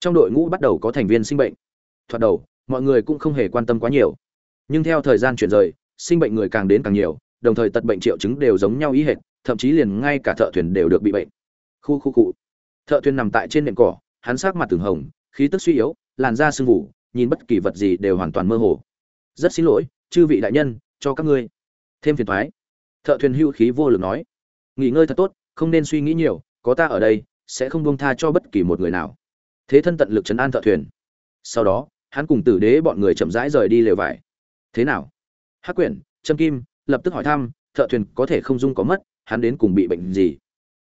trong đội ngũ bắt đầu có thành viên sinh bệnh. Thoạt đầu, mọi người cũng không hề quan tâm quá nhiều. Nhưng theo thời gian chuyển rời, sinh bệnh người càng đến càng nhiều, đồng thời tật bệnh triệu chứng đều giống nhau ý hệt, thậm chí liền ngay cả thợ thuyền đều được bị bệnh. Khu khu cụ thợ thuyền nằm tại trên nệm cỏ, hắn sát mặt từng hồng, khí tức suy yếu, làn da sưng vụ nhìn bất kỳ vật gì đều hoàn toàn mơ hồ. Rất xin lỗi, chư vị đại nhân, cho các ngươi. Thêm phiền thoái thợ thuyền hưu khí vô lực nói. Nghỉ ngơi thật tốt, không nên suy nghĩ nhiều, có ta ở đây, sẽ không buông tha cho bất kỳ một người nào thế thân tận lực chấn an thợ thuyền. Sau đó, hắn cùng tử đế bọn người chậm rãi rời đi lều vải. Thế nào? Hắc quyển, trâm kim lập tức hỏi thăm, thợ thuyền có thể không dung có mất, hắn đến cùng bị bệnh gì?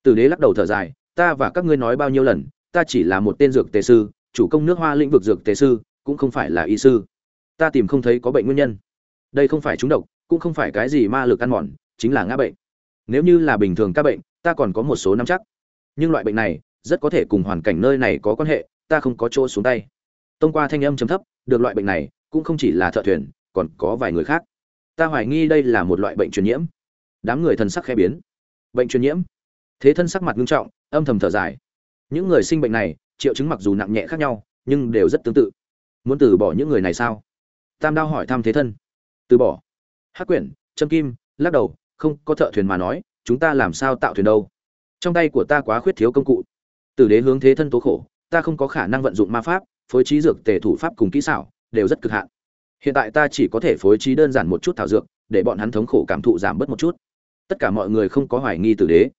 Tử đế lắc đầu thở dài, ta và các ngươi nói bao nhiêu lần, ta chỉ là một tên dược tề sư, chủ công nước hoa lĩnh vực dược tề sư, cũng không phải là y sư. Ta tìm không thấy có bệnh nguyên nhân. Đây không phải trúng độc, cũng không phải cái gì ma lực ăn mòn, chính là ngã bệnh. Nếu như là bình thường các bệnh, ta còn có một số nắm chắc. Nhưng loại bệnh này, rất có thể cùng hoàn cảnh nơi này có quan hệ ta không có chỗ xuống tay. Tông qua thanh âm chấm thấp, được loại bệnh này, cũng không chỉ là thợ thuyền, còn có vài người khác. Ta hoài nghi đây là một loại bệnh truyền nhiễm. Đám người thần sắc khẽ biến. Bệnh truyền nhiễm? Thế thân sắc mặt nghiêm trọng, âm thầm thở dài. Những người sinh bệnh này, triệu chứng mặc dù nặng nhẹ khác nhau, nhưng đều rất tương tự. Muốn từ bỏ những người này sao? Tam đao hỏi thăm thế thân. Từ bỏ. Hắc quyển, trâm kim, lắc đầu, không, có thợ thuyền mà nói, chúng ta làm sao tạo thuyền đâu? Trong tay của ta quá khuyết thiếu công cụ. Tử đế hướng thế thân tố khổ ta không có khả năng vận dụng ma pháp, phối trí dược tề thủ pháp cùng kỹ xảo đều rất cực hạn. Hiện tại ta chỉ có thể phối trí đơn giản một chút thảo dược, để bọn hắn thống khổ cảm thụ giảm bớt một chút. Tất cả mọi người không có hoài nghi tử đế.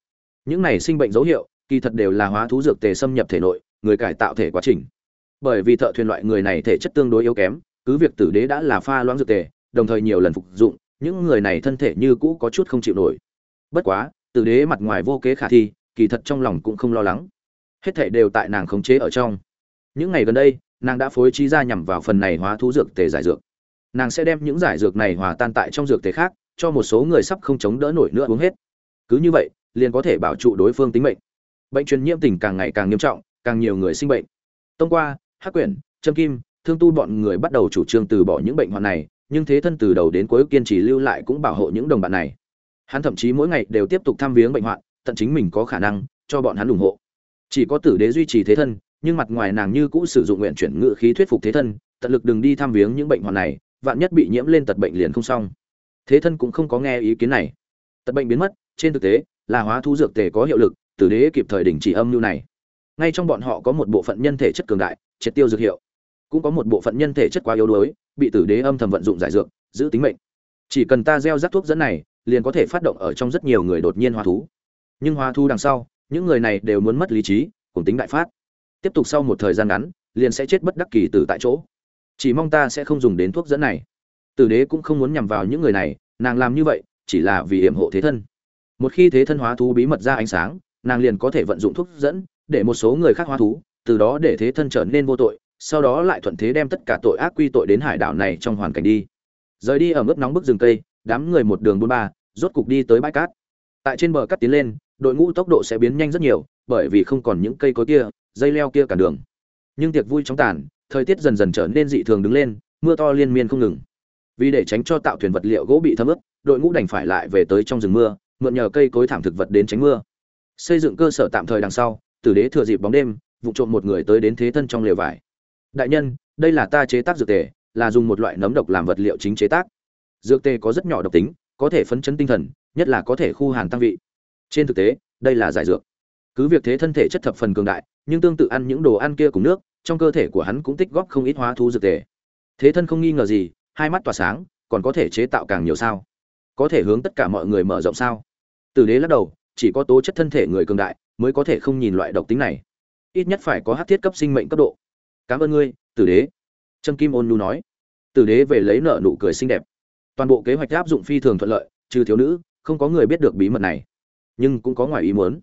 Những này sinh bệnh dấu hiệu, kỳ thật đều là hóa thú dược tề xâm nhập thể nội, người cải tạo thể quá trình. Bởi vì thợ thuyền loại người này thể chất tương đối yếu kém, cứ việc tử đế đã là pha loãng dược tề, đồng thời nhiều lần phục dụng, những người này thân thể như cũ có chút không chịu nổi. Bất quá, tử đế mặt ngoài vô kế khả thi, kỳ thật trong lòng cũng không lo lắng hết thể đều tại nàng khống chế ở trong. Những ngày gần đây, nàng đã phối trí ra nhằm vào phần này hóa thú dược tề giải dược. Nàng sẽ đem những giải dược này hòa tan tại trong dược tề khác, cho một số người sắp không chống đỡ nổi nữa uống hết. Cứ như vậy, liền có thể bảo trụ đối phương tính mệnh. Bệnh truyền nhiễm tình càng ngày càng nghiêm trọng, càng nhiều người sinh bệnh. Tông qua, hắc quyển, Trâm kim, thương tu bọn người bắt đầu chủ trương từ bỏ những bệnh hoạn này, nhưng thế thân từ đầu đến cuối kiên trì lưu lại cũng bảo hộ những đồng bạn này. Hắn thậm chí mỗi ngày đều tiếp tục thăm viếng bệnh hoạn, tận chính mình có khả năng cho bọn hắn ủng hộ chỉ có tử đế duy trì thế thân, nhưng mặt ngoài nàng như cũ sử dụng nguyện chuyển ngự khí thuyết phục thế thân, tận lực đừng đi thăm viếng những bệnh hoạn này, vạn nhất bị nhiễm lên tật bệnh liền không xong. Thế thân cũng không có nghe ý kiến này. Tật bệnh biến mất, trên thực tế, là hóa thu dược tề có hiệu lực, tử đế kịp thời đình chỉ âm mưu này. Ngay trong bọn họ có một bộ phận nhân thể chất cường đại, triệt tiêu dược hiệu. Cũng có một bộ phận nhân thể chất quá yếu đuối, bị tử đế âm thầm vận dụng giải dược, giữ tính mệnh. Chỉ cần ta gieo rắc thuốc dẫn này, liền có thể phát động ở trong rất nhiều người đột nhiên hóa thú. Nhưng hóa thú đằng sau những người này đều muốn mất lý trí, cùng tính đại phát. Tiếp tục sau một thời gian ngắn, liền sẽ chết bất đắc kỳ tử tại chỗ. Chỉ mong ta sẽ không dùng đến thuốc dẫn này. Tử đế cũng không muốn nhằm vào những người này, nàng làm như vậy, chỉ là vì hiểm hộ thế thân. Một khi thế thân hóa thú bí mật ra ánh sáng, nàng liền có thể vận dụng thuốc dẫn, để một số người khác hóa thú, từ đó để thế thân trở nên vô tội, sau đó lại thuận thế đem tất cả tội ác quy tội đến hải đảo này trong hoàn cảnh đi. Rời đi ở mức nóng bức rừng cây, đám người một đường buôn ba, rốt cục đi tới bãi cát. Tại trên bờ cát tiến lên đội ngũ tốc độ sẽ biến nhanh rất nhiều, bởi vì không còn những cây cối kia, dây leo kia cản đường. Nhưng tiệc vui chóng tàn, thời tiết dần dần trở nên dị thường đứng lên, mưa to liên miên không ngừng. Vì để tránh cho tạo thuyền vật liệu gỗ bị thấm ướt, đội ngũ đành phải lại về tới trong rừng mưa, mượn nhờ cây cối thảm thực vật đến tránh mưa. Xây dựng cơ sở tạm thời đằng sau, tử đế thừa dịp bóng đêm, vụ trộm một người tới đến thế thân trong lều vải. Đại nhân, đây là ta chế tác dược tề, là dùng một loại nấm độc làm vật liệu chính chế tác. Dược tề có rất nhỏ độc tính, có thể phấn chấn tinh thần, nhất là có thể khu hàn tăng vị trên thực tế, đây là giải dược. Cứ việc thế thân thể chất thập phần cường đại, nhưng tương tự ăn những đồ ăn kia cùng nước, trong cơ thể của hắn cũng tích góp không ít hóa thú dược tề. Thế thân không nghi ngờ gì, hai mắt tỏa sáng, còn có thể chế tạo càng nhiều sao? Có thể hướng tất cả mọi người mở rộng sao? Tử đế lắc đầu, chỉ có tố chất thân thể người cường đại mới có thể không nhìn loại độc tính này. Ít nhất phải có hát thiết cấp sinh mệnh cấp độ. Cảm ơn ngươi, tử đế. Trâm kim ôn nhu nói. Tử đế về lấy nợ nụ cười xinh đẹp. Toàn bộ kế hoạch áp dụng phi thường thuận lợi, trừ thiếu nữ, không có người biết được bí mật này nhưng cũng có ngoài ý muốn.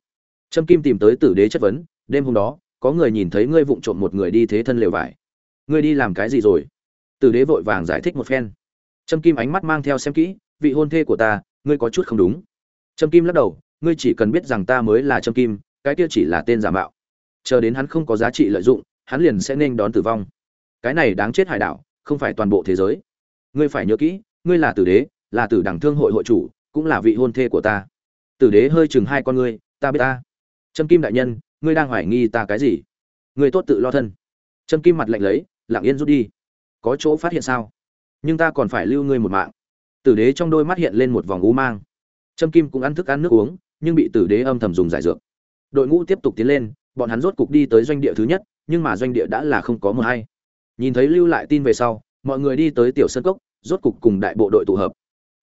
Trâm kim tìm tới tử đế chất vấn, đêm hôm đó, có người nhìn thấy ngươi vụng trộm một người đi thế thân lều vải. Ngươi đi làm cái gì rồi? Tử đế vội vàng giải thích một phen. Trâm kim ánh mắt mang theo xem kỹ, vị hôn thê của ta, ngươi có chút không đúng. Trâm kim lắc đầu, ngươi chỉ cần biết rằng ta mới là trâm kim, cái kia chỉ là tên giả mạo. Chờ đến hắn không có giá trị lợi dụng, hắn liền sẽ nên đón tử vong. Cái này đáng chết hải đảo, không phải toàn bộ thế giới. Ngươi phải nhớ kỹ, ngươi là tử đế, là tử đẳng thương hội hội chủ, cũng là vị hôn thê của ta tử đế hơi chừng hai con ngươi, ta biết ta. Trâm kim đại nhân, ngươi đang hoài nghi ta cái gì? Ngươi tốt tự lo thân. Trâm kim mặt lạnh lấy, lặng yên rút đi. Có chỗ phát hiện sao? Nhưng ta còn phải lưu ngươi một mạng. Tử đế trong đôi mắt hiện lên một vòng u mang. Trâm kim cũng ăn thức ăn nước uống, nhưng bị tử đế âm thầm dùng giải dược. Đội ngũ tiếp tục tiến lên, bọn hắn rốt cục đi tới doanh địa thứ nhất, nhưng mà doanh địa đã là không có mờ hay. Nhìn thấy lưu lại tin về sau, mọi người đi tới tiểu sân cốc, rốt cục cùng đại bộ đội tụ hợp.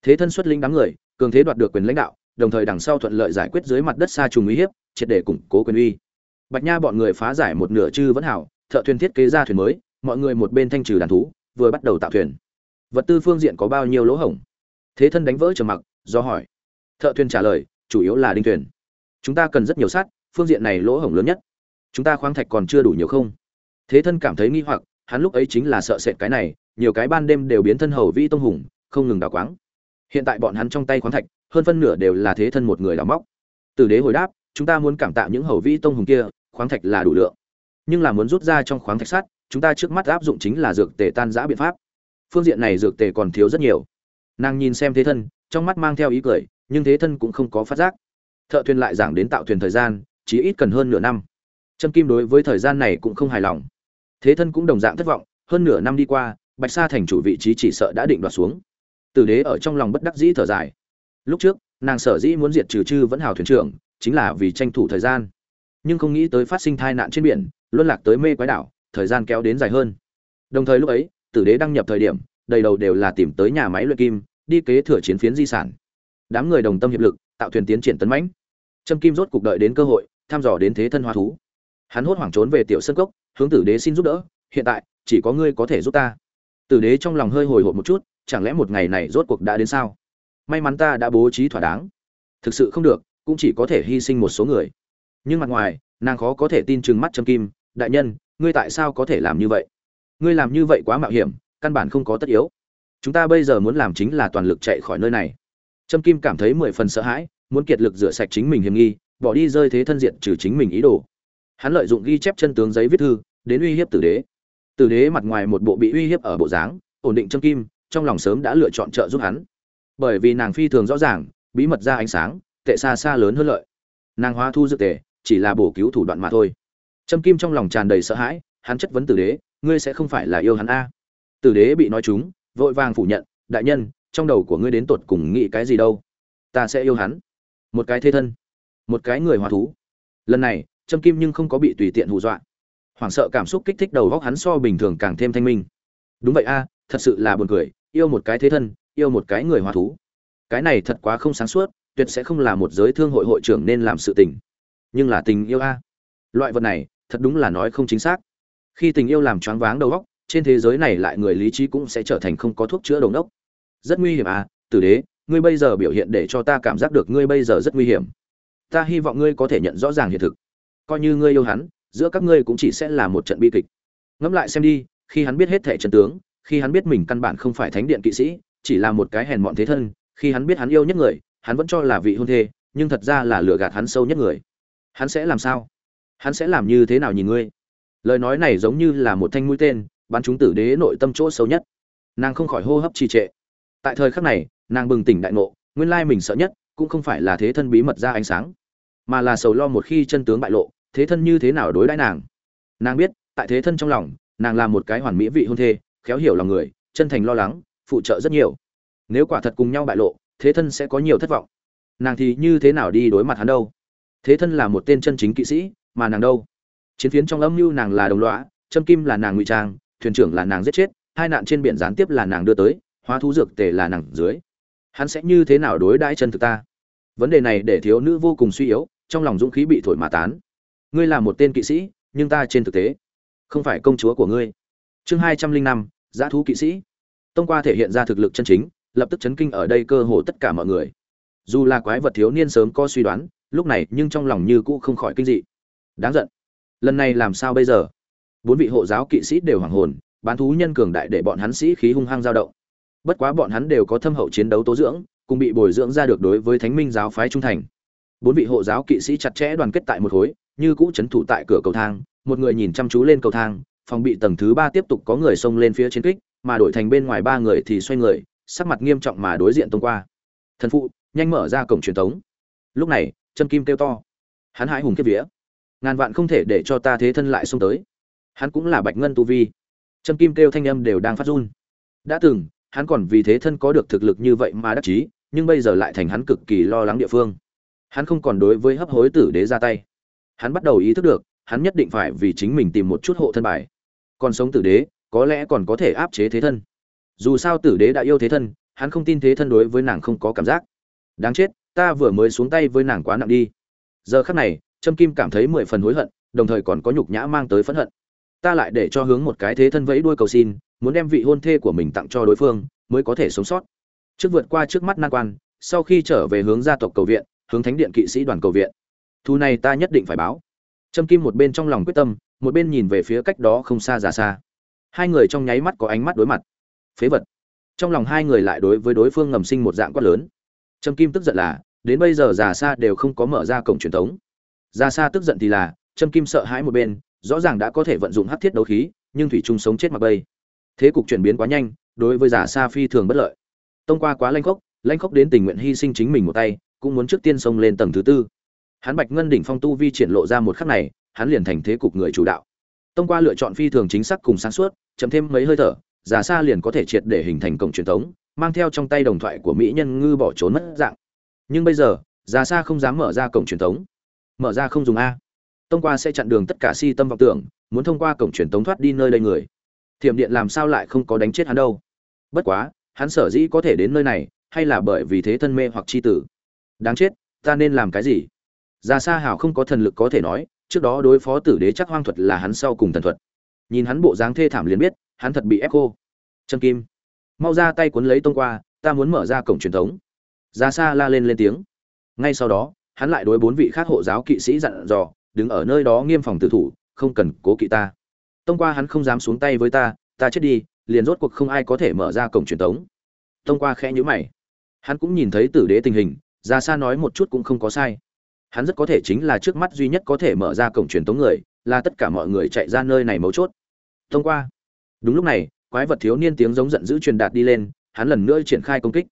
Thế thân xuất linh đám người, cường thế đoạt được quyền lãnh đạo đồng thời đằng sau thuận lợi giải quyết dưới mặt đất xa trùng uy hiếp, triệt để củng cố quyền uy. Bạch nha bọn người phá giải một nửa chư vẫn hảo, thợ thuyền thiết kế ra thuyền mới, mọi người một bên thanh trừ đàn thú, vừa bắt đầu tạo thuyền. Vật tư phương diện có bao nhiêu lỗ hổng? Thế thân đánh vỡ trầm mặc, do hỏi. Thợ thuyền trả lời, chủ yếu là đinh thuyền. Chúng ta cần rất nhiều sắt, phương diện này lỗ hổng lớn nhất. Chúng ta khoáng thạch còn chưa đủ nhiều không? Thế thân cảm thấy nghi hoặc, hắn lúc ấy chính là sợ sệt cái này, nhiều cái ban đêm đều biến thân hầu vi tông hùng, không ngừng đào quáng. Hiện tại bọn hắn trong tay khoáng thạch hơn phân nửa đều là thế thân một người đào móc. Tử đế hồi đáp, chúng ta muốn cảm tạ những hầu vi tông hùng kia, khoáng thạch là đủ lượng. Nhưng là muốn rút ra trong khoáng thạch sắt, chúng ta trước mắt áp dụng chính là dược tề tan giã biện pháp. Phương diện này dược tề còn thiếu rất nhiều. Nàng nhìn xem thế thân, trong mắt mang theo ý cười, nhưng thế thân cũng không có phát giác. Thợ thuyền lại giảng đến tạo thuyền thời gian, chỉ ít cần hơn nửa năm. Trâm kim đối với thời gian này cũng không hài lòng. Thế thân cũng đồng dạng thất vọng, hơn nửa năm đi qua, bạch sa thành chủ vị trí chỉ sợ đã định đoạt xuống. Tử đế ở trong lòng bất đắc dĩ thở dài lúc trước, nàng sở dĩ muốn diệt trừ chư vẫn hào thuyền trưởng, chính là vì tranh thủ thời gian. Nhưng không nghĩ tới phát sinh tai nạn trên biển, luân lạc tới mê quái đảo, thời gian kéo đến dài hơn. Đồng thời lúc ấy, tử đế đăng nhập thời điểm, đầy đầu đều là tìm tới nhà máy luyện kim, đi kế thừa chiến phiến di sản. Đám người đồng tâm hiệp lực, tạo thuyền tiến triển tấn mãnh. Trâm kim rốt cuộc đợi đến cơ hội, thăm dò đến thế thân hoa thú. Hắn hốt hoảng trốn về tiểu sân cốc, hướng tử đế xin giúp đỡ, hiện tại, chỉ có ngươi có thể giúp ta. Tử đế trong lòng hơi hồi hộp một chút, chẳng lẽ một ngày này rốt cuộc đã đến sao? May mắn ta đã bố trí thỏa đáng. Thực sự không được, cũng chỉ có thể hy sinh một số người. Nhưng mặt ngoài, nàng khó có thể tin chừng mắt trâm kim, đại nhân, ngươi tại sao có thể làm như vậy? Ngươi làm như vậy quá mạo hiểm, căn bản không có tất yếu. Chúng ta bây giờ muốn làm chính là toàn lực chạy khỏi nơi này. Trâm kim cảm thấy mười phần sợ hãi, muốn kiệt lực rửa sạch chính mình hiểm nghi, bỏ đi rơi thế thân diện trừ chính mình ý đồ. Hắn lợi dụng ghi chép chân tướng giấy viết thư, đến uy hiếp tử đế. Tử đế mặt ngoài một bộ bị uy hiếp ở bộ dáng, ổn định trâm kim, trong lòng sớm đã lựa chọn trợ giúp hắn bởi vì nàng phi thường rõ ràng, bí mật ra ánh sáng, tệ xa xa lớn hơn lợi. Nàng hóa thu dược tề, chỉ là bổ cứu thủ đoạn mà thôi. Trâm kim trong lòng tràn đầy sợ hãi, hắn chất vấn tử đế, ngươi sẽ không phải là yêu hắn a? Tử đế bị nói chúng, vội vàng phủ nhận, đại nhân, trong đầu của ngươi đến tột cùng nghĩ cái gì đâu? Ta sẽ yêu hắn. Một cái thế thân, một cái người hòa thú. Lần này, trâm kim nhưng không có bị tùy tiện hù dọa. Hoảng sợ cảm xúc kích thích đầu góc hắn so bình thường càng thêm thanh minh. Đúng vậy a, thật sự là buồn cười, yêu một cái thế thân yêu một cái người hòa thú. Cái này thật quá không sáng suốt, tuyệt sẽ không là một giới thương hội hội trưởng nên làm sự tình. Nhưng là tình yêu a. Loại vật này, thật đúng là nói không chính xác. Khi tình yêu làm choáng váng đầu óc, trên thế giới này lại người lý trí cũng sẽ trở thành không có thuốc chữa đầu đốc rất nguy hiểm à tử đế, ngươi bây giờ biểu hiện để cho ta cảm giác được ngươi bây giờ rất nguy hiểm. Ta hy vọng ngươi có thể nhận rõ ràng hiện thực. Coi như ngươi yêu hắn, giữa các ngươi cũng chỉ sẽ là một trận bi kịch. Ngẫm lại xem đi, khi hắn biết hết thể trận tướng, khi hắn biết mình căn bản không phải thánh điện kỵ sĩ chỉ là một cái hèn mọn thế thân, khi hắn biết hắn yêu nhất người, hắn vẫn cho là vị hôn thê, nhưng thật ra là lừa gạt hắn sâu nhất người. Hắn sẽ làm sao? Hắn sẽ làm như thế nào nhìn ngươi? Lời nói này giống như là một thanh mũi tên, bắn chúng tử đế nội tâm chỗ xấu nhất. Nàng không khỏi hô hấp trì trệ. Tại thời khắc này, nàng bừng tỉnh đại ngộ, nguyên lai mình sợ nhất cũng không phải là thế thân bí mật ra ánh sáng, mà là sầu lo một khi chân tướng bại lộ, thế thân như thế nào đối đãi nàng. Nàng biết, tại thế thân trong lòng, nàng là một cái hoàn mỹ vị hôn thê, khéo hiểu lòng người, chân thành lo lắng phụ trợ rất nhiều. Nếu quả thật cùng nhau bại lộ, thế thân sẽ có nhiều thất vọng. Nàng thì như thế nào đi đối mặt hắn đâu? Thế thân là một tên chân chính kỵ sĩ, mà nàng đâu? Chiến phiến trong âm mưu nàng là đồng lõa châm kim là nàng ngụy trang, thuyền trưởng là nàng giết chết, hai nạn trên biển gián tiếp là nàng đưa tới, hóa thú dược tề là nàng dưới. Hắn sẽ như thế nào đối đãi chân thực ta? Vấn đề này để thiếu nữ vô cùng suy yếu, trong lòng dũng khí bị thổi mà tán. Ngươi là một tên kỵ sĩ, nhưng ta trên thực tế không phải công chúa của ngươi. Chương hai trăm linh năm giá thú kỵ sĩ tông qua thể hiện ra thực lực chân chính, lập tức chấn kinh ở đây cơ hồ tất cả mọi người. Dù là quái vật thiếu niên sớm có suy đoán, lúc này nhưng trong lòng như cũ không khỏi kinh dị. Đáng giận. Lần này làm sao bây giờ? Bốn vị hộ giáo kỵ sĩ đều hoàng hồn, bán thú nhân cường đại để bọn hắn sĩ khí hung hăng dao động. Bất quá bọn hắn đều có thâm hậu chiến đấu tố dưỡng, cùng bị bồi dưỡng ra được đối với thánh minh giáo phái trung thành. Bốn vị hộ giáo kỵ sĩ chặt chẽ đoàn kết tại một khối, như cũ chấn thủ tại cửa cầu thang, một người nhìn chăm chú lên cầu thang, phòng bị tầng thứ ba tiếp tục có người xông lên phía trên kích mà đổi thành bên ngoài ba người thì xoay người, sắc mặt nghiêm trọng mà đối diện tông qua. Thần phụ, nhanh mở ra cổng truyền thống. Lúc này, chân kim kêu to. Hắn hãi hùng kiếp vía. Ngàn vạn không thể để cho ta thế thân lại xông tới. Hắn cũng là bạch ngân tu vi. Chân kim kêu thanh âm đều đang phát run. Đã từng, hắn còn vì thế thân có được thực lực như vậy mà đắc chí, nhưng bây giờ lại thành hắn cực kỳ lo lắng địa phương. Hắn không còn đối với hấp hối tử đế ra tay. Hắn bắt đầu ý thức được, hắn nhất định phải vì chính mình tìm một chút hộ thân bài. Còn sống tử đế có lẽ còn có thể áp chế thế thân. Dù sao tử đế đã yêu thế thân, hắn không tin thế thân đối với nàng không có cảm giác. Đáng chết, ta vừa mới xuống tay với nàng quá nặng đi. Giờ khắc này, trâm kim cảm thấy mười phần hối hận, đồng thời còn có nhục nhã mang tới phẫn hận. Ta lại để cho hướng một cái thế thân vẫy đuôi cầu xin, muốn đem vị hôn thê của mình tặng cho đối phương, mới có thể sống sót. Trước vượt qua trước mắt nan quan, sau khi trở về hướng gia tộc cầu viện, hướng thánh điện kỵ sĩ đoàn cầu viện. Thu này ta nhất định phải báo. Trâm kim một bên trong lòng quyết tâm, một bên nhìn về phía cách đó không xa giả xa hai người trong nháy mắt có ánh mắt đối mặt. Phế vật. Trong lòng hai người lại đối với đối phương ngầm sinh một dạng quát lớn. Trâm kim tức giận là, đến bây giờ giả xa đều không có mở ra cổng truyền thống. Giả xa tức giận thì là, trâm kim sợ hãi một bên, rõ ràng đã có thể vận dụng hắc thiết đấu khí, nhưng thủy trung sống chết mặc bây thế cục chuyển biến quá nhanh, đối với giả xa phi thường bất lợi. Tông qua quá lanh khốc lanh khốc đến tình nguyện hy sinh chính mình một tay, cũng muốn trước tiên xông lên tầng thứ tư. Hắn bạch ngân đỉnh phong tu vi triển lộ ra một khắc này, hắn liền thành thế cục người chủ đạo. Tông qua lựa chọn phi thường chính xác cùng sáng suốt chậm thêm mấy hơi thở giả xa liền có thể triệt để hình thành cổng truyền thống, mang theo trong tay đồng thoại của mỹ nhân ngư bỏ trốn mất dạng. Nhưng bây giờ giả xa không dám mở ra cổng truyền thống. Mở ra không dùng a. Tông qua sẽ chặn đường tất cả si tâm vọng tưởng, muốn thông qua cổng truyền thống thoát đi nơi đây người. Thiểm điện làm sao lại không có đánh chết hắn đâu? Bất quá, hắn sở dĩ có thể đến nơi này, hay là bởi vì thế thân mê hoặc c h i tử. Đáng chết, ta nên làm cái gì? Ra xa hảo không có thần lực có thể nói, trước đó đối phó tử đế chắc hoang thuật là hắn sau cùng thần thuật nhìn hắn bộ dáng thê thảm liền biết, hắn thật bị ép cô trâm kim, mau ra tay cuốn lấy tông qua, ta muốn mở ra cổng truyền thống. Ra xa la lên lên tiếng. Ngay sau đó, hắn lại đối bốn vị khác hộ giáo kỵ sĩ dặn dò, đứng ở nơi đó nghiêm phòng tử thủ, không cần cố kỵ ta. Tông qua hắn không dám xuống tay với ta ta chết đi, liền rốt cuộc không ai có thể mở ra cổng truyền thống. Tông qua khẽ nhữ mày. Hắn cũng nhìn thấy tử đế tình hình, ra xa nói một chút cũng không có sai. Hắn rất có thể chính là trước mắt duy nhất có thể mở ra cổng truyền thống người là tất cả mọi người chạy ra nơi này mấu chốt. Thông qua. Đúng lúc này, quái vật thiếu niên tiếng giống giận dữ truyền đạt đi lên, hắn lần nữa triển khai công kích.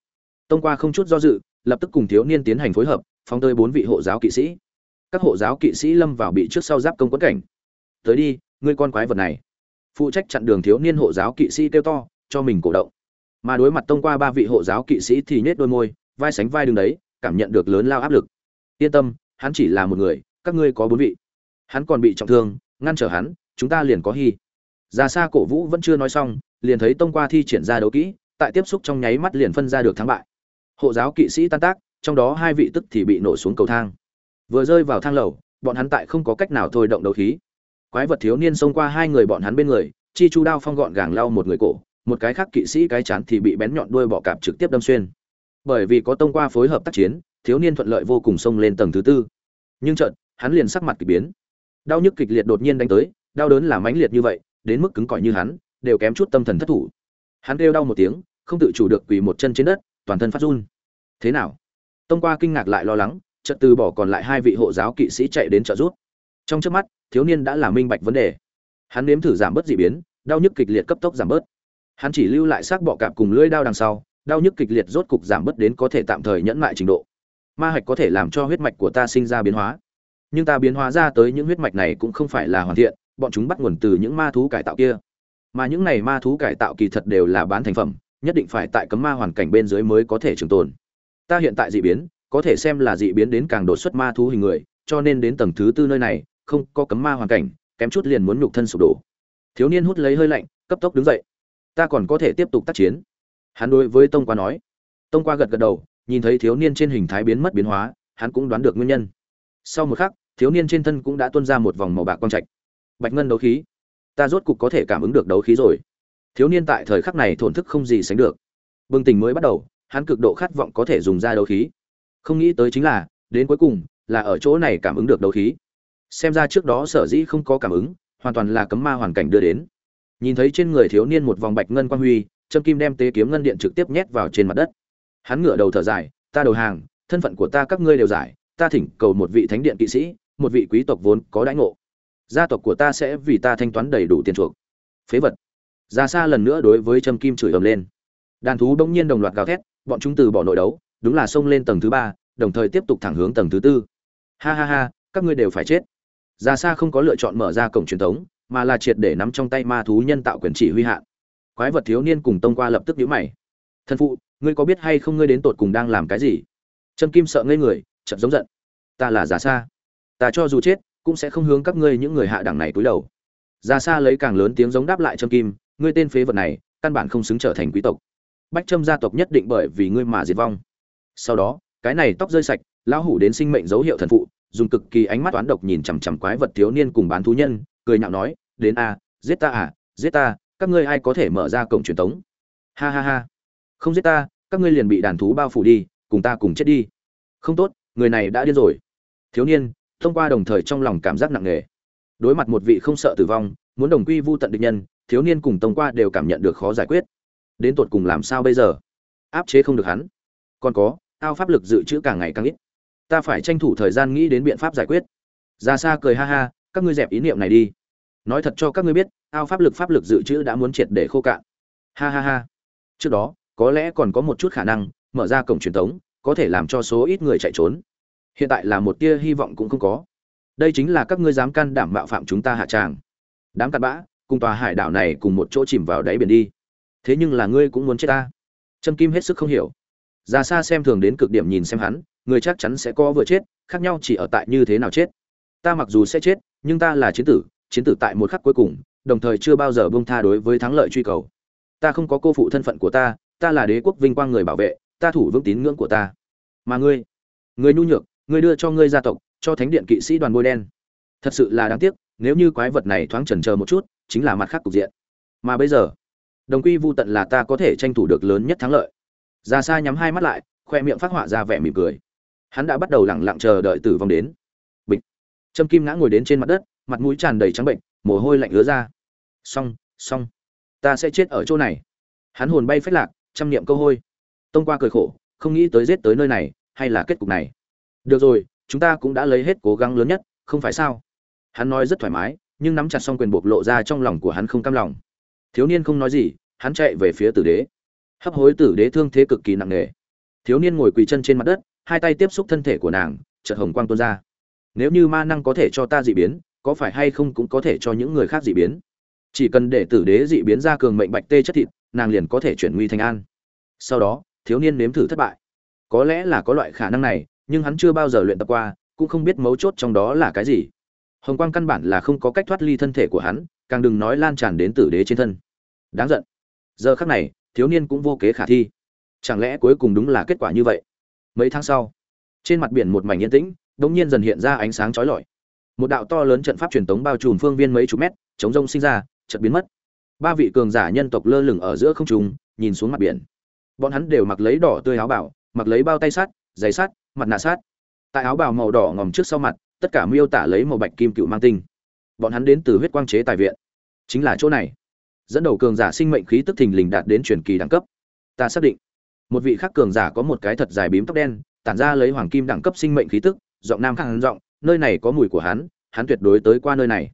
Thông qua không chút do dự, lập tức cùng thiếu niên tiến hành phối hợp, phóng tới bốn vị hộ giáo kỵ sĩ. Các hộ giáo kỵ sĩ lâm vào bị trước sau giáp công quẫn cảnh. Tới đi, ngươi con quái vật này. Phụ trách chặn đường thiếu niên hộ giáo kỵ sĩ kêu to, cho mình cổ động. Mà đối mặt tông qua ba vị hộ giáo kỵ sĩ thì nhếch đôi môi, vai sánh vai đứng đấy, cảm nhận được lớn lao áp lực. Yên tâm, hắn chỉ là một người, các ngươi có bốn vị hắn còn bị trọng thương, ngăn trở hắn, chúng ta liền có hy. Ra xa cổ vũ vẫn chưa nói xong, liền thấy tông qua thi triển ra đấu kỹ, tại tiếp xúc trong nháy mắt liền phân ra được thắng bại. Hộ giáo kỵ sĩ tan tác, trong đó hai vị tức thì bị nổ xuống cầu thang. Vừa rơi vào thang lầu, bọn hắn tại không có cách nào thôi động đấu khí. Quái vật thiếu niên xông qua hai người bọn hắn bên người, chi chu đao phong gọn gàng lau một người cổ, một cái khác kỵ sĩ cái chán thì bị bén nhọn đuôi bọ cạp trực tiếp đâm xuyên. Bởi vì có tông qua phối hợp tác chiến, thiếu niên thuận lợi vô cùng xông lên tầng thứ tư. Nhưng chợt, hắn liền sắc mặt kỳ biến đau nhức kịch liệt đột nhiên đánh tới, đau đớn là mãnh liệt như vậy, đến mức cứng cỏi như hắn, đều kém chút tâm thần thất thủ. Hắn kêu đau một tiếng, không tự chủ được quỳ một chân trên đất, toàn thân phát run. Thế nào? Tông qua kinh ngạc lại lo lắng, chợt từ bỏ còn lại hai vị hộ giáo kỵ sĩ chạy đến trợ giúp. Trong trước mắt, thiếu niên đã là minh bạch vấn đề. Hắn nếm thử giảm bớt dị biến, đau nhức kịch liệt cấp tốc giảm bớt. Hắn chỉ lưu lại xác bọ cạp cùng lưỡi đao đằng sau, đau nhức kịch liệt rốt cục giảm bớt đến có thể tạm thời nhẫn mại trình độ. Ma hạch có thể làm cho huyết mạch của ta sinh ra biến hóa nhưng ta biến hóa ra tới những huyết mạch này cũng không phải là hoàn thiện, bọn chúng bắt nguồn từ những ma thú cải tạo kia. Mà những này ma thú cải tạo kỳ thật đều là bán thành phẩm, nhất định phải tại cấm ma hoàn cảnh bên dưới mới có thể trường tồn. Ta hiện tại dị biến, có thể xem là dị biến đến càng đột xuất ma thú hình người, cho nên đến tầng thứ tư nơi này, không có cấm ma hoàn cảnh, kém chút liền muốn nhục thân sụp đổ. Thiếu niên hút lấy hơi lạnh, cấp tốc đứng dậy. Ta còn có thể tiếp tục tác chiến. Hắn đối với tông qua nói. Tông qua gật gật đầu, nhìn thấy thiếu niên trên hình thái biến mất biến hóa, hắn cũng đoán được nguyên nhân. Sau một khắc thiếu niên trên thân cũng đã tuôn ra một vòng màu bạc quang trạch. Bạch ngân đấu khí. Ta rốt cục có thể cảm ứng được đấu khí rồi. Thiếu niên tại thời khắc này thổn thức không gì sánh được. Bừng tỉnh mới bắt đầu, hắn cực độ khát vọng có thể dùng ra đấu khí. Không nghĩ tới chính là, đến cuối cùng, là ở chỗ này cảm ứng được đấu khí. Xem ra trước đó sở dĩ không có cảm ứng, hoàn toàn là cấm ma hoàn cảnh đưa đến. Nhìn thấy trên người thiếu niên một vòng bạch ngân quang huy, trâm kim đem tế kiếm ngân điện trực tiếp nhét vào trên mặt đất. Hắn ngửa đầu thở dài, ta đầu hàng, thân phận của ta các ngươi đều giải, ta thỉnh cầu một vị thánh điện kỵ sĩ một vị quý tộc vốn có đãi ngộ. Gia tộc của ta sẽ vì ta thanh toán đầy đủ tiền chuộc. Phế vật. Ra xa lần nữa đối với trâm kim chửi ầm lên. Đàn thú bỗng nhiên đồng loạt gào thét, bọn chúng từ bỏ nội đấu, đúng là xông lên tầng thứ ba, đồng thời tiếp tục thẳng hướng tầng thứ tư. Ha ha ha, các ngươi đều phải chết. Ra xa không có lựa chọn mở ra cổng truyền thống, mà là triệt để nắm trong tay ma thú nhân tạo quyền chỉ huy hạn quái vật thiếu niên cùng tông qua lập tức nhíu mày. Thân phụ, ngươi có biết hay không ngươi đến tột cùng đang làm cái gì? Trâm kim sợ ngây người chậm giống giận. Ta là giả xa ta cho dù chết, cũng sẽ không hướng các ngươi những người hạ đẳng này cúi đầu. Ra xa lấy càng lớn tiếng giống đáp lại trâm kim, ngươi tên phế vật này, căn bản không xứng trở thành quý tộc. Bách trâm gia tộc nhất định bởi vì ngươi mà diệt vong. Sau đó, cái này tóc rơi sạch, lão hủ đến sinh mệnh dấu hiệu thần phụ, dùng cực kỳ ánh mắt toán độc nhìn chằm chằm quái vật thiếu niên cùng bán thú nhân, cười nhạo nói, đến a, giết ta à giết ta, các ngươi ai có thể mở ra cổng truyền tống? Ha ha ha. Không giết ta, các ngươi liền bị đàn thú bao phủ đi, cùng ta cùng chết đi. Không tốt, người này đã điên rồi. Thiếu niên thông qua đồng thời trong lòng cảm giác nặng nề. Đối mặt một vị không sợ tử vong, muốn đồng quy vu tận địch nhân, thiếu niên cùng tông qua đều cảm nhận được khó giải quyết. Đến tột cùng làm sao bây giờ? Áp chế không được hắn. Còn có, ao pháp lực dự trữ càng ngày càng ít. Ta phải tranh thủ thời gian nghĩ đến biện pháp giải quyết. Ra xa cười ha ha, các ngươi dẹp ý niệm này đi. Nói thật cho các ngươi biết, ao pháp lực pháp lực dự trữ đã muốn triệt để khô cạn. Ha ha ha. Trước đó, có lẽ còn có một chút khả năng, mở ra cổng truyền thống, có thể làm cho số ít người chạy trốn hiện tại là một tia hy vọng cũng không có. Đây chính là các ngươi dám can đảm mạo phạm chúng ta hạ tràng. Đám cặn bã, cùng tòa hải đảo này cùng một chỗ chìm vào đáy biển đi. Thế nhưng là ngươi cũng muốn chết ta. Trâm kim hết sức không hiểu. Ra xa xem thường đến cực điểm nhìn xem hắn, người chắc chắn sẽ có vừa chết, khác nhau chỉ ở tại như thế nào chết. Ta mặc dù sẽ chết, nhưng ta là chiến tử chiến tử tại một khắc cuối cùng, đồng thời chưa bao giờ bông tha đối với thắng lợi truy cầu. Ta không có cô phụ thân phận của ta ta là đế quốc vinh quang người bảo vệ, ta thủ vững tín ngưỡng của ta. Mà ngươi ngươi nhu nhược ngươi đưa cho ngươi gia tộc, cho thánh điện kỵ sĩ đoàn bôi đen. Thật sự là đáng tiếc, nếu như quái vật này thoáng chần chờ một chút, chính là mặt khác cục diện. Mà bây giờ, đồng quy vu tận là ta có thể tranh thủ được lớn nhất thắng lợi. Ra xa nhắm hai mắt lại, khoe miệng phát họa ra vẻ mỉm cười. Hắn đã bắt đầu lặng lặng chờ đợi tử vong đến. Bịch. Trâm kim ngã ngồi đến trên mặt đất, mặt mũi tràn đầy trắng bệnh, mồ hôi lạnh ứa ra. Xong xong. Ta sẽ chết ở chỗ này. Hắn hồn bay phách lạc, trăm niệm câu hôi. Tông qua cười khổ, không nghĩ tới giết tới nơi này, hay là kết cục này được rồi, chúng ta cũng đã lấy hết cố gắng lớn nhất, không phải sao? Hắn nói rất thoải mái, nhưng nắm chặt xong quyền bộc lộ ra trong lòng của hắn không cam lòng. Thiếu niên không nói gì, hắn chạy về phía tử đế. Hấp hối tử đế thương thế cực kỳ nặng nề. Thiếu niên ngồi quỳ chân trên mặt đất, hai tay tiếp xúc thân thể của nàng, chợt hồng quang tuôn ra. Nếu như ma năng có thể cho ta dị biến, có phải hay không cũng có thể cho những người khác dị biến? Chỉ cần để tử đế dị biến ra cường mệnh bạch tê chất thịt, nàng liền có thể chuyển nguy thành an. Sau đó, thiếu niên nếm thử thất bại. Có lẽ là có loại khả năng này nhưng hắn chưa bao giờ luyện tập qua, cũng không biết mấu chốt trong đó là cái gì. Hồng quang căn bản là không có cách thoát ly thân thể của hắn, càng đừng nói lan tràn đến tử đế trên thân. Đáng giận. Giờ khắc này, thiếu niên cũng vô kế khả thi. Chẳng lẽ cuối cùng đúng là kết quả như vậy? Mấy tháng sau, trên mặt biển một mảnh yên tĩnh, đột nhiên dần hiện ra ánh sáng chói lọi. Một đạo to lớn trận pháp truyền tống bao trùm phương viên mấy chục mét, chống rông sinh ra, chợt biến mất. Ba vị cường giả nhân tộc lơ lửng ở giữa không trung, nhìn xuống mặt biển. Bọn hắn đều mặc lấy đỏ tươi áo bảo, mặc lấy bao tay sắt giày sắt mặt nạ sát. Tại áo bào màu đỏ ngòm trước sau mặt, tất cả miêu tả lấy màu bạch kim cựu mang tinh. Bọn hắn đến từ huyết quang chế tài viện. Chính là chỗ này. Dẫn đầu cường giả sinh mệnh khí tức thình lình đạt đến truyền kỳ đẳng cấp. Ta xác định, một vị khác cường giả có một cái thật dài bím tóc đen, tản ra lấy hoàng kim đẳng cấp sinh mệnh khí tức, giọng nam khang giọng, nơi này có mùi của hắn hắn tuyệt đối tới qua nơi này.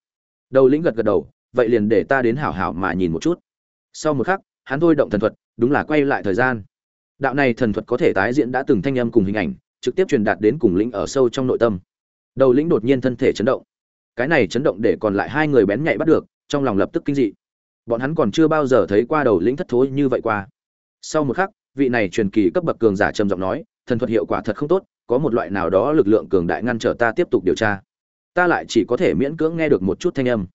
Đầu lĩnh gật gật đầu, vậy liền để ta đến hảo hảo mà nhìn một chút. Sau một khắc, hắn thôi động thần thuật, đúng là quay lại thời gian đạo này thần thuật có thể tái diễn đã từng thanh âm cùng hình ảnh, trực tiếp truyền đạt đến cùng lĩnh ở sâu trong nội tâm. Đầu lĩnh đột nhiên thân thể chấn động. Cái này chấn động để còn lại hai người bén nhạy bắt được, trong lòng lập tức kinh dị. Bọn hắn còn chưa bao giờ thấy qua đầu lĩnh thất thối như vậy qua. Sau một khắc, vị này truyền kỳ cấp bậc cường giả trầm giọng nói, thần thuật hiệu quả thật không tốt, có một loại nào đó lực lượng cường đại ngăn trở ta tiếp tục điều tra. Ta lại chỉ có thể miễn cưỡng nghe được một chút thanh âm.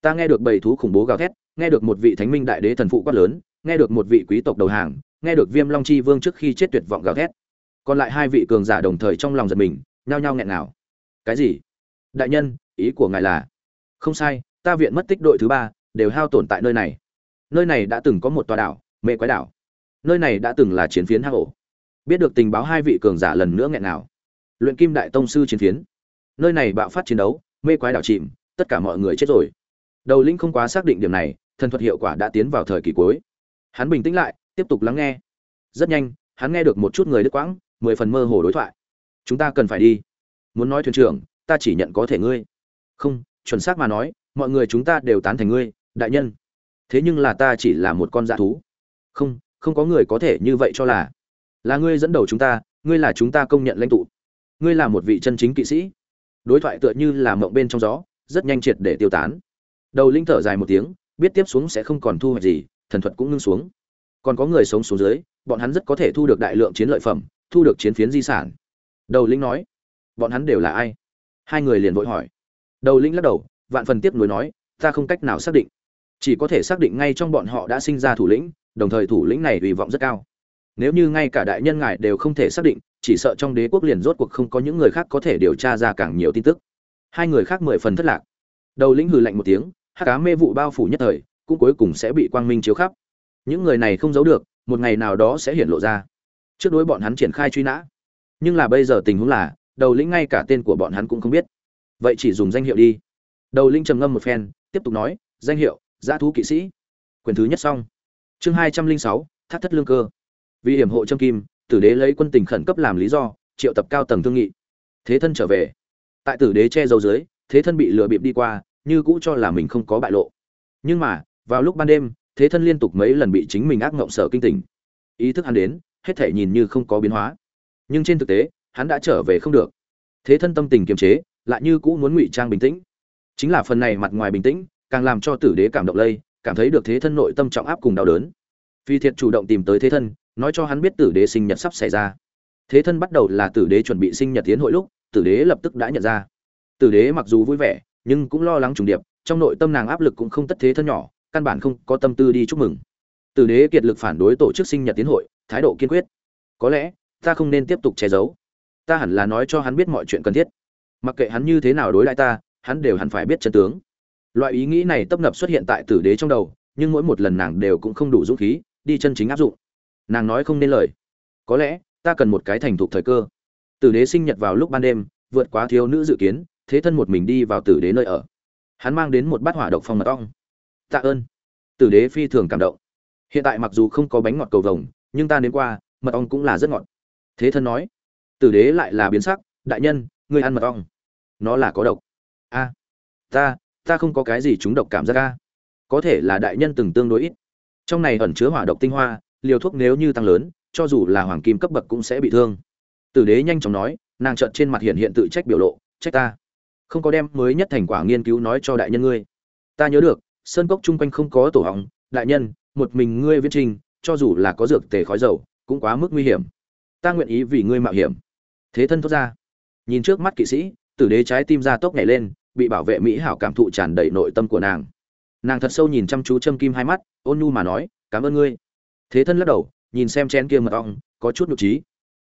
Ta nghe được bầy thú khủng bố gào thét, nghe được một vị thánh minh đại đế thần phụ quát lớn, nghe được một vị quý tộc đầu hàng nghe được viêm long chi vương trước khi chết tuyệt vọng gào thét. Còn lại hai vị cường giả đồng thời trong lòng giật mình, nhao nhao nghẹn nào cái gì? Đại nhân, ý của ngài là? Không sai, ta viện mất tích đội thứ ba, đều hao tổn tại nơi này. Nơi này đã từng có một tòa đảo, mê quái đảo. Nơi này đã từng là chiến phiến hang ổ. Biết được tình báo hai vị cường giả lần nữa nghẹn nào luyện kim đại tông sư chiến phiến. Nơi này bạo phát chiến đấu, mê quái đảo chìm, tất cả mọi người chết rồi. Đầu linh không quá xác định điểm này, thần thuật hiệu quả đã tiến vào thời kỳ cuối. Hắn bình tĩnh lại tiếp tục lắng nghe. Rất nhanh, hắn nghe được một chút người đứt quãng, mười phần mơ hồ đối thoại. Chúng ta cần phải đi. Muốn nói thuyền trưởng, ta chỉ nhận có thể ngươi. Không, chuẩn xác mà nói, mọi người chúng ta đều tán thành ngươi, đại nhân. Thế nhưng là ta chỉ là một con dạ thú. Không không có người có thể như vậy cho là. Là ngươi dẫn đầu chúng ta, ngươi là chúng ta công nhận lãnh tụ. Ngươi là một vị chân chính kỵ sĩ. Đối thoại tựa như là mộng bên trong gió, rất nhanh triệt để tiêu tán. Đầu linh thở dài một tiếng, biết tiếp xuống sẽ không còn thu hoạch gì, thần thuật cũng ngưng xuống còn có người sống xuống dưới, bọn hắn rất có thể thu được đại lượng chiến lợi phẩm, thu được chiến phiến di sản. Đầu linh nói, bọn hắn đều là ai? Hai người liền vội hỏi. Đầu linh lắc đầu, vạn phần tiếp nối nói, ta không cách nào xác định. Chỉ có thể xác định ngay trong bọn họ đã sinh ra thủ lĩnh, đồng thời thủ lĩnh này hy vọng rất cao. Nếu như ngay cả đại nhân ngài đều không thể xác định, chỉ sợ trong đế quốc liền rốt cuộc không có những người khác có thể điều tra ra càng nhiều tin tức. Hai người khác mười phần thất lạc. Đầu lĩnh hừ lạnh một tiếng, hắc cá mê vụ bao phủ nhất thời, cũng cuối cùng sẽ bị quang minh chiếu khắp những người này không giấu được, một ngày nào đó sẽ hiện lộ ra. Trước đối bọn hắn triển khai truy nã. Nhưng là bây giờ tình huống là, đầu lĩnh ngay cả tên của bọn hắn cũng không biết. Vậy chỉ dùng danh hiệu đi. Đầu lĩnh trầm ngâm một phen, tiếp tục nói, danh hiệu, giã thú kỵ sĩ. Quyền thứ nhất xong. Chương hai trăm linh sáu, thác thất lương cơ. Vì hiểm hộ trâm kim, tử đế lấy quân tình khẩn cấp làm lý do, triệu tập cao tầng thương nghị. Thế thân trở về. Tại tử đế che giấu dưới, thế thân bị lừa bịp đi qua, như cũ cho là mình không có bại lộ. Nhưng mà, vào lúc ban đêm thế thân liên tục mấy lần bị chính mình ác ngộng sở kinh tỉnh. Ý thức hắn đến, hết thể nhìn như không có biến hóa. Nhưng trên thực tế, hắn đã trở về không được. Thế thân tâm tình kiềm chế, lại như cũ muốn ngụy trang bình tĩnh. Chính là phần này mặt ngoài bình tĩnh, càng làm cho tử đế cảm động lây, cảm thấy được thế thân nội tâm trọng áp cùng đau đớn. Phi thiệt chủ động tìm tới thế thân, nói cho hắn biết tử đế sinh nhật sắp xảy ra. Thế thân bắt đầu là tử đế chuẩn bị sinh nhật tiến hội lúc, tử đế lập tức đã nhận ra. Tử đế mặc dù vui vẻ, nhưng cũng lo lắng trùng điệp, trong nội tâm nàng áp lực cũng không tất thế thân nhỏ căn bản không có tâm tư đi chúc mừng. Tử đế kiệt lực phản đối tổ chức sinh nhật tiến hội, thái độ kiên quyết. Có lẽ, ta không nên tiếp tục che giấu. Ta hẳn là nói cho hắn biết mọi chuyện cần thiết. Mặc kệ hắn như thế nào đối lại ta, hắn đều hẳn phải biết chân tướng. Loại ý nghĩ này tấp nập xuất hiện tại tử đế trong đầu, nhưng mỗi một lần nàng đều cũng không đủ dũng khí, đi chân chính áp dụng. Nàng nói không nên lời. Có lẽ, ta cần một cái thành thục thời cơ. Tử đế sinh nhật vào lúc ban đêm, vượt quá thiếu nữ dự kiến, thế thân một mình đi vào tử đế nơi ở. Hắn mang đến một bát hỏa độc phong mật ong tạ ơn. Tử đế phi thường cảm động. Hiện tại mặc dù không có bánh ngọt cầu vồng, nhưng ta đến qua, mật ong cũng là rất ngọt. Thế thân nói, tử đế lại là biến sắc, đại nhân, ngươi ăn mật ong. Nó là có độc. A, ta ta không có cái gì chúng độc cảm giác a. Có thể là đại nhân từng tương đối ít. Trong này ẩn chứa hỏa độc tinh hoa, liều thuốc nếu như tăng lớn, cho dù là hoàng kim cấp bậc cũng sẽ bị thương. Tử đế nhanh chóng nói, nàng trợn trên mặt hiện hiện tự trách biểu lộ, trách ta. Không có đem mới nhất thành quả nghiên cứu nói cho đại nhân ngươi. Ta nhớ được sơn cốc chung quanh không có tổ hỏng, đại nhân, một mình ngươi viết trình, cho dù là có dược tề khói dầu, cũng quá mức nguy hiểm. Ta nguyện ý vì ngươi mạo hiểm. Thế thân thốt ra. Nhìn trước mắt kỵ sĩ, tử đế trái tim ra tốc nhảy lên, bị bảo vệ mỹ hảo cảm thụ tràn đầy nội tâm của nàng. Nàng thật sâu nhìn chăm chú châm kim hai mắt, ôn nhu mà nói, cảm ơn ngươi. Thế thân lắc đầu, nhìn xem chén kia mật ong, có chút nhục trí.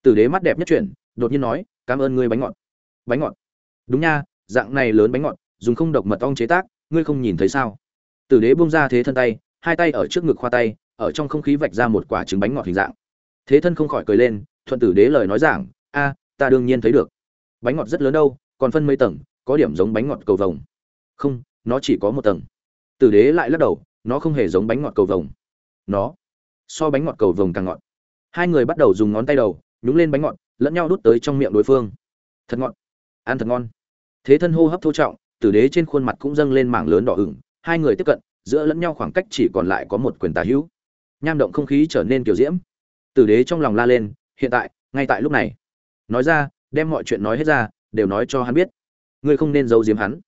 Tử đế mắt đẹp nhất chuyển, đột nhiên nói, cảm ơn ngươi bánh ngọt. Bánh ngọt? Đúng nha, dạng này lớn bánh ngọt, dùng không độc mật ong chế tác, ngươi không nhìn thấy sao? Tử đế bung ra thế thân tay, hai tay ở trước ngực khoa tay, ở trong không khí vạch ra một quả trứng bánh ngọt hình dạng. Thế thân không khỏi cười lên, thuận tử đế lời nói giảng, a, ta đương nhiên thấy được. Bánh ngọt rất lớn đâu, còn phân mấy tầng, có điểm giống bánh ngọt cầu vồng. Không, nó chỉ có một tầng. Tử đế lại lắc đầu, nó không hề giống bánh ngọt cầu vồng. Nó? So bánh ngọt cầu vồng càng ngọt. Hai người bắt đầu dùng ngón tay đầu, nhúng lên bánh ngọt, lẫn nhau đút tới trong miệng đối phương. Thật ngọt. Ăn thật ngon. Thế thân hô hấp thô trọng, tử đế trên khuôn mặt cũng dâng lên mảng lớn đỏ ửng hai người tiếp cận, giữa lẫn nhau khoảng cách chỉ còn lại có một quyền tà hữu. Nham động không khí trở nên kiểu diễm. Tử đế trong lòng la lên, hiện tại, ngay tại lúc này. Nói ra, đem mọi chuyện nói hết ra, đều nói cho hắn biết. Ngươi không nên giấu giếm hắn.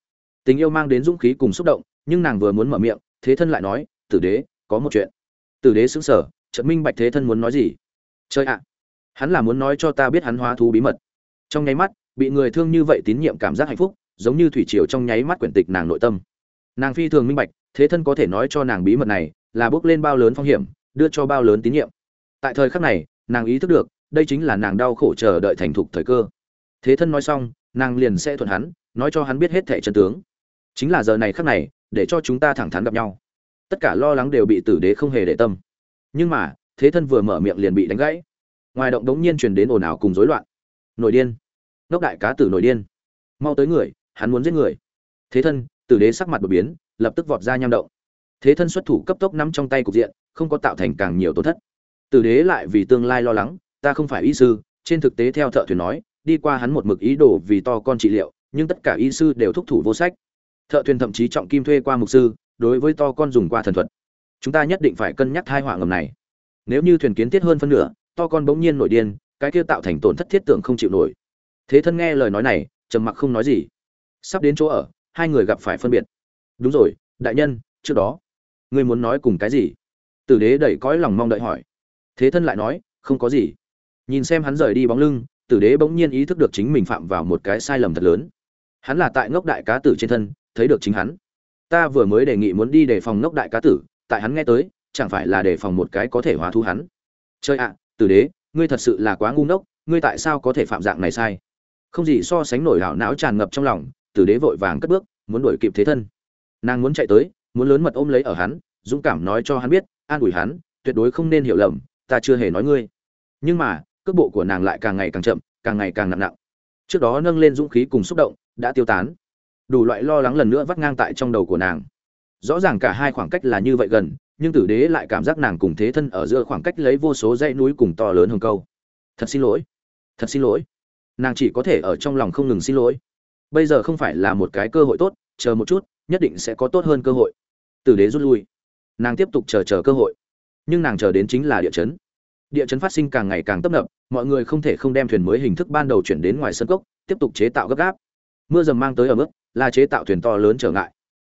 Tình yêu mang đến dũng khí cùng xúc động, nhưng nàng vừa muốn mở miệng, thế thân lại nói, tử đế, có một chuyện. Tử đế xứng sở trận minh bạch thế thân muốn nói gì. Chơi ạ. Hắn là muốn nói cho ta biết hắn hóa thú bí mật. Trong nháy mắt, bị người thương như vậy tín nhiệm cảm giác hạnh phúc, giống như thủy triều trong nháy mắt quyển tịch nàng nội tâm nàng phi thường minh bạch, thế thân có thể nói cho nàng bí mật này là bước lên bao lớn phong hiểm, đưa cho bao lớn tín nhiệm. Tại thời khắc này, nàng ý thức được, đây chính là nàng đau khổ chờ đợi thành thục thời cơ. Thế thân nói xong, nàng liền sẽ thuận hắn, nói cho hắn biết hết thẻ chân tướng. Chính là giờ này khắc này, để cho chúng ta thẳng thắn gặp nhau. Tất cả lo lắng đều bị tử đế không hề để tâm. Nhưng mà, thế thân vừa mở miệng liền bị đánh gãy. Ngoài động đống nhiên truyền đến ồn ào cùng rối loạn. Nổi điên. Ngốc đại cá tử nổi điên. Mau tới người, hắn muốn giết người. Thế thân tử đế sắc mặt đột biến, lập tức vọt ra nham động. Thế thân xuất thủ cấp tốc nắm trong tay cục diện, không có tạo thành càng nhiều tổn thất. Tử đế lại vì tương lai lo lắng, ta không phải y sư, trên thực tế theo thợ thuyền nói, đi qua hắn một mực ý đồ vì to con trị liệu, nhưng tất cả y sư đều thúc thủ vô sách. Thợ thuyền thậm chí trọng kim thuê qua mục sư, đối với to con dùng qua thần thuật. Chúng ta nhất định phải cân nhắc hai họa ngầm này. Nếu như thuyền kiến thiết hơn phân nửa, to con bỗng nhiên nổi điên, cái kia tạo thành tổn thất thiết tưởng không chịu nổi. Thế thân nghe lời nói này, trầm mặc không nói gì. Sắp đến chỗ ở hai người gặp phải phân biệt. Đúng rồi, đại nhân, trước đó. Ngươi muốn nói cùng cái gì? Tử đế đẩy cõi lòng mong đợi hỏi. Thế thân lại nói, không có gì. Nhìn xem hắn rời đi bóng lưng, tử đế bỗng nhiên ý thức được chính mình phạm vào một cái sai lầm thật lớn. Hắn là tại ngốc đại cá tử trên thân, thấy được chính hắn. Ta vừa mới đề nghị muốn đi đề phòng ngốc đại cá tử, tại hắn nghe tới, chẳng phải là đề phòng một cái có thể hóa thu hắn. Chơi ạ, tử đế, ngươi thật sự là quá ngu ngốc, ngươi tại sao có thể phạm dạng này sai? Không gì so sánh nổi hảo não tràn ngập trong lòng tử đế vội vàng cất bước, muốn đuổi kịp thế thân. Nàng muốn chạy tới, muốn lớn mật ôm lấy ở hắn, dũng cảm nói cho hắn biết, an ủi hắn, tuyệt đối không nên hiểu lầm, ta chưa hề nói ngươi. Nhưng mà, cước bộ của nàng lại càng ngày càng chậm, càng ngày càng nặng nặng. Trước đó nâng lên dũng khí cùng xúc động, đã tiêu tán. Đủ loại lo lắng lần nữa vắt ngang tại trong đầu của nàng. Rõ ràng cả hai khoảng cách là như vậy gần, nhưng tử đế lại cảm giác nàng cùng thế thân ở giữa khoảng cách lấy vô số dãy núi cùng to lớn hơn câu. Thật xin lỗi. Thật xin lỗi. Nàng chỉ có thể ở trong lòng không ngừng xin lỗi bây giờ không phải là một cái cơ hội tốt, chờ một chút, nhất định sẽ có tốt hơn cơ hội. Tử đế rút lui. Nàng tiếp tục chờ chờ cơ hội. Nhưng nàng chờ đến chính là địa chấn. Địa chấn phát sinh càng ngày càng tấp nập, mọi người không thể không đem thuyền mới hình thức ban đầu chuyển đến ngoài sân cốc, tiếp tục chế tạo gấp gáp. Mưa dầm mang tới ở mức, là chế tạo thuyền to lớn trở ngại.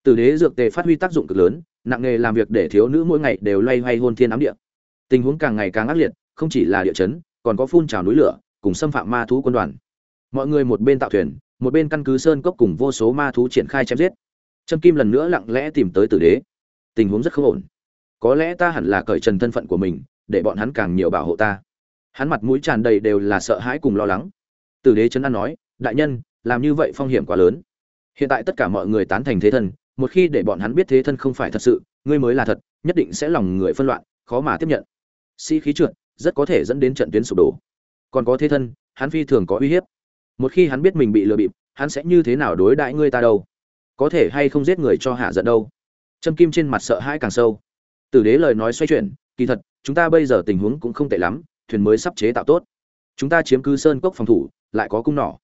Tử đế dược tề phát huy tác dụng cực lớn, nặng nghề làm việc để thiếu nữ mỗi ngày đều loay hoay hôn thiên ám địa. Tình huống càng ngày càng ác liệt, không chỉ là địa chấn, còn có phun trào núi lửa, cùng xâm phạm ma thú quân đoàn. Mọi người một bên tạo thuyền một bên căn cứ sơn cốc cùng vô số ma thú triển khai chém giết. Trâm kim lần nữa lặng lẽ tìm tới tử đế. Tình huống rất không ổn. Có lẽ ta hẳn là cởi trần thân phận của mình, để bọn hắn càng nhiều bảo hộ ta. Hắn mặt mũi tràn đầy đều là sợ hãi cùng lo lắng. Tử đế trấn an nói, đại nhân, làm như vậy phong hiểm quá lớn. Hiện tại tất cả mọi người tán thành thế thân, một khi để bọn hắn biết thế thân không phải thật sự, ngươi mới là thật, nhất định sẽ lòng người phân loạn, khó mà tiếp nhận. Sĩ、si、khí trượt, rất có thể dẫn đến trận tuyến sụp đổ. Còn có thế thân, hắn phi thường có uy hiếp một khi hắn biết mình bị lừa bịp, hắn sẽ như thế nào đối đãi ngươi ta đâu? Có thể hay không giết người cho hạ giận đâu? Châm kim trên mặt sợ hãi càng sâu. Tử đế lời nói xoay chuyển, kỳ thật, chúng ta bây giờ tình huống cũng không tệ lắm, thuyền mới sắp chế tạo tốt. Chúng ta chiếm cứ sơn cốc phòng thủ, lại có cung nỏ.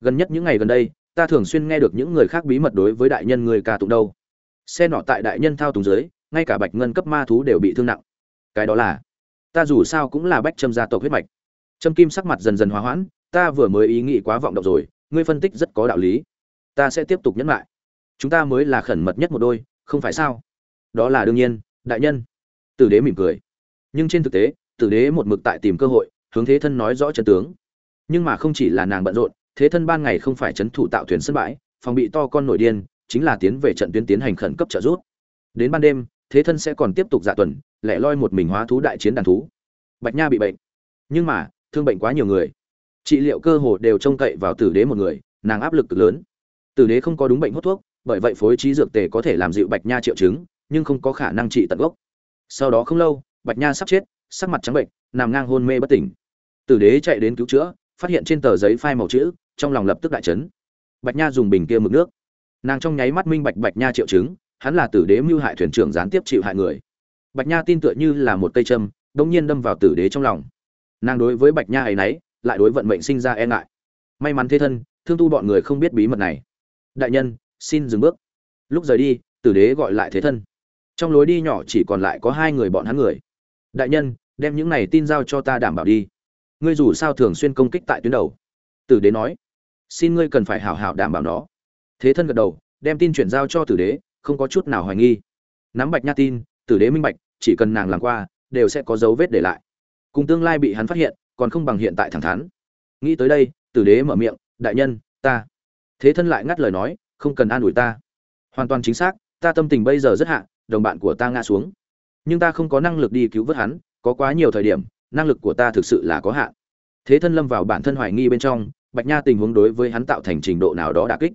Gần nhất những ngày gần đây, ta thường xuyên nghe được những người khác bí mật đối với đại nhân người ca tụng đâu. Xe nọ tại đại nhân thao túng dưới, ngay cả bạch ngân cấp ma thú đều bị thương nặng. Cái đó là, ta dù sao cũng là bách trâm gia tộc huyết mạch. Trâm kim sắc mặt dần dần hóa hoãn ta vừa mới ý nghĩ quá vọng động rồi, ngươi phân tích rất có đạo lý. Ta sẽ tiếp tục nhấn lại chúng ta mới là khẩn mật nhất một đôi, không phải sao? Đó là đương nhiên, đại nhân. Tử đế mỉm cười. Nhưng trên thực tế, tử đế một mực tại tìm cơ hội, hướng thế thân nói rõ chân tướng. Nhưng mà không chỉ là nàng bận rộn, thế thân ban ngày không phải c h ấ n thủ tạo thuyền sân bãi, phòng bị to con nổi điên, chính là tiến về trận tuyến tiến hành khẩn cấp trợ giúp. Đến ban đêm, thế thân sẽ còn tiếp tục dạ tuần, lẻ loi một mình hóa thú đại chiến đàn thú. Bạch nha bị bệnh. Nhưng mà, thương bệnh quá nhiều người trị liệu cơ hồ đều trông cậy vào tử đế một người, nàng áp lực cực lớn. Tử đế không có đúng bệnh hút thuốc, bởi vậy phối trí dược tề có thể làm dịu bạch nha triệu chứng, nhưng không có khả năng trị tận gốc. Sau đó không lâu, bạch nha sắp chết, sắc mặt trắng bệnh, nằm ngang hôn mê bất tỉnh. Tử đế chạy đến cứu chữa, phát hiện trên tờ giấy phai màu chữ, trong lòng lập tức đại chấn. Bạch nha dùng bình kia mực nước. Nàng trong nháy mắt minh bạch bạch nha triệu chứng, hắn là tử đế mưu hại thuyền trưởng gián tiếp chịu hại người. Bạch nha tin tựa như là một cây châm đông nhiên đâm vào tử đế trong lòng. Nàng đối với bạch nha ấy nấy lại đối vận mệnh sinh ra e ngại. May mắn thế thân, thương tu bọn người không biết bí mật này. Đại nhân, xin dừng bước. Lúc rời đi, tử đế gọi lại thế thân. Trong lối đi nhỏ chỉ còn lại có hai người bọn hắn người. Đại nhân, đem những này tin giao cho ta đảm bảo đi. Ngươi dù sao thường xuyên công kích tại tuyến đầu. Tử đế nói. Xin ngươi cần phải hảo hảo đảm bảo nó. Thế thân gật đầu, đem tin chuyển giao cho tử đế, không có chút nào hoài nghi. Nắm bạch nha tin, tử đế minh bạch, chỉ cần nàng làm qua, đều sẽ có dấu vết để lại. Cùng tương lai bị hắn phát hiện còn không bằng hiện tại thẳng thắn. Nghĩ tới đây, tử đế mở miệng, đại nhân, ta. Thế thân lại ngắt lời nói, không cần an ủi ta. Hoàn toàn chính xác, ta tâm tình bây giờ rất hạ, đồng bạn của ta ngã xuống. Nhưng ta không có năng lực đi cứu vớt hắn, có quá nhiều thời điểm, năng lực của ta thực sự là có hạn. Thế thân lâm vào bản thân hoài nghi bên trong, bạch nha tình huống đối với hắn tạo thành trình độ nào đó đả kích.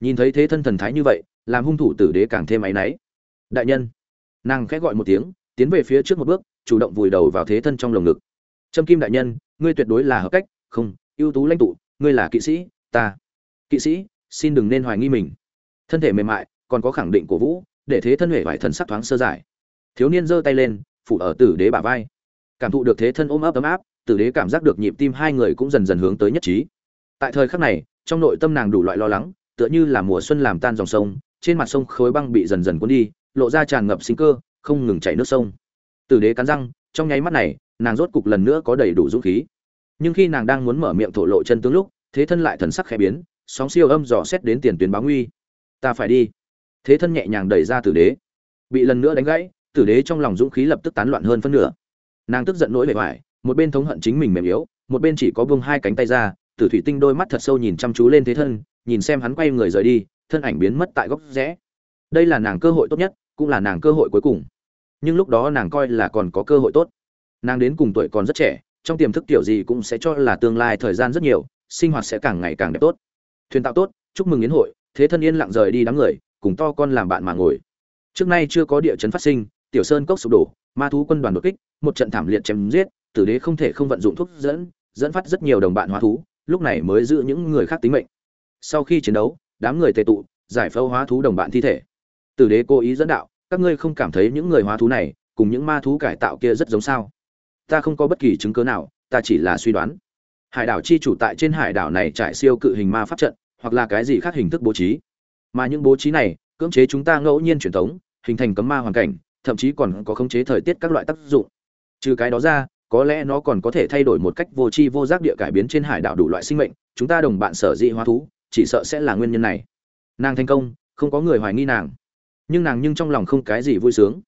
Nhìn thấy thế thân thần thái như vậy, làm hung thủ tử đế càng thêm áy náy. Đại nhân. Nàng khẽ gọi một tiếng, tiến về phía trước một bước, chủ động vùi đầu vào thế thân trong lồng ngực trâm kim đại nhân, ngươi tuyệt đối là hợp cách, không, ưu tú lãnh tụ, ngươi là kỵ sĩ, ta. Kỵ sĩ, xin đừng nên hoài nghi mình. Thân thể mềm mại, còn có khẳng định của vũ, để thế thân huệ vải thần sắc thoáng sơ giải. Thiếu niên giơ tay lên, phủ ở tử đế bả vai. Cảm thụ được thế thân ôm ấp ấm áp, tử đế cảm giác được nhịp tim hai người cũng dần dần hướng tới nhất trí. Tại thời khắc này, trong nội tâm nàng đủ loại lo lắng, tựa như là mùa xuân làm tan dòng sông, trên mặt sông khối băng bị dần dần cuốn đi, lộ ra tràn ngập sinh cơ, không ngừng chảy nước sông. Tử đế cắn răng, trong nháy mắt này nàng rốt cục lần nữa có đầy đủ dũng khí. Nhưng khi nàng đang muốn mở miệng thổ lộ chân tướng lúc, thế thân lại thần sắc khẽ biến, sóng siêu âm dò xét đến tiền tuyến báo nguy. Ta phải đi. Thế thân nhẹ nhàng đẩy ra tử đế. Bị lần nữa đánh gãy, tử đế trong lòng dũng khí lập tức tán loạn hơn phân nửa. Nàng tức giận nỗi bề ngoài, một bên thống hận chính mình mềm yếu, một bên chỉ có vung hai cánh tay ra, tử thủy tinh đôi mắt thật sâu nhìn chăm chú lên thế thân, nhìn xem hắn quay người rời đi, thân ảnh biến mất tại góc rẽ. Đây là nàng cơ hội tốt nhất, cũng là nàng cơ hội cuối cùng. Nhưng lúc đó nàng coi là còn có cơ hội tốt nàng đến cùng tuổi còn rất trẻ, trong tiềm thức tiểu gì cũng sẽ cho là tương lai thời gian rất nhiều, sinh hoạt sẽ càng ngày càng đẹp tốt. Thuyền tạo tốt, chúc mừng yến hội, thế thân yên lặng rời đi đám người, cùng to con làm bạn mà ngồi. Trước nay chưa có địa chấn phát sinh, tiểu sơn cốc sụp đổ, ma thú quân đoàn đột kích, một trận thảm liệt chém giết, tử đế không thể không vận dụng thuốc dẫn dẫn phát rất nhiều đồng bạn hóa thú, lúc này mới giữ những người khác tính mệnh. Sau khi chiến đấu, đám người tề tụ, giải phẫu hóa thú đồng bạn thi thể. Tử đế cố ý dẫn đạo, các ngươi không cảm thấy những người hóa thú này cùng những ma thú cải tạo kia rất giống sao? Ta không có bất kỳ chứng cứ nào, ta chỉ là suy đoán. Hải đảo chi chủ tại trên hải đảo này trải siêu cự hình ma pháp trận, hoặc là cái gì khác hình thức bố trí. Mà những bố trí này, cưỡng chế chúng ta ngẫu nhiên truyền thống hình thành cấm ma hoàn cảnh, thậm chí còn có khống chế thời tiết các loại tác dụng. Trừ cái đó ra, có lẽ nó còn có thể thay đổi một cách vô tri vô giác địa cải biến trên hải đảo đủ loại sinh mệnh, chúng ta đồng bạn sở dị hóa thú, chỉ sợ sẽ là nguyên nhân này. Nàng thành công, không có người hoài nghi nàng. Nhưng nàng nhưng trong lòng không cái gì vui sướng.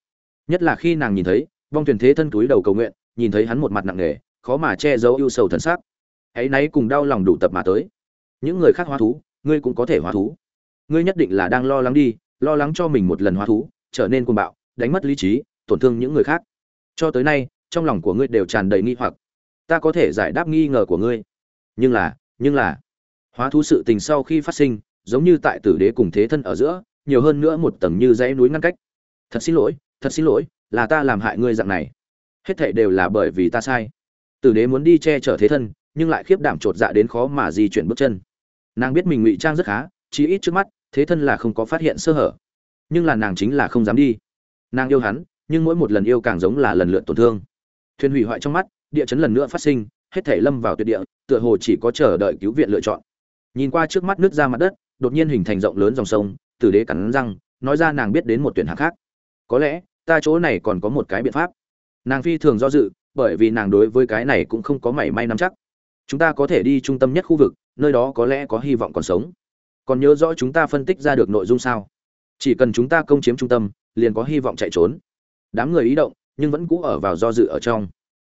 Nhất là khi nàng nhìn thấy, vong thuyền thế thân túi đầu cầu nguyện nhìn thấy hắn một mặt nặng nề, khó mà che giấu ưu sầu thần sắc. Ấy nấy cùng đau lòng đủ tập mà tới. Những người khác hóa thú, ngươi cũng có thể hóa thú. Ngươi nhất định là đang lo lắng đi, lo lắng cho mình một lần hóa thú, trở nên cuồng bạo, đánh mất lý trí, tổn thương những người khác. Cho tới nay, trong lòng của ngươi đều tràn đầy nghi hoặc. Ta có thể giải đáp nghi ngờ của ngươi. Nhưng là nhưng là, hóa thú sự tình sau khi phát sinh, giống như tại tử đế cùng thế thân ở giữa, nhiều hơn nữa một tầng như dãy núi ngăn cách. Thật xin lỗi, thật xin lỗi, là ta làm hại ngươi dạng này hết thảy đều là bởi vì ta sai. Tử đế muốn đi che chở thế thân, nhưng lại khiếp đảm trột dạ đến khó mà di chuyển bước chân. Nàng biết mình ngụy trang rất khá, chí ít trước mắt, thế thân là không có phát hiện sơ hở. Nhưng là nàng chính là không dám đi. Nàng yêu hắn, nhưng mỗi một lần yêu càng giống là lần lượt tổn thương. Thuyền hủy hoại trong mắt, địa chấn lần nữa phát sinh, hết thể lâm vào tuyệt địa, tựa hồ chỉ có chờ đợi cứu viện lựa chọn. Nhìn qua trước mắt nước ra mặt đất, đột nhiên hình thành rộng lớn dòng sông, tử đế cắn răng, nói ra nàng biết đến một tuyển hạng khác. Có lẽ, ta chỗ này còn có một cái biện pháp nàng phi thường do dự, bởi vì nàng đối với cái này cũng không có mảy may nắm chắc. Chúng ta có thể đi trung tâm nhất khu vực, nơi đó có lẽ có hy vọng còn sống. Còn nhớ rõ chúng ta phân tích ra được nội dung sao? Chỉ cần chúng ta công chiếm trung tâm, liền có hy vọng chạy trốn. Đám người ý động, nhưng vẫn cũ ở vào do dự ở trong.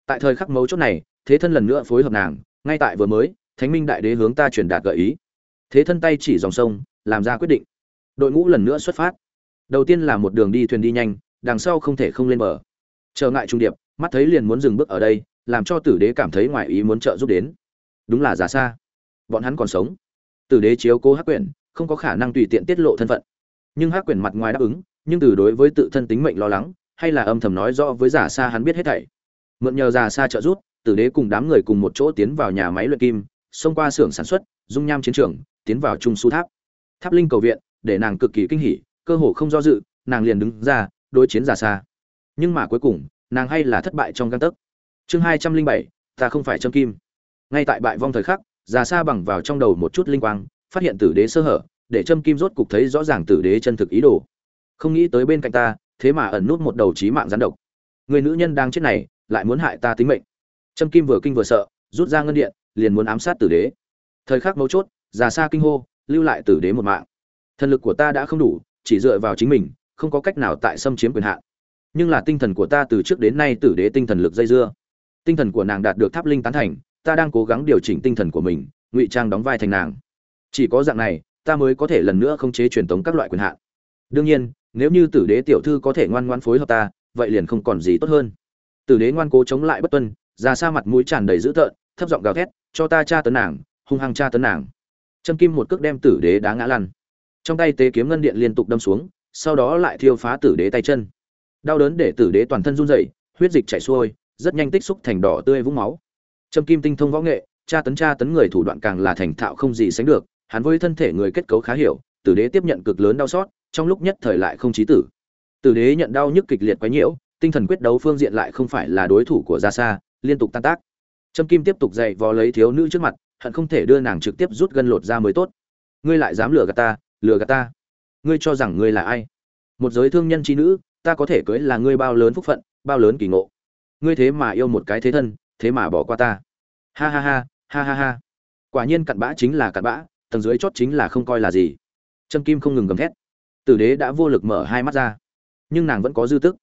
Tại thời khắc mấu chốt này, thế thân lần nữa phối hợp nàng, ngay tại vừa mới, thánh minh đại đế hướng ta truyền đạt gợi ý. Thế thân tay chỉ dòng sông, làm ra quyết định. Đội ngũ lần nữa xuất phát. Đầu tiên là một đường đi thuyền đi nhanh, đằng sau không thể không lên bờ trở ngại trung điệp, mắt thấy liền muốn dừng bước ở đây, làm cho tử đế cảm thấy ngoài ý muốn trợ giúp đến. Đúng là giả xa. Bọn hắn còn sống. Tử đế chiếu cố hắc quyển, không có khả năng tùy tiện tiết lộ thân phận. Nhưng hắc quyển mặt ngoài đáp ứng, nhưng từ đối với tự thân tính mệnh lo lắng, hay là âm thầm nói rõ với giả xa hắn biết hết thảy. Mượn nhờ giả xa trợ giúp, tử đế cùng đám người cùng một chỗ tiến vào nhà máy luyện kim, xông qua xưởng sản xuất, dung nham chiến trường, tiến vào trung su tháp. Tháp linh cầu viện, để nàng cực kỳ kinh hỉ, cơ hồ không do dự, nàng liền đứng ra, đối chiến giả xa nhưng mà cuối cùng, nàng hay là thất bại trong găng tấc. Chương hai trăm linh bảy, ta không phải châm kim. Ngay tại bại vong thời khắc, già xa bằng vào trong đầu một chút linh quang, phát hiện tử đế sơ hở, để châm kim rốt cục thấy rõ ràng tử đế chân thực ý đồ. Không nghĩ tới bên cạnh ta, thế mà ẩn nút một đầu trí mạng gián độc. Người nữ nhân đang chết này, lại muốn hại ta tính mệnh. Châm kim vừa kinh vừa sợ, rút ra ngân điện, liền muốn ám sát tử đế. Thời khắc mấu chốt, già xa kinh hô, lưu lại tử đế một mạng. Thần lực của ta đã không đủ, chỉ dựa vào chính mình, không có cách nào tại xâm chiếm quyền hạn nhưng là tinh thần của ta từ trước đến nay tử đế tinh thần lực dây dưa. Tinh thần của nàng đạt được tháp linh tán thành, ta đang cố gắng điều chỉnh tinh thần của mình, ngụy trang đóng vai thành nàng. Chỉ có dạng này, ta mới có thể lần nữa không chế truyền thống các loại quyền hạn. Đương nhiên, nếu như tử đế tiểu thư có thể ngoan ngoan phối hợp ta, vậy liền không còn gì tốt hơn. Tử đế ngoan cố chống lại bất tuân, ra xa mặt mũi tràn đầy dữ tợn, thấp giọng gào thét, cho ta tra tấn nàng, hung hăng tra tấn nàng. Châm kim một cước đem tử đế đá ngã lăn. Trong tay tế kiếm ngân điện liên tục đâm xuống, sau đó lại thiêu phá tử đế tay chân đau đớn để tử đế toàn thân run rẩy, huyết dịch chảy xuôi, rất nhanh tích xúc thành đỏ tươi vũng máu. Trâm kim tinh thông võ nghệ, tra tấn tra tấn người thủ đoạn càng là thành thạo không gì sánh được, hắn với thân thể người kết cấu khá hiểu, tử đế tiếp nhận cực lớn đau xót, trong lúc nhất thời lại không chí tử. Tử đế nhận đau nhức kịch liệt quấy nhiễu, tinh thần quyết đấu phương diện lại không phải là đối thủ của Ra sa, liên tục tan tác. Trâm kim tiếp tục dạy vò lấy thiếu nữ trước mặt, hận không thể đưa nàng trực tiếp rút gân lột ra mới tốt. Ngươi lại dám lừa gạt ta, lừa gạt ta. Ngươi cho rằng ngươi là ai? Một giới thương nhân trí nữ ta có thể cưới là ngươi bao lớn phúc phận, bao lớn kỳ ngộ. Ngươi thế mà yêu một cái thế thân, thế mà bỏ qua ta. Ha ha ha ha ha ha. Quả nhiên cặn bã chính là cặn bã, tầng dưới chót chính là không coi là gì. Trâm kim không ngừng gầm thét. Tử đế đã vô lực mở hai mắt ra. Nhưng nàng vẫn có dư tức.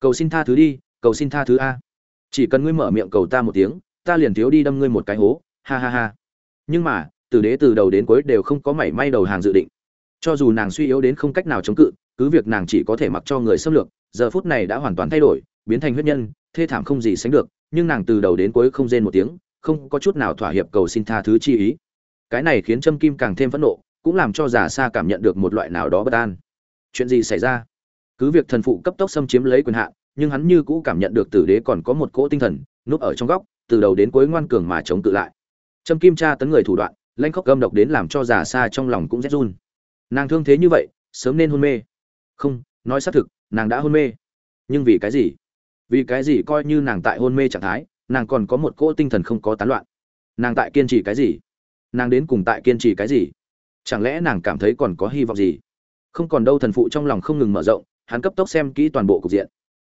Cầu xin tha thứ đi, cầu xin tha thứ a. Chỉ cần ngươi mở miệng cầu ta một tiếng, ta liền thiếu đi đâm ngươi một cái hố. Ha ha ha. Nhưng mà, tử đế từ đầu đến cuối đều không có mảy may đầu hàng dự định. Cho dù nàng suy yếu đến không cách nào chống cự cứ việc nàng chỉ có thể mặc cho người xâm lược, giờ phút này đã hoàn toàn thay đổi, biến thành huyết nhân, thê thảm không gì sánh được, nhưng nàng từ đầu đến cuối không rên một tiếng, không có chút nào thỏa hiệp cầu xin tha thứ chi ý. Cái này khiến trâm kim càng thêm phẫn nộ, cũng làm cho giả xa cảm nhận được một loại nào đó bất an. Chuyện gì xảy ra? Cứ việc thần phụ cấp tốc xâm chiếm lấy quyền hạn, nhưng hắn như cũ cảm nhận được tử đế còn có một cỗ tinh thần, núp ở trong góc, từ đầu đến cuối ngoan cường mà chống cự lại. Trâm kim tra tấn người thủ đoạn lanh khóc gâm độc đến làm cho giả xa trong lòng cũng rét run. Nàng thương thế như vậy, sớm nên hôn mê không, nói xác thực, nàng đã hôn mê. Nhưng vì cái gì? Vì cái gì coi như nàng tại hôn mê trạng thái, nàng còn có một cỗ tinh thần không có tán loạn? Nàng tại kiên trì cái gì? Nàng đến cùng tại kiên trì cái gì? Chẳng lẽ nàng cảm thấy còn có hy vọng gì? Không còn đâu thần phụ trong lòng không ngừng mở rộng, hắn cấp tốc xem kỹ toàn bộ cục diện.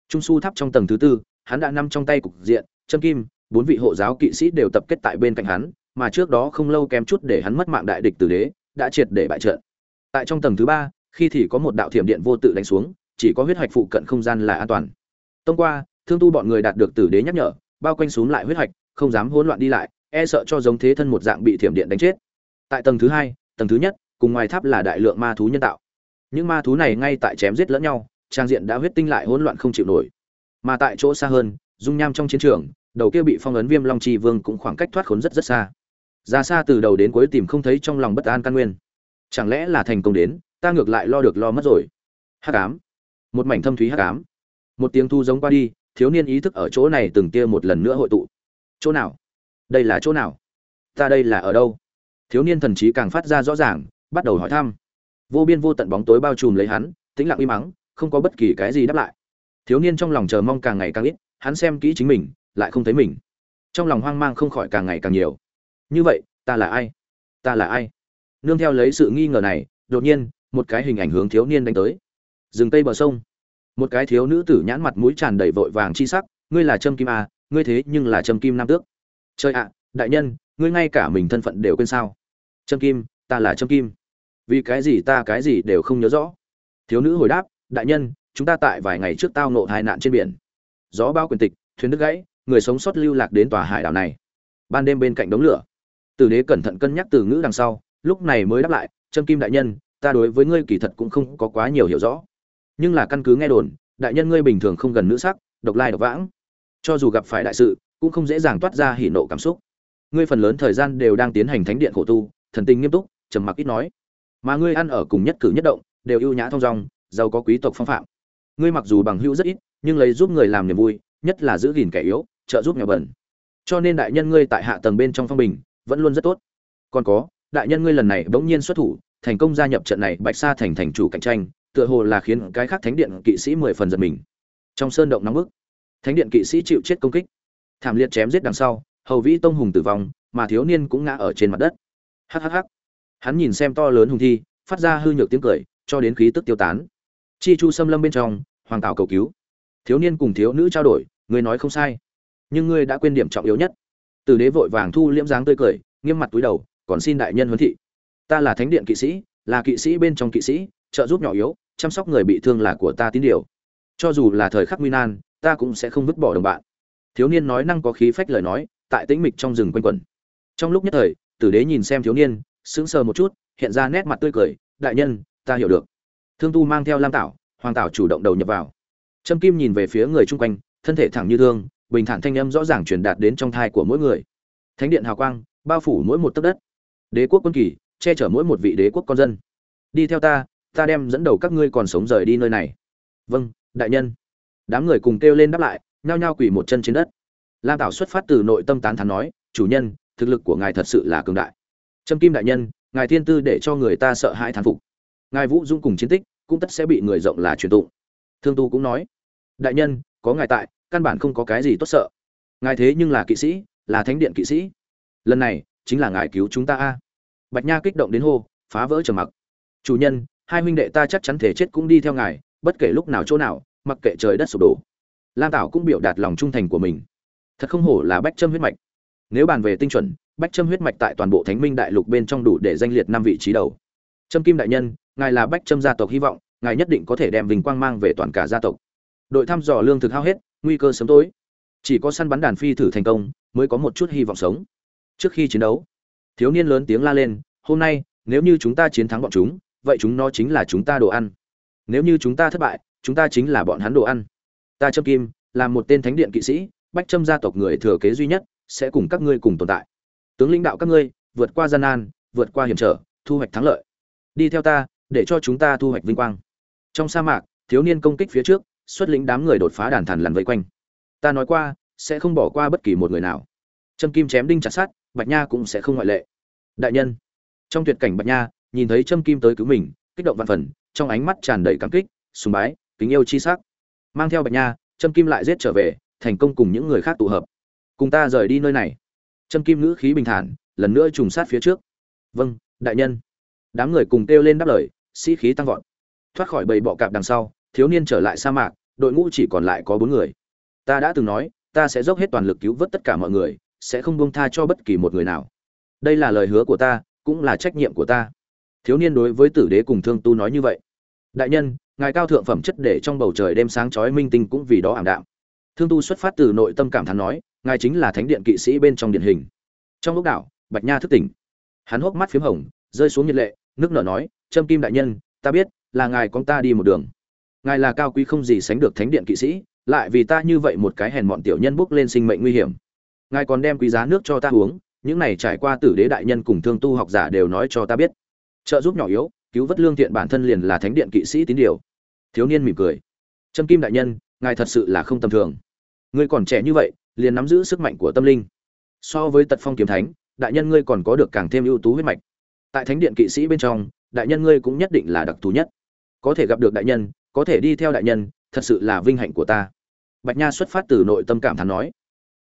Trung su tháp trong tầng thứ tư, hắn đã nằm trong tay cục diện châm kim, bốn vị hộ giáo kỵ sĩ đều tập kết tại bên cạnh hắn, mà trước đó không lâu kém chút để hắn mất mạng đại địch tử đế, đã triệt để bại trận. Tại trong tầng thứ ba khi thì có một đạo thiểm điện vô tự đánh xuống, chỉ có huyết hạch phụ cận không gian là an toàn. Tông qua, thương tu bọn người đạt được tử đế nhắc nhở, bao quanh xuống lại huyết hạch, không dám hỗn loạn đi lại e sợ cho giống thế thân một dạng bị thiểm điện đánh chết. Tại tầng thứ hai, tầng thứ nhất, cùng ngoài tháp là đại lượng ma thú nhân tạo. Những ma thú này ngay tại chém giết lẫn nhau, trang diện đã huyết tinh lại hỗn loạn không chịu nổi. Mà tại chỗ xa hơn, dung nham trong chiến trường, đầu kia bị phong ấn viêm long chi vương cũng khoảng cách thoát khốn rất rất xa. Ra xa từ đầu đến cuối tìm không thấy trong lòng bất an căn nguyên. Chẳng lẽ là thành công đến? Ta ngược lại lo được lo mất rồi. Hắc ám. Một mảnh thâm thúy hắc ám. Một tiếng thu giống qua đi, thiếu niên ý thức ở chỗ này từng tia một lần nữa hội tụ. Chỗ nào? Đây là chỗ nào? Ta đây là ở đâu? Thiếu niên thần trí càng phát ra rõ ràng, bắt đầu hỏi thăm. Vô biên vô tận bóng tối bao trùm lấy hắn, tĩnh lặng uy mắng không có bất kỳ cái gì đáp lại. Thiếu niên trong lòng chờ mong càng ngày càng ít, hắn xem kỹ chính mình, lại không thấy mình. Trong lòng hoang mang không khỏi càng ngày càng nhiều. Như vậy, ta là ai? Ta là ai? Nương theo lấy sự nghi ngờ này, đột nhiên một cái hình ảnh hướng thiếu niên đánh tới. Rừng tây bờ sông. Một cái thiếu nữ tử nhãn mặt mũi tràn đầy vội vàng chi sắc, ngươi là trâm kim a ngươi thế nhưng là trâm kim nam tước. Trời ạ, đại nhân, ngươi ngay cả mình thân phận đều quên sao? Trâm kim, ta là trâm kim. Vì cái gì ta cái gì đều không nhớ rõ. Thiếu nữ hồi đáp, đại nhân, chúng ta tại vài ngày trước tao nộ hai nạn trên biển. Gió bao quyền tịch, thuyền đứt gãy, người sống sót lưu lạc đến tòa hải đảo này. Ban đêm bên cạnh đống lửa. Tử đế cẩn thận cân nhắc từ ngữ đằng sau, lúc này mới đáp lại, trâm kim đại nhân ta đối với ngươi kỳ thật cũng không có quá nhiều hiểu rõ. Nhưng là căn cứ nghe đồn, đại nhân ngươi bình thường không gần nữ sắc, độc lai độc vãng. Cho dù gặp phải đại sự, cũng không dễ dàng toát ra hỉ nộ cảm xúc. Ngươi phần lớn thời gian đều đang tiến hành thánh điện khổ tu, thần tình nghiêm túc, trầm mặc ít nói. Mà ngươi ăn ở cùng nhất cử nhất động, đều ưu nhã thong dong, giàu có quý tộc phong phạm. Ngươi mặc dù bằng hữu rất ít, nhưng lấy giúp người làm niềm vui, nhất là giữ gìn kẻ yếu, trợ giúp nhà bẩn. Cho nên đại nhân ngươi tại hạ tầng bên trong phong bình, vẫn luôn rất tốt. Còn có, đại nhân ngươi lần này bỗng nhiên xuất thủ thành công gia nhập trận này bạch sa thành thành chủ cạnh tranh, tựa hồ là khiến cái khác thánh điện kỵ sĩ mười phần giật mình. Trong sơn động nóng bức, thánh điện kỵ sĩ chịu chết công kích. Thảm liệt chém giết đằng sau, hầu vĩ tông hùng tử vong, mà thiếu niên cũng ngã ở trên mặt đất. Hhh hắn nhìn xem to lớn hùng thi, phát ra hư nhược tiếng cười, cho đến khí tức tiêu tán. Chi chu xâm lâm bên trong, hoàng tảo cầu cứu. Thiếu niên cùng thiếu nữ trao đổi người nói không sai, nhưng ngươi đã quên điểm trọng yếu nhất. Tử đế vội vàng thu liễm dáng tươi cười, nghiêm mặt túi đầu, còn xin đại nhân huấn thị ta là thánh điện kỵ sĩ, là kỵ sĩ bên trong kỵ sĩ, trợ giúp nhỏ yếu, chăm sóc người bị thương là của ta tín điều. Cho dù là thời khắc nguy nan, ta cũng sẽ không vứt bỏ đồng bạn. Thiếu niên nói năng có khí phách lời nói, tại tĩnh mịch trong rừng quanh quẩn. Trong lúc nhất thời, tử đế nhìn xem thiếu niên, sững sờ một chút, hiện ra nét mặt tươi cười, đại nhân, ta hiểu được. Thương tu mang theo lam tảo, hoàng tảo chủ động đầu nhập vào. Trâm kim nhìn về phía người chung quanh, thân thể thẳng như thương, bình thản thanh âm rõ ràng truyền đạt đến trong thai của mỗi người. Thánh điện hào quang, bao phủ mỗi một tấc đất. Đế quốc quân kỳ che chở mỗi một vị đế quốc con dân. Đi theo ta ta đem dẫn đầu các ngươi còn sống rời đi nơi này. Vâng đại nhân. Đám người cùng kêu lên đáp lại, nhao nhao quỳ một chân trên đất. Lam tảo xuất phát từ nội tâm tán thán nói, chủ nhân, thực lực của ngài thật sự là cường đại. Trâm kim đại nhân, ngài thiên tư để cho người ta sợ hãi thán phục. Ngài vũ dung cùng chiến tích, cũng tất sẽ bị người rộng là truyền tụng. Thương tu cũng nói, đại nhân, có ngài tại, căn bản không có cái gì tốt sợ. Ngài thế nhưng là kỵ sĩ, là thánh điện kỵ sĩ. Lần này, chính là ngài cứu chúng ta a bạch nha kích động đến hô, phá vỡ trầm mặc. Chủ nhân, hai huynh đệ ta chắc chắn thể chết cũng đi theo ngài, bất kể lúc nào chỗ nào, mặc kệ trời đất sụp đổ. Lam tảo cũng biểu đạt lòng trung thành của mình. Thật không hổ là bách châm huyết mạch. Nếu bàn về tinh chuẩn, bách châm huyết mạch tại toàn bộ thánh minh đại lục bên trong đủ để danh liệt năm vị trí đầu. Trâm kim đại nhân, ngài là bách châm gia tộc hy vọng, ngài nhất định có thể đem vinh quang mang về toàn cả gia tộc. Đội thăm dò lương thực hao hết, nguy cơ sớm tối. Chỉ có săn bắn đàn phi thử thành công, mới có một chút hy vọng sống. Trước khi chiến đấu thiếu niên lớn tiếng la lên, hôm nay, nếu như chúng ta chiến thắng bọn chúng, vậy chúng nó chính là chúng ta đồ ăn. Nếu như chúng ta thất bại, chúng ta chính là bọn hắn đồ ăn. Ta trâm kim, là một tên thánh điện kỵ sĩ, bách trâm gia tộc người thừa kế duy nhất, sẽ cùng các ngươi cùng tồn tại. Tướng lãnh đạo các ngươi, vượt qua gian nan, vượt qua hiểm trở, thu hoạch thắng lợi. Đi theo ta, để cho chúng ta thu hoạch vinh quang. Trong sa mạc, thiếu niên công kích phía trước, xuất lĩnh đám người đột phá đàn thằn lằn vây quanh. Ta nói qua, sẽ không bỏ qua bất kỳ một người nào. Trâm kim chém đinh chặt sát bạch nha cũng sẽ không ngoại lệ. Đại nhân, trong tuyệt cảnh bạch nha, nhìn thấy trâm kim tới cứu mình, kích động văn phần, trong ánh mắt tràn đầy cảm kích, sùng bái, kính yêu chi sắc. Mang theo bạch nha trâm kim lại giết trở về, thành công cùng những người khác tụ hợp. Cùng ta rời đi nơi này. Trâm kim ngữ khí bình thản, lần nữa trùng sát phía trước. Vâng đại nhân. Đám người cùng kêu lên đáp lời, sĩ khí tăng vọt. Thoát khỏi bầy bọ cạp đằng sau, thiếu niên trở lại sa mạc, đội ngũ chỉ còn lại có bốn người. Ta đã từng nói, ta sẽ dốc hết toàn lực cứu vớt tất cả mọi người sẽ không buông tha cho bất kỳ một người nào. Đây là lời hứa của ta cũng là trách nhiệm của ta. Thiếu niên đối với tử đế cùng thương tu nói như vậy. Đại nhân ngài cao thượng phẩm chất để trong bầu trời đêm sáng chói minh tinh cũng vì đó ảm đạm. Thương tu xuất phát từ nội tâm cảm thán nói ngài chính là thánh điện kỵ sĩ bên trong điển hình. Trong lúc đảo, bạch nha thức tỉnh. Hắn hốc mắt p h í m hồng rơi xuống nhiệt lệ nước nở nói trâm kim đại nhân ta biết là ngài con ta đi một đường. Ngài là cao quý không gì sánh được thánh điện kỵ sĩ lại vì ta như vậy một cái hèn mọn tiểu nhân bước lên sinh mệnh nguy hiểm ngài còn đem quý giá nước cho ta uống, những này trải qua tử đế đại nhân cùng thương tu học giả đều nói cho ta biết. Trợ giúp nhỏ yếu, cứu vớt lương thiện bản thân liền là thánh điện kỵ sĩ tín điều. Thiếu niên mỉm cười. Trâm kim đại nhân, ngài thật sự là không tầm thường. Ngươi còn trẻ như vậy, liền nắm giữ sức mạnh của tâm linh. So với tật phong kiếm thánh, đại nhân ngươi còn có được càng thêm ưu tú huyết mạch. Tại thánh điện kỵ sĩ bên trong, đại nhân ngươi cũng nhất định là đặc thù nhất. Có thể gặp được đại nhân, có thể đi theo đại nhân, thật sự là vinh hạnh của ta. Bạch nha xuất phát từ nội tâm cảm thán nói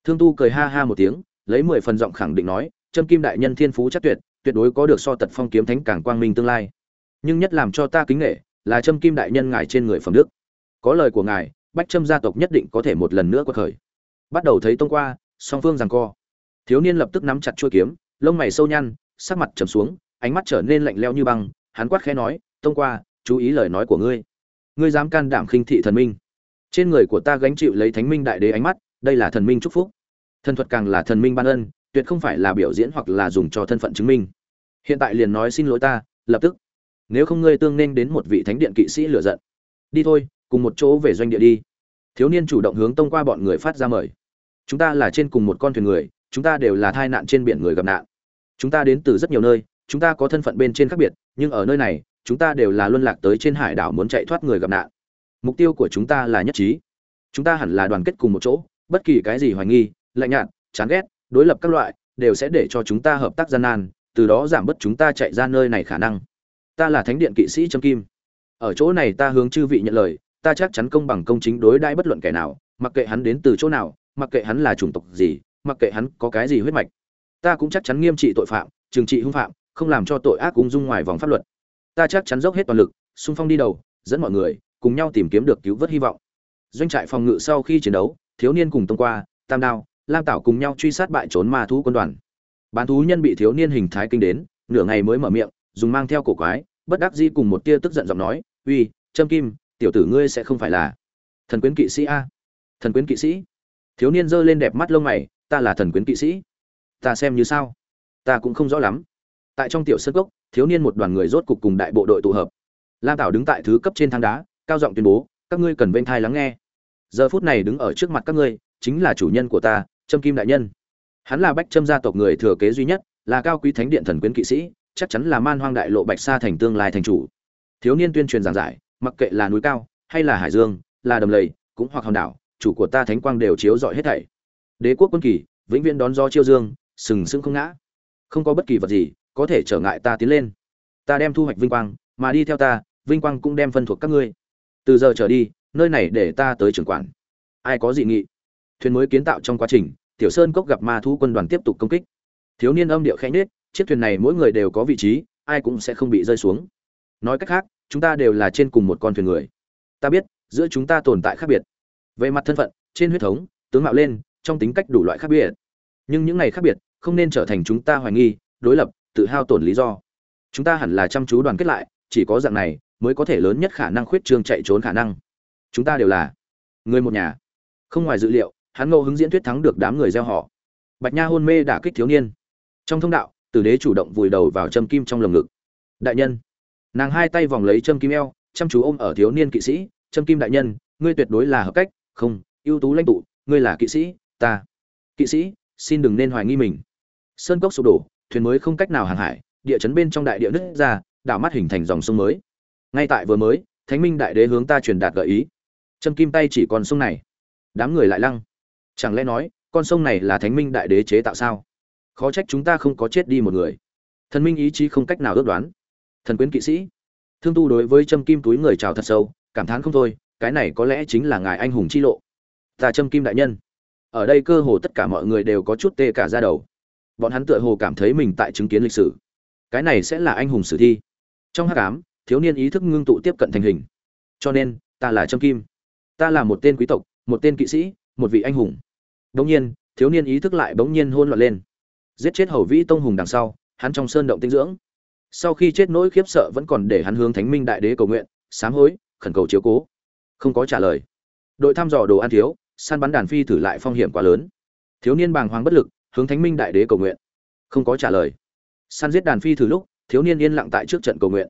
thương tu cười ha ha một tiếng, lấy mười phần giọng khẳng định nói, trâm kim đại nhân thiên phú chắc tuyệt tuyệt đối có được so tật phong kiếm thánh càng quang minh tương lai. Nhưng nhất làm cho ta kính nghệ là trâm kim đại nhân ngài trên người phẩm đức. Có lời của ngài, bách trâm gia tộc nhất định có thể một lần nữa quật khởi. Bắt đầu thấy tông qua, song phương rằng co. Thiếu niên lập tức nắm chặt chuôi kiếm, lông mày sâu nhăn, sắc mặt trầm xuống, ánh mắt trở nên lạnh lẽo như băng, hắn quát khẽ nói, tông qua, chú ý lời nói của ngươi. Ngươi dám can đảm khinh thị thần minh. Trên người của ta gánh chịu lấy thánh minh đại đế ánh mắt đây là thần minh chúc phúc. Thần thuật càng là thần minh ban ân, tuyệt không phải là biểu diễn hoặc là dùng cho thân phận chứng minh. Hiện tại liền nói xin lỗi ta, lập tức. Nếu không ngươi tương nên đến một vị thánh điện kỵ sĩ lựa giận. Đi thôi, cùng một chỗ về doanh địa đi. Thiếu niên chủ động hướng tông qua bọn người phát ra mời. Chúng ta là trên cùng một con thuyền người, chúng ta đều là thai nạn trên biển người gặp nạn. Chúng ta đến từ rất nhiều nơi, chúng ta có thân phận bên trên khác biệt, nhưng ở nơi này, chúng ta đều là luân lạc tới trên hải đảo muốn chạy thoát người gặp nạn. Mục tiêu của chúng ta là nhất trí. Chúng ta hẳn là đoàn kết cùng một chỗ bất kỳ cái gì hoài nghi, lạnh nhạt, chán ghét, đối lập các loại, đều sẽ để cho chúng ta hợp tác gian nan, từ đó giảm bớt chúng ta chạy ra nơi này khả năng. Ta là thánh điện kỵ sĩ trâm kim. Ở chỗ này ta hướng chư vị nhận lời, ta chắc chắn công bằng công chính đối đãi bất luận kẻ nào, mặc kệ hắn đến từ chỗ nào, mặc kệ hắn là chủng tộc gì, mặc kệ hắn có cái gì huyết mạch. Ta cũng chắc chắn nghiêm trị tội phạm, trừng trị hung phạm, không làm cho tội ác ung dung ngoài vòng pháp luật. Ta chắc chắn dốc hết toàn lực, xung phong đi đầu, dẫn mọi người, cùng nhau tìm kiếm được cứu vớt hy vọng. Doanh trại phòng ngự sau khi chiến đấu thiếu niên cùng tông qua, tam đao, lam tảo cùng nhau truy sát bại trốn ma thú quân đoàn. Bán thú nhân bị thiếu niên hình thái kinh đến, nửa ngày mới mở miệng, dùng mang theo cổ quái, bất đắc dĩ cùng một tia tức giận giọng nói, uy, trâm kim, tiểu tử ngươi sẽ không phải là thần quyến kỵ sĩ a? Thần quyến kỵ sĩ? Thiếu niên giơ lên đẹp mắt lông mày, ta là thần quyến kỵ sĩ. Ta xem như sao? Ta cũng không rõ lắm. Tại trong tiểu sân cốc, thiếu niên một đoàn người rốt cục cùng đại bộ đội tụ hợp. Lam tảo đứng tại thứ cấp trên thang đá, cao giọng tuyên bố, các ngươi cần bên thai lắng nghe giờ phút này đứng ở trước mặt các ngươi, chính là chủ nhân của ta, trâm kim đại nhân. Hắn là bách trâm gia tộc người thừa kế duy nhất, là cao quý thánh điện thần quyến kỵ sĩ, chắc chắn là man hoang đại lộ bạch sa thành tương lai thành chủ. Thiếu niên tuyên truyền giảng giải, mặc kệ là núi cao, hay là hải dương, là đầm lầy, cũng hoặc hòn đảo, chủ của ta thánh quang đều chiếu rọi hết thảy. Đế quốc quân kỳ, vĩnh viễn đón gió chiêu dương, sừng sững không ngã. Không có bất kỳ vật gì có thể trở ngại ta tiến lên. Ta đem thu hoạch vinh quang, mà đi theo ta, vinh quang cũng đem phân thuộc các ngươi. Từ giờ trở đi nơi này để ta tới trưởng quản. Ai có dị nghị? Thuyền mới kiến tạo trong quá trình, tiểu sơn cốc gặp ma thú quân đoàn tiếp tục công kích. Thiếu niên âm điệu khẽ nhết chiếc thuyền này mỗi người đều có vị trí, ai cũng sẽ không bị rơi xuống. Nói cách khác, chúng ta đều là trên cùng một con thuyền người. Ta biết, giữa chúng ta tồn tại khác biệt. Về mặt thân phận, trên huyết thống, tướng mạo lên, trong tính cách đủ loại khác biệt. Nhưng những này khác biệt, không nên trở thành chúng ta hoài nghi, đối lập, tự hao tổn lý do. Chúng ta hẳn là chăm chú đoàn kết lại, chỉ có dạng này, mới có thể lớn nhất khả năng khuyết trương chạy trốn khả năng chúng ta đều là người một nhà. Không ngoài dự liệu, hắn ngẫu hứng diễn thuyết thắng được đám người gieo họ. Bạch nha hôn mê đả kích thiếu niên. Trong thông đạo, tử đế chủ động vùi đầu vào châm kim trong lồng ngực. Đại nhân. Nàng hai tay vòng lấy châm kim eo, chăm chú ôm ở thiếu niên kỵ sĩ. Châm kim đại nhân, ngươi tuyệt đối là hợp cách. Không, ưu tú lãnh tụ, ngươi là kỵ sĩ, ta. Kỵ sĩ, xin đừng nên hoài nghi mình. Sơn cốc sụp đổ, thuyền mới không cách nào hàng hải, địa chấn bên trong đại địa nứt ra, đảo mắt hình thành dòng sông mới. Ngay tại vừa mới, thánh minh đại đế hướng ta truyền đạt gợi ý châm kim tay chỉ còn sông này. Đám người lại lăng. Chẳng lẽ nói con sông này là thánh minh đại đế chế tạo sao? Khó trách chúng ta không có chết đi một người. Thần minh ý chí không cách nào ước đoán. Thần quyến kỵ sĩ. Thương tu đối với châm kim túi người chào thật sâu cảm thán không thôi cái này có lẽ chính là ngài anh hùng chi lộ. Ta châm kim đại nhân. Ở đây cơ hồ tất cả mọi người đều có chút tê cả ra đầu. Bọn hắn tựa hồ cảm thấy mình tại chứng kiến lịch sử. Cái này sẽ là anh hùng sử thi. Trong hắc ám, thiếu niên ý thức ngưng tụ tiếp cận thành hình. Cho nên ta là trâm kim ta là một tên quý tộc, một tên kỵ sĩ, một vị anh hùng. Bỗng nhiên, thiếu niên ý thức lại bỗng nhiên hôn loạn lên. Giết chết hầu vĩ tông hùng đằng sau, hắn trong sơn động tinh dưỡng. Sau khi chết nỗi khiếp sợ vẫn còn để hắn hướng thánh minh đại đế cầu nguyện, sám hối, khẩn cầu chiếu cố. Không có trả lời. Đội thăm dò đồ ăn thiếu, săn bắn đàn phi thử lại phong hiểm quá lớn. Thiếu niên bàng hoàng bất lực, hướng thánh minh đại đế cầu nguyện. Không có trả lời. Săn giết đàn phi thử lúc, thiếu niên yên lặng tại trước trận cầu nguyện.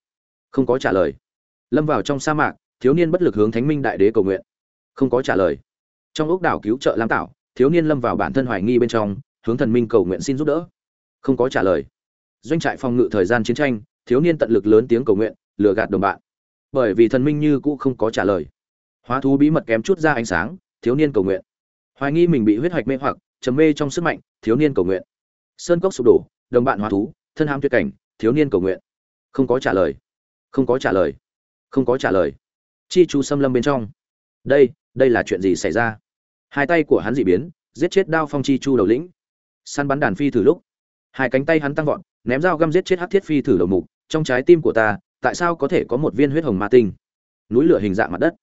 Không có trả lời. Lâm vào trong sa mạc, thiếu niên bất lực hướng thánh minh đại đế cầu nguyện không có trả lời. Trong ốc đảo cứu trợ lam tạo thiếu niên lâm vào bản thân hoài nghi bên trong, hướng thần minh cầu nguyện xin giúp đỡ. Không có trả lời. Doanh trại phòng ngự thời gian chiến tranh, thiếu niên tận lực lớn tiếng cầu nguyện, lừa gạt đồng bạn. Bởi vì thần minh như cũ không có trả lời. Hóa thú bí mật kém chút ra ánh sáng, thiếu niên cầu nguyện. Hoài nghi mình bị huyết hoạch mê hoặc, trầm mê trong sức mạnh, thiếu niên cầu nguyện. Sơn cốc sụp đổ, đồng bạn hóa thú, thân ham tuyệt cảnh, thiếu niên cầu nguyện. Không có trả lời. Không có trả lời. Không có trả lời. Chi chú xâm lâm bên trong. Đây đây là chuyện gì xảy ra? Hai tay của hắn dị biến, giết chết đao phong chi chu đầu lĩnh. Săn bắn đàn phi thử lúc, hai cánh tay hắn tăng vọt, ném dao găm giết chết hát thiết phi thử đầu mục, trong trái tim của ta, tại sao có thể có một viên huyết hồng ma tinh? Núi lửa hình dạng mặt đất.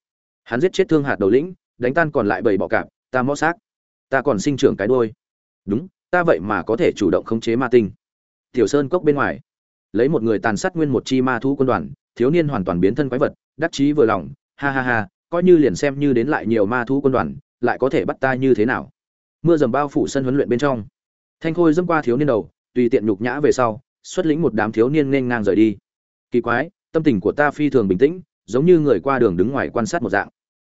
Hắn giết chết thương hạt đầu lĩnh, đánh tan còn lại bảy bọ cạp, ta mó xác. Ta còn sinh trưởng cái đôi đúng, ta vậy mà có thể chủ động khống chế ma tinh. Tiểu sơn cốc bên ngoài. Lấy một người tàn sát nguyên một chi ma thu quân đoàn, thiếu niên hoàn toàn biến thân quái vật, đắc chí vừa lòng, ha ha ha coi như liền xem như đến lại nhiều ma thú quân đoàn, lại có thể bắt ta như thế nào? Mưa dầm bao phủ sân huấn luyện bên trong. Thanh khôi dâm qua thiếu niên đầu, tùy tiện nhục nhã về sau, xuất lĩnh một đám thiếu niên nên ngang rời đi. Kỳ quái, tâm tình của ta phi thường bình tĩnh, giống như người qua đường đứng ngoài quan sát một dạng.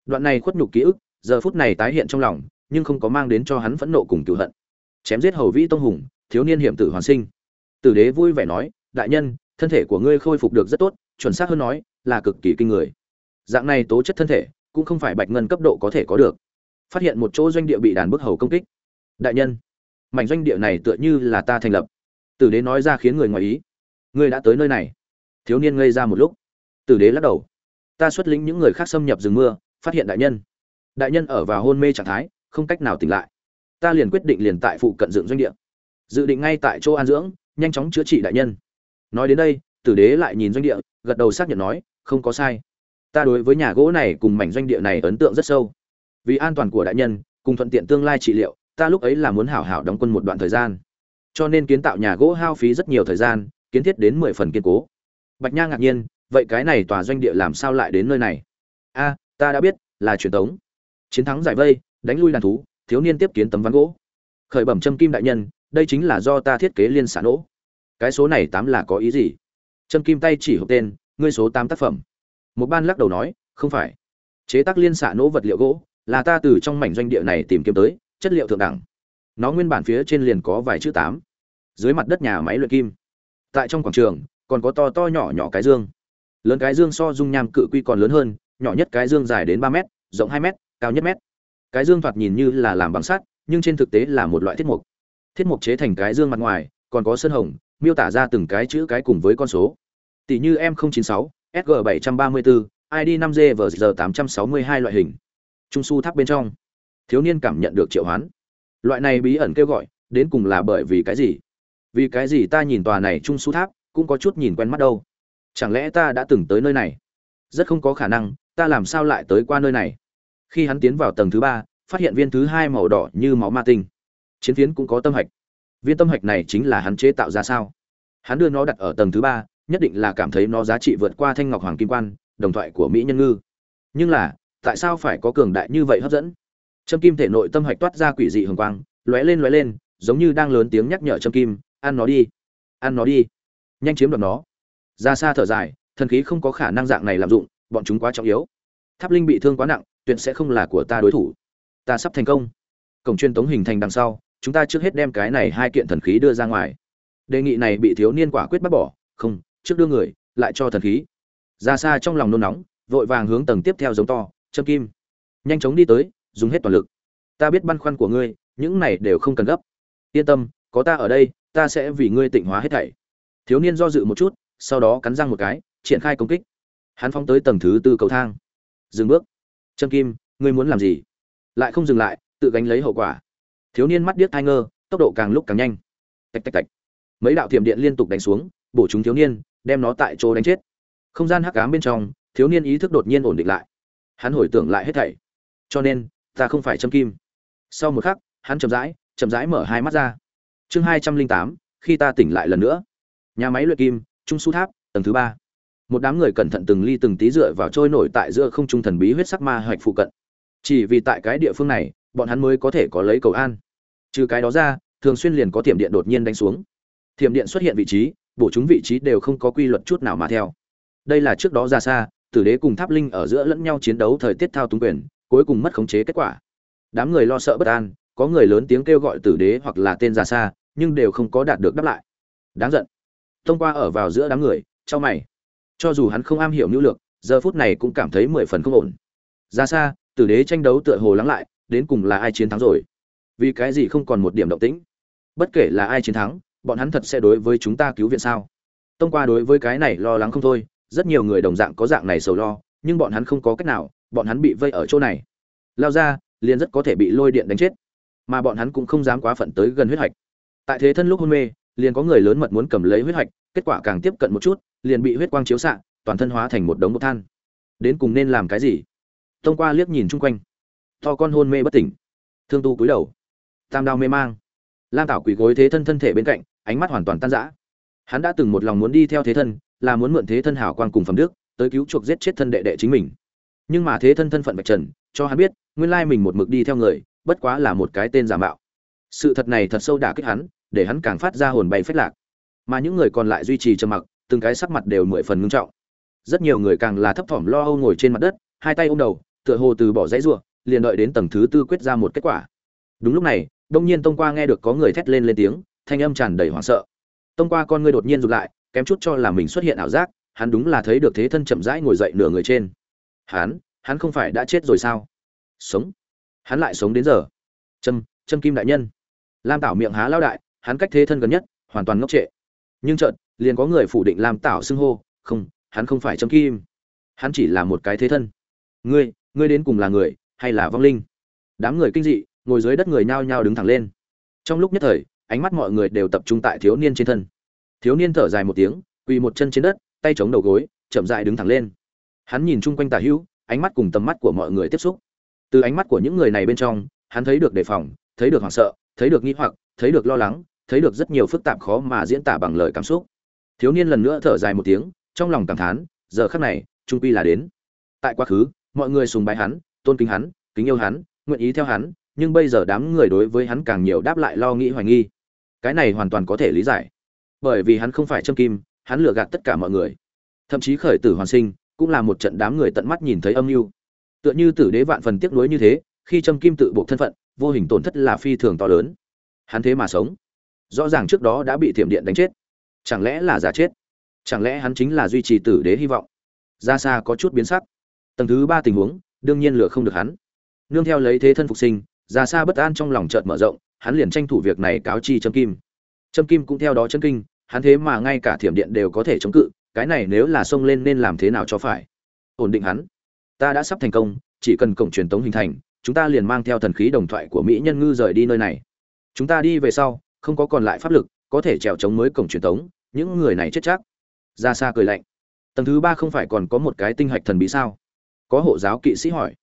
Đoạn này khuất nhục ký ức, giờ phút này tái hiện trong lòng, nhưng không có mang đến cho hắn phẫn nộ cùng cựu hận. Chém giết hầu vĩ tông hùng, thiếu niên hiểm tử hoàn sinh. Tử đế vui vẻ nói, đại nhân, thân thể của ngươi khôi phục được rất tốt, chuẩn xác hơn nói, là cực kỳ kinh người dạng này tố chất thân thể, cũng không phải bạch ngân cấp độ có thể có được. Phát hiện một chỗ doanh địa bị đàn bức hầu công kích. Đại nhân, mảnh doanh địa này tựa như là ta thành lập. Tử đế nói ra khiến người ngoài ý. Ngươi đã tới nơi này. Thiếu niên ngây ra một lúc. Tử đế lắc đầu. Ta xuất lĩnh những người khác xâm nhập rừng mưa, phát hiện đại nhân. Đại nhân ở vào hôn mê trạng thái, không cách nào tỉnh lại. Ta liền quyết định liền tại phụ cận dựng doanh địa. Dự định ngay tại chỗ an dưỡng, nhanh chóng chữa trị đại nhân. Nói đến đây, tử đế lại nhìn doanh địa, gật đầu xác nhận nói, không có sai ta đối với nhà gỗ này cùng mảnh doanh địa này ấn tượng rất sâu. Vì an toàn của đại nhân, cùng thuận tiện tương lai trị liệu, ta lúc ấy là muốn hảo hảo đóng quân một đoạn thời gian. Cho nên kiến tạo nhà gỗ hao phí rất nhiều thời gian, kiến thiết đến mười phần kiên cố. Bạch nha ngạc nhiên, vậy cái này tòa doanh địa làm sao lại đến nơi này? A, ta đã biết, là truyền thống. Chiến thắng giải vây, đánh lui đàn thú, thiếu niên tiếp kiến tấm ván gỗ. Khởi bẩm châm kim đại nhân, đây chính là do ta thiết kế liên xả nỗ cái số này tám là có ý gì? Châm kim tay chỉ hộp tên, ngươi số tám tác phẩm một ban lắc đầu nói, không phải. Chế tác liên xạ nỗ vật liệu gỗ là ta từ trong mảnh doanh địa này tìm kiếm tới, chất liệu thượng đẳng. Nó nguyên bản phía trên liền có vài chữ tám. Dưới mặt đất nhà máy luyện kim. Tại trong quảng trường, còn có to to nhỏ nhỏ cái dương. Lớn cái dương so dung nham cự quy còn lớn hơn, nhỏ nhất cái dương dài đến ba mét, rộng hai mét, cao nhất mét. Cái dương thoạt nhìn như là làm bằng sắt, nhưng trên thực tế là một loại thiết mục. Thiết mục chế thành cái dương mặt ngoài, còn có sơn hồng, miêu tả ra từng cái chữ cái cùng với con số. Tỷ như m 096 sg 734 id 5 g và giờ 862 loại hình. Trung su tháp bên trong. Thiếu niên cảm nhận được triệu hoán. Loại này bí ẩn kêu gọi, đến cùng là bởi vì cái gì? Vì cái gì ta nhìn tòa này trung su tháp, cũng có chút nhìn quen mắt đâu? Chẳng lẽ ta đã từng tới nơi này? Rất không có khả năng, ta làm sao lại tới qua nơi này? Khi hắn tiến vào tầng thứ ba, phát hiện viên thứ hai màu đỏ như máu ma tinh. Chiến phiến cũng có tâm hạch. Viên tâm hạch này chính là hắn chế tạo ra sao? Hắn đưa nó đặt ở tầng thứ ba nhất định là cảm thấy nó giá trị vượt qua thanh ngọc hoàng kim quan, đồng thoại của mỹ nhân ngư. Nhưng là, tại sao phải có cường đại như vậy hấp dẫn? Trâm kim thể nội tâm hạch toát ra quỷ dị hường quang, lóe lên lóe lên, giống như đang lớn tiếng nhắc nhở trâm kim, ăn nó đi, ăn nó đi, nhanh chiếm đoạt nó. Ra xa thở dài, thần khí không có khả năng dạng này làm dụng, bọn chúng quá trọng yếu. Tháp linh bị thương quá nặng, tuyệt sẽ không là của ta đối thủ. Ta sắp thành công. Cổng truyền tống hình thành đằng sau, chúng ta trước hết đem cái này hai kiện thần khí đưa ra ngoài. Đề nghị này bị thiếu niên quả quyết bác bỏ, không trước đưa người, lại cho thần khí. Ra xa trong lòng nôn nóng, vội vàng hướng tầng tiếp theo giống to, châm kim. Nhanh chóng đi tới, dùng hết toàn lực. Ta biết băn khoăn của ngươi, những này đều không cần gấp. Yên tâm, có ta ở đây, ta sẽ vì ngươi tịnh hóa hết thảy. Thiếu niên do dự một chút, sau đó cắn răng một cái, triển khai công kích. Hắn phóng tới tầng thứ tư cầu thang. Dừng bước. Trâm kim, ngươi muốn làm gì? Lại không dừng lại, tự gánh lấy hậu quả. Thiếu niên mắt điếc thai ngơ, tốc độ càng lúc càng nhanh. Tạch tạch tạch. Mấy đạo thiểm điện liên tục đánh xuống, bổ chúng thiếu niên đem nó tại chỗ đánh chết. Không gian hắc ám bên trong, thiếu niên ý thức đột nhiên ổn định lại. Hắn hồi tưởng lại hết thảy. Cho nên, ta không phải châm kim. Sau một khắc, hắn chậm rãi chậm rãi mở hai mắt ra. Chương hai trăm linh tám, khi ta tỉnh lại lần nữa. Nhà máy luyện kim, trung su tháp, tầng thứ ba. Một đám người cẩn thận từng ly từng tí dựa vào trôi nổi tại giữa không trung thần bí huyết sắc ma hoạch phụ cận. Chỉ vì tại cái địa phương này, bọn hắn mới có thể có lấy cầu an. Trừ cái đó ra, thường xuyên liền có thiểm điện đột nhiên đánh xuống. Thiểm điện xuất hiện vị trí bổ chúng vị trí đều không có quy luật chút nào mà theo. Đây là trước đó ra xa, tử đế cùng tháp linh ở giữa lẫn nhau chiến đấu thời tiết thao túng quyền, cuối cùng mất khống chế kết quả. Đám người lo sợ bất an, có người lớn tiếng kêu gọi tử đế hoặc là tên ra xa, nhưng đều không có đạt được đáp lại. Đáng giận. Thông qua ở vào giữa đám người cho mày. Cho dù hắn không am hiểu nhu lược, giờ phút này cũng cảm thấy mười phần không ổn. Ra xa, tử đế tranh đấu tựa hồ lắng lại, đến cùng là ai chiến thắng rồi? Vì cái gì không còn một điểm động tĩnh? Bất kể là ai chiến thắng bọn hắn thật sẽ đối với chúng ta cứu viện sao? Tông qua đối với cái này lo lắng không thôi, rất nhiều người đồng dạng có dạng này sầu lo, nhưng bọn hắn không có cách nào, bọn hắn bị vây ở chỗ này. Lao ra, liền rất có thể bị lôi điện đánh chết. Mà bọn hắn cũng không dám quá phận tới gần huyết hạch. Tại thế thân lúc hôn mê, liền có người lớn mật muốn cầm lấy huyết hạch, kết quả càng tiếp cận một chút, liền bị huyết quang chiếu xạ, toàn thân hóa thành một đống bột than. Đến cùng nên làm cái gì? Thông qua liếc nhìn chung quanh. To con hôn mê bất tỉnh. Thương tu cúi đầu. Tam đao mê mang lam tảo quỳ gối thế thân thân thể bên cạnh, ánh mắt hoàn toàn tan rã. Hắn đã từng một lòng muốn đi theo thế thân, là muốn mượn thế thân hảo quan cùng phẩm đức, tới cứu chuộc giết chết thân đệ đệ chính mình. Nhưng mà thế thân thân phận bạch trần, cho hắn biết, nguyên lai mình một mực đi theo người, bất quá là một cái tên giả mạo. Sự thật này thật sâu đả kích hắn, để hắn càng phát ra hồn bay phách lạc. Mà những người còn lại duy trì trầm mặc, từng cái sắc mặt đều mười phần ngưng trọng. Rất nhiều người càng là thấp thỏm lo âu ngồi trên mặt đất, hai tay ôm đầu, tựa hồ từ bỏ dãy ruộng liền đợi đến tầng thứ tư quyết ra một kết quả. Đúng lúc này đông nhiên tông qua nghe được có người thét lên lên tiếng, thanh âm tràn đầy hoảng sợ. Tông qua con ngươi đột nhiên rụt lại, kém chút cho là mình xuất hiện ảo giác, hắn đúng là thấy được thế thân chậm rãi ngồi dậy nửa người trên. Hắn hắn không phải đã chết rồi sao? Sống. Hắn lại sống đến giờ. Trâm trâm kim đại nhân. Lam tảo miệng há lao đại, hắn cách thế thân gần nhất, hoàn toàn ngốc trệ. Nhưng chợt, liền có người phủ định lam tảo xưng hô, không, hắn không phải trâm kim. Hắn chỉ là một cái thế thân. Ngươi ngươi đến cùng là người, hay là vong linh? Đám người kinh dị ngồi dưới đất người nhao nhao đứng thẳng lên. Trong lúc nhất thời, ánh mắt mọi người đều tập trung tại thiếu niên trên thân. Thiếu niên thở dài một tiếng, quỳ một chân trên đất, tay chống đầu gối, chậm dại đứng thẳng lên. Hắn nhìn chung quanh tả hữu, ánh mắt cùng tầm mắt của mọi người tiếp xúc. Từ ánh mắt của những người này bên trong, hắn thấy được đề phòng, thấy được hoảng sợ, thấy được nghi hoặc, thấy được lo lắng, thấy được rất nhiều phức tạp khó mà diễn tả bằng lời cảm xúc. Thiếu niên lần nữa thở dài một tiếng, trong lòng cảm thán, giờ khắc này, trung quy là đến. Tại quá khứ, mọi người sùng bái hắn, tôn kính hắn, kính yêu hắn, nguyện ý theo hắn nhưng bây giờ đám người đối với hắn càng nhiều đáp lại lo nghĩ hoài nghi. Cái này hoàn toàn có thể lý giải. Bởi vì hắn không phải châm kim, hắn lừa gạt tất cả mọi người. Thậm chí khởi tử hoàn sinh, cũng là một trận đám người tận mắt nhìn thấy âm mưu. Tựa như tử đế vạn phần tiếc nuối như thế, khi châm kim tự buộc thân phận, vô hình tổn thất là phi thường to lớn. Hắn thế mà sống. Rõ ràng trước đó đã bị thiểm điện đánh chết. Chẳng lẽ là giả chết? Chẳng lẽ hắn chính là duy trì tử đế hy vọng? Ra xa có chút biến sắc. Tầng thứ ba tình huống, đương nhiên lừa không được hắn. Nương theo lấy thế thân phục sinh ra xa bất an trong lòng chợt mở rộng, hắn liền tranh thủ việc này cáo chi Trâm kim. Trâm kim cũng theo đó chân kinh, hắn thế mà ngay cả thiểm điện đều có thể chống cự, cái này nếu là xông lên nên làm thế nào cho phải? Ổn định hắn. Ta đã sắp thành công, chỉ cần cổng truyền tống hình thành, chúng ta liền mang theo thần khí đồng thoại của mỹ nhân ngư rời đi nơi này. Chúng ta đi về sau, không có còn lại pháp lực, có thể trèo chống mới cổng truyền tống, những người này chết chắc. Ra xa cười lạnh. Tầng thứ ba không phải còn có một cái tinh hạch thần bí sao? Có hộ giáo kỵ sĩ hỏi.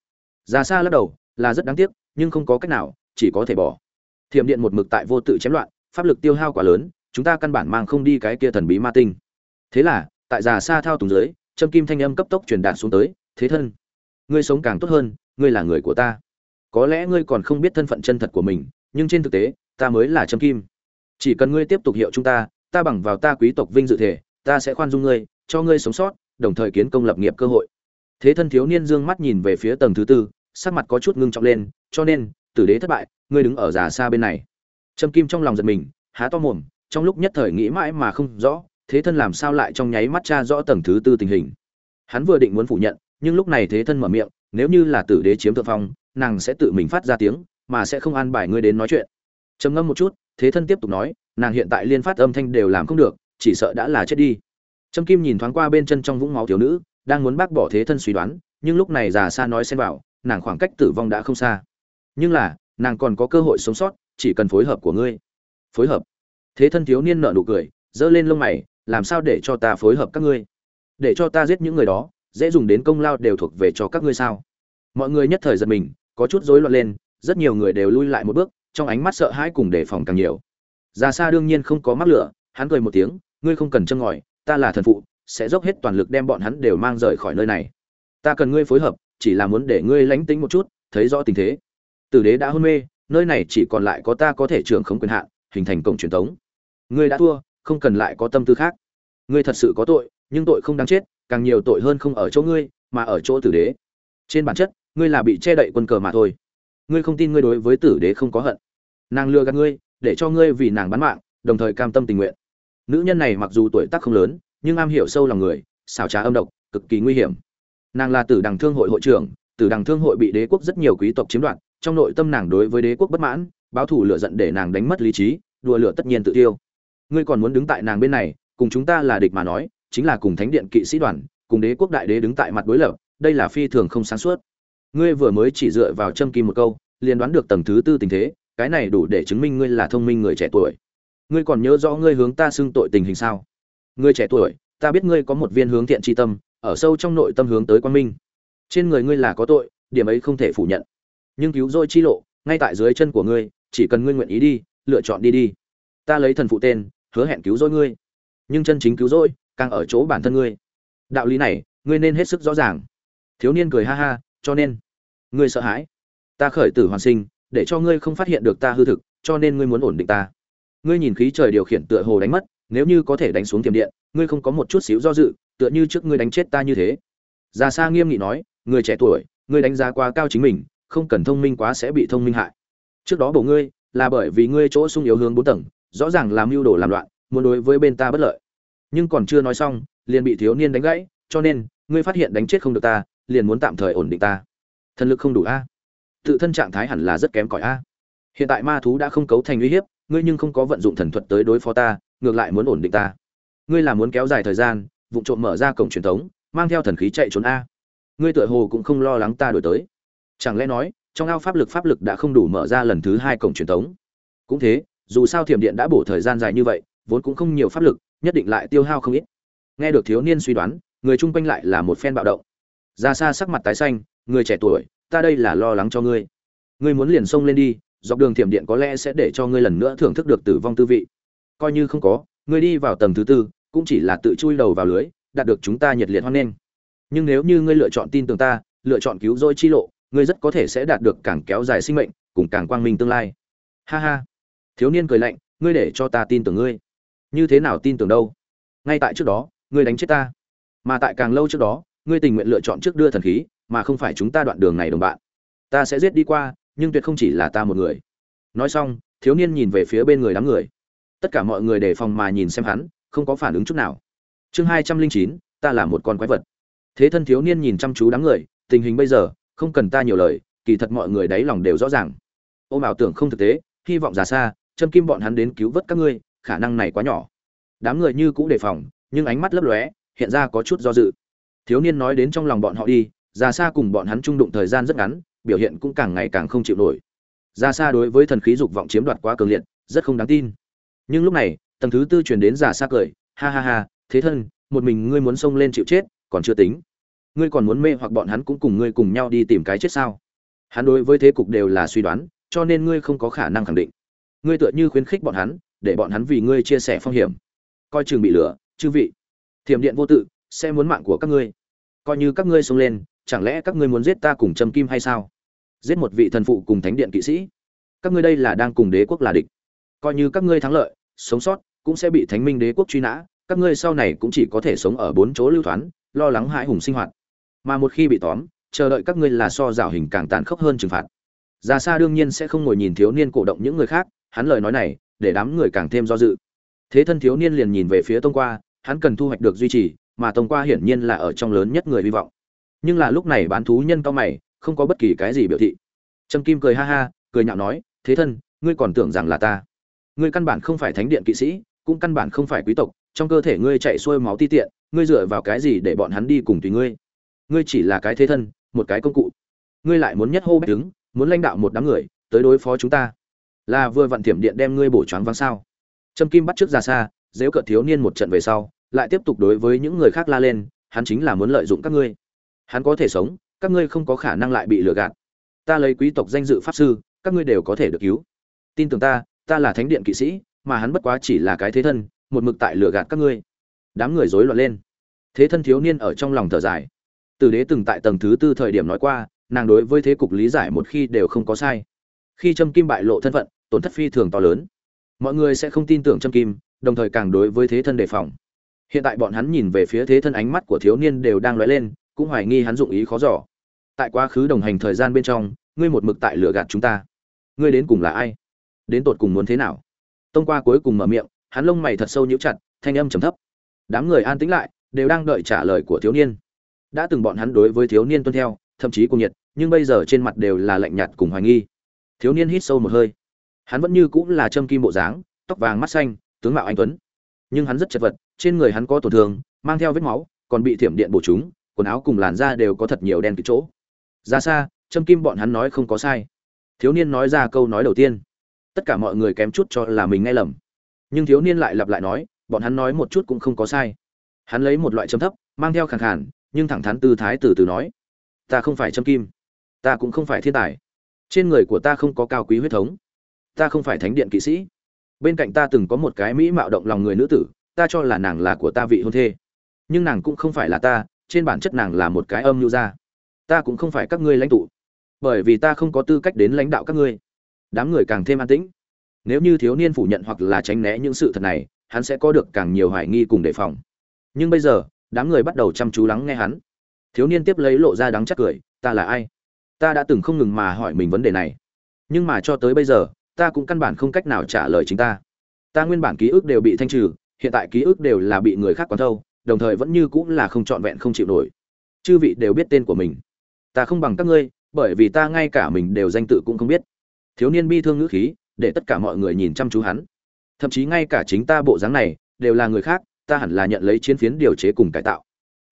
Ra xa lắc đầu, là rất đáng tiếc nhưng không có cách nào, chỉ có thể bỏ. Thiểm điện một mực tại vô tự chém loạn, pháp lực tiêu hao quá lớn, chúng ta căn bản mang không đi cái kia thần bí ma tinh. Thế là, tại già xa thao túng dưới, châm kim thanh âm cấp tốc truyền đạt xuống tới, thế thân, ngươi sống càng tốt hơn, ngươi là người của ta. Có lẽ ngươi còn không biết thân phận chân thật của mình, nhưng trên thực tế, ta mới là châm kim. Chỉ cần ngươi tiếp tục hiệu chúng ta ta bằng vào ta quý tộc vinh dự thể, ta sẽ khoan dung ngươi, cho ngươi sống sót, đồng thời kiến công lập nghiệp cơ hội. Thế thân thiếu niên dương mắt nhìn về phía tầng thứ tư sắc mặt có chút ngưng trọng lên, cho nên, tử đế thất bại, ngươi đứng ở già xa bên này. Trâm kim trong lòng giật mình, há to mồm, trong lúc nhất thời nghĩ mãi mà không rõ, thế thân làm sao lại trong nháy mắt tra rõ tầng thứ tư tình hình. Hắn vừa định muốn phủ nhận, nhưng lúc này thế thân mở miệng, nếu như là tử đế chiếm thượng phong, nàng sẽ tự mình phát ra tiếng, mà sẽ không an bài ngươi đến nói chuyện. Trầm ngâm một chút, thế thân tiếp tục nói, nàng hiện tại liên phát âm thanh đều làm không được, chỉ sợ đã là chết đi. Trâm kim nhìn thoáng qua bên chân trong vũng máu thiếu nữ, đang muốn bác bỏ thế thân suy đoán, nhưng lúc này già xa nói xen vào nàng khoảng cách tử vong đã không xa. Nhưng là, nàng còn có cơ hội sống sót, chỉ cần phối hợp của ngươi. Phối hợp. Thế thân thiếu niên nợ nụ cười, giơ lên lông mày, làm sao để cho ta phối hợp các ngươi? Để cho ta giết những người đó, dễ dùng đến công lao đều thuộc về cho các ngươi sao? Mọi người nhất thời giật mình, có chút rối loạn lên, rất nhiều người đều lui lại một bước, trong ánh mắt sợ hãi cùng đề phòng càng nhiều. Ra xa đương nhiên không có mắc lửa, hắn cười một tiếng, ngươi không cần châm ngòi, ta là thần phụ, sẽ dốc hết toàn lực đem bọn hắn đều mang rời khỏi nơi này. Ta cần ngươi phối hợp chỉ là muốn để ngươi lánh tính một chút, thấy rõ tình thế. Tử đế đã hôn mê, nơi này chỉ còn lại có ta có thể trưởng không quyền hạn, hình thành cổng truyền thống ngươi đã thua, không cần lại có tâm tư khác. Ngươi thật sự có tội, nhưng tội không đáng chết, càng nhiều tội hơn không ở chỗ ngươi, mà ở chỗ tử đế. Trên bản chất, ngươi là bị che đậy quân cờ mà thôi. Ngươi không tin ngươi đối với tử đế không có hận. Nàng lừa gạt ngươi, để cho ngươi vì nàng bán mạng, đồng thời cam tâm tình nguyện. Nữ nhân này mặc dù tuổi tác không lớn, nhưng am hiểu sâu lòng người, xảo trá âm độc, cực kỳ nguy hiểm nàng là tử đằng thương hội hội trưởng, tử đằng thương hội bị đế quốc rất nhiều quý tộc chiếm đoạt, trong nội tâm nàng đối với đế quốc bất mãn, báo thủ lựa giận để nàng đánh mất lý trí, đùa lửa tất nhiên tự tiêu. Ngươi còn muốn đứng tại nàng bên này, cùng chúng ta là địch mà nói, chính là cùng thánh điện kỵ sĩ đoàn, cùng đế quốc đại đế đứng tại mặt đối lập, đây là phi thường không sáng suốt. Ngươi vừa mới chỉ dựa vào châm kim một câu, liền đoán được tầng thứ tư tình thế, cái này đủ để chứng minh ngươi là thông minh người trẻ tuổi. Ngươi còn nhớ rõ ngươi hướng ta xưng tội tình hình sao? Ngươi trẻ tuổi, ta biết ngươi có một viên hướng thiện tri tâm ở sâu trong nội tâm hướng tới quan minh. Trên người ngươi là có tội, điểm ấy không thể phủ nhận. Nhưng cứu rỗi chi lộ, ngay tại dưới chân của ngươi, chỉ cần ngươi nguyện ý đi, lựa chọn đi đi. Ta lấy thần phụ tên, hứa hẹn cứu rỗi ngươi. Nhưng chân chính cứu rỗi, càng ở chỗ bản thân ngươi. Đạo lý này, ngươi nên hết sức rõ ràng. Thiếu niên cười ha ha, cho nên, ngươi sợ hãi. Ta khởi tử hoàn sinh, để cho ngươi không phát hiện được ta hư thực, cho nên ngươi muốn ổn định ta. Ngươi nhìn khí trời điều khiển tựa hồ đánh mất, nếu như có thể đánh xuống tiềm điện, ngươi không có một chút xíu do dự tựa như trước ngươi đánh chết ta như thế. Già sa nghiêm nghị nói, người trẻ tuổi, ngươi đánh giá quá cao chính mình, không cần thông minh quá sẽ bị thông minh hại. Trước đó bổ ngươi, là bởi vì ngươi chỗ sung yếu hướng bốn tầng, rõ ràng làm mưu đồ làm loạn, muốn đối với bên ta bất lợi. Nhưng còn chưa nói xong, liền bị thiếu niên đánh gãy, cho nên, ngươi phát hiện đánh chết không được ta, liền muốn tạm thời ổn định ta. Thần lực không đủ a. Tự thân trạng thái hẳn là rất kém cỏi a. Hiện tại ma thú đã không cấu thành uy hiếp, ngươi nhưng không có vận dụng thần thuật tới đối phó ta, ngược lại muốn ổn định ta. Ngươi là muốn kéo dài thời gian vụ trộm mở ra cổng truyền thống, mang theo thần khí chạy trốn a. Ngươi tựa hồ cũng không lo lắng ta đổi tới. Chẳng lẽ nói, trong ao pháp lực pháp lực đã không đủ mở ra lần thứ hai cổng truyền thống? Cũng thế, dù sao thiểm điện đã bổ thời gian dài như vậy, vốn cũng không nhiều pháp lực, nhất định lại tiêu hao không ít. Nghe được thiếu niên suy đoán, người chung quanh lại là một phen bạo động. Ra xa sắc mặt tái xanh, người trẻ tuổi, ta đây là lo lắng cho ngươi. Ngươi muốn liền xông lên đi, dọc đường thiểm điện có lẽ sẽ để cho ngươi lần nữa thưởng thức được tử vong tư vị. Coi như không có, ngươi đi vào tầng thứ tư cũng chỉ là tự chui đầu vào lưới, đạt được chúng ta nhiệt liệt hoan nghênh. Nhưng nếu như ngươi lựa chọn tin tưởng ta, lựa chọn cứu rỗi chi lộ, ngươi rất có thể sẽ đạt được càng kéo dài sinh mệnh, cùng càng quang minh tương lai. Ha ha. Thiếu niên cười lạnh, ngươi để cho ta tin tưởng ngươi. Như thế nào tin tưởng đâu? Ngay tại trước đó, ngươi đánh chết ta. Mà tại càng lâu trước đó, ngươi tình nguyện lựa chọn trước đưa thần khí, mà không phải chúng ta đoạn đường này đồng bạn. Ta sẽ giết đi qua, nhưng tuyệt không chỉ là ta một người. Nói xong, thiếu niên nhìn về phía bên người đám người. Tất cả mọi người đề phòng mà nhìn xem hắn không có phản ứng chút nào. Chương hai trăm linh chín, ta là một con quái vật. Thế thân thiếu niên nhìn chăm chú đám người, tình hình bây giờ, không cần ta nhiều lời, kỳ thật mọi người đáy lòng đều rõ ràng. Ôm ảo tưởng không thực tế, hy vọng già xa, châm kim bọn hắn đến cứu vớt các ngươi, khả năng này quá nhỏ. Đám người như cũ đề phòng, nhưng ánh mắt lấp lóe, hiện ra có chút do dự. Thiếu niên nói đến trong lòng bọn họ đi, già xa cùng bọn hắn trung đụng thời gian rất ngắn, biểu hiện cũng càng ngày càng không chịu nổi. Già xa đối với thần khí dục vọng chiếm đoạt quá cường liệt, rất không đáng tin. Nhưng lúc này tầng thứ tư truyền đến giả xa cười, ha ha ha, thế thân, một mình ngươi muốn xông lên chịu chết, còn chưa tính. Ngươi còn muốn mê hoặc bọn hắn cũng cùng ngươi cùng nhau đi tìm cái chết sao? Hắn đối với thế cục đều là suy đoán, cho nên ngươi không có khả năng khẳng định. Ngươi tựa như khuyến khích bọn hắn, để bọn hắn vì ngươi chia sẻ phong hiểm. Coi chừng bị lửa chư vị. Thiểm điện vô tự, sẽ muốn mạng của các ngươi. Coi như các ngươi xông lên, chẳng lẽ các ngươi muốn giết ta cùng châm kim hay sao? Giết một vị thần phụ cùng thánh điện kỵ sĩ. Các ngươi đây là đang cùng đế quốc là địch. Coi như các ngươi thắng lợi, sống sót cũng sẽ bị thánh minh đế quốc truy nã, các ngươi sau này cũng chỉ có thể sống ở bốn chỗ lưu thoán, lo lắng hãi hùng sinh hoạt. Mà một khi bị tóm, chờ đợi các ngươi là so rào hình càng tàn khốc hơn trừng phạt. Ra xa đương nhiên sẽ không ngồi nhìn thiếu niên cổ động những người khác, hắn lời nói này, để đám người càng thêm do dự. Thế thân thiếu niên liền nhìn về phía tông qua, hắn cần thu hoạch được duy trì, mà tông qua hiển nhiên là ở trong lớn nhất người hy vọng. Nhưng là lúc này bán thú nhân cao mày, không có bất kỳ cái gì biểu thị. Trâm kim cười ha ha, cười nhạo nói, thế thân, ngươi còn tưởng rằng là ta. Ngươi căn bản không phải thánh điện kỵ sĩ cũng căn bản không phải quý tộc, trong cơ thể ngươi chạy xuôi máu ti tiện, ngươi dựa vào cái gì để bọn hắn đi cùng tùy ngươi? Ngươi chỉ là cái thế thân, một cái công cụ. Ngươi lại muốn nhất hô bách đứng, muốn lãnh đạo một đám người, tới đối phó chúng ta. Là vừa vặn thiểm điện đem ngươi bổ choáng vắng sao? Trâm kim bắt trước ra xa dếu cợt thiếu niên một trận về sau, lại tiếp tục đối với những người khác la lên, hắn chính là muốn lợi dụng các ngươi. Hắn có thể sống, các ngươi không có khả năng lại bị lừa gạt. Ta lấy quý tộc danh dự pháp sư, các ngươi đều có thể được cứu. Tin tưởng ta ta là thánh điện kỵ sĩ mà hắn bất quá chỉ là cái thế thân, một mực tại lừa gạt các ngươi. Đám người rối loạn lên. Thế thân thiếu niên ở trong lòng thở dài. Tử đế từng tại tầng thứ tư thời điểm nói qua, nàng đối với thế cục lý giải một khi đều không có sai. Khi trâm kim bại lộ thân phận, tổn thất phi thường to lớn. Mọi người sẽ không tin tưởng trâm kim, đồng thời càng đối với thế thân đề phòng. Hiện tại bọn hắn nhìn về phía thế thân ánh mắt của thiếu niên đều đang lóe lên, cũng hoài nghi hắn dụng ý khó giỏ tại quá khứ đồng hành thời gian bên trong, ngươi một mực tại lừa gạt chúng ta. Ngươi đến cùng là ai? Đến tột cùng muốn thế nào? Tông qua cuối cùng mở miệng hắn lông mày thật sâu nhíu chặt thanh âm trầm thấp. Đám người an tĩnh lại đều đang đợi trả lời của thiếu niên. Đã từng bọn hắn đối với thiếu niên tuân theo thậm chí cùng nhiệt nhưng bây giờ trên mặt đều là lạnh nhạt cùng hoài nghi. Thiếu niên hít sâu một hơi. Hắn vẫn như cũng là châm kim bộ dáng tóc vàng mắt xanh tướng mạo anh tuấn. Nhưng hắn rất chật vật trên người hắn có tổn thương mang theo vết máu còn bị thiểm điện bổ trúng, quần áo cùng làn da đều có thật nhiều đen kịt chỗ. Ra xa châm kim bọn hắn nói không có sai. Thiếu niên nói ra câu nói đầu tiên tất cả mọi người kém chút cho là mình nghe lầm. Nhưng thiếu niên lại lặp lại nói, bọn hắn nói một chút cũng không có sai. Hắn lấy một loại châm thấp, mang theo khẳng khản nhưng thẳng thắn tư thái từ từ nói, ta không phải châm kim. Ta cũng không phải thiên tài. Trên người của ta không có cao quý huyết thống. Ta không phải thánh điện kỵ sĩ. Bên cạnh ta từng có một cái mỹ mạo động lòng người nữ tử, ta cho là nàng là của ta vị hôn thê. Nhưng nàng cũng không phải là ta, trên bản chất nàng là một cái âm nhu gia. Ta cũng không phải các ngươi lãnh tụ. Bởi vì ta không có tư cách đến lãnh đạo các ngươi đám người càng thêm an tĩnh. Nếu như thiếu niên phủ nhận hoặc là tránh né những sự thật này, hắn sẽ có được càng nhiều hoài nghi cùng đề phòng. Nhưng bây giờ, đám người bắt đầu chăm chú lắng nghe hắn. Thiếu niên tiếp lấy lộ ra đắng chắc cười, ta là ai? Ta đã từng không ngừng mà hỏi mình vấn đề này. Nhưng mà cho tới bây giờ, ta cũng căn bản không cách nào trả lời chính ta. Ta nguyên bản ký ức đều bị thanh trừ, hiện tại ký ức đều là bị người khác quán thâu, đồng thời vẫn như cũng là không trọn vẹn không chịu nổi. Chư vị đều biết tên của mình. Ta không bằng các ngươi, bởi vì ta ngay cả mình đều danh tự cũng không biết thiếu niên bi thương ngữ khí, để tất cả mọi người nhìn chăm chú hắn. Thậm chí ngay cả chính ta bộ dáng này, đều là người khác, ta hẳn là nhận lấy chiến phiến điều chế cùng cải tạo.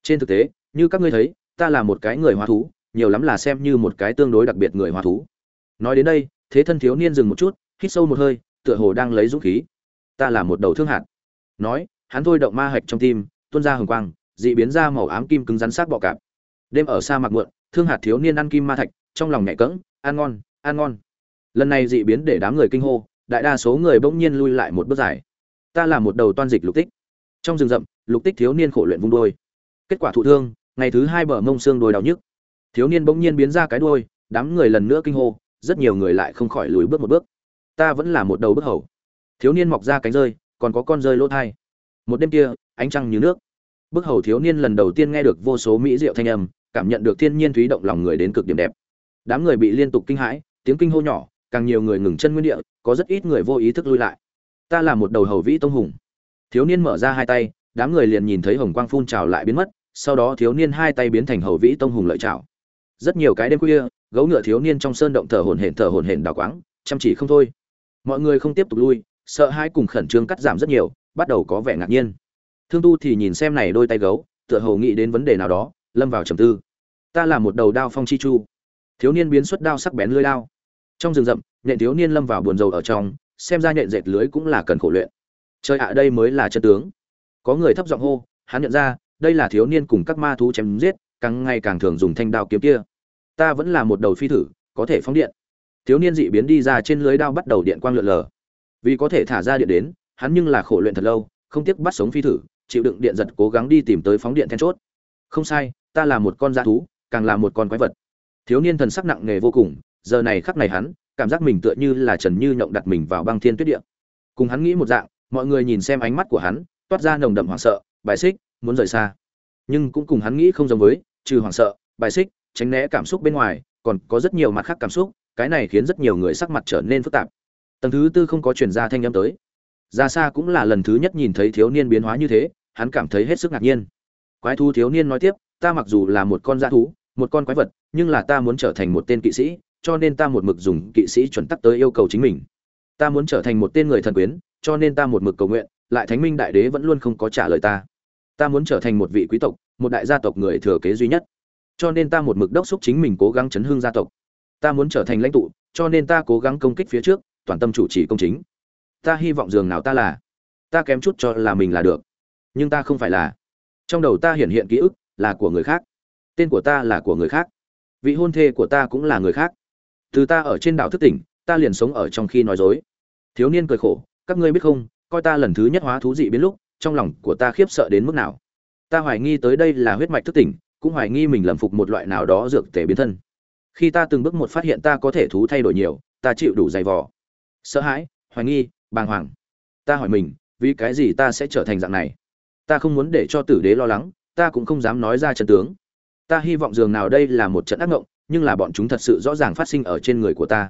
Trên thực tế, như các ngươi thấy, ta là một cái người hóa thú, nhiều lắm là xem như một cái tương đối đặc biệt người hóa thú. Nói đến đây, thế thân thiếu niên dừng một chút, hít sâu một hơi, tựa hồ đang lấy dũng khí. Ta là một đầu thương hạt. Nói, hắn thôi động ma hạch trong tim, tuôn ra hồng quang, dị biến ra màu ám kim cứng rắn sắc bọ cạp. Đêm ở xa mặc muộn, thương hạt thiếu niên ăn kim ma thạch, trong lòng nhẹ cẫng, ăn ngon ăn ngon lần này dị biến để đám người kinh hô, đại đa số người bỗng nhiên lui lại một bước dài. Ta là một đầu toan dịch lục tích. Trong rừng rậm, lục tích thiếu niên khổ luyện vung đôi kết quả thụ thương, ngày thứ hai bờ mông xương đôi đau nhức. Thiếu niên bỗng nhiên biến ra cái đôi đám người lần nữa kinh hô, rất nhiều người lại không khỏi lùi bước một bước. Ta vẫn là một đầu bước hầu. Thiếu niên mọc ra cánh rơi, còn có con rơi lỗ thai. Một đêm kia, ánh trăng như nước. Bước hầu thiếu niên lần đầu tiên nghe được vô số mỹ diệu thanh âm, cảm nhận được thiên nhiên thúy động lòng người đến cực điểm đẹp. Đám người bị liên tục kinh hãi, tiếng kinh hô nhỏ càng nhiều người ngừng chân nguyên địa, có rất ít người vô ý thức lui lại. Ta là một đầu hầu vĩ tông hùng. Thiếu niên mở ra hai tay, đám người liền nhìn thấy hồng quang phun trào lại biến mất, sau đó thiếu niên hai tay biến thành hầu vĩ tông hùng lợi trào rất nhiều cái đêm khuya, gấu ngựa thiếu niên trong sơn động thở hổn hển thở hổn hển đào quáng, chăm chỉ không thôi. Mọi người không tiếp tục lui, sợ hai cùng khẩn trương cắt giảm rất nhiều, bắt đầu có vẻ ngạc nhiên. Thương tu thì nhìn xem này đôi tay gấu, tựa hồ nghĩ đến vấn đề nào đó, lâm vào trầm tư. Ta là một đầu đao phong chi chu. Thiếu niên biến xuất đao sắc bén lưỡi đao trong rừng rậm, nhện thiếu niên lâm vào buồn rầu ở trong, xem ra nhện dệt lưới cũng là cần khổ luyện. Chơi ạ, đây mới là chân tướng. Có người thấp giọng hô, hắn nhận ra, đây là thiếu niên cùng các ma thú chém giết, càng ngày càng thường dùng thanh đao kiếm kia. Ta vẫn là một đầu phi thử, có thể phóng điện. Thiếu niên dị biến đi ra trên lưới đao bắt đầu điện quang lượn lờ. Vì có thể thả ra điện đến, hắn nhưng là khổ luyện thật lâu, không tiếc bắt sống phi thử, chịu đựng điện giật cố gắng đi tìm tới phóng điện then chốt. Không sai, ta là một con dã thú, càng là một con quái vật. Thiếu niên thần sắc nặng nề vô cùng giờ này khắc này hắn, cảm giác mình tựa như là trần như nhộng đặt mình vào băng thiên tuyết địa. Cùng hắn nghĩ một dạng, mọi người nhìn xem ánh mắt của hắn, toát ra nồng đậm hoảng sợ, bài xích, muốn rời xa. Nhưng cũng cùng hắn nghĩ không giống với, trừ hoảng sợ, bài xích, tránh né cảm xúc bên ngoài, còn có rất nhiều mặt khác cảm xúc, cái này khiến rất nhiều người sắc mặt trở nên phức tạp. Tầng thứ tư không có chuyển ra thanh âm tới. Ra xa cũng là lần thứ nhất nhìn thấy thiếu niên biến hóa như thế, hắn cảm thấy hết sức ngạc nhiên. Quái thú thiếu niên nói tiếp, ta mặc dù là một con dã thú, một con quái vật, nhưng là ta muốn trở thành một tên kỵ sĩ cho nên ta một mực dùng kỵ sĩ chuẩn tắc tới yêu cầu chính mình. Ta muốn trở thành một tên người thần quyến, cho nên ta một mực cầu nguyện, lại thánh minh đại đế vẫn luôn không có trả lời ta. Ta muốn trở thành một vị quý tộc, một đại gia tộc người thừa kế duy nhất. Cho nên ta một mực đốc xúc chính mình cố gắng chấn hương gia tộc. Ta muốn trở thành lãnh tụ, cho nên ta cố gắng công kích phía trước, toàn tâm chủ trì công chính. Ta hy vọng dường nào ta là, ta kém chút cho là mình là được. Nhưng ta không phải là. Trong đầu ta hiện hiện ký ức là của người khác. Tên của ta là của người khác. Vị hôn thê của ta cũng là người khác từ ta ở trên đảo thức tỉnh, ta liền sống ở trong khi nói dối. Thiếu niên cười khổ, các ngươi biết không, coi ta lần thứ nhất hóa thú dị biến lúc, trong lòng của ta khiếp sợ đến mức nào. Ta hoài nghi tới đây là huyết mạch thức tỉnh, cũng hoài nghi mình lầm phục một loại nào đó dược tể biến thân. Khi ta từng bước một phát hiện ta có thể thú thay đổi nhiều, ta chịu đủ dày vò. Sợ hãi, hoài nghi, bàng hoàng. Ta hỏi mình, vì cái gì ta sẽ trở thành dạng này? Ta không muốn để cho tử đế lo lắng, ta cũng không dám nói ra chân tướng. Ta hy vọng dường nào đây là một trận ác ngộng nhưng là bọn chúng thật sự rõ ràng phát sinh ở trên người của ta.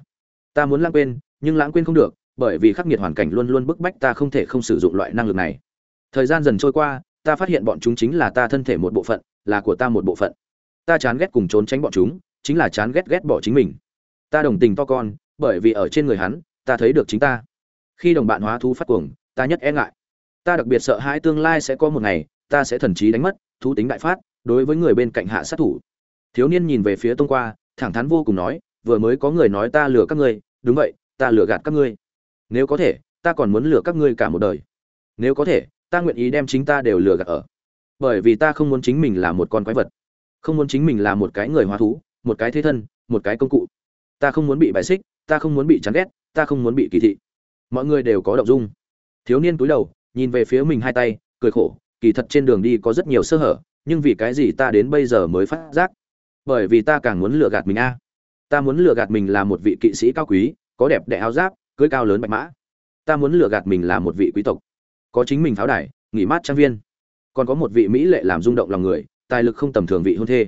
Ta muốn lãng quên, nhưng lãng quên không được, bởi vì khắc nghiệt hoàn cảnh luôn luôn bức bách ta không thể không sử dụng loại năng lực này. Thời gian dần trôi qua, ta phát hiện bọn chúng chính là ta thân thể một bộ phận, là của ta một bộ phận. Ta chán ghét cùng trốn tránh bọn chúng, chính là chán ghét ghét bỏ chính mình. Ta đồng tình to con, bởi vì ở trên người hắn, ta thấy được chính ta. Khi đồng bạn hóa thú phát cuồng, ta nhất e ngại. Ta đặc biệt sợ hãi tương lai sẽ có một ngày, ta sẽ thần trí đánh mất, thú tính đại phát, đối với người bên cạnh hạ sát thủ thiếu niên nhìn về phía tông qua, thẳng thắn vô cùng nói, vừa mới có người nói ta lừa các ngươi, đúng vậy, ta lừa gạt các ngươi. Nếu có thể, ta còn muốn lừa các ngươi cả một đời. Nếu có thể, ta nguyện ý đem chính ta đều lừa gạt ở. Bởi vì ta không muốn chính mình là một con quái vật. Không muốn chính mình là một cái người hóa thú, một cái thế thân, một cái công cụ. Ta không muốn bị bài xích, ta không muốn bị chán ghét, ta không muốn bị kỳ thị. Mọi người đều có động dung. Thiếu niên túi đầu, nhìn về phía mình hai tay, cười khổ, kỳ thật trên đường đi có rất nhiều sơ hở, nhưng vì cái gì ta đến bây giờ mới phát giác? Bởi vì ta càng muốn lừa gạt mình a. Ta muốn lừa gạt mình là một vị kỵ sĩ cao quý, có đẹp đẽ áo giáp, cưới cao lớn bạch mã. Ta muốn lừa gạt mình là một vị quý tộc, có chính mình pháo đài, nghỉ mát trang viên. Còn có một vị mỹ lệ làm rung động lòng người, tài lực không tầm thường vị hôn thê.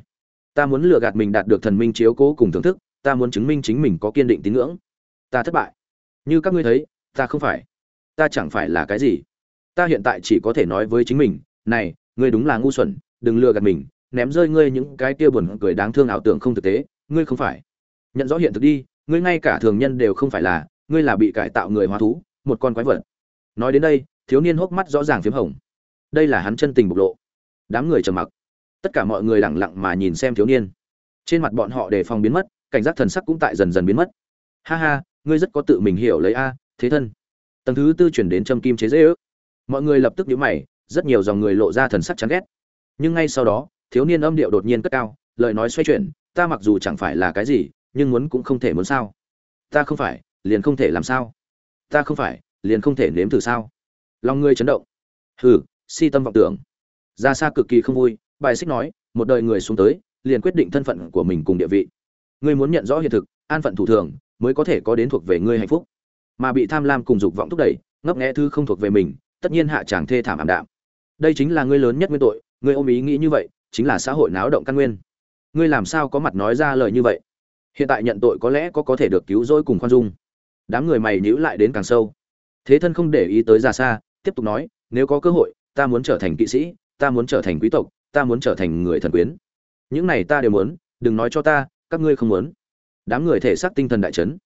Ta muốn lừa gạt mình đạt được thần minh chiếu cố cùng thưởng thức, ta muốn chứng minh chính mình có kiên định tín ngưỡng. Ta thất bại. Như các ngươi thấy, ta không phải. Ta chẳng phải là cái gì. Ta hiện tại chỉ có thể nói với chính mình, này, ngươi đúng là ngu xuẩn, đừng lừa gạt mình ném rơi ngươi những cái kia buồn cười đáng thương ảo tưởng không thực tế, ngươi không phải. Nhận rõ hiện thực đi, ngươi ngay cả thường nhân đều không phải là, ngươi là bị cải tạo người hóa thú, một con quái vật. Nói đến đây, thiếu niên hốc mắt rõ ràng phiếm hồng. Đây là hắn chân tình bộc lộ. Đám người trầm mặc. Tất cả mọi người lẳng lặng mà nhìn xem thiếu niên. Trên mặt bọn họ đề phòng biến mất, cảnh giác thần sắc cũng tại dần dần biến mất. Ha ha, ngươi rất có tự mình hiểu lấy a, thế thân. Tầng thứ tư chuyển đến châm kim chế dễ ước. Mọi người lập tức nhíu mày, rất nhiều dòng người lộ ra thần sắc chán ghét. Nhưng ngay sau đó thiếu niên âm điệu đột nhiên cất cao, lời nói xoay chuyển, ta mặc dù chẳng phải là cái gì, nhưng muốn cũng không thể muốn sao? Ta không phải, liền không thể làm sao? Ta không phải, liền không thể nếm thử sao? Lòng ngươi chấn động. Hừ, si tâm vọng tưởng. Ra xa cực kỳ không vui, bài xích nói, một đời người xuống tới, liền quyết định thân phận của mình cùng địa vị. Ngươi muốn nhận rõ hiện thực, an phận thủ thường, mới có thể có đến thuộc về ngươi hạnh phúc. Mà bị tham lam cùng dục vọng thúc đẩy, ngấp nghé thứ không thuộc về mình, tất nhiên hạ chàng thê thảm ảm đạm. Đây chính là ngươi lớn nhất nguyên tội, ngươi ôm ý nghĩ như vậy chính là xã hội náo động căn nguyên. Ngươi làm sao có mặt nói ra lời như vậy? Hiện tại nhận tội có lẽ có có thể được cứu rỗi cùng khoan dung. Đám người mày nhíu lại đến càng sâu. Thế thân không để ý tới ra xa, tiếp tục nói, nếu có cơ hội, ta muốn trở thành kỵ sĩ, ta muốn trở thành quý tộc, ta muốn trở thành người thần quyến. Những này ta đều muốn, đừng nói cho ta, các ngươi không muốn. Đám người thể xác tinh thần đại chấn.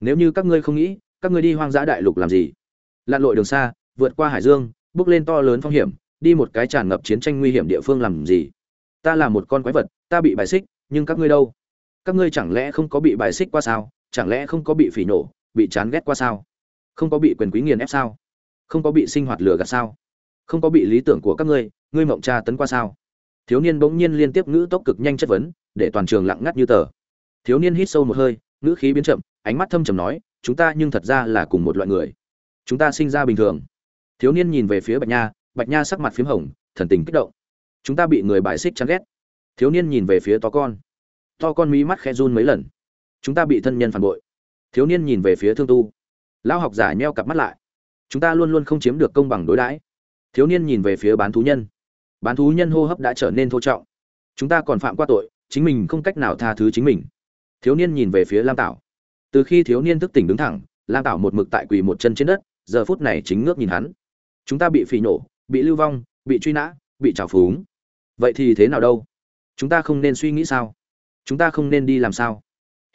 Nếu như các ngươi không nghĩ, các ngươi đi hoang dã đại lục làm gì? Lặn lội đường xa, vượt qua hải dương, bước lên to lớn phong hiểm, đi một cái tràn ngập chiến tranh nguy hiểm địa phương làm gì? Ta là một con quái vật, ta bị bài xích, nhưng các ngươi đâu? Các ngươi chẳng lẽ không có bị bài xích qua sao? Chẳng lẽ không có bị phỉ nổ, bị chán ghét qua sao? Không có bị quyền quý nghiền ép sao? Không có bị sinh hoạt lừa gạt sao? Không có bị lý tưởng của các ngươi ngươi mộng tra tấn qua sao? Thiếu niên bỗng nhiên liên tiếp ngữ tốc cực nhanh chất vấn, để toàn trường lặng ngắt như tờ. Thiếu niên hít sâu một hơi, ngữ khí biến chậm, ánh mắt thâm trầm nói, chúng ta nhưng thật ra là cùng một loại người. Chúng ta sinh ra bình thường. Thiếu niên nhìn về phía bạch nha bạch nha sắc mặt p h í m hồng, thần tình kích động chúng ta bị người bài xích chán ghét. Thiếu niên nhìn về phía to con. To con mí mắt khe run mấy lần. Chúng ta bị thân nhân phản bội. Thiếu niên nhìn về phía thương tu. Lão học giả nheo cặp mắt lại. Chúng ta luôn luôn không chiếm được công bằng đối đãi. Thiếu niên nhìn về phía bán thú nhân. Bán thú nhân hô hấp đã trở nên thô trọng. Chúng ta còn phạm qua tội, chính mình không cách nào tha thứ chính mình. Thiếu niên nhìn về phía lam tảo. Từ khi thiếu niên thức tỉnh đứng thẳng, lam tảo một mực tại quỳ một chân trên đất, giờ phút này chính ngước nhìn hắn. Chúng ta bị phỉ nổ bị lưu vong, bị truy nã, bị trào phúng vậy thì thế nào đâu? Chúng ta không nên suy nghĩ sao? Chúng ta không nên đi làm sao?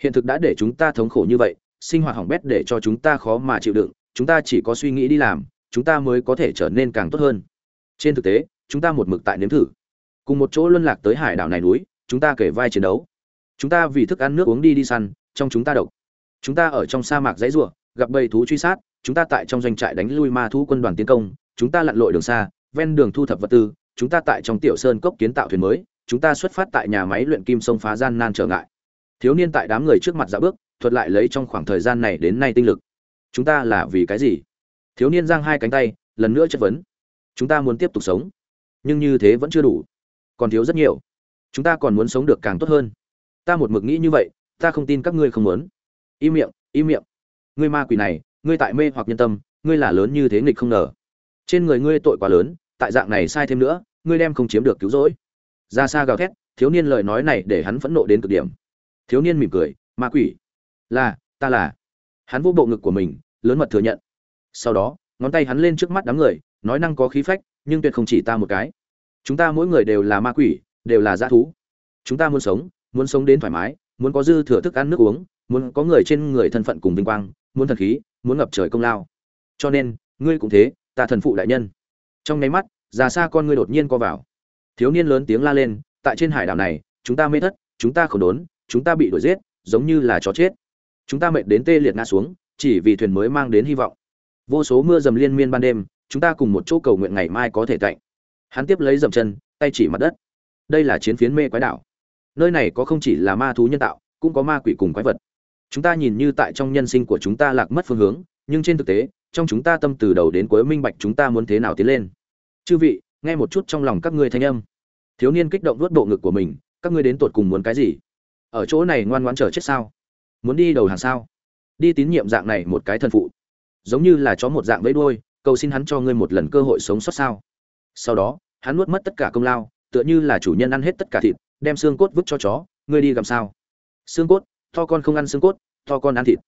Hiện thực đã để chúng ta thống khổ như vậy, sinh hoạt hỏng bét để cho chúng ta khó mà chịu đựng, chúng ta chỉ có suy nghĩ đi làm, chúng ta mới có thể trở nên càng tốt hơn. Trên thực tế, chúng ta một mực tại nếm thử. Cùng một chỗ luân lạc tới hải đảo này núi, chúng ta kể vai chiến đấu. Chúng ta vì thức ăn nước uống đi đi săn, trong chúng ta độc. Chúng ta ở trong sa mạc dãy rụa gặp bầy thú truy sát, chúng ta tại trong doanh trại đánh lui ma thú quân đoàn tiến công, chúng ta lặn lội đường xa, ven đường thu thập vật tư chúng ta tại trong tiểu sơn cốc kiến tạo thuyền mới, chúng ta xuất phát tại nhà máy luyện kim sông phá gian nan trở ngại. Thiếu niên tại đám người trước mặt dạo bước, thuật lại lấy trong khoảng thời gian này đến nay tinh lực. Chúng ta là vì cái gì? Thiếu niên giang hai cánh tay, lần nữa chất vấn. Chúng ta muốn tiếp tục sống, nhưng như thế vẫn chưa đủ. Còn thiếu rất nhiều. Chúng ta còn muốn sống được càng tốt hơn. Ta một mực nghĩ như vậy, ta không tin các ngươi không muốn. Im miệng im miệng. Ngươi ma quỷ này, ngươi tại mê hoặc nhân tâm, ngươi là lớn như thế nghịch không ngờ. Trên người ngươi tội quá lớn tại dạng này sai thêm nữa, ngươi đem không chiếm được cứu rỗi. Ra xa gào thét, thiếu niên lời nói này để hắn phẫn nộ đến cực điểm. Thiếu niên mỉm cười, ma quỷ, là, ta là. Hắn vô bộ ngực của mình, lớn mật thừa nhận. Sau đó, ngón tay hắn lên trước mắt đám người, nói năng có khí phách, nhưng tuyệt không chỉ ta một cái. Chúng ta mỗi người đều là ma quỷ, đều là dã thú. Chúng ta muốn sống muốn sống đến thoải mái, muốn có dư thừa thức ăn nước uống, muốn có người trên người thân phận cùng vinh quang, muốn thần khí, muốn ngập trời công lao. Cho nên, ngươi cũng thế, ta thần phụ đại nhân trong nháy mắt, già xa con ngươi đột nhiên co vào. Thiếu niên lớn tiếng la lên, tại trên hải đảo này, chúng ta mê thất, chúng ta khổ đốn, chúng ta bị đuổi giết, giống như là chó chết. Chúng ta mệt đến tê liệt ngã xuống, chỉ vì thuyền mới mang đến hy vọng. Vô số mưa dầm liên miên ban đêm, chúng ta cùng một chỗ cầu nguyện ngày mai có thể tạnh. Hắn tiếp lấy dầm chân, tay chỉ mặt đất. Đây là chiến phiến mê quái đảo. Nơi này có không chỉ là ma thú nhân tạo, cũng có ma quỷ cùng quái vật. Chúng ta nhìn như tại trong nhân sinh của chúng ta lạc mất phương hướng, nhưng trên thực tế trong chúng ta tâm từ đầu đến cuối minh bạch chúng ta muốn thế nào tiến lên. Chư vị, nghe một chút trong lòng các ngươi thanh âm. Thiếu niên kích động vuốt bộ ngực của mình, các ngươi đến tột cùng muốn cái gì? Ở chỗ này ngoan ngoãn chờ chết sao? Muốn đi đầu hàng sao? Đi tín nhiệm dạng này một cái thân phụ. Giống như là chó một dạng vẫy đuôi, cầu xin hắn cho ngươi một lần cơ hội sống sót sao? Sau đó, hắn nuốt mất tất cả công lao, tựa như là chủ nhân ăn hết tất cả thịt, đem xương cốt vứt cho chó, ngươi đi làm sao? Xương cốt, to con không ăn xương cốt, to con ăn thịt.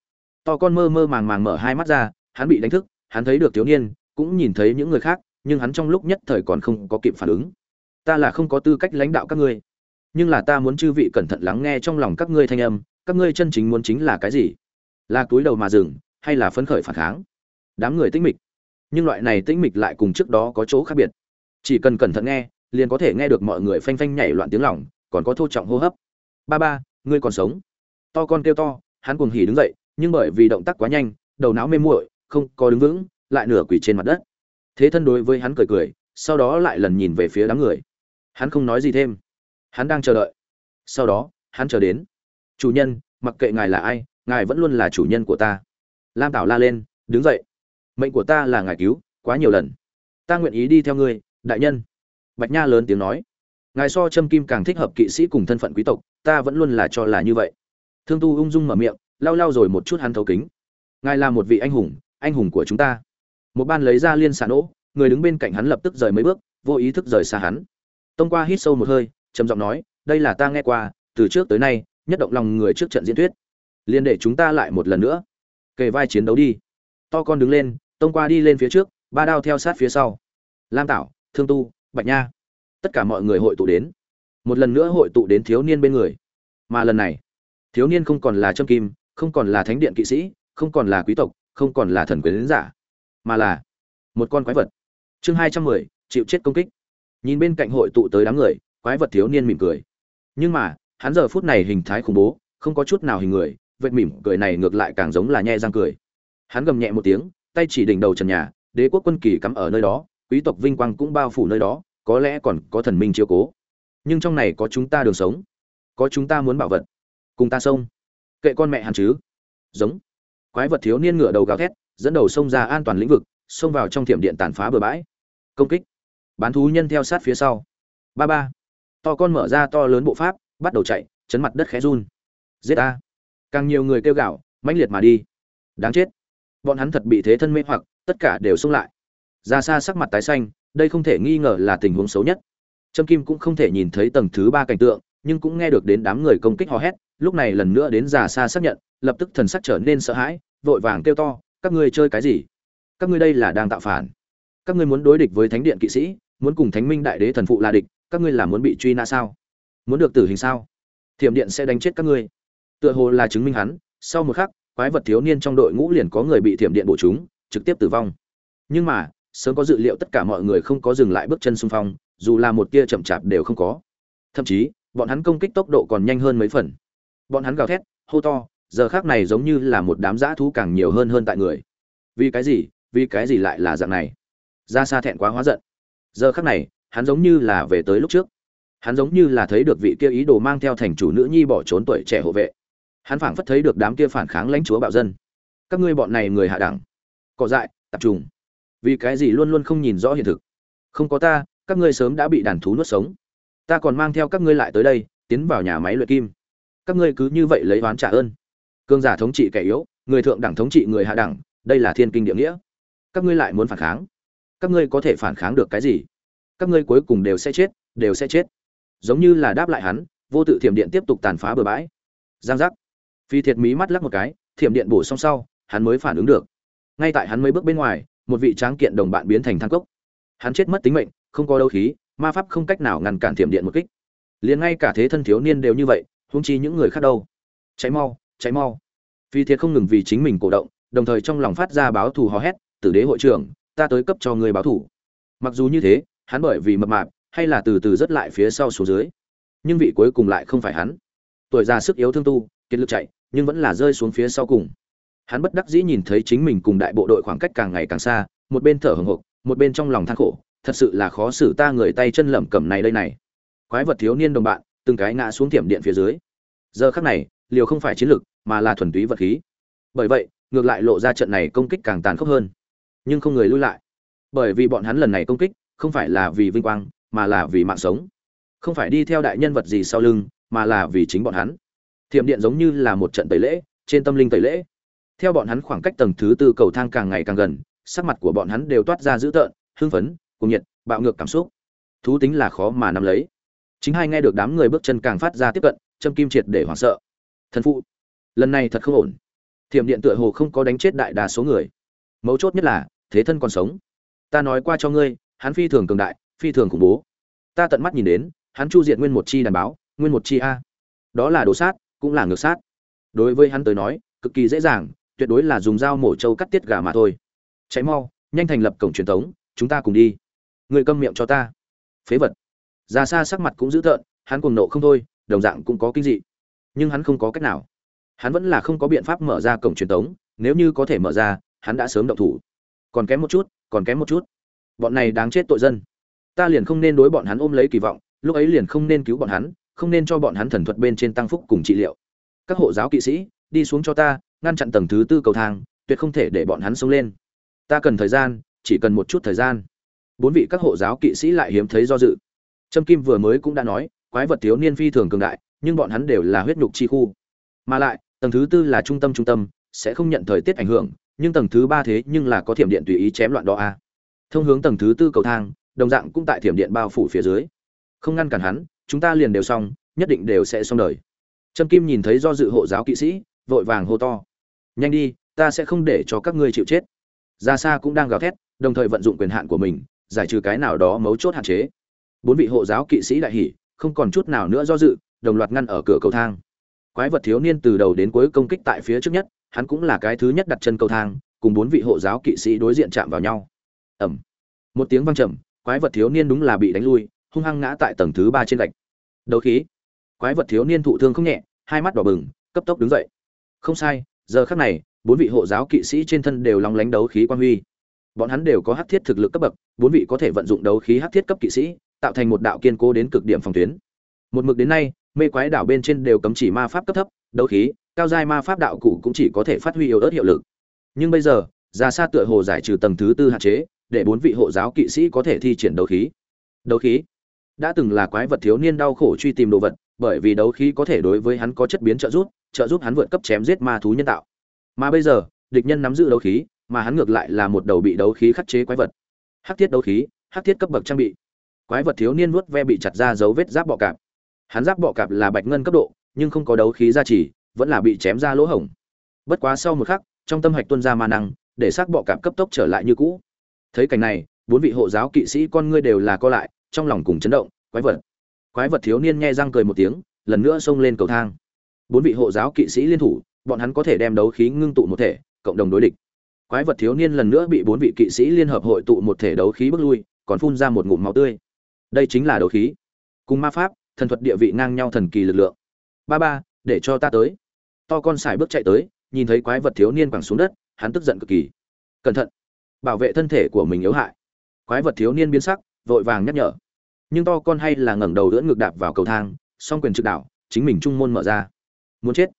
To con mơ mơ màng màng mở hai mắt ra hắn bị đánh thức, hắn thấy được thiếu niên, cũng nhìn thấy những người khác, nhưng hắn trong lúc nhất thời còn không có kịp phản ứng. Ta là không có tư cách lãnh đạo các ngươi, nhưng là ta muốn chư vị cẩn thận lắng nghe trong lòng các ngươi thanh âm, các ngươi chân chính muốn chính là cái gì? Là túi đầu mà dừng, hay là phấn khởi phản kháng? Đám người tĩnh mịch, nhưng loại này tĩnh mịch lại cùng trước đó có chỗ khác biệt. Chỉ cần cẩn thận nghe, liền có thể nghe được mọi người phanh phanh nhảy loạn tiếng lòng, còn có thô trọng hô hấp. Ba ba, ngươi còn sống. To con kêu to, hắn cuồng hỉ đứng dậy, nhưng bởi vì động tác quá nhanh, đầu não mê muội không có đứng vững, lại nửa quỳ trên mặt đất. Thế thân đối với hắn cười cười, sau đó lại lần nhìn về phía đám người. Hắn không nói gì thêm. Hắn đang chờ đợi. Sau đó, hắn chờ đến. Chủ nhân, mặc kệ ngài là ai, ngài vẫn luôn là chủ nhân của ta. Lam tảo la lên, đứng dậy. Mệnh của ta là ngài cứu, quá nhiều lần. Ta nguyện ý đi theo ngươi, đại nhân. Bạch nha lớn tiếng nói. Ngài so châm kim càng thích hợp kỵ sĩ cùng thân phận quý tộc, ta vẫn luôn là cho là như vậy. Thương tu ung dung mở miệng, lau lau rồi một chút hắn thấu kính. Ngài là một vị anh hùng anh hùng của chúng ta. Một ban lấy ra liên xà nỗ người đứng bên cạnh hắn lập tức rời mấy bước, vô ý thức rời xa hắn. Tông qua hít sâu một hơi, trầm giọng nói, đây là ta nghe qua, từ trước tới nay, nhất động lòng người trước trận diễn thuyết. Liên để chúng ta lại một lần nữa. Kề vai chiến đấu đi. To con đứng lên, tông qua đi lên phía trước, ba đao theo sát phía sau. Lam tảo, thương tu, bạch nha. Tất cả mọi người hội tụ đến. Một lần nữa hội tụ đến thiếu niên bên người. Mà lần này, thiếu niên không còn là trâm kim, không còn là thánh điện kỵ sĩ, không còn là quý tộc không còn là thần quyền giả, mà là một con quái vật. Chương hai trăm mười, chịu chết công kích. Nhìn bên cạnh hội tụ tới đám người, quái vật thiếu niên mỉm cười. Nhưng mà, hắn giờ phút này hình thái khủng bố, không có chút nào hình người, vệt mỉm cười này ngược lại càng giống là nhe răng cười. Hắn gầm nhẹ một tiếng, tay chỉ đỉnh đầu trần nhà, đế quốc quân kỳ cắm ở nơi đó, quý tộc vinh quang cũng bao phủ nơi đó, có lẽ còn có thần minh chiếu cố. Nhưng trong này có chúng ta đường sống, có chúng ta muốn bảo vật. Cùng ta xông. Kệ con mẹ hắn chứ. Giống quái vật thiếu niên ngựa đầu gào thét, dẫn đầu xông ra an toàn lĩnh vực, xông vào trong thiểm điện tàn phá bừa bãi. Công kích. Bán thú nhân theo sát phía sau. Ba ba. To con mở ra to lớn bộ pháp, bắt đầu chạy, chấn mặt đất khẽ run. Giết a càng nhiều người kêu gạo mãnh liệt mà đi. Đáng chết. Bọn hắn thật bị thế thân mê hoặc, tất cả đều xông lại. Ra xa sắc mặt tái xanh, đây không thể nghi ngờ là tình huống xấu nhất. Trâm kim cũng không thể nhìn thấy tầng thứ ba cảnh tượng, nhưng cũng nghe được đến đám người công kích hò hét lúc này lần nữa đến già xa xác nhận, lập tức thần sắc trở nên sợ hãi, vội vàng kêu to, các ngươi chơi cái gì? Các ngươi đây là đang tạo phản. Các ngươi muốn đối địch với thánh điện kỵ sĩ, muốn cùng thánh minh đại đế thần phụ là địch, các ngươi là muốn bị truy nã sao? Muốn được tử hình sao? Thiểm điện sẽ đánh chết các ngươi. Tựa hồ là chứng minh hắn, sau một khắc, quái vật thiếu niên trong đội ngũ liền có người bị thiểm điện bổ chúng, trực tiếp tử vong. Nhưng mà, sớm có dự liệu tất cả mọi người không có dừng lại bước chân xung phong, dù là một tia chậm chạp đều không có. Thậm chí, bọn hắn công kích tốc độ còn nhanh hơn mấy phần bọn hắn gào thét, hô to, giờ khác này giống như là một đám dã thú càng nhiều hơn hơn tại người. Vì cái gì? Vì cái gì lại là dạng này? Ra xa thẹn quá hóa giận. Giờ khác này, hắn giống như là về tới lúc trước. Hắn giống như là thấy được vị kia ý đồ mang theo thành chủ nữ nhi bỏ trốn tuổi trẻ hộ vệ. Hắn phảng phất thấy được đám kia phản kháng lãnh chúa bạo dân. Các ngươi bọn này người hạ đẳng, cỏ dại tập trung vì cái gì luôn luôn không nhìn rõ hiện thực? Không có ta, các ngươi sớm đã bị đàn thú nuốt sống. Ta còn mang theo các ngươi lại tới đây, tiến vào nhà máy luyện kim các ngươi cứ như vậy lấy oán trả ơn. Cương giả thống trị kẻ yếu, người thượng đẳng thống trị người hạ đẳng, đây là thiên kinh địa nghĩa. Các ngươi lại muốn phản kháng. Các ngươi có thể phản kháng được cái gì? Các ngươi cuối cùng đều sẽ chết, đều sẽ chết. Giống như là đáp lại hắn, vô tự thiểm điện tiếp tục tàn phá bừa bãi. Giang giác. Phi thiệt mí mắt lắc một cái, thiểm điện bổ xong sau, hắn mới phản ứng được. Ngay tại hắn mới bước bên ngoài, một vị tráng kiện đồng bạn biến thành thang cốc. Hắn chết mất tính mệnh, không có đâu khí, ma pháp không cách nào ngăn cản thiểm điện một kích. Liền ngay cả thế thân thiếu niên đều như vậy huống chi những người khác đâu. Cháy mau cháy mau. Phi thiệt không ngừng vì chính mình cổ động, đồng thời trong lòng phát ra báo thù hò hét, tử đế hội trưởng, ta tới cấp cho người báo thù. Mặc dù như thế, hắn bởi vì mập mạp, hay là từ từ rất lại phía sau xuống dưới. Nhưng vị cuối cùng lại không phải hắn. Tuổi già sức yếu thương tu, kiệt lực chạy, nhưng vẫn là rơi xuống phía sau cùng. Hắn bất đắc dĩ nhìn thấy chính mình cùng đại bộ đội khoảng cách càng ngày càng xa, một bên thở hồng hộc, một bên trong lòng than khổ, thật sự là khó xử ta người tay chân lẩm cẩm này đây này. Quái vật thiếu niên đồng bạn từng cái ngã xuống tiệm điện phía dưới. Giờ khắc này, liều không phải chiến lực mà là thuần túy vật khí. Bởi vậy, ngược lại lộ ra trận này công kích càng tàn khốc hơn. Nhưng không người lui lại. Bởi vì bọn hắn lần này công kích, không phải là vì vinh quang, mà là vì mạng sống. Không phải đi theo đại nhân vật gì sau lưng, mà là vì chính bọn hắn. Thiểm điện giống như là một trận tẩy lễ, trên tâm linh tẩy lễ. Theo bọn hắn khoảng cách tầng thứ tư cầu thang càng ngày càng gần, sắc mặt của bọn hắn đều toát ra dữ tợn, hưng phấn cùng nhiệt, bạo ngược cảm xúc. Thú tính là khó mà nắm lấy chính hai nghe được đám người bước chân càng phát ra tiếp cận châm kim triệt để hoảng sợ. Thần phụ, lần này thật không ổn. Thiểm điện tựa hồ không có đánh chết đại đa số người. Mấu chốt nhất là, thế thân còn sống. Ta nói qua cho ngươi, hắn phi thường cường đại, phi thường khủng bố. Ta tận mắt nhìn đến, hắn chu diệt nguyên một chi đàn báo, nguyên một chi a. Đó là đồ sát, cũng là ngược sát. Đối với hắn tới nói, cực kỳ dễ dàng, tuyệt đối là dùng dao mổ trâu cắt tiết gà mà thôi. Cháy mau, nhanh thành lập cổng truyền thống, chúng ta cùng đi. Người câm miệng cho ta. Phế vật ra xa sắc mặt cũng dữ tợn, hắn cuồng nộ không thôi, đồng dạng cũng có kinh dị. Nhưng hắn không có cách nào. Hắn vẫn là không có biện pháp mở ra cổng truyền thống nếu như có thể mở ra, hắn đã sớm động thủ. Còn kém một chút, còn kém một chút. Bọn này đáng chết tội dân. Ta liền không nên đối bọn hắn ôm lấy kỳ vọng, lúc ấy liền không nên cứu bọn hắn, không nên cho bọn hắn thần thuật bên trên tăng phúc cùng trị liệu. Các hộ giáo kỵ sĩ, đi xuống cho ta, ngăn chặn tầng thứ tư cầu thang, tuyệt không thể để bọn hắn sống lên. Ta cần thời gian, chỉ cần một chút thời gian. Bốn vị các hộ giáo kỵ sĩ lại hiếm thấy do dự trâm kim vừa mới cũng đã nói, quái vật thiếu niên phi thường cường đại, nhưng bọn hắn đều là huyết nhục chi khu. Mà lại, tầng thứ tư là trung tâm trung tâm, sẽ không nhận thời tiết ảnh hưởng, nhưng tầng thứ ba thế nhưng là có thiểm điện tùy ý chém loạn đó a thông hướng tầng thứ tư cầu thang, đồng dạng cũng tại thiểm điện bao phủ phía dưới. Không ngăn cản hắn, chúng ta liền đều xong, nhất định đều sẽ xong đời. Trâm kim nhìn thấy do dự hộ giáo kỵ sĩ, vội vàng hô to. Nhanh đi, ta sẽ không để cho các ngươi chịu chết. Ra Sa cũng đang gào thét, đồng thời vận dụng quyền hạn của mình, giải trừ cái nào đó mấu chốt hạn chế bốn vị hộ giáo kỵ sĩ đại hỉ không còn chút nào nữa do dự, đồng loạt ngăn ở cửa cầu thang. Quái vật thiếu niên từ đầu đến cuối công kích tại phía trước nhất, hắn cũng là cái thứ nhất đặt chân cầu thang, cùng bốn vị hộ giáo kỵ sĩ đối diện chạm vào nhau. Ẩm một tiếng vang trầm, quái vật thiếu niên đúng là bị đánh lui, hung hăng ngã tại tầng thứ ba trên gạch. Đấu khí. Quái vật thiếu niên thụ thương không nhẹ, hai mắt đỏ bừng, cấp tốc đứng dậy. Không sai, giờ khắc này, bốn vị hộ giáo kỵ sĩ trên thân đều long lánh đấu khí quan huy. Bọn hắn đều có hắc thiết thực lực cấp bậc, bốn vị có thể vận dụng đấu khí hắc thiết cấp kỵ sĩ tạo thành một đạo kiên cố đến cực điểm phòng tuyến. Một mực đến nay, mê quái đảo bên trên đều cấm chỉ ma pháp cấp thấp, đấu khí, cao giai ma pháp đạo cụ cũng chỉ có thể phát huy yếu ớt hiệu lực. Nhưng bây giờ, ra xa tựa hồ giải trừ tầng thứ tư hạn chế, để bốn vị hộ giáo kỵ sĩ có thể thi triển đấu khí. Đấu khí? Đã từng là quái vật thiếu niên đau khổ truy tìm đồ vật, bởi vì đấu khí có thể đối với hắn có chất biến trợ giúp trợ giúp hắn vượt cấp chém giết ma thú nhân tạo. Mà bây giờ, địch nhân nắm giữ đấu khí, mà hắn ngược lại là một đầu bị đấu khí khắc chế quái vật. Hắc thiết đấu khí, hắc thiết cấp bậc trang bị quái vật thiếu niên nuốt ve bị chặt ra dấu vết giáp bọ cạp. Hắn giáp bọ cạp là bạch ngân cấp độ, nhưng không có đấu khí gia trì, vẫn là bị chém ra lỗ hổng. Bất quá sau một khắc, trong tâm hạch tuân ra ma năng, để xác bọ cạp cấp tốc trở lại như cũ. Thấy cảnh này, bốn vị hộ giáo kỵ sĩ con ngươi đều là co lại, trong lòng cùng chấn động, quái vật. Quái vật thiếu niên nghe răng cười một tiếng, lần nữa xông lên cầu thang. Bốn vị hộ giáo kỵ sĩ liên thủ, bọn hắn có thể đem đấu khí ngưng tụ một thể, cộng đồng đối địch. Quái vật thiếu niên lần nữa bị bốn vị kỵ sĩ liên hợp hội tụ một thể đấu khí bước lui, còn phun ra một ngụm máu tươi đây chính là đấu khí. Cùng ma pháp, thần thuật địa vị ngang nhau thần kỳ lực lượng. Ba ba, để cho ta tới. To con sải bước chạy tới, nhìn thấy quái vật thiếu niên quẳng xuống đất, hắn tức giận cực kỳ. Cẩn thận. Bảo vệ thân thể của mình yếu hại. Quái vật thiếu niên biến sắc, vội vàng nhắc nhở. Nhưng to con hay là ngẩng đầu đỡ ngược đạp vào cầu thang, song quyền trực đảo, chính mình trung môn mở ra. Muốn chết.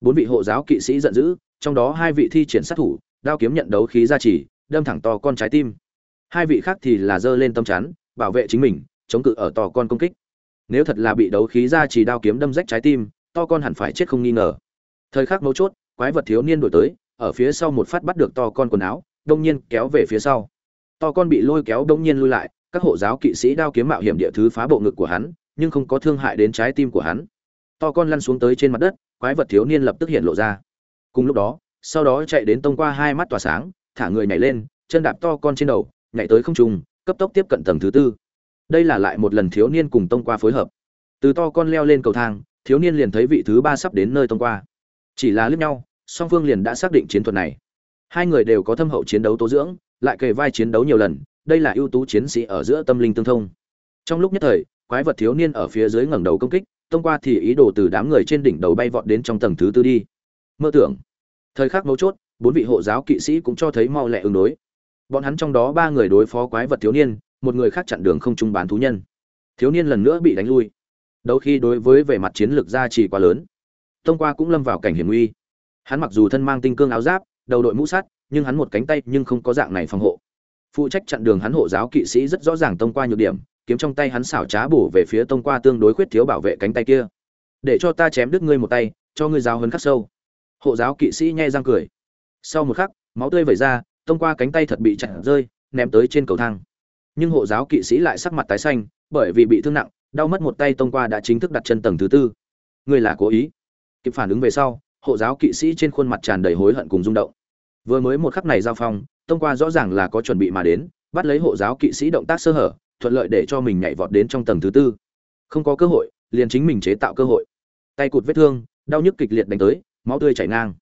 Bốn vị hộ giáo kỵ sĩ giận dữ, trong đó hai vị thi triển sát thủ, đao kiếm nhận đấu khí gia trì, đâm thẳng to con trái tim. Hai vị khác thì là giơ lên tâm chắn, bảo vệ chính mình chống cự ở to con công kích. Nếu thật là bị đấu khí ra chỉ đao kiếm đâm rách trái tim, to con hẳn phải chết không nghi ngờ. Thời khắc mấu chốt, quái vật thiếu niên đổi tới, ở phía sau một phát bắt được to con quần áo, đông nhiên kéo về phía sau. To con bị lôi kéo đông nhiên lui lại, các hộ giáo kỵ sĩ đao kiếm mạo hiểm địa thứ phá bộ ngực của hắn, nhưng không có thương hại đến trái tim của hắn. To con lăn xuống tới trên mặt đất, quái vật thiếu niên lập tức hiện lộ ra. Cùng lúc đó, sau đó chạy đến tông qua hai mắt tỏa sáng, thả người nhảy lên, chân đạp to con trên đầu, nhảy tới không trung, cấp tốc tiếp cận tầng thứ tư đây là lại một lần thiếu niên cùng tông qua phối hợp. Từ to con leo lên cầu thang, thiếu niên liền thấy vị thứ ba sắp đến nơi tông qua. Chỉ là lướt nhau, song phương liền đã xác định chiến thuật này. Hai người đều có thâm hậu chiến đấu tố dưỡng, lại kề vai chiến đấu nhiều lần, đây là ưu tú chiến sĩ ở giữa tâm linh tương thông. Trong lúc nhất thời, quái vật thiếu niên ở phía dưới ngẩng đầu công kích, tông qua thì ý đồ từ đám người trên đỉnh đầu bay vọt đến trong tầng thứ tư đi. Mơ tưởng, thời khắc mấu chốt, bốn vị hộ giáo kỵ sĩ cũng cho thấy mau lẹ ứng đối. Bọn hắn trong đó ba người đối phó quái vật thiếu niên một người khác chặn đường không trung bán thú nhân. Thiếu niên lần nữa bị đánh lui. Đấu khi đối với về mặt chiến lược gia trì quá lớn. Tông qua cũng lâm vào cảnh hiểm nguy. Hắn mặc dù thân mang tinh cương áo giáp, đầu đội mũ sắt, nhưng hắn một cánh tay nhưng không có dạng này phòng hộ. Phụ trách chặn đường hắn hộ giáo kỵ sĩ rất rõ ràng tông qua nhược điểm, kiếm trong tay hắn xảo trá bổ về phía tông qua tương đối khuyết thiếu bảo vệ cánh tay kia. Để cho ta chém đứt ngươi một tay, cho ngươi giáo hấn khắc sâu. Hộ giáo kỵ sĩ nhai răng cười. Sau một khắc, máu tươi vẩy ra tông qua cánh tay thật bị chặt rơi, ném tới trên cầu thang nhưng hộ giáo kỵ sĩ lại sắc mặt tái xanh, bởi vì bị thương nặng, đau mất một tay tông qua đã chính thức đặt chân tầng thứ tư. Ngươi là cố ý? Kịp phản ứng về sau, hộ giáo kỵ sĩ trên khuôn mặt tràn đầy hối hận cùng rung động. Vừa mới một khắc này giao phong, tông qua rõ ràng là có chuẩn bị mà đến, bắt lấy hộ giáo kỵ sĩ động tác sơ hở, thuận lợi để cho mình nhảy vọt đến trong tầng thứ tư. Không có cơ hội, liền chính mình chế tạo cơ hội. Tay cụt vết thương, đau nhức kịch liệt đánh tới, máu tươi chảy ngang.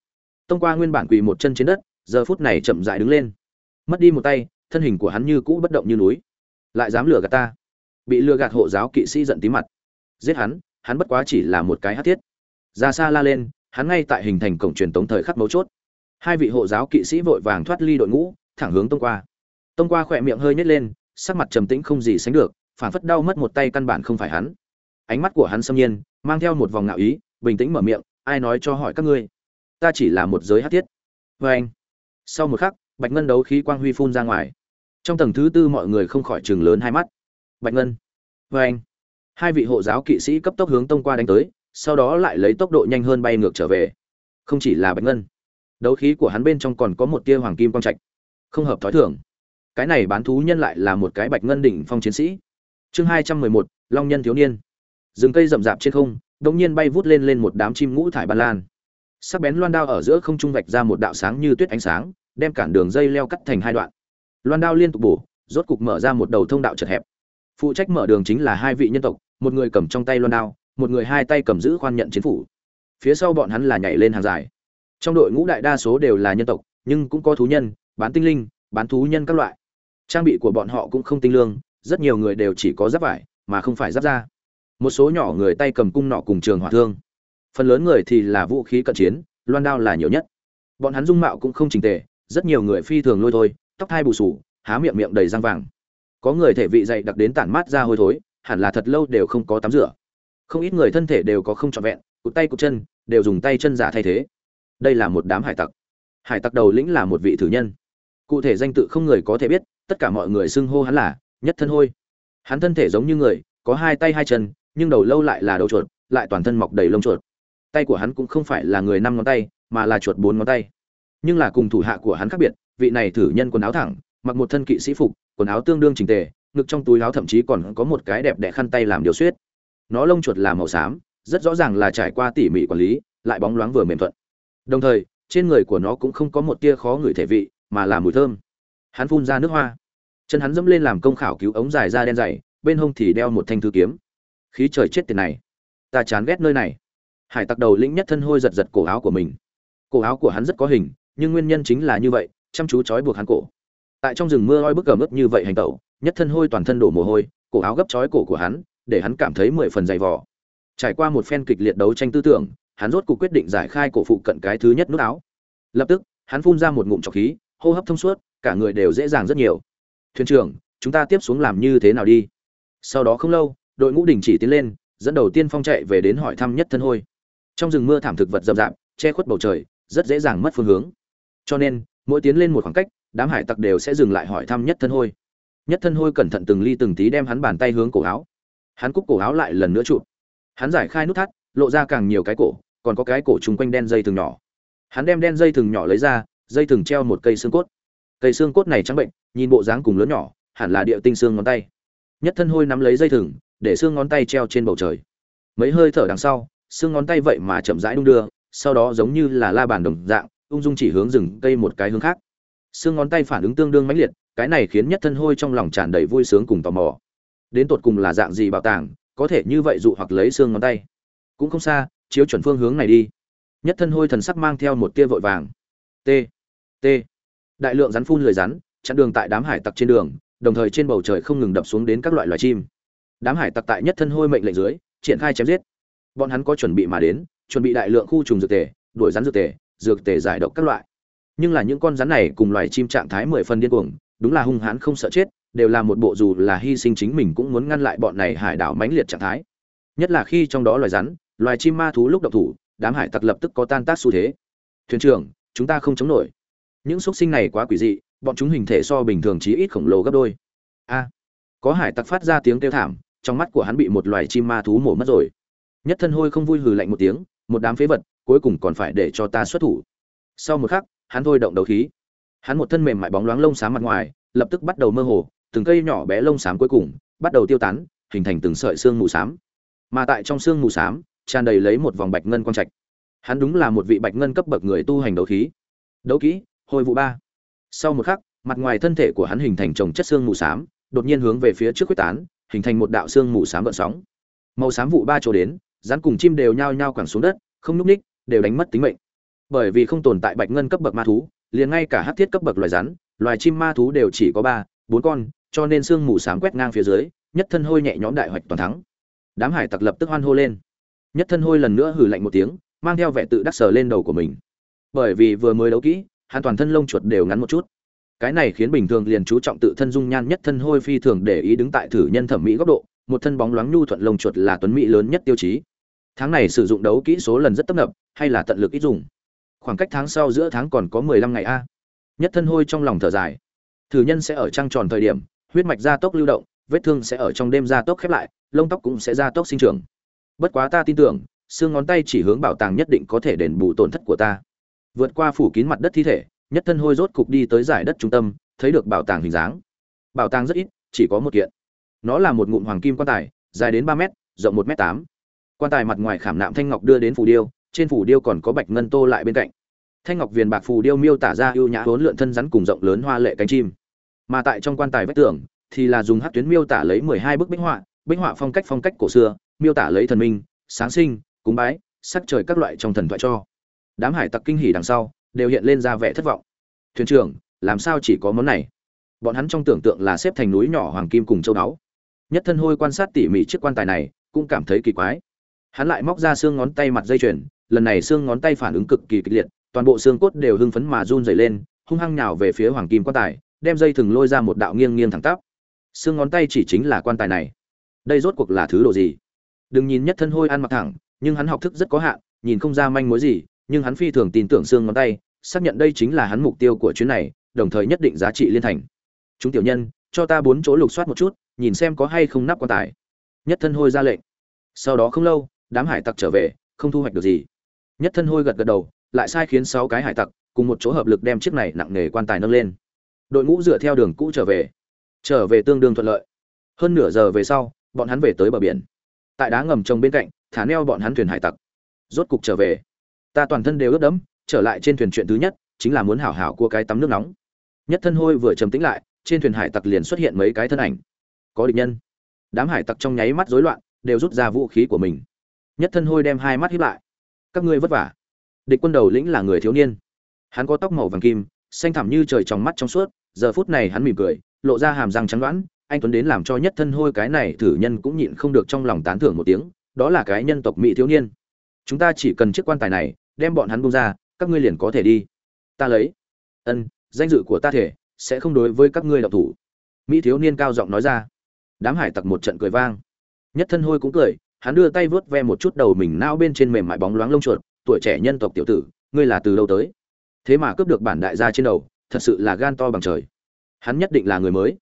Tông qua nguyên bản quỳ một chân trên đất, giờ phút này chậm dại đứng lên. Mất đi một tay thân hình của hắn như cũ bất động như núi. Lại dám lừa gạt ta. Bị lừa gạt hộ giáo kỵ sĩ giận tí mặt. Giết hắn hắn bất quá chỉ là một cái hát thiết. Ra xa la lên, hắn ngay tại hình thành cổng truyền tống thời khắc mấu chốt. Hai vị hộ giáo kỵ sĩ vội vàng thoát ly đội ngũ, thẳng hướng tông qua. Tông qua khỏe miệng hơi nhét lên, sắc mặt trầm tĩnh không gì sánh được, phản phất đau mất một tay căn bản không phải hắn. Ánh mắt của hắn xâm nhiên, mang theo một vòng ngạo ý, bình tĩnh mở miệng, ai nói cho hỏi các ngươi? Ta chỉ là một giới hát thiết. Vê anh sau một khắc, bạch ngân đấu khí quang huy phun ra ngoài trong tầng thứ tư mọi người không khỏi chừng lớn hai mắt. Bạch ngân vê anh. Hai vị hộ giáo kỵ sĩ cấp tốc hướng tông qua đánh tới, sau đó lại lấy tốc độ nhanh hơn bay ngược trở về. Không chỉ là bạch ngân, đấu khí của hắn bên trong còn có một tia hoàng kim quang trạch, không hợp thói thường. Cái này bán thú nhân lại là một cái bạch ngân đỉnh phong chiến sĩ. Chương hai trăm mười một, long nhân thiếu niên. Rừng cây rậm rạp trên không đ ỗ n g nhiên bay vút lên lên một đám chim ngũ thải ban lan. Sắc bén loan đao ở giữa không trung vạch ra một đạo sáng như tuyết ánh sáng, đem cản đường dây leo cắt thành hai đoạn loan đao liên tục bổ, rốt cục mở ra một đầu thông đạo chật hẹp. Phụ trách mở đường chính là hai vị nhân tộc, một người cầm trong tay loan đao, một người hai tay cầm giữ khoan nhận chiến phủ. Phía sau bọn hắn là nhảy lên hàng dài. Trong đội ngũ đại đa số đều là nhân tộc, nhưng cũng có thú nhân, bán tinh linh, bán thú nhân các loại. Trang bị của bọn họ cũng không tinh lương, rất nhiều người đều chỉ có giáp vải, mà không phải giáp da. Một số nhỏ người tay cầm cung nọ cùng trường hỏa thương. Phần lớn người thì là vũ khí cận chiến, loan đao là nhiều nhất. Bọn hắn dung mạo cũng không trình tề, rất nhiều người phi thường lôi thôi tóc hai bù sù há miệng miệng đầy răng vàng. Có người thể vị dày đặc đến tản mát ra hôi thối, hẳn là thật lâu đều không có tắm rửa. Không ít người thân thể đều có không trọn vẹn, cụt tay cụt chân, đều dùng tay chân giả thay thế. Đây là một đám hải tặc. Hải tặc đầu lĩnh là một vị thử nhân. Cụ thể danh tự không người có thể biết, tất cả mọi người xưng hô hắn là nhất thân hôi. Hắn thân thể giống như người, có hai tay hai chân, nhưng đầu lâu lại là đầu chuột, lại toàn thân mọc đầy lông chuột. Tay của hắn cũng không phải là người năm ngón tay, mà là chuột bốn ngón tay. Nhưng là cùng thủ hạ của hắn khác biệt vị này thử nhân quần áo thẳng, mặc một thân kỵ sĩ phục, quần áo tương đương chỉnh tề, ngực trong túi áo thậm chí còn có một cái đẹp đẽ khăn tay làm điều suyết. Nó lông chuột là màu xám, rất rõ ràng là trải qua tỉ mỉ quản lý, lại bóng loáng vừa mềm thuận. Đồng thời, trên người của nó cũng không có một tia khó ngửi thể vị, mà là mùi thơm. Hắn phun ra nước hoa. Chân hắn dẫm lên làm công khảo cứu ống dài da đen dày, bên hông thì đeo một thanh thư kiếm. Khí trời chết tiền này. Ta chán ghét nơi này. Hải tặc đầu lĩnh nhất thân hôi giật giật cổ áo của mình. Cổ áo của hắn rất có hình, nhưng nguyên nhân chính là như vậy chăm chú trói buộc hắn cổ. Tại trong rừng mưa oi bức gầm ướt như vậy hành tẩu, nhất thân hôi toàn thân đổ mồ hôi, cổ áo gấp trói cổ của hắn, để hắn cảm thấy mười phần dày vò. Trải qua một phen kịch liệt đấu tranh tư tưởng, hắn rốt cuộc quyết định giải khai cổ phụ cận cái thứ nhất nút áo. Lập tức, hắn phun ra một ngụm trọc khí, hô hấp thông suốt, cả người đều dễ dàng rất nhiều. Thuyền trưởng, chúng ta tiếp xuống làm như thế nào đi? Sau đó không lâu, đội ngũ đình chỉ tiến lên, dẫn đầu tiên phong chạy về đến hỏi thăm nhất thân hôi. Trong rừng mưa thảm thực vật rậm rạp, che khuất bầu trời, rất dễ dàng mất phương hướng. Cho nên mỗi tiến lên một khoảng cách, đám hải tặc đều sẽ dừng lại hỏi thăm nhất thân hôi. Nhất thân hôi cẩn thận từng ly từng tí đem hắn bàn tay hướng cổ áo. Hắn cúc cổ áo lại lần nữa chụp. Hắn giải khai nút thắt, lộ ra càng nhiều cái cổ, còn có cái cổ chung quanh đen dây thừng nhỏ. Hắn đem đen dây thừng nhỏ lấy ra, dây thừng treo một cây xương cốt. Cây xương cốt này trắng bệnh, nhìn bộ dáng cùng lớn nhỏ, hẳn là địa tinh xương ngón tay. Nhất thân hôi nắm lấy dây thừng, để xương ngón tay treo trên bầu trời. Mấy hơi thở đằng sau, xương ngón tay vậy mà chậm rãi đung đưa, sau đó giống như là la bàn đồng dạng ung dung chỉ hướng rừng cây một cái hướng khác. Xương ngón tay phản ứng tương đương mãnh liệt, cái này khiến nhất thân hôi trong lòng tràn đầy vui sướng cùng tò mò. Đến tột cùng là dạng gì bảo tàng, có thể như vậy dụ hoặc lấy xương ngón tay? Cũng không xa, chiếu chuẩn phương hướng này đi. Nhất thân hôi thần sắc mang theo một tia vội vàng. T t. Đại lượng rắn phun lười rắn, chặn đường tại đám hải tặc trên đường, đồng thời trên bầu trời không ngừng đập xuống đến các loại loài chim. Đám hải tặc tại nhất thân hôi mệnh lệnh dưới, triển khai chém giết. Bọn hắn có chuẩn bị mà đến, chuẩn bị đại lượng khu trùng dược tề, đuổi rắn dược tề dược tề giải độc các loại. Nhưng là những con rắn này cùng loài chim trạng thái mười phân điên cuồng, đúng là hung hãn không sợ chết, đều là một bộ dù là hy sinh chính mình cũng muốn ngăn lại bọn này hải đảo mãnh liệt trạng thái. Nhất là khi trong đó loài rắn, loài chim ma thú lúc độc thủ, đám hải tặc lập tức có tan tác xu thế. Thuyền trưởng, chúng ta không chống nổi. Những xúc sinh này quá quỷ dị, bọn chúng hình thể so bình thường chí ít khổng lồ gấp đôi. A, có hải tặc phát ra tiếng kêu thảm, trong mắt của hắn bị một loài chim ma thú mổ mất rồi. Nhất thân hôi không vui hừ lạnh một tiếng một đám phế vật, cuối cùng còn phải để cho ta xuất thủ. Sau một khắc, hắn thôi động đầu khí. Hắn một thân mềm mại bóng loáng lông xám mặt ngoài, lập tức bắt đầu mơ hồ, từng cây nhỏ bé lông xám cuối cùng, bắt đầu tiêu tán, hình thành từng sợi xương mù xám. Mà tại trong xương mù xám, tràn đầy lấy một vòng bạch ngân quang trạch. Hắn đúng là một vị bạch ngân cấp bậc người tu hành đấu khí. Đấu kỹ, hồi vụ ba. Sau một khắc, mặt ngoài thân thể của hắn hình thành chồng chất xương mù xám, đột nhiên hướng về phía trước quyết tán, hình thành một đạo xương mù xám gợn sóng. Màu xám vụ ba chỗ đến rắn cùng chim đều nhao nhao quẳng xuống đất, không núp ních đều đánh mất tính mệnh. Bởi vì không tồn tại bạch ngân cấp bậc ma thú, liền ngay cả hát thiết cấp bậc loài rắn, loài chim ma thú đều chỉ có ba, bốn con, cho nên xương mù xám quét ngang phía dưới, nhất thân hôi nhẹ nhõm đại hoạch toàn thắng. Đám hải tặc lập tức hoan hô lên. Nhất thân hôi lần nữa hử lạnh một tiếng, mang theo vẻ tự đắc sờ lên đầu của mình. Bởi vì vừa mới đấu kỹ, hắn toàn thân lông chuột đều ngắn một chút. Cái này khiến bình thường liền chú trọng tự thân dung nhan nhất thân hôi phi thường để ý đứng tại thử nhân thẩm mỹ góc độ, một thân bóng loáng nhu thuận lông chuột là tuấn mỹ lớn nhất tiêu chí tháng này sử dụng đấu kỹ số lần rất tấp nập, hay là tận lực ít dùng? Khoảng cách tháng sau giữa tháng còn có mười lăm ngày a. Nhất thân hôi trong lòng thở dài. Thử nhân sẽ ở trăng tròn thời điểm, huyết mạch gia tốc lưu động, vết thương sẽ ở trong đêm gia tốc khép lại, lông tóc cũng sẽ gia tốc sinh trưởng. Bất quá ta tin tưởng, xương ngón tay chỉ hướng bảo tàng nhất định có thể đền bù tổn thất của ta. Vượt qua phủ kín mặt đất thi thể, nhất thân hôi rốt cục đi tới giải đất trung tâm, thấy được bảo tàng hình dáng. Bảo tàng rất ít, chỉ có một kiện. Nó là một ngụm hoàng kim quan tài, dài đến ba m rộng một m tám quan tài mặt ngoài khảm nạm thanh ngọc đưa đến phù điêu, trên phù điêu còn có bạch ngân tô lại bên cạnh. Thanh ngọc viền bạc phù điêu miêu tả ra ưu nhã vốn lượn thân rắn cùng rộng lớn hoa lệ cánh chim. Mà tại trong quan tài vách tường, thì là dùng hát tuyến miêu tả lấy mười hai bức bích họa bích họa phong cách phong cách cổ xưa, miêu tả lấy thần minh, sáng sinh, cúng bái, sắc trời các loại trong thần thoại cho. Đám hải tặc kinh hỉ đằng sau, đều hiện lên ra vẻ thất vọng. Thuyền trưởng, làm sao chỉ có món này? Bọn hắn trong tưởng tượng là xếp thành núi nhỏ hoàng kim cùng châu báu. Nhất thân hôi quan sát tỉ mỉ chiếc quan tài này, cũng cảm thấy kỳ quái hắn lại móc ra xương ngón tay mặt dây chuyền, lần này xương ngón tay phản ứng cực kỳ kịch liệt, toàn bộ xương cốt đều hưng phấn mà run rẩy lên, hung hăng nhào về phía hoàng kim quan tài, đem dây thừng lôi ra một đạo nghiêng nghiêng thẳng tắp. Xương ngón tay chỉ chính là quan tài này. Đây rốt cuộc là thứ đồ gì? Đừng nhìn nhất thân hôi ăn mặc thẳng, nhưng hắn học thức rất có hạn, nhìn không ra manh mối gì, nhưng hắn phi thường tin tưởng xương ngón tay, xác nhận đây chính là hắn mục tiêu của chuyến này, đồng thời nhất định giá trị liên thành. Chúng tiểu nhân, cho ta bốn chỗ lục soát một chút, nhìn xem có hay không nắp quan tài. Nhất thân hôi ra lệnh. Sau đó không lâu đám hải tặc trở về, không thu hoạch được gì. Nhất thân hôi gật gật đầu, lại sai khiến sáu cái hải tặc cùng một chỗ hợp lực đem chiếc này nặng nề quan tài nâng lên. Đội ngũ dựa theo đường cũ trở về trở về tương đương thuận lợi. Hơn nửa giờ về sau, bọn hắn về tới bờ biển. Tại đá ngầm trông bên cạnh, thả neo bọn hắn thuyền hải tặc. Rốt cục trở về, ta toàn thân đều ướt đẫm, trở lại trên thuyền chuyện thứ nhất, chính là muốn hảo hảo cua cái tắm nước nóng. Nhất thân hôi vừa trầm tĩnh lại, trên thuyền hải tặc liền xuất hiện mấy cái thân ảnh. Có địch nhân. Đám hải tặc trong nháy mắt rối loạn, đều rút ra vũ khí của mình nhất thân hôi đem hai mắt hiếp lại. Các ngươi vất vả. Địch quân đầu lĩnh là người thiếu niên. Hắn có tóc màu vàng kim, xanh thẳm như trời trong mắt trong suốt, giờ phút này hắn mỉm cười, lộ ra hàm răng trắng đoán, anh tuấn đến làm cho nhất thân hôi cái này thử nhân cũng nhịn không được trong lòng tán thưởng một tiếng, đó là cái nhân tộc mỹ thiếu niên. Chúng ta chỉ cần chiếc quan tài này, đem bọn hắn bung ra, các ngươi liền có thể đi. Ta lấy. Ân, danh dự của ta thể sẽ không đối với các ngươi đọc thủ. Mỹ thiếu niên cao giọng nói ra. Đám hải tặc một trận cười vang. Nhất thân hôi cũng cười hắn đưa tay vớt ve một chút đầu mình nao bên trên mềm mại bóng loáng lông chuột, tuổi trẻ nhân tộc tiểu tử, ngươi là từ đâu tới? Thế mà cướp được bản đại gia trên đầu, thật sự là gan to bằng trời. Hắn nhất định là người mới.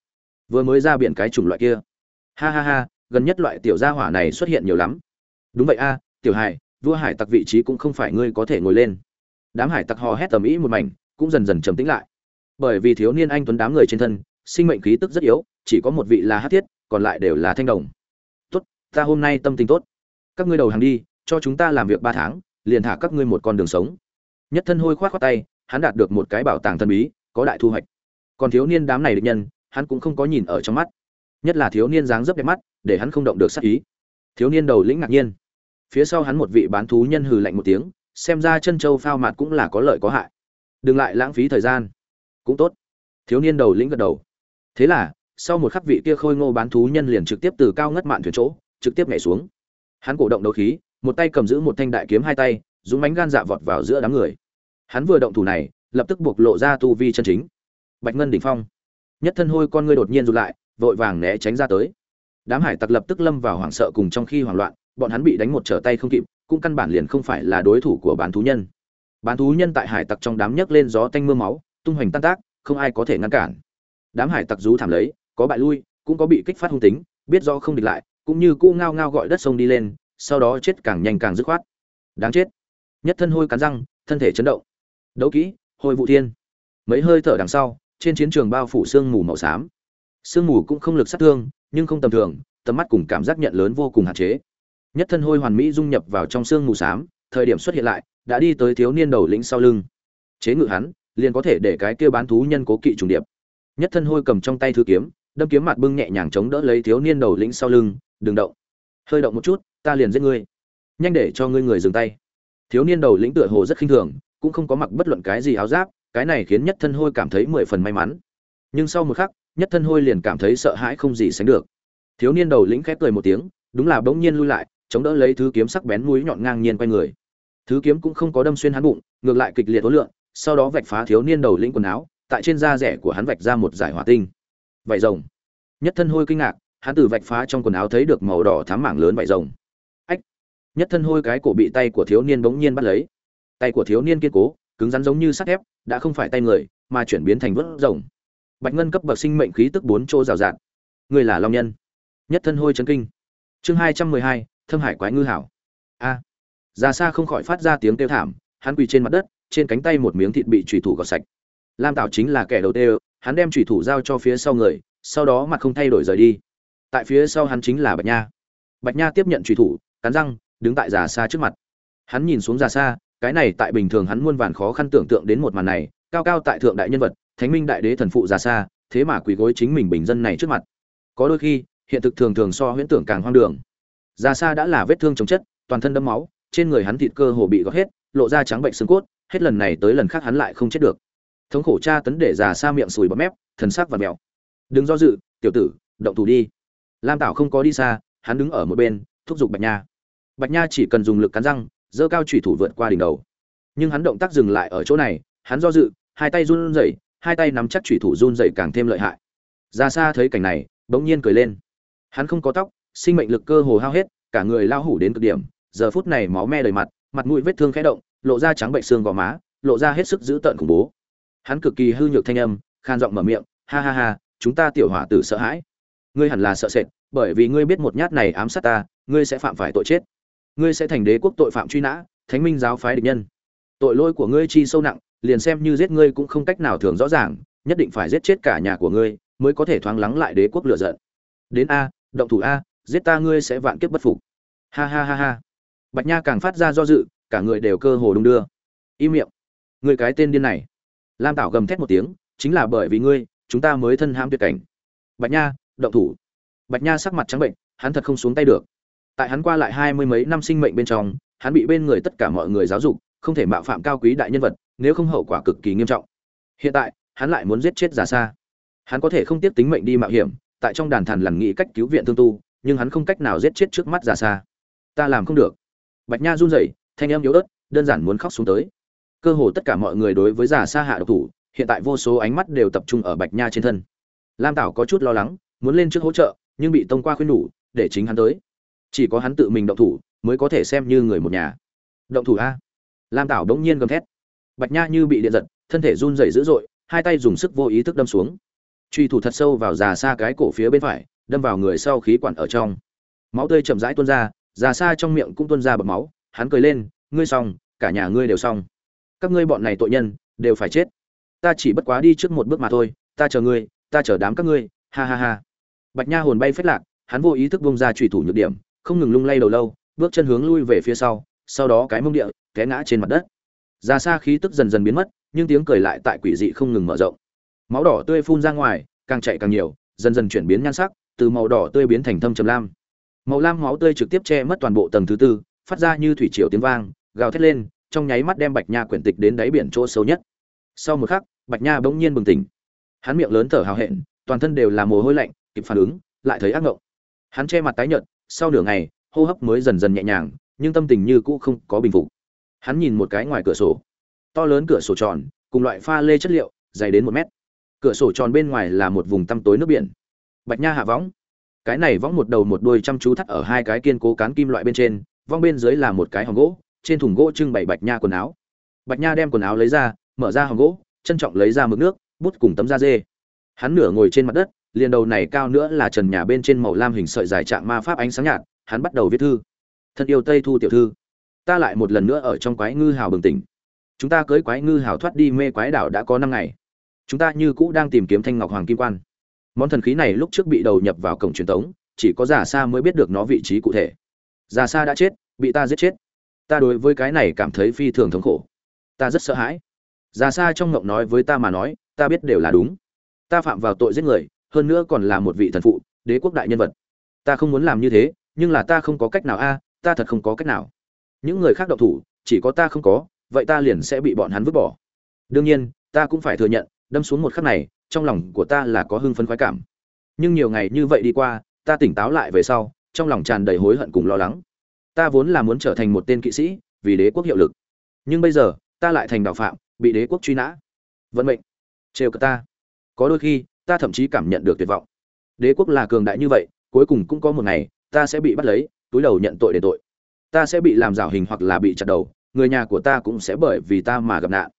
Vừa mới ra biển cái chủng loại kia. Ha ha ha, gần nhất loại tiểu gia hỏa này xuất hiện nhiều lắm. Đúng vậy a, tiểu hải vua hải tặc vị trí cũng không phải ngươi có thể ngồi lên. Đám hải tặc hò hét tầm ý một mảnh, cũng dần dần trầm tĩnh lại. Bởi vì thiếu niên anh tuấn đám người trên thân, sinh mệnh khí tức rất yếu, chỉ có một vị là hát thiết, còn lại đều là thanh đồng ta hôm nay tâm tình tốt. Các ngươi đầu hàng đi, cho chúng ta làm việc ba tháng, liền thả các ngươi một con đường sống. Nhất thân hôi khoát khoát tay, hắn đạt được một cái bảo tàng thần bí, có đại thu hoạch. Còn thiếu niên đám này định nhân, hắn cũng không có nhìn ở trong mắt. Nhất là thiếu niên dáng dấp đẹp mắt, để hắn không động được sắc ý. Thiếu niên đầu lĩnh ngạc nhiên. Phía sau hắn một vị bán thú nhân hừ lạnh một tiếng, xem ra chân châu phao mạt cũng là có lợi có hại. Đừng lại lãng phí thời gian. Cũng tốt. Thiếu niên đầu lĩnh gật đầu. Thế là, sau một khắc vị kia khôi ngô bán thú nhân liền trực tiếp từ cao ngất mạn thuyền chỗ trực tiếp nhảy xuống. Hắn cổ động đấu khí, một tay cầm giữ một thanh đại kiếm hai tay dũng mãnh gan dạ vọt vào giữa đám người. Hắn vừa động thủ này, lập tức buộc lộ ra tu vi chân chính. Bạch ngân đỉnh phong. Nhất thân hôi con ngươi đột nhiên rụt lại, vội vàng né tránh ra tới. Đám hải tặc lập tức lâm vào hoảng sợ cùng trong khi hoảng loạn, bọn hắn bị đánh một trở tay không kịp, cũng căn bản liền không phải là đối thủ của bán thú nhân. Bán thú nhân tại hải tặc trong đám nhấc lên gió tanh mưa máu, tung hoành tan tác, không ai có thể ngăn cản. Đám hải tặc rú thảm lấy, có bại lui, cũng có bị kích phát hung tính, biết rõ không địch lại cũng như cu ngao ngao gọi đất sông đi lên, sau đó chết càng nhanh càng dứt khoát. Đáng chết. Nhất thân hôi cắn răng, thân thể chấn động. Đấu kỹ, hôi vụ thiên. Mấy hơi thở đằng sau, trên chiến trường bao phủ sương mù màu xám. Sương mù cũng không lực sát thương, nhưng không tầm thường, tầm mắt cùng cảm giác nhận lớn vô cùng hạn chế. Nhất thân hôi hoàn mỹ dung nhập vào trong sương mù xám, thời điểm xuất hiện lại, đã đi tới thiếu niên đầu lĩnh sau lưng. Chế ngự hắn, liền có thể để cái kia bán thú nhân cố kỵ trùng điệp. Nhất thân hôi cầm trong tay thư kiếm, đâm kiếm mặt bưng nhẹ nhàng chống đỡ lấy thiếu niên đầu lĩnh sau lưng đừng động. Hơi động một chút, ta liền giết ngươi. Nhanh để cho ngươi người dừng tay. Thiếu niên đầu lĩnh tựa hồ rất khinh thường, cũng không có mặc bất luận cái gì áo giáp, cái này khiến nhất thân hôi cảm thấy mười phần may mắn. Nhưng sau một khắc, nhất thân hôi liền cảm thấy sợ hãi không gì sánh được. Thiếu niên đầu lĩnh khép cười một tiếng, đúng là bỗng nhiên lui lại, chống đỡ lấy thứ kiếm sắc bén mũi nhọn ngang nhiên quay người. Thứ kiếm cũng không có đâm xuyên hắn bụng, ngược lại kịch liệt ối lượng sau đó vạch phá thiếu niên đầu lĩnh quần áo, tại trên da rẻ của hắn vạch ra một giải hỏa tinh. Vậy rồng. Nhất thân hôi kinh ngạc hắn từ vạch phá trong quần áo thấy được màu đỏ thám mảng lớn vải rồng. Ách! Nhất thân hôi cái cổ bị tay của thiếu niên bỗng nhiên bắt lấy. Tay của thiếu niên kiên cố, cứng rắn giống như sắt thép, đã không phải tay người, mà chuyển biến thành vớt rồng. Bạch ngân cấp bậc sinh mệnh khí tức bốn chỗ rào rạt. Người là long nhân. Nhất thân hôi chấn kinh. Chương hai trăm mười hai, thâm hải quái ngư hảo. A! À. già xa không khỏi phát ra tiếng kêu thảm, hắn quỳ trên mặt đất, trên cánh tay một miếng thịt bị trùy thủ gọt sạch. Lam tạo chính là kẻ đầu tiên hắn đem trùy thủ giao cho phía sau người, sau đó mặt không thay đổi rời đi tại phía sau hắn chính là bạch nha. Bạch nha tiếp nhận trùy thủ, cắn răng, đứng tại già xa trước mặt. Hắn nhìn xuống già xa, cái này tại bình thường hắn muôn vàn khó khăn tưởng tượng đến một màn này, cao cao tại thượng đại nhân vật, thánh minh đại đế thần phụ già xa, thế mà quỳ gối chính mình bình dân này trước mặt. Có đôi khi, hiện thực thường thường so huyễn tưởng càng hoang đường. Già xa đã là vết thương chống chất, toàn thân đẫm máu, trên người hắn thịt cơ hồ bị gọt hết, lộ ra trắng bệnh xương cốt, hết lần này tới lần khác hắn lại không chết được. Thống khổ cha tấn để già xa miệng sùi bọt mép, thần sắc và mèo đừng do dự, tiểu tử, động thủ đi lam tảo không có đi xa, hắn đứng ở một bên, thúc giục bạch nha. Bạch nha chỉ cần dùng lực cắn răng dơ cao chủy thủ vượt qua đỉnh đầu. Nhưng hắn động tác dừng lại ở chỗ này, hắn do dự, hai tay run rẩy, hai tay nắm chắc chủy thủ run rẩy càng thêm lợi hại. Ra xa thấy cảnh này, bỗng nhiên cười lên. Hắn không có tóc, sinh mệnh lực cơ hồ hao hết, cả người lao hủ đến cực điểm, giờ phút này máu me đầy mặt mặt mũi vết thương khẽ động, lộ ra trắng bệnh xương gò má, lộ ra hết sức dữ tợn khủng bố. Hắn cực kỳ hư nhược thanh âm, khan giọng mở miệng, ha ha ha, chúng ta tiểu hỏa tử sợ hãi ngươi hẳn là sợ sệt, bởi vì ngươi biết một nhát này ám sát ta, ngươi sẽ phạm phải tội chết. Ngươi sẽ thành đế quốc tội phạm truy nã, thánh minh giáo phái địch nhân. Tội lỗi của ngươi chi sâu nặng, liền xem như giết ngươi cũng không cách nào thường rõ ràng, nhất định phải giết chết cả nhà của ngươi mới có thể thoáng lắng lại đế quốc lựa giận. Đến a, động thủ a, giết ta ngươi sẽ vạn kiếp bất phục. Ha ha ha ha. Bạch nha càng phát ra do dự, cả người đều cơ hồ đung đưa. Im miệng. Người cái tên điên này. Lam tảo gầm thét một tiếng, chính là bởi vì ngươi, chúng ta mới thân ham tuyệt cảnh. Bạch nha động thủ. Bạch nha sắc mặt trắng bệnh, hắn thật không xuống tay được. Tại hắn qua lại hai mươi mấy năm sinh mệnh bên trong, hắn bị bên người tất cả mọi người giáo dục, không thể mạo phạm cao quý đại nhân vật, nếu không hậu quả cực kỳ nghiêm trọng. Hiện tại, hắn lại muốn giết chết giả xa hắn có thể không tiếp tính mệnh đi mạo hiểm, tại trong đàn thần lằn nghĩ cách cứu viện thương tu, nhưng hắn không cách nào giết chết trước mắt giả xa ta làm không được. Bạch nha run rẩy, thanh em yếu ớt, đơn giản muốn khóc xuống tới. Cơ hồ tất cả mọi người đối với giả xa hạ độc thủ, hiện tại vô số ánh mắt đều tập trung ở bạch nha trên thân. Lam tảo có chút lo lắng muốn lên trước hỗ trợ, nhưng bị tông qua khuyên đủ để chính hắn tới. Chỉ có hắn tự mình động thủ, mới có thể xem như người một nhà. Động thủ a? Lam tảo đống nhiên gầm thét. Bạch nha như bị điện giật, thân thể run rẩy dữ dội, hai tay dùng sức vô ý thức đâm xuống. Truy thủ thật sâu vào già xa cái cổ phía bên phải, đâm vào người sau khí quản ở trong. Máu tươi chậm rãi tuôn ra, già xa trong miệng cũng tuôn ra bọt máu. Hắn cười lên, ngươi xong, cả nhà ngươi đều xong. Các ngươi bọn này tội nhân, đều phải chết. Ta chỉ bất quá đi trước một bước mà thôi, ta chờ ngươi, ta chờ đám các ngươi, ha ha ha bạch nha hồn bay phết lạc, hắn vô ý thức bung ra chủy thủ nhược điểm, không ngừng lung lay đầu lâu, bước chân hướng lui về phía sau sau đó cái mông địa, té ngã trên mặt đất. Ra xa khí tức dần dần biến mất, nhưng tiếng cười lại tại quỷ dị không ngừng mở rộng. Máu đỏ tươi phun ra ngoài, càng chạy càng nhiều, dần dần chuyển biến nhan sắc, từ màu đỏ tươi biến thành thâm trầm lam. Màu lam máu tươi trực tiếp che mất toàn bộ tầng thứ tư, phát ra như thủy triều tiếng vang, gào thét lên, trong nháy mắt đem bạch nha quyển tịch đến đáy biển chỗ sâu nhất. Sau một khắc, bạch nha bỗng nhiên bừng tỉnh. Hắn miệng lớn thở hào hẹn, toàn thân đều là mồ hôi lạnh kịp phản ứng, lại thấy ác ngộng. Hắn che mặt tái nhợt, sau nửa ngày, hô hấp mới dần dần nhẹ nhàng, nhưng tâm tình như cũ không có bình phục. Hắn nhìn một cái ngoài cửa sổ. To lớn cửa sổ tròn, cùng loại pha lê chất liệu, dày đến một mét. Cửa sổ tròn bên ngoài là một vùng tăm tối nước biển. Bạch nha hạ võng. Cái này võng một đầu một đuôi chăm chú thắt ở hai cái kiên cố cán kim loại bên trên vong bên dưới là một cái hòm gỗ, trên thùng gỗ trưng bày bạch nha quần áo. Bạch nha đem quần áo lấy ra, mở ra hòm gỗ, trân trọng lấy ra mực nước, bút cùng tấm da dê. Hắn nửa ngồi trên mặt đất liền đầu này cao nữa là trần nhà bên trên màu lam hình sợi dài trạng ma pháp ánh sáng nhạt, hắn bắt đầu viết thư. Thân yêu tây thu tiểu thư, ta lại một lần nữa ở trong quái ngư hào bừng tỉnh. Chúng ta cưới quái ngư hào thoát đi mê quái đảo đã có năm ngày. Chúng ta như cũ đang tìm kiếm thanh ngọc hoàng kim quan. Món thần khí này lúc trước bị đầu nhập vào cổng truyền thống chỉ có giả sa mới biết được nó vị trí cụ thể. Giả sa đã chết, bị ta giết chết. Ta đối với cái này cảm thấy phi thường thống khổ. Ta rất sợ hãi. Giả sa trong ngộng nói với ta mà nói, ta biết đều là đúng. Ta phạm vào tội giết người hơn nữa còn là một vị thần phụ, đế quốc đại nhân vật. Ta không muốn làm như thế, nhưng là ta không có cách nào a, ta thật không có cách nào. Những người khác độc thủ, chỉ có ta không có, vậy ta liền sẽ bị bọn hắn vứt bỏ. Đương nhiên, ta cũng phải thừa nhận, đâm xuống một khắc này, trong lòng của ta là có hưng phấn khoái cảm. Nhưng nhiều ngày như vậy đi qua, ta tỉnh táo lại về sau, trong lòng tràn đầy hối hận cùng lo lắng. Ta vốn là muốn trở thành một tên kỵ sĩ, vì đế quốc hiệu lực. Nhưng bây giờ, ta lại thành đạo phạm, bị đế quốc truy nã. Vận mệnh. Trêu cờ ta. Có đôi khi ta thậm chí cảm nhận được tuyệt vọng. Đế quốc là cường đại như vậy, cuối cùng cũng có một ngày, ta sẽ bị bắt lấy, túi đầu nhận tội để tội. Ta sẽ bị làm rào hình hoặc là bị chặt đầu, người nhà của ta cũng sẽ bởi vì ta mà gặp nạn.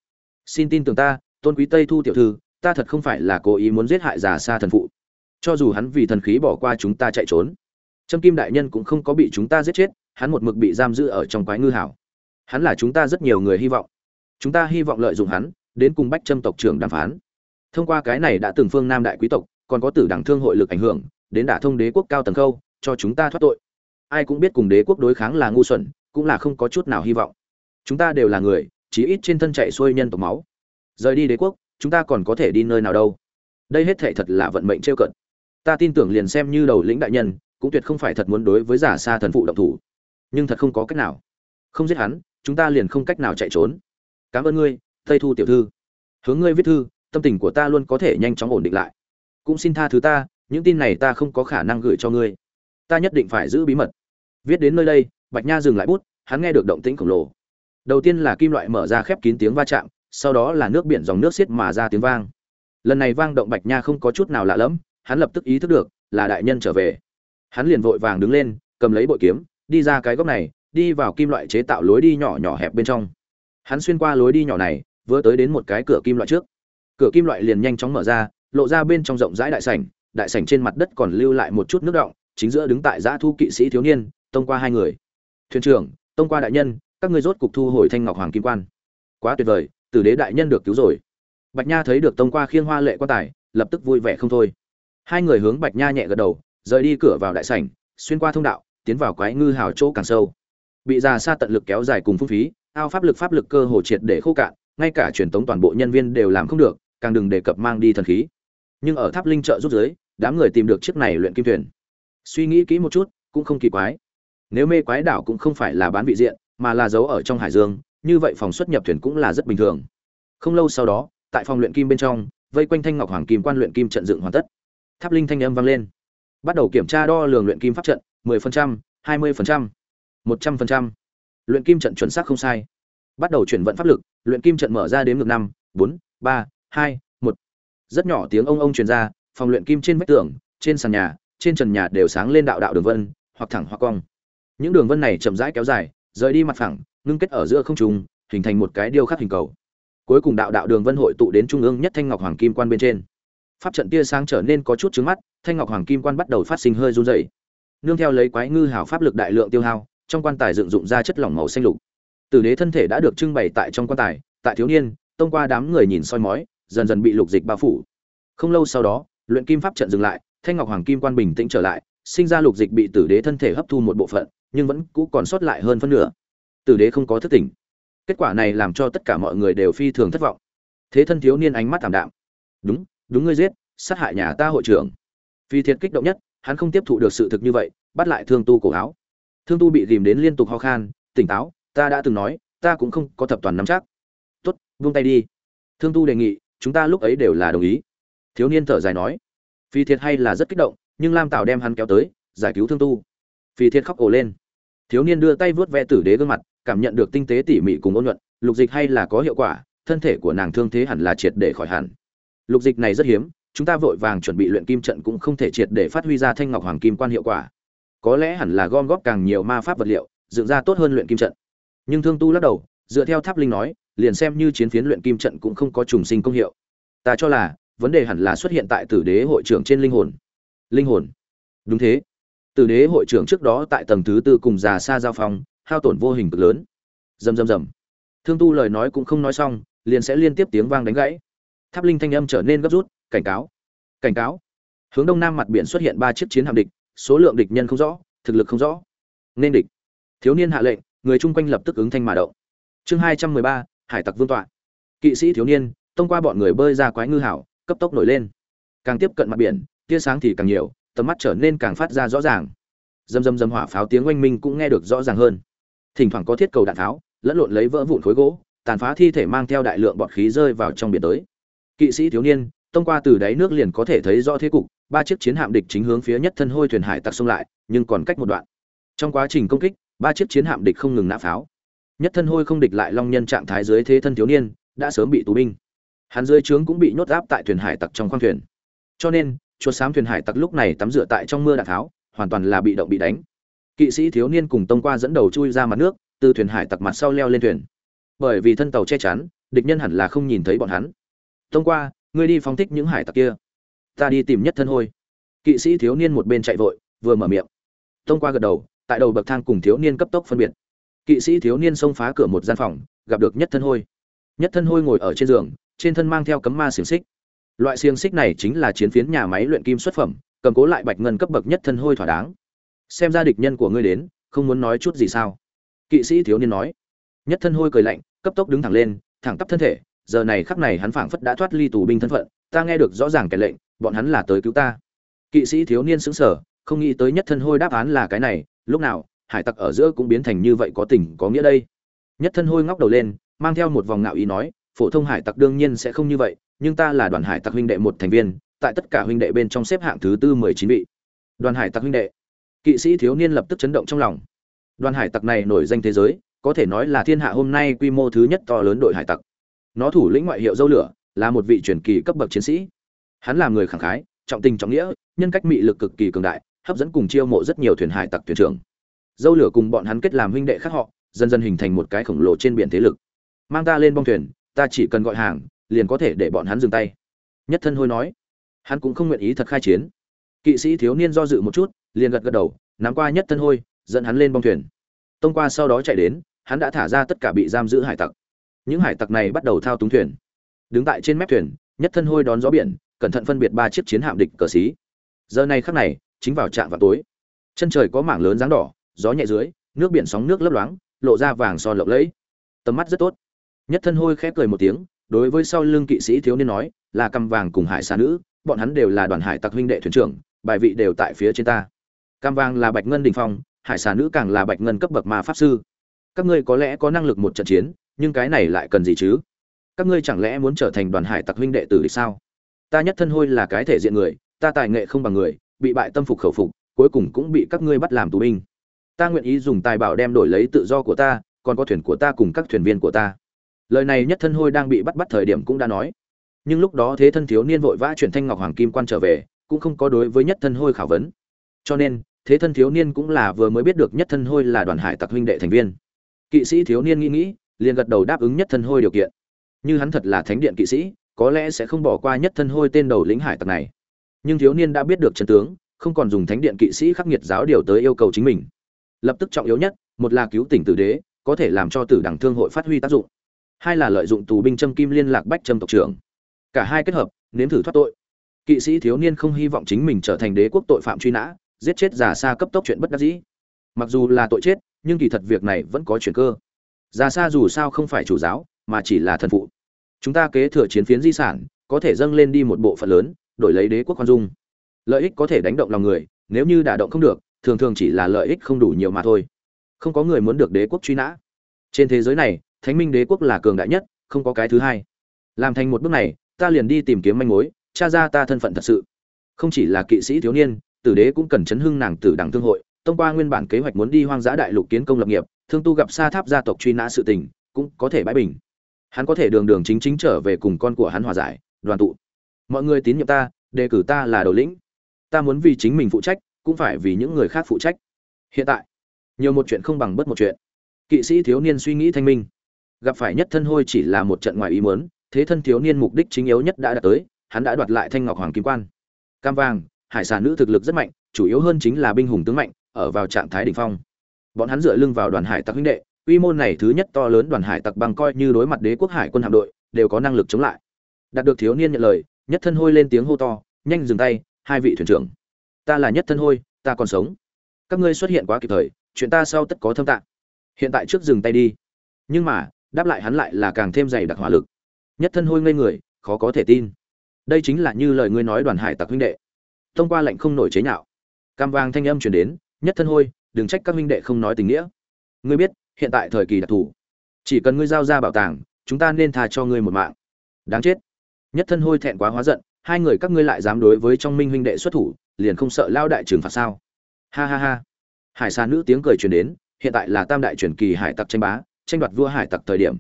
Xin tin tưởng ta, tôn quý tây thu tiểu thư, ta thật không phải là cố ý muốn giết hại già xa thần phụ. Cho dù hắn vì thần khí bỏ qua chúng ta chạy trốn, trâm kim đại nhân cũng không có bị chúng ta giết chết, hắn một mực bị giam giữ ở trong quái ngư hảo. Hắn là chúng ta rất nhiều người hy vọng. Chúng ta hy vọng lợi dụng hắn, đến cùng bách trâm tộc trưởng đàm phán thông qua cái này đã từng phương nam đại quý tộc, còn có tử đảng thương hội lực ảnh hưởng, đến đả thông đế quốc cao tầng khâu, cho chúng ta thoát tội. Ai cũng biết cùng đế quốc đối kháng là ngu xuẩn, cũng là không có chút nào hy vọng. Chúng ta đều là người, chí ít trên thân chạy xuôi nhân tộc máu. Rời đi đế quốc, chúng ta còn có thể đi nơi nào đâu. Đây hết thệ thật là vận mệnh trêu cận. Ta tin tưởng liền xem như đầu lĩnh đại nhân, cũng tuyệt không phải thật muốn đối với giả xa thần phụ động thủ. Nhưng thật không có cách nào. Không giết hắn, chúng ta liền không cách nào chạy trốn. Cảm ơn ngươi, tây thu tiểu thư. Hướng ngươi viết thư tâm tình của ta luôn có thể nhanh chóng ổn định lại. Cũng xin tha thứ ta, những tin này ta không có khả năng gửi cho ngươi. Ta nhất định phải giữ bí mật. Viết đến nơi đây, bạch nha dừng lại bút, hắn nghe được động tĩnh khổng lồ. Đầu tiên là kim loại mở ra khép kín tiếng va chạm, sau đó là nước biển dòng nước xiết mà ra tiếng vang. Lần này vang động bạch nha không có chút nào lạ lẫm, hắn lập tức ý thức được, là đại nhân trở về. Hắn liền vội vàng đứng lên, cầm lấy bội kiếm, đi ra cái góc này, đi vào kim loại chế tạo lối đi nhỏ nhỏ hẹp bên trong. Hắn xuyên qua lối đi nhỏ này, vừa tới đến một cái cửa kim loại trước cửa kim loại liền nhanh chóng mở ra, lộ ra bên trong rộng rãi đại sảnh đại sảnh trên mặt đất còn lưu lại một chút nước động, chính giữa đứng tại giã thu kỵ sĩ thiếu niên, tông qua hai người. Thuyền trưởng, tông qua đại nhân, các ngươi rốt cục thu hồi thanh ngọc hoàng kim quan. Quá tuyệt vời, tử đế đại nhân được cứu rồi. Bạch nha thấy được tông qua khiêng hoa lệ quan tài, lập tức vui vẻ không thôi. Hai người hướng bạch nha nhẹ gật đầu, rời đi cửa vào đại sảnh, xuyên qua thông đạo, tiến vào quái ngư hào chỗ càng sâu. Bị già xa tận lực kéo dài cùng phung phí, ao pháp lực pháp lực cơ hồ triệt để khô cạn, ngay cả truyền tống toàn bộ nhân viên đều làm không được càng đừng đề cập mang đi thần khí. Nhưng ở tháp linh trợ rút giới đám người tìm được chiếc này luyện kim thuyền. Suy nghĩ kỹ một chút cũng không kỳ quái. Nếu mê quái đảo cũng không phải là bán vị diện mà là giấu ở trong hải dương như vậy phòng xuất nhập thuyền cũng là rất bình thường. Không lâu sau đó tại phòng luyện kim bên trong vây quanh thanh ngọc hoàng kim quan luyện kim trận dựng hoàn tất. Tháp linh thanh âm vang lên. Bắt đầu kiểm tra đo lường luyện kim pháp trận 10%, 20%, 100%. luyện kim trận chuẩn xác không sai. Bắt đầu chuyển vận pháp lực luyện kim trận mở ra đến ngược năm bốn ba hai, một. Rất nhỏ tiếng ông ông truyền ra, phòng luyện kim trên vách tường, trên sàn nhà, trên trần nhà đều sáng lên đạo đạo đường vân, hoặc thẳng hoặc cong. Những đường vân này chậm rãi kéo dài, rời đi mặt phẳng, ngưng kết ở giữa không trung, hình thành một cái điêu khắc hình cầu. Cuối cùng đạo đạo đường vân hội tụ đến trung ương nhất thanh ngọc hoàng kim quan bên trên. Pháp trận tia sáng trở nên có chút trứng mắt, thanh ngọc hoàng kim quan bắt đầu phát sinh hơi run rẩy. Nương theo lấy quái ngư hảo pháp lực đại lượng tiêu hao, trong quan tài dựng dụng ra chất lỏng màu xanh lục. Tử đế thân thể đã được trưng bày tại trong quan tài, tại thiếu niên, tông qua đám người nhìn soi mói dần dần bị lục dịch bao phủ. Không lâu sau đó, luyện kim pháp trận dừng lại, thanh ngọc hoàng kim quan bình tĩnh trở lại, sinh ra lục dịch bị tử đế thân thể hấp thu một bộ phận, nhưng vẫn cũ còn sót lại hơn phân nửa. Tử đế không có thức tỉnh. Kết quả này làm cho tất cả mọi người đều phi thường thất vọng. Thế thân thiếu niên ánh mắt thảm đạm. Đúng đúng ngươi giết, sát hại nhà ta hội trưởng. Phi thiệt kích động nhất, hắn không tiếp thụ được sự thực như vậy, bắt lại thương tu cổ áo. Thương tu bị ghìm đến liên tục ho khan, tỉnh táo, ta đã từng nói, ta cũng không có thập toàn nắm chắc. Tốt vung tay đi. Thương tu đề nghị chúng ta lúc ấy đều là đồng ý. Thiếu niên thở dài nói, phi thiệt hay là rất kích động, nhưng lam tảo đem hắn kéo tới, giải cứu thương tu. Phi thiệt khóc ổ lên. Thiếu niên đưa tay vớt ve tử đế gương mặt, cảm nhận được tinh tế tỉ mỉ cùng ôn nhuận, lục dịch hay là có hiệu quả, thân thể của nàng thương thế hẳn là triệt để khỏi hẳn. Lục dịch này rất hiếm, chúng ta vội vàng chuẩn bị luyện kim trận cũng không thể triệt để phát huy ra thanh ngọc hoàng kim quan hiệu quả. Có lẽ hẳn là gom góp càng nhiều ma pháp vật liệu, dựng ra tốt hơn luyện kim trận. Nhưng thương tu lắc đầu, dựa theo tháp linh nói liền xem như chiến phiến luyện kim trận cũng không có trùng sinh công hiệu. Ta cho là, vấn đề hẳn là xuất hiện tại tử đế hội trưởng trên linh hồn. Linh hồn? Đúng thế. Tử đế hội trưởng trước đó tại tầng thứ tư cùng già xa giao phong, hao tổn vô hình cực lớn. Rầm rầm rầm. Thương tu lời nói cũng không nói xong, liền sẽ liên tiếp tiếng vang đánh gãy. Tháp linh thanh âm trở nên gấp rút, cảnh cáo cảnh cáo. Hướng đông nam mặt biển xuất hiện ba chiếc chiến hạm địch, số lượng địch nhân không rõ, thực lực không rõ. Nên địch. Thiếu niên hạ lệnh, người chung quanh lập tức ứng thanh mà động. Chương hai trăm mười ba hải tặc vương tọa. Kỵ sĩ thiếu niên thông qua bọn người bơi ra quái ngư hảo, cấp tốc nổi lên. Càng tiếp cận mặt biển, tia sáng thì càng nhiều, tầm mắt trở nên càng phát ra rõ ràng. Dầm dầm dầm hỏa pháo tiếng oanh minh cũng nghe được rõ ràng hơn. Thỉnh thoảng có thiết cầu đạn tháo, lẫn lộn lấy vỡ vụn khối gỗ, tàn phá thi thể mang theo đại lượng bọt khí rơi vào trong biển tới. Kỵ sĩ thiếu niên thông qua từ đáy nước liền có thể thấy rõ thế cục, ba chiếc chiến hạm địch chính hướng phía nhất thân hôi thuyền hải tặc xông lại, nhưng còn cách một đoạn. Trong quá trình công kích, ba chiếc chiến hạm địch không ngừng nã pháo nhất thân hôi không địch lại long nhân trạng thái dưới thế thân thiếu niên, đã sớm bị tù binh. Hắn dưới trướng cũng bị nhốt áp tại thuyền hải tặc trong khoang thuyền. Cho nên, chuột xám thuyền hải tặc lúc này tắm rửa tại trong mưa đạn tháo, hoàn toàn là bị động bị đánh. Kỵ sĩ thiếu niên cùng tông qua dẫn đầu chui ra mặt nước, từ thuyền hải tặc mặt sau leo lên thuyền. Bởi vì thân tàu che chắn, địch nhân hẳn là không nhìn thấy bọn hắn. Tông qua, ngươi đi phóng thích những hải tặc kia. Ta đi tìm nhất thân hôi. Kỵ sĩ thiếu niên một bên chạy vội, vừa mở miệng. Tông qua gật đầu, tại đầu bậc thang cùng thiếu niên cấp tốc phân biệt kỵ sĩ thiếu niên xông phá cửa một gian phòng, gặp được nhất thân hôi. Nhất thân hôi ngồi ở trên giường, trên thân mang theo cấm ma xiềng xích. Loại xiềng xích này chính là chiến phiến nhà máy luyện kim xuất phẩm, cầm cố lại bạch ngân cấp bậc nhất thân hôi thỏa đáng. Xem ra địch nhân của ngươi đến, không muốn nói chút gì sao? Kỵ sĩ thiếu niên nói. Nhất thân hôi cười lạnh, cấp tốc đứng thẳng lên, thẳng tắp thân thể. Giờ này khắc này hắn phảng phất đã thoát ly tù binh thân phận, ta nghe được rõ ràng kẻ lệnh, bọn hắn là tới cứu ta. Kỵ sĩ thiếu niên sững sờ, không nghĩ tới nhất thân hôi đáp án là cái này, lúc nào hải tặc ở giữa cũng biến thành như vậy có tình có nghĩa đây. Nhất thân hôi ngóc đầu lên, mang theo một vòng ngạo ý nói, phổ thông hải tặc đương nhiên sẽ không như vậy, nhưng ta là đoàn hải tặc huynh đệ một thành viên, tại tất cả huynh đệ bên trong xếp hạng thứ tư mười chín vị. Đoàn hải tặc huynh đệ. Kỵ sĩ thiếu niên lập tức chấn động trong lòng. Đoàn hải tặc này nổi danh thế giới, có thể nói là thiên hạ hôm nay quy mô thứ nhất to lớn đội hải tặc. Nó thủ lĩnh ngoại hiệu dâu lửa, là một vị truyền kỳ cấp bậc chiến sĩ. Hắn là người khẳng khái, trọng tình trọng nghĩa, nhân cách mị lực cực kỳ cường đại, hấp dẫn cùng chiêu mộ rất nhiều thuyền hải tặc thuyền trưởng dâu lửa cùng bọn hắn kết làm huynh đệ khác họ, dần dần hình thành một cái khổng lồ trên biển thế lực. Mang ta lên bong thuyền, ta chỉ cần gọi hàng, liền có thể để bọn hắn dừng tay. Nhất thân hôi nói. Hắn cũng không nguyện ý thật khai chiến. Kỵ sĩ thiếu niên do dự một chút, liền gật gật đầu, nắm qua nhất thân hôi, dẫn hắn lên bong thuyền. Tông qua sau đó chạy đến, hắn đã thả ra tất cả bị giam giữ hải tặc. Những hải tặc này bắt đầu thao túng thuyền. Đứng tại trên mép thuyền, nhất thân hôi đón gió biển, cẩn thận phân biệt ba chiếc chiến hạm địch cờ xí giờ này khắc này, chính vào trạm vào tối. Chân trời có mảng lớn dáng đỏ gió nhẹ dưới, nước biển sóng nước lấp loáng, lộ ra vàng son lộng lẫy. Tầm mắt rất tốt. Nhất thân hôi khẽ cười một tiếng, đối với sau lưng kỵ sĩ thiếu niên nói, là cầm vàng cùng hải xa nữ, bọn hắn đều là đoàn hải tặc huynh đệ thuyền trưởng, bài vị đều tại phía trên ta. Cam vàng là bạch ngân đình phong, hải xà nữ càng là bạch ngân cấp bậc ma pháp sư. Các ngươi có lẽ có năng lực một trận chiến, nhưng cái này lại cần gì chứ? Các ngươi chẳng lẽ muốn trở thành đoàn hải tặc huynh đệ tử thì sao? Ta nhất thân hôi là cái thể diện người, ta tài nghệ không bằng người, bị bại tâm phục khẩu phục, cuối cùng cũng bị các ngươi bắt làm tù binh ta nguyện ý dùng tài bảo đem đổi lấy tự do của ta, còn có thuyền của ta cùng các thuyền viên của ta. Lời này nhất thân hôi đang bị bắt bắt thời điểm cũng đã nói. Nhưng lúc đó thế thân thiếu niên vội vã chuyển thanh ngọc hoàng kim quan trở về, cũng không có đối với nhất thân hôi khảo vấn. Cho nên, thế thân thiếu niên cũng là vừa mới biết được nhất thân hôi là đoàn hải tặc huynh đệ thành viên. Kỵ sĩ thiếu niên nghĩ nghĩ, liền gật đầu đáp ứng nhất thân hôi điều kiện. Như hắn thật là thánh điện kỵ sĩ, có lẽ sẽ không bỏ qua nhất thân hôi tên đầu lĩnh hải tặc này. Nhưng thiếu niên đã biết được chân tướng, không còn dùng thánh điện kỵ sĩ khắc nghiệt giáo điều tới yêu cầu chính mình lập tức trọng yếu nhất, một là cứu tỉnh tử đế, có thể làm cho tử đẳng thương hội phát huy tác dụng. Hai là lợi dụng tù binh châm kim liên lạc bách châm tộc trưởng. Cả hai kết hợp, nếm thử thoát tội. Kỵ sĩ thiếu niên không hy vọng chính mình trở thành đế quốc tội phạm truy nã, giết chết giả xa cấp tốc chuyện bất đắc dĩ. Mặc dù là tội chết, nhưng kỳ thật việc này vẫn có chuyển cơ. Giả xa dù sao không phải chủ giáo, mà chỉ là thần phụ. Chúng ta kế thừa chiến phiến di sản, có thể dâng lên đi một bộ phận lớn, đổi lấy đế quốc quan dung. Lợi ích có thể đánh động lòng người, nếu như đả động không được thường thường chỉ là lợi ích không đủ nhiều mà thôi. Không có người muốn được đế quốc truy nã. Trên thế giới này, thánh minh đế quốc là cường đại nhất, không có cái thứ hai. Làm thành một bước này, ta liền đi tìm kiếm manh mối, tra ra ta thân phận thật sự. Không chỉ là kỵ sĩ thiếu niên, tử đế cũng cần chấn hưng nàng tử đẳng thương hội, thông qua nguyên bản kế hoạch muốn đi hoang dã đại lục kiến công lập nghiệp, thương tu gặp sa tháp gia tộc truy nã sự tình, cũng có thể bãi bình. Hắn có thể đường đường chính chính trở về cùng con của hắn hòa giải, đoàn tụ. Mọi người tín nhiệm ta, đề cử ta là đầu lĩnh. Ta muốn vì chính mình phụ trách cũng phải vì những người khác phụ trách. Hiện tại, nhiều một chuyện không bằng bất một chuyện. Kỵ sĩ thiếu niên suy nghĩ thanh minh. Gặp phải nhất thân hôi chỉ là một trận ngoài ý muốn, thế thân thiếu niên mục đích chính yếu nhất đã đạt tới, hắn đã đoạt lại thanh ngọc hoàng kim quan. Cam vàng, hải sản nữ thực lực rất mạnh, chủ yếu hơn chính là binh hùng tướng mạnh, ở vào trạng thái đỉnh phong. Bọn hắn dựa lưng vào đoàn hải tặc huynh đệ, quy mô này thứ nhất to lớn đoàn hải tặc bằng coi như đối mặt đế quốc hải quân hạm đội, đều có năng lực chống lại. Đạt được thiếu niên nhận lời, nhất thân hôi lên tiếng hô to, nhanh dừng tay, hai vị thuyền trưởng ta là nhất thân hôi, ta còn sống. Các ngươi xuất hiện quá kịp thời, chuyện ta sau tất có thâm tạng. Hiện tại trước dừng tay đi. Nhưng mà, đáp lại hắn lại là càng thêm dày đặc hỏa lực. Nhất thân hôi ngây người, khó có thể tin. Đây chính là như lời ngươi nói đoàn hải tặc huynh đệ. Thông qua lệnh không nổi chế nhạo. Cam vang thanh âm truyền đến, nhất thân hôi, đừng trách các huynh đệ không nói tình nghĩa. Ngươi biết, hiện tại thời kỳ đặc thù. Chỉ cần ngươi giao ra bảo tàng, chúng ta nên tha cho ngươi một mạng. Đáng chết. Nhất thân hôi thẹn quá hóa giận, hai người các ngươi lại dám đối với trong minh huynh đệ xuất thủ liền không sợ lao đại trừng phạt sao? Ha ha ha. Hải xa nữ tiếng cười truyền đến, hiện tại là tam đại truyền kỳ hải tặc tranh bá, tranh đoạt vua hải tặc thời điểm.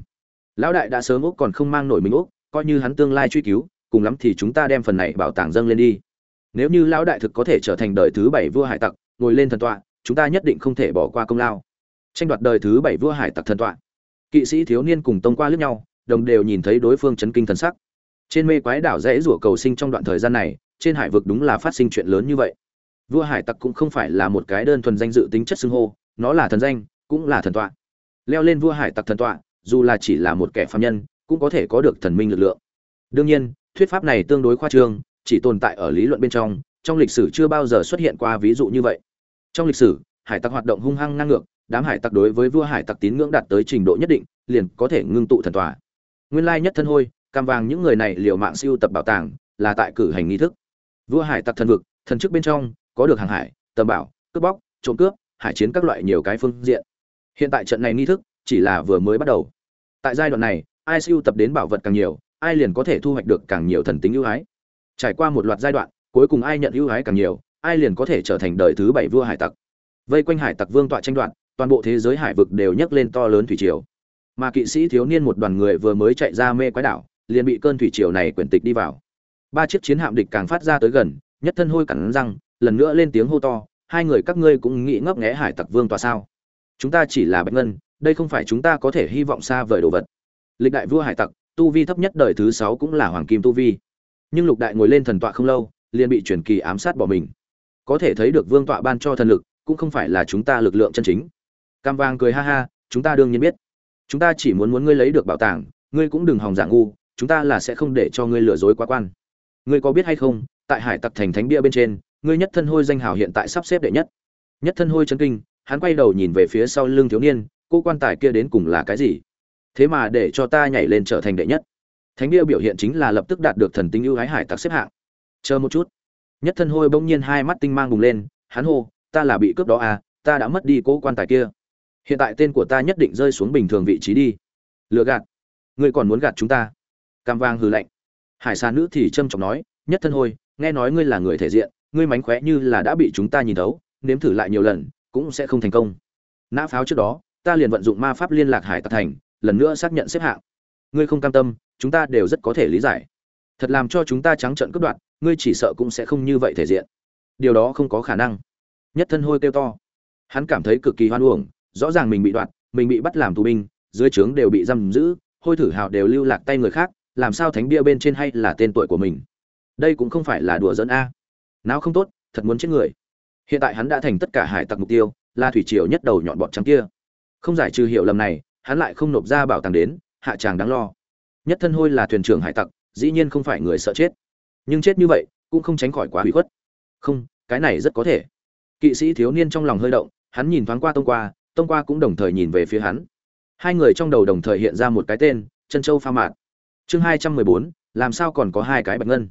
Lão đại đã sớm úc còn không mang nổi mình úc coi như hắn tương lai truy cứu, cùng lắm thì chúng ta đem phần này bảo tàng dâng lên đi. Nếu như lão đại thực có thể trở thành đời thứ bảy vua hải tặc, ngồi lên thần tọa, chúng ta nhất định không thể bỏ qua công lao. Tranh đoạt đời thứ bảy vua hải tặc thần tọa. Kỵ sĩ thiếu niên cùng tông qua lướt nhau, đồng đều nhìn thấy đối phương chấn kinh thần sắc. Trên mê quái đảo rẽ rủa cầu sinh trong đoạn thời gian này trên hải vực đúng là phát sinh chuyện lớn như vậy. Vua hải tặc cũng không phải là một cái đơn thuần danh dự tính chất xưng hô, nó là thần danh, cũng là thần tọa. Leo lên vua hải tặc thần tọa, dù là chỉ là một kẻ phạm nhân, cũng có thể có được thần minh lực lượng. Đương nhiên, thuyết pháp này tương đối khoa trương, chỉ tồn tại ở lý luận bên trong trong lịch sử chưa bao giờ xuất hiện qua ví dụ như vậy. Trong lịch sử, hải tặc hoạt động hung hăng ngang ngược, đám hải tặc đối với vua hải tặc tín ngưỡng đạt tới trình độ nhất định, liền có thể ngưng tụ thần tòa nguyên lai nhất thân hôi, cam vàng những người này liều mạng siêu tập bảo tàng, là tại cử hành nghi thức vua hải tặc thần vực, thần chức bên trong, có được hàng hải, tầm bảo, cướp bóc, trộm cướp, hải chiến các loại nhiều cái phương diện. Hiện tại trận này nghi thức chỉ là vừa mới bắt đầu. Tại giai đoạn này ai siêu tập đến bảo vật càng nhiều, ai liền có thể thu hoạch được càng nhiều thần tính ưu ái. Trải qua một loạt giai đoạn, cuối cùng ai nhận ưu ái càng nhiều, ai liền có thể trở thành đời thứ bảy vua hải tặc. Vây quanh hải tặc vương tọa tranh đoạt, toàn bộ thế giới hải vực đều nhấc lên to lớn thủy triều. Mà kỵ sĩ thiếu niên một đoàn người vừa mới chạy ra mê quái đảo, liền bị cơn thủy triều này quyển tịch đi vào ba chiếc chiến hạm địch càng phát ra tới gần, nhất thân hôi cẳng răng, lần nữa lên tiếng hô to, hai người các ngươi cũng nghĩ ngấp nghé hải tặc vương tòa sao? Chúng ta chỉ là bạch ngân, đây không phải chúng ta có thể hy vọng xa vời đồ vật. Lịch đại vua hải tặc, tu vi thấp nhất đời thứ sáu cũng là hoàng kim tu vi. Nhưng lục đại ngồi lên thần tọa không lâu, liền bị truyền kỳ ám sát bỏ mình. Có thể thấy được vương tọa ban cho thần lực, cũng không phải là chúng ta lực lượng chân chính. Cam vang cười ha ha, chúng ta đương nhiên biết. Chúng ta chỉ muốn muốn ngươi lấy được bảo tàng, ngươi cũng đừng hòng giả ngu, chúng ta là sẽ không để cho ngươi lừa dối quá quan ngươi có biết hay không, tại hải tặc thành thánh bia bên trên, ngươi nhất thân hôi danh hào hiện tại sắp xếp đệ nhất. Nhất thân hôi chân kinh, hắn quay đầu nhìn về phía sau lưng thiếu niên, cô quan tài kia đến cùng là cái gì? Thế mà để cho ta nhảy lên trở thành đệ nhất. Thánh bia biểu hiện chính là lập tức đạt được thần tính ưu ái hải tặc xếp hạng. Chờ một chút. Nhất thân hôi bỗng nhiên hai mắt tinh mang bùng lên, hắn hô, ta là bị cướp đó à ta đã mất đi cố quan tài kia. Hiện tại tên của ta nhất định rơi xuống bình thường vị trí đi. Lừa gạt. Ngươi còn muốn gạt chúng ta. Cam vang hừ lạnh hải xa nữ thì trâm trọng nói, nhất thân hôi, nghe nói ngươi là người thể diện, ngươi mánh khóe như là đã bị chúng ta nhìn thấu, nếm thử lại nhiều lần, cũng sẽ không thành công. Nã pháo trước đó, ta liền vận dụng ma pháp liên lạc hải tặc thành, lần nữa xác nhận xếp hạng. Ngươi không cam tâm, chúng ta đều rất có thể lý giải. Thật làm cho chúng ta trắng trợn cướp đoạt, ngươi chỉ sợ cũng sẽ không như vậy thể diện. Điều đó không có khả năng. Nhất thân hôi kêu to. Hắn cảm thấy cực kỳ hoan uổng, rõ ràng mình bị đoạt, mình bị bắt làm tù binh, dưới trướng đều bị giam giữ, hôi thử hào đều lưu lạc tay người khác làm sao thánh bia bên trên hay là tên tuổi của mình? Đây cũng không phải là đùa dẫn a. Nào không tốt, thật muốn chết người. Hiện tại hắn đã thành tất cả hải tặc mục tiêu, là thủy triều nhất đầu nhọn bọt trắng kia. Không giải trừ hiệu lầm này, hắn lại không nộp ra bảo tàng đến, hạ tràng đáng lo. Nhất thân hôi là thuyền trưởng hải tặc, dĩ nhiên không phải người sợ chết. Nhưng chết như vậy, cũng không tránh khỏi quá hủy khuất. Không, cái này rất có thể. Kỵ sĩ thiếu niên trong lòng hơi động, hắn nhìn thoáng qua tông qua tông qua cũng đồng thời nhìn về phía hắn. Hai người trong đầu đồng thời hiện ra một cái tên chân châu pha mạt chương hai trăm mười bốn, làm sao còn có hai cái bạch ngân?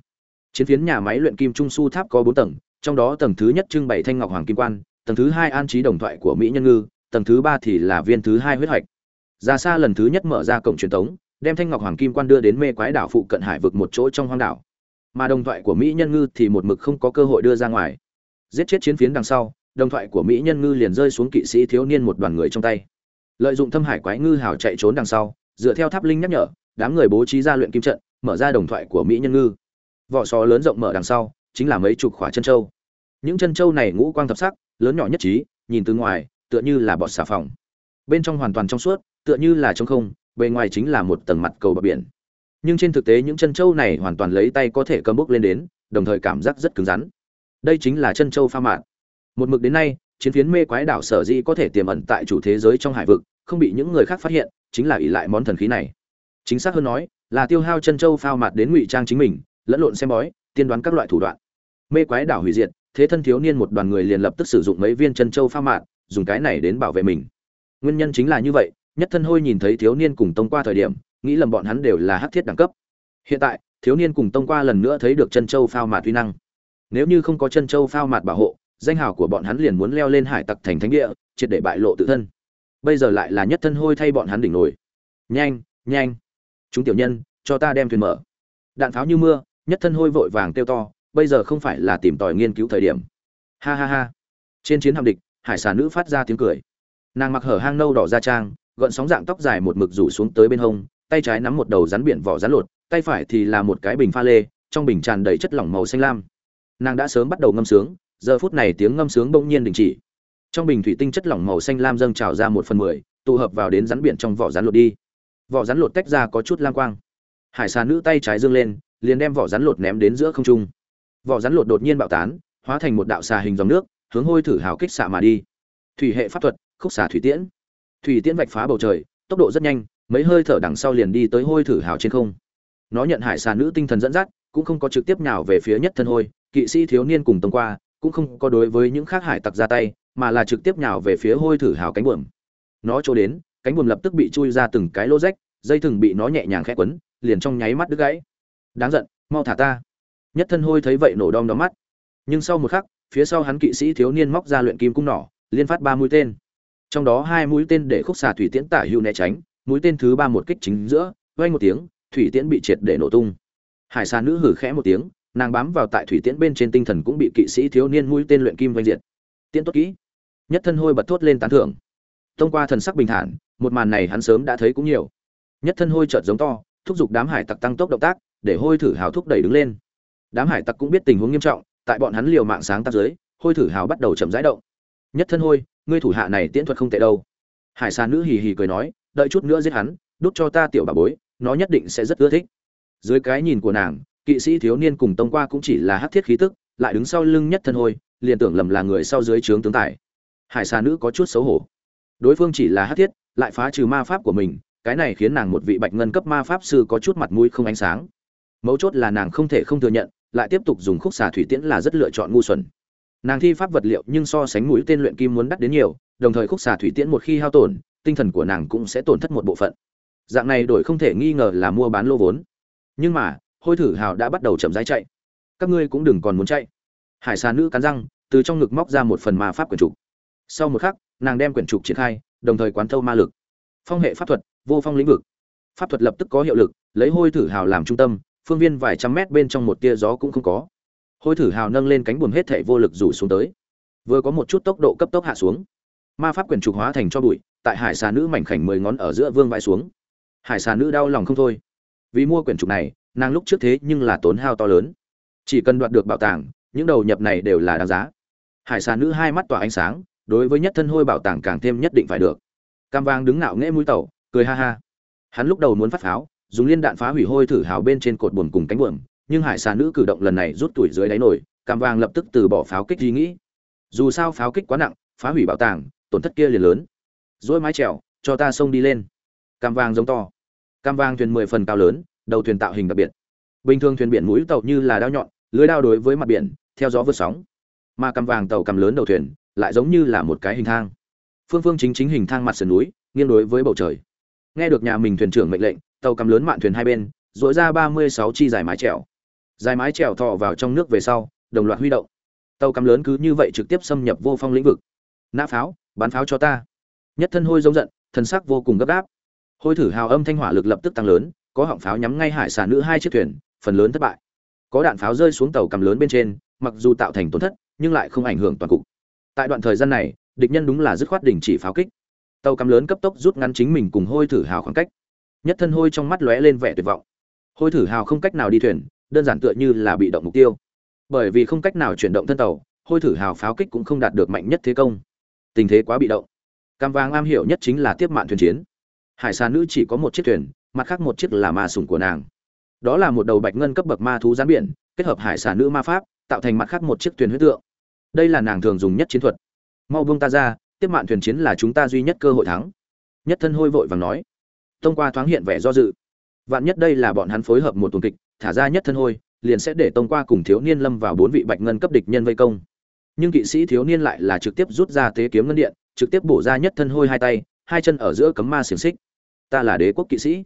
Chiến phiến nhà máy luyện kim trung su tháp có bốn tầng, trong đó tầng thứ nhất trưng bày thanh ngọc hoàng kim quan, tầng thứ hai an trí đồng thoại của mỹ nhân ngư, tầng thứ ba thì là viên thứ hai huyết hoạch ra xa lần thứ nhất mở ra cổng truyền thống, đem thanh ngọc hoàng kim quan đưa đến mê quái đảo phụ cận hải vực một chỗ trong hoang đảo. Mà đồng thoại của mỹ nhân ngư thì một mực không có cơ hội đưa ra ngoài. Giết chết chiến phiến đằng sau, đồng thoại của mỹ nhân ngư liền rơi xuống kỵ sĩ thiếu niên một đoàn người trong tay. Lợi dụng thâm hải quái ngư hào chạy trốn đằng sau, dựa theo tháp linh nhắc nhở đám người bố trí ra luyện kim trận, mở ra đồng thoại của mỹ nhân ngư. Vỏ sò lớn rộng mở đằng sau, chính là mấy chục khỏa chân trâu. những chân trâu này ngũ quang thập sắc, lớn nhỏ nhất trí, nhìn từ ngoài, tựa như là bọt xà phòng. Bên trong hoàn toàn trong suốt, tựa như là trong không, bề ngoài chính là một tầng mặt cầu bờ biển. Nhưng trên thực tế những chân trâu này hoàn toàn lấy tay có thể cầm bốc lên đến, đồng thời cảm giác rất cứng rắn. Đây chính là chân trâu pha mạn một mực đến nay, chiến phiến mê quái đảo sở dĩ có thể tiềm ẩn tại chủ thế giới trong hải vực, không bị những người khác phát hiện, chính là ỷ lại món thần khí này chính xác hơn nói, là tiêu hao chân châu phao mạt đến ngụy trang chính mình, lẫn lộn xem bói, tiên đoán các loại thủ đoạn. Mê quái đảo hủy diệt, thế thân thiếu niên một đoàn người liền lập tức sử dụng mấy viên chân châu phao mạt, dùng cái này đến bảo vệ mình. Nguyên nhân chính là như vậy, nhất thân hôi nhìn thấy thiếu niên cùng tông qua thời điểm, nghĩ lầm bọn hắn đều là hắc thiết đẳng cấp. Hiện tại, thiếu niên cùng tông qua lần nữa thấy được chân châu phao mạt uy năng. Nếu như không có chân châu phao mạt bảo hộ, danh hào của bọn hắn liền muốn leo lên hải tặc thành thánh địa, triệt để bại lộ tự thân. Bây giờ lại là nhất thân hôi thay bọn hắn đỉnh nổi. Nhanh nhanh chúng tiểu nhân, cho ta đem thuyền mở. Đạn pháo như mưa, nhất thân hôi vội vàng kêu to, bây giờ không phải là tìm tòi nghiên cứu thời điểm. Ha ha ha. Trên chiến hạm địch, hải sản nữ phát ra tiếng cười. Nàng mặc hở hang nâu đỏ da trang gợn sóng dạng tóc dài một mực rủ xuống tới bên hông, tay trái nắm một đầu rắn biển vỏ rắn lột, tay phải thì là một cái bình pha lê, trong bình tràn đầy chất lỏng màu xanh lam. Nàng đã sớm bắt đầu ngâm sướng, giờ phút này tiếng ngâm sướng bỗng nhiên đình chỉ. Trong bình thủy tinh chất lỏng màu xanh lam dâng trào ra một phần mười, tụ hợp vào đến rắn biển trong vỏ rắn lột đi vỏ rắn lột tách ra có chút lam quang. Hải xà nữ tay trái dương lên, liền đem vỏ rắn lột ném đến giữa không trung. Vỏ rắn lột đột nhiên bạo tán, hóa thành một đạo xà hình dòng nước, hướng hôi thử hào kích xạ mà đi. Thủy hệ pháp thuật, khúc xả thủy tiễn. Thủy tiễn vạch phá bầu trời, tốc độ rất nhanh, mấy hơi thở đằng sau liền đi tới hôi thử hào trên không. Nó nhận hải xà nữ tinh thần dẫn dắt, cũng không có trực tiếp nào về phía nhất thân hôi, kỵ sĩ thiếu niên cùng tông qua, cũng không có đối với những khác hải tặc ra tay, mà là trực tiếp nhào về phía hôi thử hào cánh buồm. Nó chỗ đến cánh buồm lập tức bị chui ra từng cái lỗ rách, dây thừng bị nó nhẹ nhàng khẽ quấn, liền trong nháy mắt đứt gãy. Đáng giận, mau thả ta. Nhất thân hôi thấy vậy nổ đom đóm mắt. Nhưng sau một khắc, phía sau hắn kỵ sĩ thiếu niên móc ra luyện kim cung nỏ, liên phát ba mũi tên. Trong đó hai mũi tên để khúc xà thủy tiễn tả hữu né tránh, mũi tên thứ ba một kích chính giữa, vang một tiếng, thủy tiễn bị triệt để nổ tung. Hải xà nữ hử khẽ một tiếng, nàng bám vào tại thủy tiễn bên trên tinh thần cũng bị kỵ sĩ thiếu niên mũi tên luyện kim vây diệt. Tiễn tốt kỹ. Nhất thân hôi bật thốt lên tán thưởng. Thông qua thần sắc bình thản một màn này hắn sớm đã thấy cũng nhiều. Nhất thân hôi chợt giống to, thúc giục đám hải tặc tăng tốc động tác, để hôi thử hào thúc đẩy đứng lên. Đám hải tặc cũng biết tình huống nghiêm trọng, tại bọn hắn liều mạng sáng tác dưới, hôi thử hào bắt đầu chậm rãi động. Nhất thân hôi, ngươi thủ hạ này tiễn thuật không tệ đâu. Hải sa nữ hì hì cười nói, đợi chút nữa giết hắn, đút cho ta tiểu bà bối, nó nhất định sẽ rất ưa thích. Dưới cái nhìn của nàng, kỵ sĩ thiếu niên cùng tông qua cũng chỉ là hát thiết khí tức, lại đứng sau lưng nhất thân hôi, liền tưởng lầm là người sau dưới trướng tướng tài. Hải sa nữ có chút xấu hổ. Đối phương chỉ là hát thiết lại phá trừ ma pháp của mình, cái này khiến nàng một vị bạch ngân cấp ma pháp sư có chút mặt mũi không ánh sáng. Mấu chốt là nàng không thể không thừa nhận, lại tiếp tục dùng khúc xà thủy tiễn là rất lựa chọn ngu xuẩn. Nàng thi pháp vật liệu nhưng so sánh mũi tên luyện kim muốn đắt đến nhiều, đồng thời khúc xà thủy tiễn một khi hao tổn, tinh thần của nàng cũng sẽ tổn thất một bộ phận. Dạng này đổi không thể nghi ngờ là mua bán lô vốn. Nhưng mà, hôi thử hào đã bắt đầu chậm rãi chạy. Các ngươi cũng đừng còn muốn chạy. Hải xà nữ cắn răng, từ trong ngực móc ra một phần ma pháp quyển trục. Sau một khắc, nàng đem quyển trục triển khai đồng thời quán thâu ma lực. Phong hệ pháp thuật, vô phong lĩnh vực. Pháp thuật lập tức có hiệu lực, lấy hôi thử hào làm trung tâm, phương viên vài trăm mét bên trong một tia gió cũng không có. Hôi thử hào nâng lên cánh buồm hết thể vô lực rủ xuống tới. Vừa có một chút tốc độ cấp tốc hạ xuống. Ma pháp quyền trục hóa thành cho bụi, tại hải xà nữ mảnh khảnh mười ngón ở giữa vương vãi xuống. Hải xà nữ đau lòng không thôi. Vì mua quyển trục này, nàng lúc trước thế nhưng là tốn hao to lớn. Chỉ cần đoạt được bảo tàng, những đầu nhập này đều là đáng giá. Hải xà nữ hai mắt tỏa ánh sáng đối với nhất thân hôi bảo tàng càng thêm nhất định phải được. Cam vang đứng ngạo nghễ mũi tàu cười ha ha. Hắn lúc đầu muốn phát pháo, dùng liên đạn phá hủy hôi thử hào bên trên cột buồm cùng cánh buồm, nhưng hải xà nữ cử động lần này rút tuổi dưới đáy nổi, cam vang lập tức từ bỏ pháo kích ý nghĩ. Dù sao pháo kích quá nặng, phá hủy bảo tàng, tổn thất kia liền lớn. Dỗi mái trèo cho ta xông đi lên. Cam vang giống to. Cam vang thuyền mười phần cao lớn, đầu thuyền tạo hình đặc biệt. Bình thường thuyền biển mũi tàu như là đao nhọn, lưới đao đối với mặt biển, theo gió vượt sóng. Mà cam vàng tàu cầm lớn đầu thuyền lại giống như là một cái hình thang. Phương phương chính chính hình thang mặt sườn núi, nghiêng đối với bầu trời. Nghe được nhà mình thuyền trưởng mệnh lệnh, tàu cầm lớn mạn thuyền hai bên dội ra ba mươi sáu chi dài mái chèo. Dài mái chèo thọ vào trong nước về sau, đồng loạt huy động. Tàu cầm lớn cứ như vậy trực tiếp xâm nhập vô phong lĩnh vực. Nã pháo, bắn pháo cho ta. Nhất thân hôi giống giận thân sắc vô cùng gấp gáp. Hôi thử hào âm thanh hỏa lực lập tức tăng lớn, có họng pháo nhắm ngay hải xà nữ hai chiếc thuyền, phần lớn thất bại. Có đạn pháo rơi xuống tàu cầm lớn bên trên, mặc dù tạo thành tổn thất, nhưng lại không ảnh hưởng toàn cục tại đoạn thời gian này, địch nhân đúng là dứt khoát đình chỉ pháo kích. Tàu cắm lớn cấp tốc rút ngắn chính mình cùng hôi thử hào khoảng cách. Nhất thân hôi trong mắt lóe lên vẻ tuyệt vọng. Hôi thử hào không cách nào đi thuyền, đơn giản tựa như là bị động mục tiêu. Bởi vì không cách nào chuyển động thân tàu, hôi thử hào pháo kích cũng không đạt được mạnh nhất thế công. Tình thế quá bị động. Cam vàng am hiểu nhất chính là tiếp mạn thuyền chiến. Hải xa nữ chỉ có một chiếc thuyền, mặt khác một chiếc là ma sủng của nàng. Đó là một đầu bạch ngân cấp bậc ma thú gián biển, kết hợp hải xà nữ ma pháp, tạo thành mặt khác một chiếc thuyền huyết tượng đây là nàng thường dùng nhất chiến thuật. Mau buông ta ra, tiếp mạn thuyền chiến là chúng ta duy nhất cơ hội thắng. Nhất thân hôi vội vàng nói. Tông qua thoáng hiện vẻ do dự. Vạn nhất đây là bọn hắn phối hợp một tuần kịch, thả ra nhất thân hôi, liền sẽ để tông qua cùng thiếu niên lâm vào bốn vị bạch ngân cấp địch nhân vây công. Nhưng kỵ sĩ thiếu niên lại là trực tiếp rút ra tế kiếm ngân điện, trực tiếp bổ ra nhất thân hôi hai tay, hai chân ở giữa cấm ma xiềng xích. Ta là đế quốc kỵ sĩ.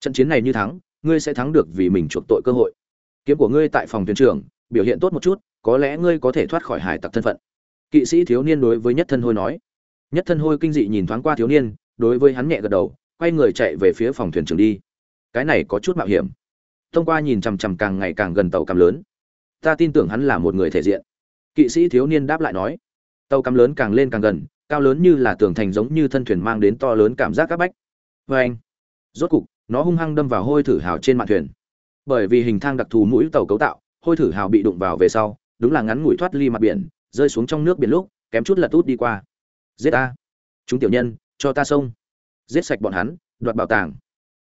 Trận chiến này như thắng, ngươi sẽ thắng được vì mình chuộc tội cơ hội. Kiếm của ngươi tại phòng thuyền trưởng, biểu hiện tốt một chút có lẽ ngươi có thể thoát khỏi hải tặc thân phận. Kỵ sĩ thiếu niên đối với nhất thân hôi nói. Nhất thân hôi kinh dị nhìn thoáng qua thiếu niên, đối với hắn nhẹ gật đầu, quay người chạy về phía phòng thuyền trưởng đi. Cái này có chút mạo hiểm. Thông qua nhìn chằm chằm càng ngày càng gần tàu cắm lớn. Ta tin tưởng hắn là một người thể diện. Kỵ sĩ thiếu niên đáp lại nói. Tàu cắm lớn càng lên càng gần, cao lớn như là tường thành giống như thân thuyền mang đến to lớn cảm giác áp bách. Vê anh, rốt cục, nó hung hăng đâm vào hôi thử hào trên mạn thuyền. Bởi vì hình thang đặc thù mũi tàu cấu tạo, hôi thử hào bị đụng vào về sau đúng là ngắn ngủi thoát ly mặt biển, rơi xuống trong nước biển lúc, kém chút lật út đi qua. Giết ta. Chúng tiểu nhân, cho ta sông. Giết sạch bọn hắn, đoạt bảo tàng.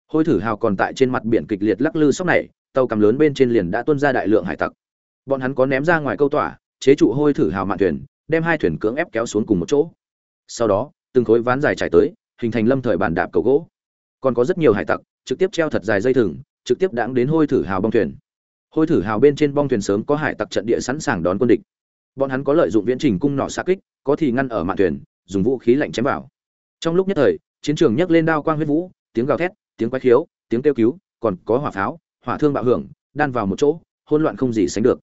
Hôi thử hào còn tại trên mặt biển kịch liệt lắc lư sóc này, tàu cầm lớn bên trên liền đã tuôn ra đại lượng hải tặc. Bọn hắn có ném ra ngoài câu tỏa, chế trụ hôi thử hào mạn thuyền, đem hai thuyền cưỡng ép kéo xuống cùng một chỗ. Sau đó, từng khối ván dài trải tới, hình thành lâm thời bàn đạp cầu gỗ. Còn có rất nhiều hải tặc, trực tiếp treo thật dài dây thừng, trực tiếp đãng đến hôi thử hào bong thuyền hôi thử hào bên trên bong thuyền sớm có hải tặc trận địa sẵn sàng đón quân địch. Bọn hắn có lợi dụng viễn trình cung nỏ xa kích, có thì ngăn ở mạn thuyền, dùng vũ khí lạnh chém vào. Trong lúc nhất thời, chiến trường nhấc lên đao quang huyết vũ, tiếng gào thét, tiếng quái khiếu, tiếng kêu cứu, còn có hỏa pháo, hỏa thương bạo hưởng, đan vào một chỗ, hỗn loạn không gì sánh được.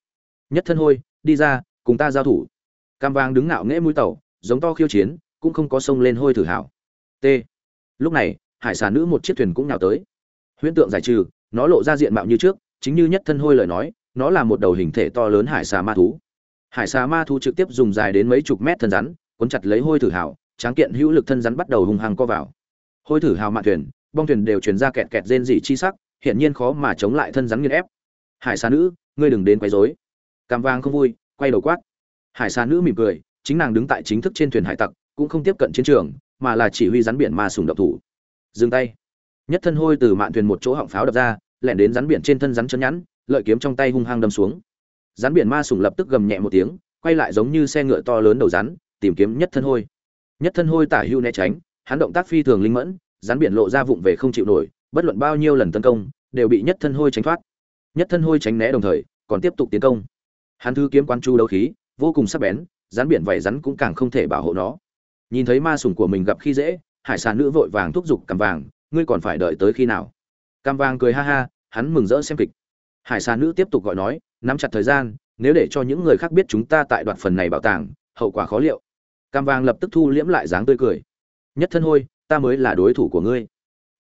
Nhất thân hôi, đi ra, cùng ta giao thủ. Cam vàng đứng ngạo nghễ mũi tàu, giống to khiêu chiến, cũng không có sông lên hôi thử hảo t. Lúc này, hải xà nữ một chiếc thuyền cũng nhào tới. Huyễn tượng giải trừ, nó lộ ra diện mạo như trước chính như nhất thân hôi lời nói, nó là một đầu hình thể to lớn hải xà ma thú. Hải xà ma thú trực tiếp dùng dài đến mấy chục mét thân rắn, cuốn chặt lấy hôi thử hào, tráng kiện hữu lực thân rắn bắt đầu hung hăng co vào. Hôi thử hào mạn thuyền, bong thuyền đều chuyển ra kẹt kẹt rên rỉ chi sắc, hiển nhiên khó mà chống lại thân rắn nghiền ép. Hải xà nữ, ngươi đừng đến quấy rối. Cam vang không vui, quay đầu quát. Hải xà nữ mỉm cười, chính nàng đứng tại chính thức trên thuyền hải tặc, cũng không tiếp cận chiến trường, mà là chỉ huy rắn biển ma sùng độc thủ. Dừng tay. Nhất thân hôi từ mạn thuyền một chỗ họng pháo đập ra lẻn đến rắn biển trên thân rắn chân nhẵn, lợi kiếm trong tay hung hăng đâm xuống. Rắn biển ma sủng lập tức gầm nhẹ một tiếng, quay lại giống như xe ngựa to lớn đầu rắn, tìm kiếm nhất thân hôi. Nhất thân hôi tả hưu né tránh, hắn động tác phi thường linh mẫn, rắn biển lộ ra vụng về không chịu nổi, bất luận bao nhiêu lần tấn công, đều bị nhất thân hôi tránh thoát. Nhất thân hôi tránh né đồng thời, còn tiếp tục tiến công. Hắn thư kiếm quan chu đấu khí, vô cùng sắc bén, rắn biển vảy rắn cũng càng không thể bảo hộ nó. Nhìn thấy ma sủng của mình gặp khi dễ, hải sản nữ vội vàng thúc giục cầm vàng, ngươi còn phải đợi tới khi nào? Cam vàng cười ha ha, hắn mừng rỡ xem kịch. Hải sản nữ tiếp tục gọi nói, nắm chặt thời gian, nếu để cho những người khác biết chúng ta tại đoạn phần này bảo tàng, hậu quả khó liệu. Cam vàng lập tức thu liễm lại dáng tươi cười. Nhất thân hôi, ta mới là đối thủ của ngươi.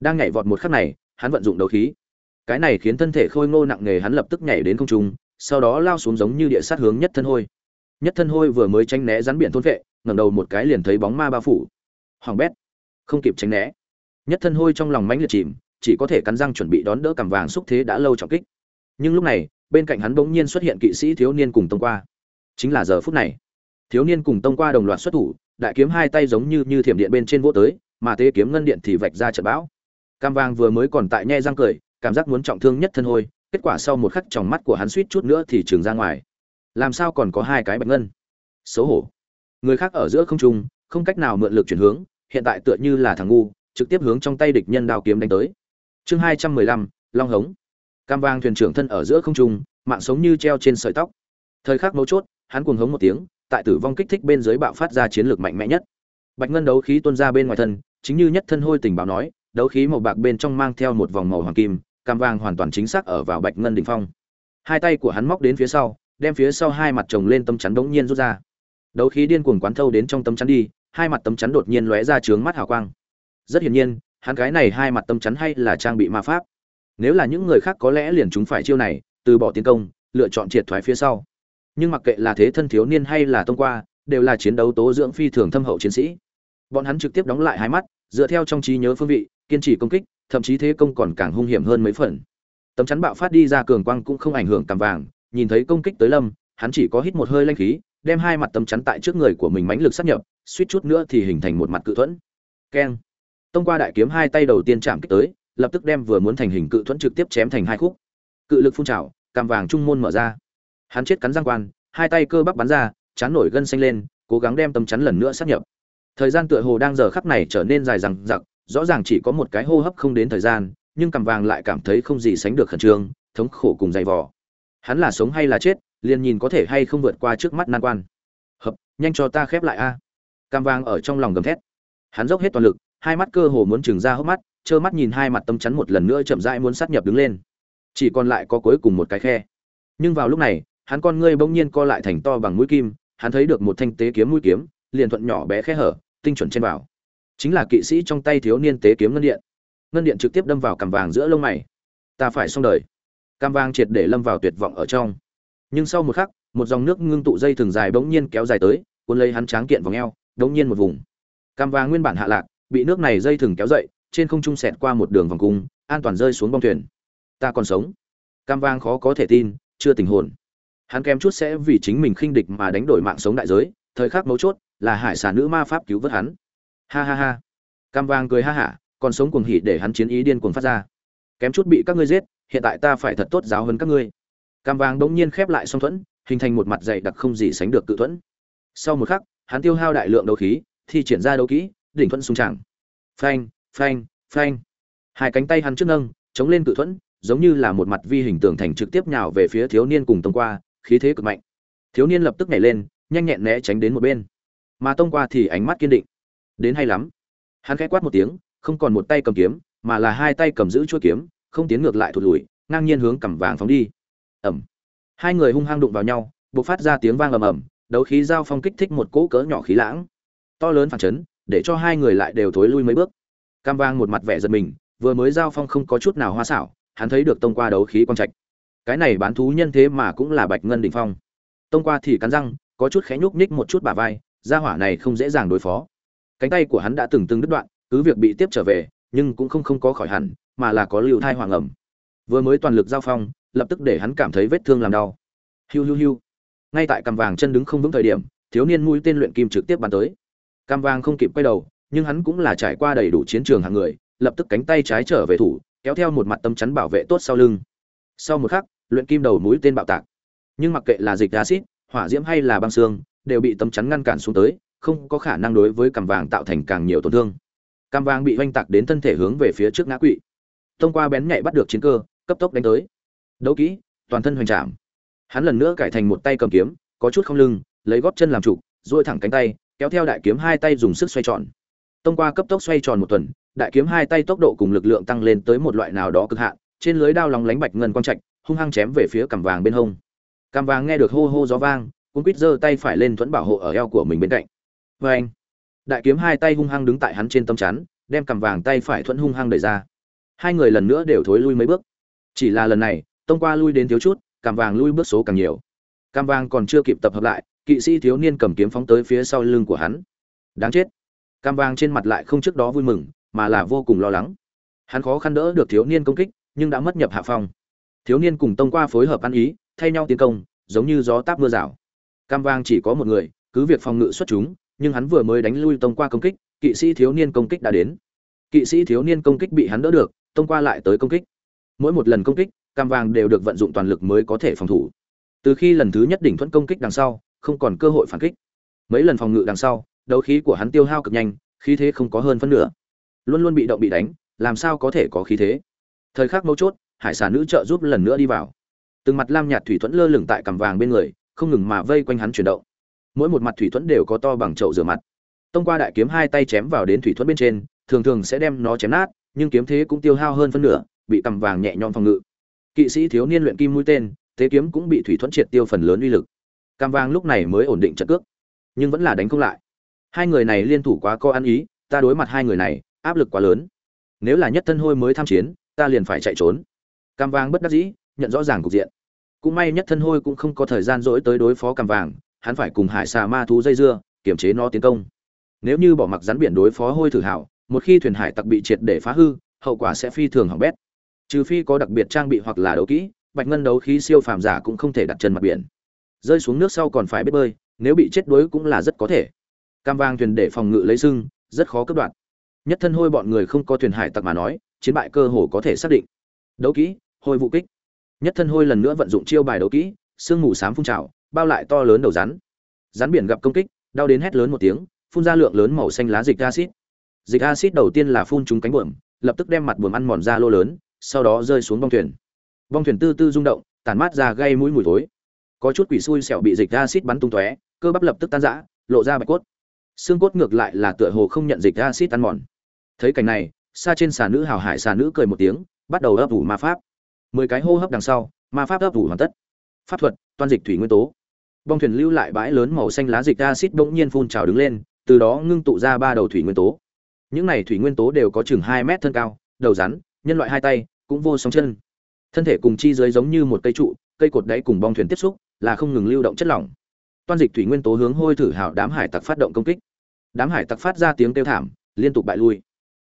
Đang nhảy vọt một khắc này, hắn vận dụng đấu khí. Cái này khiến thân thể khôi ngô nặng nề hắn lập tức nhảy đến không trung, sau đó lao xuống giống như địa sát hướng nhất thân hôi. Nhất thân hôi vừa mới tránh né rắn biển thôn vệ, ngẩng đầu một cái liền thấy bóng ma bao phủ. Hoàng bét. Không kịp tránh né. Nhất thân hôi trong lòng mãnh liệt chìm chỉ có thể cắn răng chuẩn bị đón đỡ cằm vàng xúc thế đã lâu trọng kích. Nhưng lúc này, bên cạnh hắn bỗng nhiên xuất hiện kỵ sĩ thiếu niên cùng tông qua. Chính là giờ phút này, thiếu niên cùng tông qua đồng loạt xuất thủ, đại kiếm hai tay giống như như thiểm điện bên trên vỗ tới, mà tế kiếm ngân điện thì vạch ra trận bão. Cam vàng vừa mới còn tại nhe răng cười, cảm giác muốn trọng thương nhất thân hôi, kết quả sau một khắc tròng mắt của hắn suýt chút nữa thì trường ra ngoài. Làm sao còn có hai cái bạch ngân? Xấu hổ. Người khác ở giữa không trung, không cách nào mượn lực chuyển hướng, hiện tại tựa như là thằng ngu, trực tiếp hướng trong tay địch nhân đao kiếm đánh tới chương hai trăm mười lăm, long hống. Cam vang thuyền trưởng thân ở giữa không trung, mạng sống như treo trên sợi tóc. Thời khắc mấu chốt, hắn cuồng hống một tiếng, tại tử vong kích thích bên dưới bạo phát ra chiến lược mạnh mẽ nhất. Bạch ngân đấu khí tuôn ra bên ngoài thân, chính như nhất thân hôi tình báo nói, đấu khí màu bạc bên trong mang theo một vòng màu hoàng kim, cam vang hoàn toàn chính xác ở vào bạch ngân đỉnh phong. Hai tay của hắn móc đến phía sau, đem phía sau hai mặt chồng lên tâm chắn đống nhiên rút ra. Đấu khí điên cuồng quán thâu đến trong tâm chắn đi, hai mặt tâm chắn đột nhiên lóe ra trướng mắt hào quang. Rất hiển nhiên hắn cái này hai mặt tâm chắn hay là trang bị ma pháp? Nếu là những người khác có lẽ liền chúng phải chiêu này, từ bỏ tiến công, lựa chọn triệt thoái phía sau. Nhưng mặc kệ là thế thân thiếu niên hay là thông qua, đều là chiến đấu tố dưỡng phi thường thâm hậu chiến sĩ. Bọn hắn trực tiếp đóng lại hai mắt, dựa theo trong trí nhớ phương vị, kiên trì công kích, thậm chí thế công còn càng hung hiểm hơn mấy phần. Tấm chắn bạo phát đi ra cường quang cũng không ảnh hưởng tầm vàng, nhìn thấy công kích tới lâm, hắn chỉ có hít một hơi lanh khí, đem hai mặt tấm chắn tại trước người của mình mãnh lực sát nhập, suýt chút nữa thì hình thành một mặt cự thuẫn. Keng tông qua đại kiếm hai tay đầu tiên chạm kích tới, lập tức đem vừa muốn thành hình cự thuẫn trực tiếp chém thành hai khúc. Cự lực phun trào, cam vàng trung môn mở ra. Hắn chết cắn răng quan, hai tay cơ bắp bắn ra, chán nổi gân xanh lên, cố gắng đem tâm chắn lần nữa sát nhập. Thời gian tựa hồ đang giờ khắc này trở nên dài dằng dặc, rõ ràng chỉ có một cái hô hấp không đến thời gian, nhưng cằm vàng lại cảm thấy không gì sánh được khẩn trương, thống khổ cùng dày vò. Hắn là sống hay là chết, liền nhìn có thể hay không vượt qua trước mắt nan quan. Hợp, nhanh cho ta khép lại a. Cam vàng ở trong lòng gầm thét. Hắn dốc hết toàn lực hai mắt cơ hồ muốn trừng ra hốc mắt, trơ mắt nhìn hai mặt tâm chắn một lần nữa chậm rãi muốn sát nhập đứng lên. Chỉ còn lại có cuối cùng một cái khe. Nhưng vào lúc này, hắn con ngươi bỗng nhiên co lại thành to bằng mũi kim, hắn thấy được một thanh tế kiếm mũi kiếm, liền thuận nhỏ bé khe hở, tinh chuẩn trên vào. Chính là kỵ sĩ trong tay thiếu niên tế kiếm ngân điện. Ngân điện trực tiếp đâm vào cằm vàng giữa lông mày. Ta phải xong đời. Cam vàng triệt để lâm vào tuyệt vọng ở trong. Nhưng sau một khắc, một dòng nước ngưng tụ dây thường dài bỗng nhiên kéo dài tới, cuốn lấy hắn tráng kiện vào ngheo bỗng nhiên một vùng. Cam vàng nguyên bản hạ lạc bị nước này dây thừng kéo dậy, trên không trung sẹt qua một đường vòng cung, an toàn rơi xuống bong thuyền. Ta còn sống. Cam vang khó có thể tin, chưa tình hồn. Hắn kém chút sẽ vì chính mình khinh địch mà đánh đổi mạng sống đại giới, thời khắc mấu chốt là hải sản nữ ma pháp cứu vớt hắn. Ha ha ha. Cam vang cười ha hả, còn sống cuồng hỉ để hắn chiến ý điên cuồng phát ra. Kém chút bị các ngươi giết, hiện tại ta phải thật tốt giáo hơn các ngươi. Cam vang đống nhiên khép lại song thuẫn, hình thành một mặt dày đặc không gì sánh được cự thuẫn. Sau một khắc, hắn tiêu hao đại lượng đấu khí, thi triển ra đấu kỹ đỉnh thuẫn súng tràng. Phanh phanh phanh. Hai cánh tay hắn trước nâng, chống lên cự thuẫn, giống như là một mặt vi hình tường thành trực tiếp nhào về phía thiếu niên cùng tông qua, khí thế cực mạnh. Thiếu niên lập tức nhảy lên, nhanh nhẹn né tránh đến một bên. Mà tông qua thì ánh mắt kiên định. Đến hay lắm. Hắn khẽ quát một tiếng, không còn một tay cầm kiếm, mà là hai tay cầm giữ chuôi kiếm, không tiến ngược lại thụt lùi, ngang nhiên hướng cầm vàng phóng đi. Ẩm hai người hung hăng đụng vào nhau, bộc phát ra tiếng vang ầm ầm, đấu khí giao phong kích thích một cỗ cỡ nhỏ khí lãng. To lớn phản chấn để cho hai người lại đều thối lui mấy bước. Cam vang một mặt vẻ giật mình, vừa mới giao phong không có chút nào hoa xảo, hắn thấy được tông qua đấu khí quang trạch. Cái này bán thú nhân thế mà cũng là bạch ngân đỉnh phong. Tông qua thì cắn răng, có chút khẽ nhúc nhích một chút bả vai, gia hỏa này không dễ dàng đối phó. Cánh tay của hắn đã từng từng đứt đoạn, cứ việc bị tiếp trở về, nhưng cũng không không có khỏi hẳn, mà là có lưu thai hoàng ẩm. Vừa mới toàn lực giao phong, lập tức để hắn cảm thấy vết thương làm đau. Hiu hiu hiu. Ngay tại cằm vàng chân đứng không vững thời điểm, thiếu niên mũi tên luyện kim trực tiếp bắn tới cam Vang không kịp quay đầu, nhưng hắn cũng là trải qua đầy đủ chiến trường hàng người, lập tức cánh tay trái trở về thủ, kéo theo một mặt tâm chắn bảo vệ tốt sau lưng. Sau một khắc, luyện kim đầu mũi tên bạo tạc. Nhưng mặc kệ là dịch acid hỏa diễm hay là băng xương, đều bị tấm chắn ngăn cản xuống tới, không có khả năng đối với cằm vàng tạo thành càng nhiều tổn thương. Cam vàng bị oanh tạc đến thân thể hướng về phía trước ngã quỵ. Thông qua bén nhạy bắt được chiến cơ, cấp tốc đánh tới. Đấu kỹ, toàn thân hoành trảm hắn lần nữa cải thành một tay cầm kiếm, có chút không lưng, lấy gót chân làm trụ, duỗi thẳng cánh tay kéo theo đại kiếm hai tay dùng sức xoay tròn. Tông qua cấp tốc xoay tròn một tuần, đại kiếm hai tay tốc độ cùng lực lượng tăng lên tới một loại nào đó cực hạn, trên lưới đao lóng lánh bạch ngân quang trạch, hung hăng chém về phía cằm vàng bên hông. Cằm vàng nghe được hô hô gió vang cũng quýt giơ tay phải lên thuẫn bảo hộ ở eo của mình bên cạnh. Vê anh đại kiếm hai tay hung hăng đứng tại hắn trên tâm chắn, đem cằm vàng tay phải thuẫn hung hăng đẩy ra. Hai người lần nữa đều thối lui mấy bước. Chỉ là lần này, tông qua lui đến thiếu chút, cằm vàng lui bước số càng nhiều. Cằm vàng còn chưa kịp tập hợp lại kỵ sĩ thiếu niên cầm kiếm phóng tới phía sau lưng của hắn. Đáng chết. Cam Vang trên mặt lại không trước đó vui mừng, mà là vô cùng lo lắng. Hắn khó khăn đỡ được thiếu niên công kích, nhưng đã mất nhập hạ phong. Thiếu niên cùng tông qua phối hợp ăn ý, thay nhau tiến công, giống như gió táp mưa rào. Cam vang chỉ có một người, cứ việc phòng ngự xuất chúng, nhưng hắn vừa mới đánh lui tông qua công kích, kỵ sĩ thiếu niên công kích đã đến. Kỵ sĩ thiếu niên công kích bị hắn đỡ được, tông qua lại tới công kích. Mỗi một lần công kích, cam vàng đều được vận dụng toàn lực mới có thể phòng thủ. Từ khi lần thứ nhất đỉnh thuẫn công kích đằng sau không còn cơ hội phản kích. Mấy lần phòng ngự đằng sau, đấu khí của hắn tiêu hao cực nhanh, khí thế không có hơn phân nửa. Luôn luôn bị động bị đánh, làm sao có thể có khí thế? Thời khắc mấu chốt, hải sản nữ trợ giúp lần nữa đi vào. Từng mặt lam nhạt thủy thuẫn lơ lửng tại cằm vàng bên người, không ngừng mà vây quanh hắn chuyển động. Mỗi một mặt thủy thuẫn đều có to bằng chậu rửa mặt. Tông qua đại kiếm hai tay chém vào đến thủy thuẫn bên trên, thường thường sẽ đem nó chém nát, nhưng kiếm thế cũng tiêu hao hơn phân nửa, bị cằm vàng nhẹ nhõm phòng ngự. Kỵ sĩ thiếu niên luyện kim mũi tên, thế kiếm cũng bị thủy thuẫn triệt tiêu phần lớn uy lực cam Vang lúc này mới ổn định trận cước, nhưng vẫn là đánh không lại. Hai người này liên thủ quá có ăn ý, ta đối mặt hai người này, áp lực quá lớn. Nếu là nhất thân hôi mới tham chiến, ta liền phải chạy trốn. Cam Vang bất đắc dĩ, nhận rõ ràng cục diện. Cũng may nhất thân hôi cũng không có thời gian dỗi tới đối phó cam vàng hắn phải cùng hải xà ma thú dây dưa kiểm chế nó tiến công. Nếu như bỏ mặc rắn biển đối phó hôi thử hảo, một khi thuyền hải tặc bị triệt để phá hư, hậu quả sẽ phi thường hỏng bét. Trừ phi có đặc biệt trang bị hoặc là đấu kỹ, bạch ngân đấu khí siêu phàm giả cũng không thể đặt chân mặt biển rơi xuống nước sau còn phải biết bơi, nếu bị chết đuối cũng là rất có thể. Cam vang thuyền để phòng ngự lấy sưng, rất khó cấp đoạn nhất thân hôi bọn người không có thuyền hải tặc mà nói, chiến bại cơ hồ có thể xác định. Đấu kỹ, hôi vũ kích. Nhất thân hôi lần nữa vận dụng chiêu bài đấu kỹ, sương mù sám phun trào, bao lại to lớn đầu rắn. Rắn biển gặp công kích, đau đến hét lớn một tiếng, phun ra lượng lớn màu xanh lá dịch acid. Dịch acid đầu tiên là phun trúng cánh buồm, lập tức đem mặt buồm ăn mòn ra lô lớn, sau đó rơi xuống bong thuyền. Bong thuyền tư tư rung động, tản mát ra gây mũi mùi thối có chút quỷ xui xẻo bị dịch acid bắn tung tóe, cơ bắp lập tức tan rã, lộ ra bạch cốt. Xương cốt ngược lại là tựa hồ không nhận dịch acid ăn mòn. Thấy cảnh này, xa trên xà nữ hào hải xà nữ cười một tiếng, bắt đầu ấp ủ ma pháp. Mười cái hô hấp đằng sau, ma pháp ấp ủ hoàn tất. Pháp thuật, toàn dịch thủy nguyên tố. Bong thuyền lưu lại bãi lớn màu xanh lá dịch acid bỗng nhiên phun trào đứng lên, từ đó ngưng tụ ra ba đầu thủy nguyên tố. Những này thủy nguyên tố đều có chừng hai mét thân cao, đầu rắn, nhân loại hai tay, cũng vô sóng chân. Thân thể cùng chi dưới giống như một cây trụ, cây cột đáy cùng bong thuyền tiếp xúc là không ngừng lưu động chất lỏng. Toan dịch thủy nguyên tố hướng hôi thử hào đám hải tặc phát động công kích. Đám hải tặc phát ra tiếng kêu thảm, liên tục bại lui.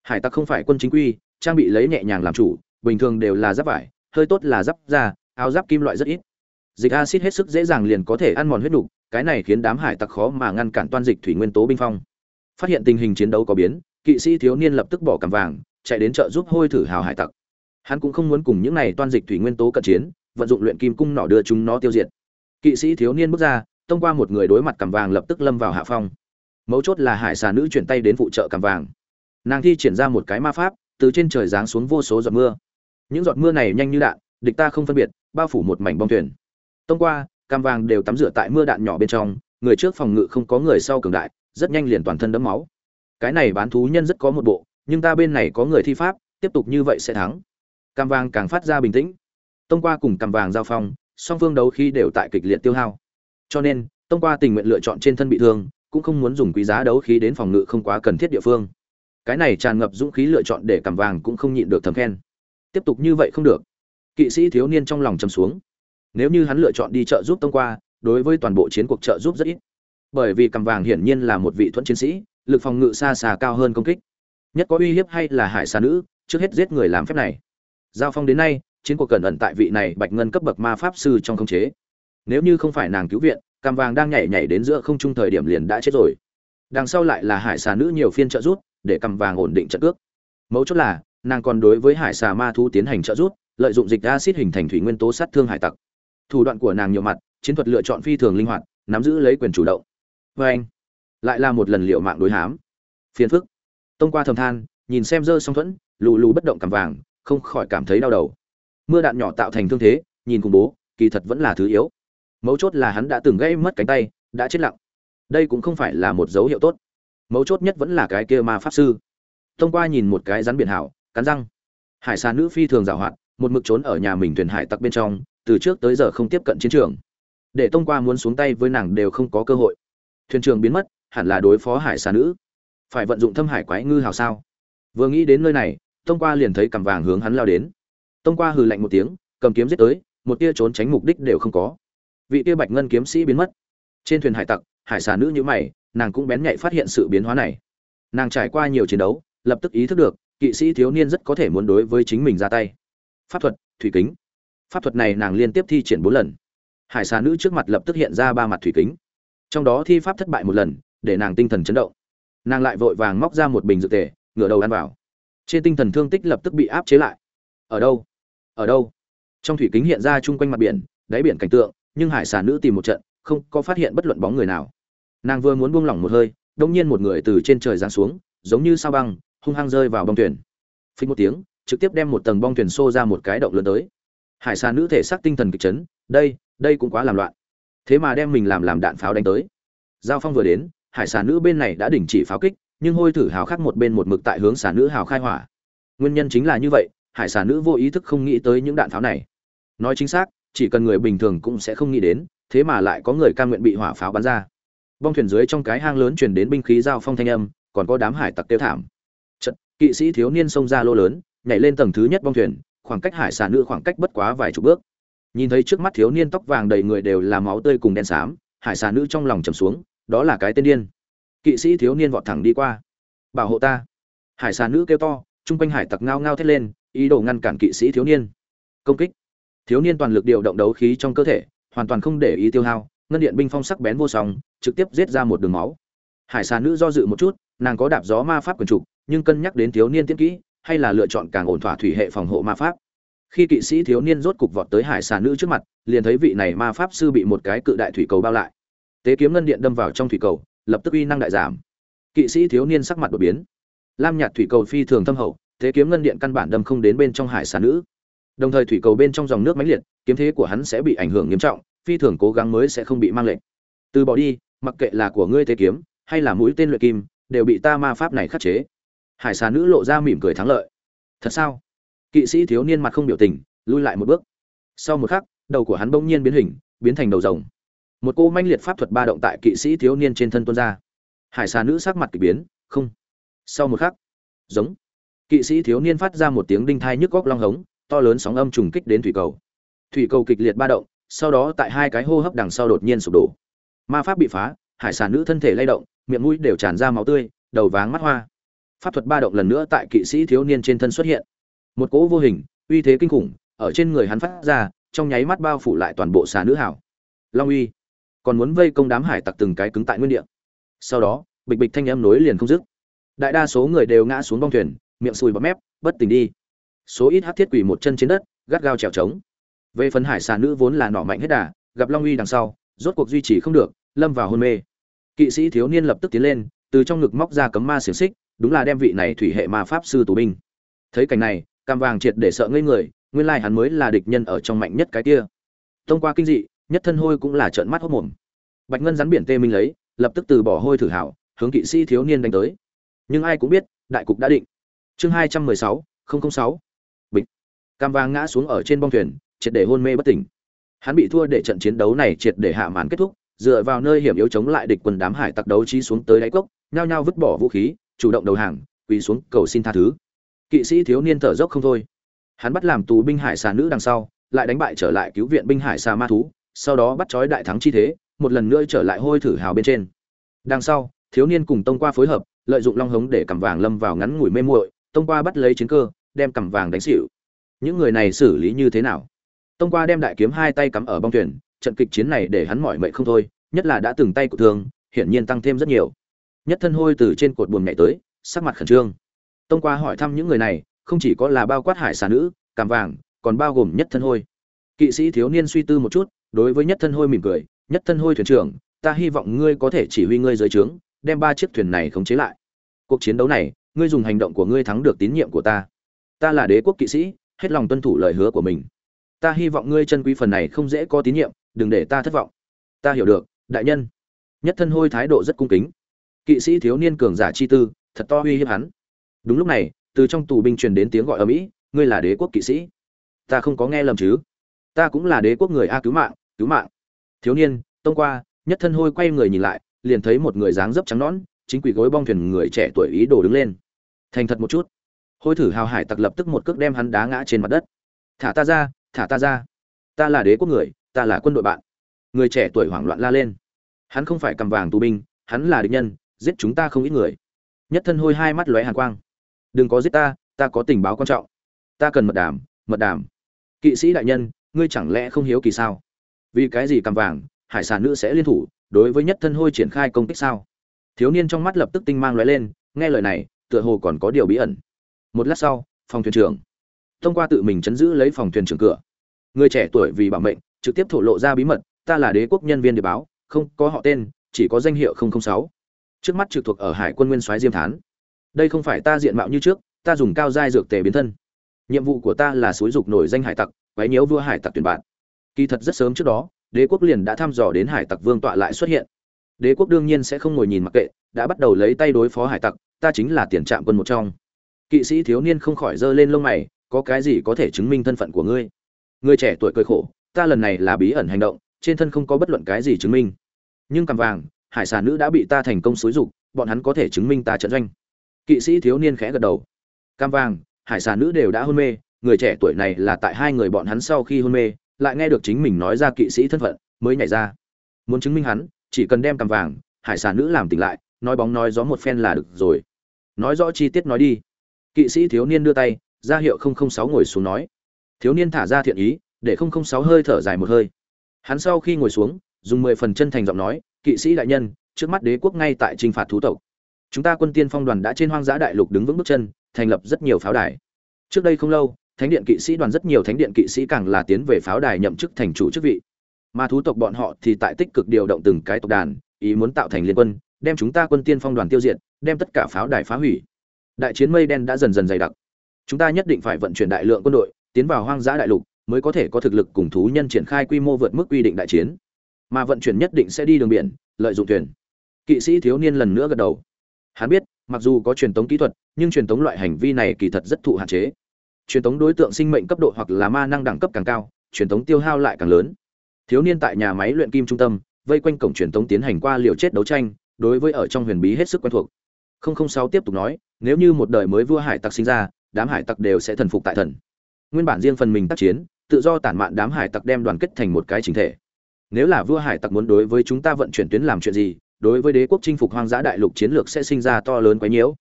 Hải tặc không phải quân chính quy, trang bị lấy nhẹ nhàng làm chủ, bình thường đều là giáp vải, hơi tốt là giáp da, áo giáp kim loại rất ít. Dịch acid hết sức dễ dàng liền có thể ăn mòn huyết đục cái này khiến đám hải tặc khó mà ngăn cản toan dịch thủy nguyên tố binh phong. Phát hiện tình hình chiến đấu có biến, kỵ sĩ thiếu niên lập tức bỏ cằm vàng, chạy đến chợ giúp hôi thử hào hải tặc. Hắn cũng không muốn cùng những này toan dịch thủy nguyên tố cận chiến, vận dụng luyện kim cung nỏ đưa chúng nó tiêu diệt kỵ sĩ thiếu niên bước ra, Tông qua một người đối mặt cằm vàng lập tức lâm vào hạ phong. Mấu chốt là hải xà nữ chuyển tay đến phụ trợ cằm vàng. Nàng thi triển ra một cái ma pháp, từ trên trời giáng xuống vô số giọt mưa. Những giọt mưa này nhanh như đạn, địch ta không phân biệt, bao phủ một mảnh bong thuyền. Tông qua cam vàng đều tắm rửa tại mưa đạn nhỏ bên trong, người trước phòng ngự không có người sau cường đại, rất nhanh liền toàn thân đẫm máu. Cái này bán thú nhân rất có một bộ, nhưng ta bên này có người thi pháp, tiếp tục như vậy sẽ thắng. Cam vàng càng phát ra bình tĩnh. Tông qua cùng cam vàng giao phong song phương đấu khi đều tại kịch liệt tiêu hao. Cho nên tông qua tình nguyện lựa chọn trên thân bị thương, cũng không muốn dùng quý giá đấu khí đến phòng ngự không quá cần thiết địa phương. Cái này tràn ngập dũng khí lựa chọn để cầm vàng cũng không nhịn được thầm khen. Tiếp tục như vậy không được. Kỵ sĩ thiếu niên trong lòng chầm xuống. Nếu như hắn lựa chọn đi trợ giúp tông qua, đối với toàn bộ chiến cuộc trợ giúp rất ít. Bởi vì cầm vàng hiển nhiên là một vị thuẫn chiến sĩ, lực phòng ngự xa xa cao hơn công kích. Nhất có uy hiếp hay là hải xa nữ, trước hết giết người làm phép này. Giao phong đến nay chiến cuộc cẩn ẩn tại vị này bạch ngân cấp bậc ma pháp sư trong khống chế. Nếu như không phải nàng cứu viện, cam vàng đang nhảy nhảy đến giữa không trung thời điểm liền đã chết rồi. Đằng sau lại là hải xà nữ nhiều phiên trợ rút để cầm vàng ổn định trận cước. Mấu chốt là, nàng còn đối với hải xà ma thu tiến hành trợ rút lợi dụng dịch acid hình thành thủy nguyên tố sát thương hải tặc. Thủ đoạn của nàng nhiều mặt, chiến thuật lựa chọn phi thường linh hoạt, nắm giữ lấy quyền chủ động. Vê anh, lại là một lần liệu mạng đối hám. Phiền phức. Tông qua thầm than, nhìn xem dơ song thuẫn, lù lù bất động cằm vàng, không khỏi cảm thấy đau đầu mưa đạn nhỏ tạo thành thương thế, nhìn khủng bố, kỳ thật vẫn là thứ yếu. Mấu chốt là hắn đã từng gây mất cánh tay, đã chết lặng. Đây cũng không phải là một dấu hiệu tốt. Mấu chốt nhất vẫn là cái kia ma pháp sư. Thông qua nhìn một cái rắn biển hảo, cắn răng. Hải xa nữ phi thường giảo hoạt, một mực trốn ở nhà mình thuyền hải tặc bên trong, từ trước tới giờ không tiếp cận chiến trường. Để thông qua muốn xuống tay với nàng đều không có cơ hội. Thuyền trường biến mất, hẳn là đối phó hải xa nữ. Phải vận dụng thâm hải quái ngư hào sao? Vừa nghĩ đến nơi này thông qua liền thấy cằm vàng hướng hắn lao đến tông qua hừ lạnh một tiếng, cầm kiếm giết tới, một tia trốn tránh mục đích đều không có. Vị tia bạch ngân kiếm sĩ biến mất. Trên thuyền hải tặc, hải xà nữ như mày, nàng cũng bén nhạy phát hiện sự biến hóa này. Nàng trải qua nhiều chiến đấu, lập tức ý thức được, kỵ sĩ thiếu niên rất có thể muốn đối với chính mình ra tay. Pháp thuật, thủy kính. Pháp thuật này nàng liên tiếp thi triển bốn lần. Hải xà nữ trước mặt lập tức hiện ra ba mặt thủy kính. Trong đó thi pháp thất bại một lần, để nàng tinh thần chấn động. Nàng lại vội vàng móc ra một bình dược tề, ngửa đầu ăn vào. Trên tinh thần thương tích lập tức bị áp chế lại. Ở đâu? Ở đâu? Trong thủy kính hiện ra chung quanh mặt biển, đáy biển cảnh tượng, nhưng hải sản nữ tìm một trận, không có phát hiện bất luận bóng người nào. Nàng vừa muốn buông lỏng một hơi, đông nhiên một người từ trên trời giáng xuống, giống như sao băng, hung hăng rơi vào bong thuyền. Phí một tiếng, trực tiếp đem một tầng bong thuyền xô ra một cái động lớn tới. Hải sản nữ thể xác tinh thần kịch chấn, đây đây cũng quá làm loạn. Thế mà đem mình làm làm đạn pháo đánh tới. Giao phong vừa đến, hải sản nữ bên này đã đình chỉ pháo kích, nhưng hôi thử hào khác một bên một mực tại hướng sản nữ hào khai hỏa. Nguyên nhân chính là như vậy hải sản nữ vô ý thức không nghĩ tới những đạn pháo này. Nói chính xác, chỉ cần người bình thường cũng sẽ không nghĩ đến, thế mà lại có người ca nguyện bị hỏa pháo bắn ra. Bong thuyền dưới trong cái hang lớn truyền đến binh khí giao phong thanh âm, còn có đám hải tặc tiêu thảm. Trận kỵ sĩ thiếu niên xông ra lô lớn, nhảy lên tầng thứ nhất bong thuyền, khoảng cách hải sản nữ khoảng cách bất quá vài chục bước. Nhìn thấy trước mắt thiếu niên tóc vàng đầy người đều là máu tươi cùng đen xám, hải sản nữ trong lòng trầm xuống, đó là cái tên điên. Kỵ sĩ thiếu niên vọt thẳng đi qua. Bảo hộ ta. Hải sản nữ kêu to, chung quanh hải tặc ngao ngao thét lên ý đồ ngăn cản kỵ sĩ thiếu niên. Công kích. Thiếu niên toàn lực điều động đấu khí trong cơ thể, hoàn toàn không để ý tiêu hao, ngân điện binh phong sắc bén vô song, trực tiếp giết ra một đường máu. Hải xà nữ do dự một chút, nàng có đạp gió ma pháp quần trục, nhưng cân nhắc đến thiếu niên tiết kỹ, hay là lựa chọn càng ổn thỏa thủy hệ phòng hộ ma pháp. Khi kỵ sĩ thiếu niên rốt cục vọt tới hải xà nữ trước mặt, liền thấy vị này ma pháp sư bị một cái cự đại thủy cầu bao lại. Tế kiếm ngân điện đâm vào trong thủy cầu, lập tức uy năng đại giảm. Kỵ sĩ thiếu niên sắc mặt đột biến. Lam nhạt thủy cầu phi thường thâm hậu thế kiếm ngân điện căn bản đâm không đến bên trong hải sản nữ. Đồng thời thủy cầu bên trong dòng nước mãnh liệt, kiếm thế của hắn sẽ bị ảnh hưởng nghiêm trọng, phi thường cố gắng mới sẽ không bị mang lệnh từ bỏ đi, mặc kệ là của ngươi thế kiếm, hay là mũi tên luyện kim, đều bị ta ma pháp này khắc chế. Hải sản nữ lộ ra mỉm cười thắng lợi. Thật sao? Kỵ sĩ thiếu niên mặt không biểu tình, lui lại một bước. Sau một khắc, đầu của hắn bỗng nhiên biến hình, biến thành đầu rồng. Một cô manh liệt pháp thuật ba động tại kỵ sĩ thiếu niên trên thân tuôn ra. Hải xà nữ sắc mặt kỳ biến, không. Sau một khắc, giống kỵ sĩ thiếu niên phát ra một tiếng đinh thai nhức góc long hống, to lớn sóng âm trùng kích đến thủy cầu. Thủy cầu kịch liệt ba động, sau đó tại hai cái hô hấp đằng sau đột nhiên sụp đổ. Ma pháp bị phá, hải sản nữ thân thể lay động, miệng mũi đều tràn ra máu tươi, đầu váng mắt hoa. Pháp thuật ba động lần nữa tại kỵ sĩ thiếu niên trên thân xuất hiện. Một cỗ vô hình, uy thế kinh khủng, ở trên người hắn phát ra, trong nháy mắt bao phủ lại toàn bộ xà nữ hảo. Long uy, còn muốn vây công đám hải tặc từng cái cứng tại nguyên địa. Sau đó, bịch bịch thanh âm nối liền không dứt. Đại đa số người đều ngã xuống bong thuyền miệng sùi bọt mép, bất tỉnh đi. Số ít hát thiết quỷ một chân trên đất, gắt gao trèo trống. Về phần hải xà nữ vốn là nỏ mạnh hết đà, gặp long uy đằng sau, rốt cuộc duy trì không được, lâm vào hôn mê. Kỵ sĩ thiếu niên lập tức tiến lên, từ trong ngực móc ra cấm ma xiềng xích, đúng là đem vị này thủy hệ ma pháp sư tù binh. Thấy cảnh này, cam vàng triệt để sợ ngây người, nguyên lai hắn mới là địch nhân ở trong mạnh nhất cái kia. Thông qua kinh dị, nhất thân hôi cũng là trợn mắt hốt mồm. Bạch ngân rắn biển tê minh lấy, lập tức từ bỏ hôi thử hảo, hướng kỵ sĩ thiếu niên đánh tới. Nhưng ai cũng biết, đại cục đã định chương hai trăm mười sáu sáu. Bịch. Cam vàng ngã xuống ở trên bong thuyền, triệt để hôn mê bất tỉnh. Hắn bị thua để trận chiến đấu này triệt để hạ màn kết thúc, dựa vào nơi hiểm yếu chống lại địch quân đám hải tặc đấu trí xuống tới đáy cốc, nhao nhao vứt bỏ vũ khí, chủ động đầu hàng, quỳ xuống cầu xin tha thứ. Kỵ sĩ thiếu niên thở dốc không thôi. Hắn bắt làm tù binh hải xà nữ đằng sau, lại đánh bại trở lại cứu viện binh hải xà ma thú, sau đó bắt trói đại thắng chi thế, một lần nữa trở lại hôi thử hào bên trên. Đằng sau, thiếu niên cùng tông qua phối hợp, lợi dụng long hống để cầm vàng lâm vào ngắn ngủi mê muội tông qua bắt lấy chiến cơ, đem cầm vàng đánh xịu những người này xử lý như thế nào? Tông qua đem đại kiếm hai tay cắm ở bong thuyền, trận kịch chiến này để hắn mỏi mệt không thôi, nhất là đã từng tay của thương, hiển nhiên tăng thêm rất nhiều. Nhất thân hôi từ trên cột buồm nhảy tới, sắc mặt khẩn trương. Tông qua hỏi thăm những người này, không chỉ có là bao quát hải xà nữ, cằm vàng, còn bao gồm nhất thân hôi. Kỵ sĩ thiếu niên suy tư một chút, đối với nhất thân hôi mỉm cười, nhất thân hôi thuyền trưởng, ta hy vọng ngươi có thể chỉ huy ngươi dưới trướng, đem ba chiếc thuyền này khống chế lại. Cuộc chiến đấu này ngươi dùng hành động của ngươi thắng được tín nhiệm của ta. Ta là đế quốc kỵ sĩ, hết lòng tuân thủ lời hứa của mình. Ta hy vọng ngươi chân quý phần này không dễ có tín nhiệm, đừng để ta thất vọng. Ta hiểu được, đại nhân. Nhất thân hôi thái độ rất cung kính. Kỵ sĩ thiếu niên cường giả chi tư, thật to uy hiếp hắn. Đúng lúc này, từ trong tù binh truyền đến tiếng gọi ở mỹ, ngươi là đế quốc kỵ sĩ. Ta không có nghe lầm chứ? Ta cũng là đế quốc người a cứu mạng cứu mạng. Thiếu niên, tông qua, nhất thân hôi quay người nhìn lại, liền thấy một người dáng dấp trắng nõn chính quỷ gối bong thuyền người trẻ tuổi ý đồ đứng lên. Thành thật một chút. Hôi thử hào hải tặc lập tức một cước đem hắn đá ngã trên mặt đất. Thả ta ra, thả ta ra. Ta là đế quốc người, ta là quân đội bạn. Người trẻ tuổi hoảng loạn la lên. Hắn không phải cầm vàng tù binh, hắn là địch nhân, giết chúng ta không ít người. Nhất thân hôi hai mắt lóe hàn quang. Đừng có giết ta ta có tình báo quan trọng. Ta cần mật đàm mật đàm. Kỵ sĩ đại nhân, ngươi chẳng lẽ không hiếu kỳ sao? Vì cái gì cầm vàng, hải sản nữ sẽ liên thủ, đối với nhất thân hôi triển khai công kích sao? Thiếu niên trong mắt lập tức tinh mang lóe lên, nghe lời này, tựa hồ còn có điều bí ẩn. Một lát sau, phòng thuyền trưởng. Thông qua tự mình chấn giữ lấy phòng thuyền trưởng cửa. Người trẻ tuổi vì bảo mệnh, trực tiếp thổ lộ ra bí mật, ta là đế quốc nhân viên địa báo, không có họ tên, chỉ có danh hiệu 006. trước mắt trực thuộc ở hải quân nguyên soái diêm thán. Đây không phải ta diện mạo như trước, ta dùng cao giai dược tề biến thân. Nhiệm vụ của ta là xúi dục nổi danh hải tặc, quấy nhiễu vua hải tặc tuyển bạn. Kỳ thật rất sớm trước đó, đế quốc liền đã thăm dò đến hải tặc vương tọa lại xuất hiện đế quốc đương nhiên sẽ không ngồi nhìn mặc kệ, đã bắt đầu lấy tay đối phó hải tặc, ta chính là tiền trạm quân một trong. Kỵ sĩ thiếu niên không khỏi giơ lên lông mày, có cái gì có thể chứng minh thân phận của ngươi? Người trẻ tuổi cười khổ, ta lần này là bí ẩn hành động, trên thân không có bất luận cái gì chứng minh. Nhưng cằm vàng, hải sản nữ đã bị ta thành công xúi dục, bọn hắn có thể chứng minh ta trận doanh. Kỵ sĩ thiếu niên khẽ gật đầu. Cam vàng, hải sản nữ đều đã hôn mê, người trẻ tuổi này là tại hai người bọn hắn sau khi hôn mê, lại nghe được chính mình nói ra kỵ sĩ thân phận, mới nhảy ra. Muốn chứng minh hắn chỉ cần đem cằm vàng, hải sản nữ làm tỉnh lại, nói bóng nói gió một phen là được rồi. Nói rõ chi tiết nói đi. Kỵ sĩ thiếu niên đưa tay, ra hiệu không không sáu ngồi xuống nói. Thiếu niên thả ra thiện ý, để không không sáu hơi thở dài một hơi. Hắn sau khi ngồi xuống, dùng mười phần chân thành giọng nói, kỵ sĩ đại nhân, trước mắt đế quốc ngay tại t r i n h phạt thú tộc. Chúng ta quân tiên phong đoàn đã trên hoang dã đại lục đứng vững bước chân, thành lập rất nhiều pháo đài. Trước đây không lâu, thánh điện kỵ sĩ đoàn rất nhiều thánh điện kỵ sĩ càng là tiến về pháo đài nhậm chức thành chủ chức vị mà thú tộc bọn họ thì tại tích cực điều động từng cái tộc đàn, ý muốn tạo thành liên quân, đem chúng ta quân tiên phong đoàn tiêu diệt, đem tất cả pháo đài phá hủy. Đại chiến mây đen đã dần dần dày đặc. Chúng ta nhất định phải vận chuyển đại lượng quân đội, tiến vào hoang dã đại lục, mới có thể có thực lực cùng thú nhân triển khai quy mô vượt mức quy định đại chiến. Mà vận chuyển nhất định sẽ đi đường biển, lợi dụng thuyền. Kỵ sĩ thiếu niên lần nữa gật đầu. Hắn biết, mặc dù có truyền thống kỹ thuật, nhưng truyền thống loại hành vi này kỳ thật rất thụ hạn chế. Truyền thống đối tượng sinh mệnh cấp độ hoặc là ma năng đẳng cấp càng cao, truyền thống tiêu hao lại càng lớn thiếu niên tại nhà máy luyện kim trung tâm, vây quanh cổng truyền tống tiến hành qua liều chết đấu tranh, đối với ở trong huyền bí hết sức quen thuộc. 006 tiếp tục nói, nếu như một đời mới vua hải tặc sinh ra, đám hải tặc đều sẽ thần phục tại thần. Nguyên bản riêng phần mình tác chiến, tự do tản mạn đám hải tặc đem đoàn kết thành một cái chính thể. Nếu là vua hải tặc muốn đối với chúng ta vận chuyển tuyến làm chuyện gì, đối với đế quốc chinh phục hoang dã đại lục chiến lược sẽ sinh ra to lớn quấy nhiễu.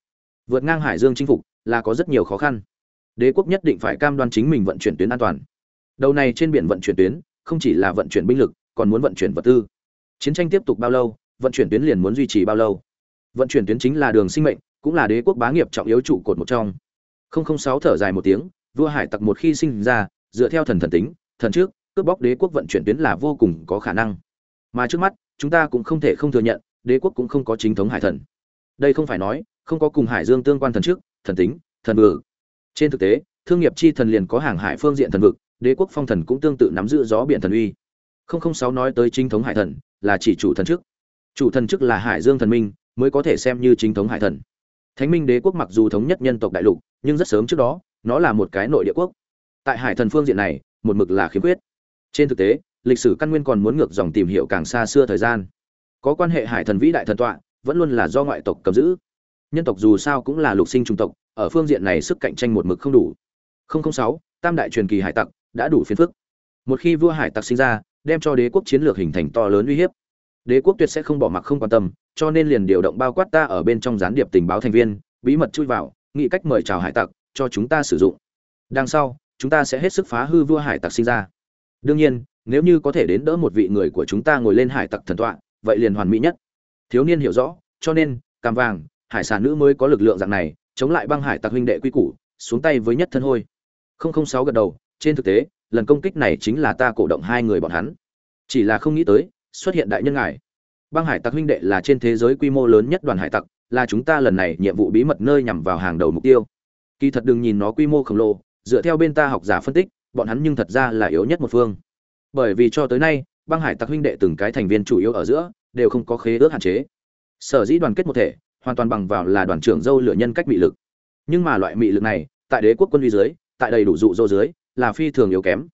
Vượt ngang hải dương chinh phục là có rất nhiều khó khăn. Đế quốc nhất định phải cam đoan chính mình vận chuyển tuyến an toàn. Đầu này trên biển vận chuyển tuyến không chỉ là vận chuyển binh lực, còn muốn vận chuyển vật tư. Chiến tranh tiếp tục bao lâu, vận chuyển tuyến liền muốn duy trì bao lâu? Vận chuyển tuyến chính là đường sinh mệnh, cũng là đế quốc bá nghiệp trọng yếu trụ cột một trong. 006 thở dài một tiếng, vua hải tặc một khi sinh ra, dựa theo thần thần tính, thần trước, cướp bóc đế quốc vận chuyển tuyến là vô cùng có khả năng. Mà trước mắt, chúng ta cũng không thể không thừa nhận, đế quốc cũng không có chính thống hải thần. Đây không phải nói, không có cùng hải dương tương quan thần trước, thần tính, thần vực. Trên thực tế, thương nghiệp chi thần liền có hàng hải phương diện thần vực đế quốc phong thần cũng tương tự nắm giữ gió biển thần uy. 006 nói tới chính thống hải thần là chỉ chủ thần trước. Chủ thần chức là hải dương thần minh mới có thể xem như chính thống hải thần. Thánh minh đế quốc mặc dù thống nhất nhân tộc đại lục nhưng rất sớm trước đó nó là một cái nội địa quốc. Tại hải thần phương diện này một mực là khiếm khuyết. Trên thực tế lịch sử căn nguyên còn muốn ngược dòng tìm hiểu càng xa xưa thời gian. Có quan hệ hải thần vĩ đại thần tọa vẫn luôn là do ngoại tộc cầm giữ. Nhân tộc dù sao cũng là lục sinh trung tộc ở phương diện này sức cạnh tranh một mực không đủ. 006, tam đại truyền kỳ hải tặc đã đủ phiền phức. Một khi vua hải tặc sinh ra, đem cho đế quốc chiến lược hình thành to lớn uy hiếp. Đế quốc tuyệt sẽ không bỏ mặc không quan tâm, cho nên liền điều động bao quát ta ở bên trong gián điệp tình báo thành viên, bí mật chui vào, nghĩ cách mời chào hải tặc, cho chúng ta sử dụng. Đằng sau, chúng ta sẽ hết sức phá hư vua hải tặc sinh ra. Đương nhiên, nếu như có thể đến đỡ một vị người của chúng ta ngồi lên hải tặc thần tọa, vậy liền hoàn mỹ nhất. Thiếu niên hiểu rõ, cho nên, cam vàng, hải sản nữ mới có lực lượng dạng này, chống lại băng hải tặc huynh đệ quy củ, xuống tay với nhất thân hôi. Không không sáu gật đầu trên thực tế, lần công kích này chính là ta cổ động hai người bọn hắn. Chỉ là không nghĩ tới, xuất hiện đại nhân ngài. Băng hải tặc huynh đệ là trên thế giới quy mô lớn nhất đoàn hải tặc, là chúng ta lần này nhiệm vụ bí mật nơi nhằm vào hàng đầu mục tiêu. Kỳ thật đừng nhìn nó quy mô khổng lồ, dựa theo bên ta học giả phân tích, bọn hắn nhưng thật ra là yếu nhất một phương. Bởi vì cho tới nay, băng hải tặc huynh đệ từng cái thành viên chủ yếu ở giữa, đều không có khế ước hạn chế. Sở dĩ đoàn kết một thể, hoàn toàn bằng vào là đoàn trưởng dâu lửa nhân cách mị lực. Nhưng mà loại mị lực này, tại đế quốc quân uy dưới, tại đầy đủ dụ dỗ dưới là phi thường yếu kém.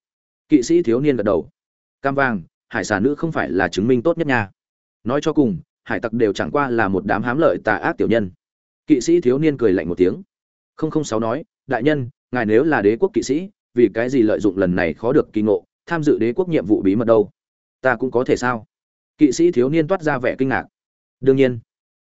Kỵ sĩ thiếu niên gật đầu. Cam vàng, hải sản nữ không phải là chứng minh tốt nhất nha. Nói cho cùng, hải tặc đều chẳng qua là một đám hám lợi tà ác tiểu nhân. Kỵ sĩ thiếu niên cười lạnh một tiếng. Không không sáu nói, đại nhân, ngài nếu là đế quốc kỵ sĩ, vì cái gì lợi dụng lần này khó được kỳ ngộ, tham dự đế quốc nhiệm vụ bí mật đâu? Ta cũng có thể sao? Kỵ sĩ thiếu niên toát ra vẻ kinh ngạc. Đương nhiên.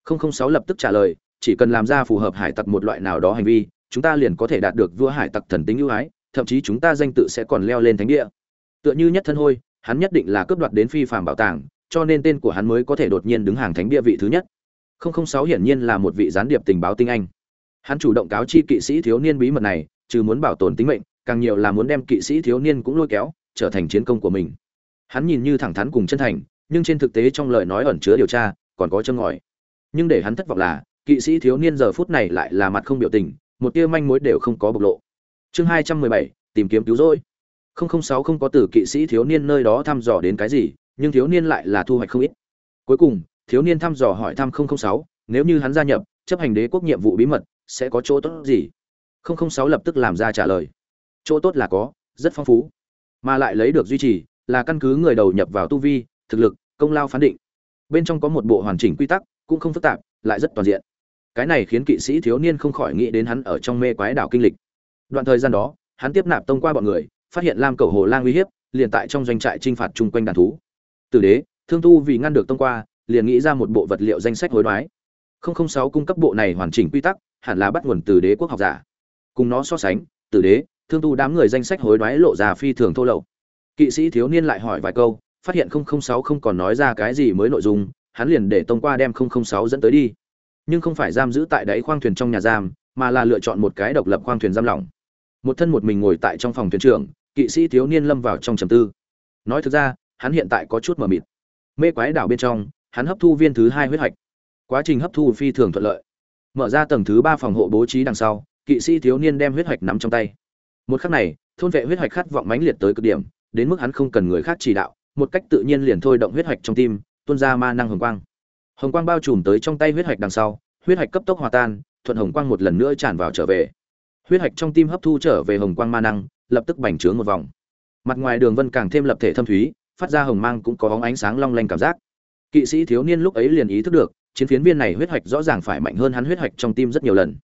Không không sáu lập tức trả lời, chỉ cần làm ra phù hợp hải tặc một loại nào đó hành vi, chúng ta liền có thể đạt được vua hải tặc thần tính ưu ái thậm chí chúng ta danh tự sẽ còn leo lên thánh địa. Tựa như nhất thân hôi, hắn nhất định là cướp đoạt đến phi phàm bảo tàng, cho nên tên của hắn mới có thể đột nhiên đứng hàng thánh địa vị thứ nhất. 006 hiển nhiên là một vị gián điệp tình báo tinh anh. Hắn chủ động cáo chi kỵ sĩ thiếu niên bí mật này, trừ muốn bảo tồn tính mệnh, càng nhiều là muốn đem kỵ sĩ thiếu niên cũng lôi kéo, trở thành chiến công của mình. Hắn nhìn như thẳng thắn cùng chân thành, nhưng trên thực tế trong lời nói ẩn chứa điều tra, còn có chân ngòi. Nhưng để hắn thất vọng là, kỵ sĩ thiếu niên giờ phút này lại là mặt không biểu tình, một tia manh mối đều không có bộc lộ chương hai trăm mười bảy, tìm kiếm cứu rỗi. Không không sáu không có từ kỵ sĩ thiếu niên nơi đó thăm dò đến cái gì, nhưng thiếu niên lại là thu hoạch không ít. Cuối cùng, thiếu niên thăm dò hỏi thăm không không sáu, nếu như hắn gia nhập, chấp hành đế quốc nhiệm vụ bí mật, sẽ có chỗ tốt gì? Không không sáu lập tức làm ra trả lời. Chỗ tốt là có, rất phong phú. Mà lại lấy được duy trì, là căn cứ người đầu nhập vào tu vi, thực lực, công lao phán định. Bên trong có một bộ hoàn chỉnh quy tắc, cũng không phức tạp, lại rất toàn diện. Cái này khiến kỵ sĩ thiếu niên không khỏi nghĩ đến hắn ở trong mê quái đảo kinh lịch đoạn thời gian đó, hắn tiếp nạp tông qua bọn người, phát hiện lam cầu hồ lang uy hiếp, liền tại trong doanh trại trinh phạt chung quanh đàn thú. Từ đế, thương tu vì ngăn được tông qua, liền nghĩ ra một bộ vật liệu danh sách hối đoái. 006 cung cấp bộ này hoàn chỉnh quy tắc, hẳn là bắt nguồn từ đế quốc học giả. Cùng nó so sánh từ đế, thương tu đám người danh sách hối đoái lộ ra phi thường thô lậu. Kỵ sĩ thiếu niên lại hỏi vài câu, phát hiện 006 không còn nói ra cái gì mới nội dung, hắn liền để tông qua đem 006 dẫn tới đi. Nhưng không phải giam giữ tại đáy khoang thuyền trong nhà giam, mà là lựa chọn một cái độc lập khoang thuyền giam lỏng một thân một mình ngồi tại trong phòng thuyền trưởng, kỵ sĩ thiếu niên lâm vào trong trầm tư. Nói thực ra, hắn hiện tại có chút mờ mịt. Mê quái đảo bên trong, hắn hấp thu viên thứ hai huyết hạch. Quá trình hấp thu phi thường thuận lợi. Mở ra tầng thứ ba phòng hộ bố trí đằng sau, kỵ sĩ thiếu niên đem huyết hạch nắm trong tay. Một khắc này, thôn vệ huyết hạch khát vọng mãnh liệt tới cực điểm, đến mức hắn không cần người khác chỉ đạo, một cách tự nhiên liền thôi động huyết hạch trong tim, tuôn ra ma năng hồng quang. Hồng quang bao trùm tới trong tay huyết hạch đằng sau, huyết hạch cấp tốc hòa tan, thuận hồng quang một lần nữa tràn vào trở về huyết hạch trong tim hấp thu trở về hồng quang ma năng, lập tức bành trướng một vòng. Mặt ngoài đường vân càng thêm lập thể thâm thúy, phát ra hồng mang cũng có bóng ánh sáng long lanh cảm giác. Kỵ sĩ thiếu niên lúc ấy liền ý thức được, chiến phiến viên này huyết hạch rõ ràng phải mạnh hơn hắn huyết hạch trong tim rất nhiều lần.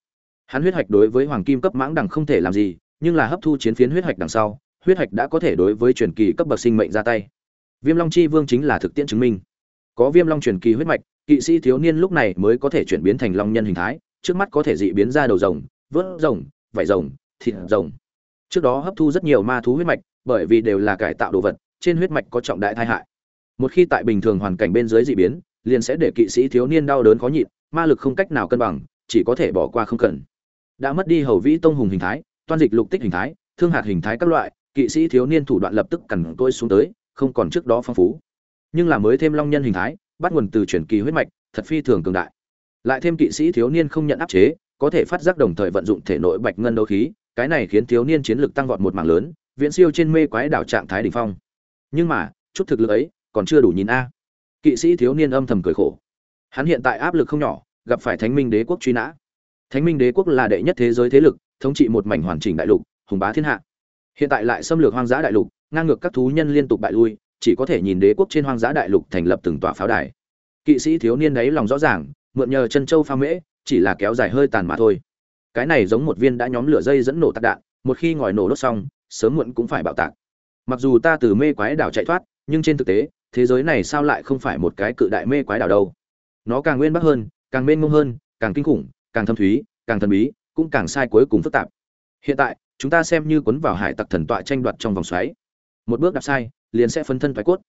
Hắn huyết hạch đối với hoàng kim cấp mãng đằng không thể làm gì, nhưng là hấp thu chiến phiến huyết hạch đằng sau, huyết hạch đã có thể đối với truyền kỳ cấp bậc sinh mệnh ra tay. Viêm long chi vương chính là thực tiễn chứng minh. Có viêm long truyền kỳ huyết mạch, kỵ sĩ thiếu niên lúc này mới có thể chuyển biến thành long nhân hình thái, trước mắt có thể dị biến ra đầu rồng, vớt rồng vải rồng, thịt rồng. Trước đó hấp thu rất nhiều ma thú huyết mạch, bởi vì đều là cải tạo đồ vật, trên huyết mạch có trọng đại tai hại. Một khi tại bình thường hoàn cảnh bên dưới dị biến, liền sẽ để kỵ sĩ thiếu niên đau đớn khó nhịn, ma lực không cách nào cân bằng, chỉ có thể bỏ qua không cần. Đã mất đi hầu vĩ tông hùng hình thái, toan dịch lục tích hình thái, thương hạt hình thái các loại, kỵ sĩ thiếu niên thủ đoạn lập tức cằn tôi xuống tới, không còn trước đó phong phú. Nhưng là mới thêm long nhân hình thái, bắt nguồn từ truyền kỳ huyết mạch, thật phi thường cường đại. Lại thêm kỵ sĩ thiếu niên không nhận áp chế có thể phát giác đồng thời vận dụng thể nội bạch ngân đấu khí, cái này khiến thiếu niên chiến lực tăng vọt một mảng lớn, viễn siêu trên mê quái đảo trạng thái đỉnh phong. Nhưng mà, chút thực lực ấy, còn chưa đủ nhìn a. Kỵ sĩ thiếu niên âm thầm cười khổ. Hắn hiện tại áp lực không nhỏ, gặp phải thánh minh đế quốc truy nã. Thánh minh đế quốc là đệ nhất thế giới thế lực, thống trị một mảnh hoàn chỉnh đại lục, hùng bá thiên hạ. Hiện tại lại xâm lược hoang dã đại lục, ngang ngược các thú nhân liên tục bại lui, chỉ có thể nhìn đế quốc trên hoang dã đại lục thành lập từng tòa pháo đài. Kỵ sĩ thiếu niên đấy lòng rõ ràng, mượn nhờ chân châu pha mễ chỉ là kéo dài hơi tàn mà thôi. Cái này giống một viên đã nhóm lửa dây dẫn nổ tạc đạn, một khi ngòi nổ đốt xong, sớm muộn cũng phải bạo tạc. Mặc dù ta từ mê quái đảo chạy thoát, nhưng trên thực tế, thế giới này sao lại không phải một cái cự đại mê quái đảo đâu? Nó càng nguyên bắc hơn, càng mênh mông hơn, càng kinh khủng, càng thâm thúy, càng thần bí, cũng càng sai cuối cùng phức tạp. Hiện tại, chúng ta xem như cuốn vào hải tặc thần tọa tranh đoạt trong vòng xoáy. Một bước đạp sai, liền sẽ phân thân thoái cốt.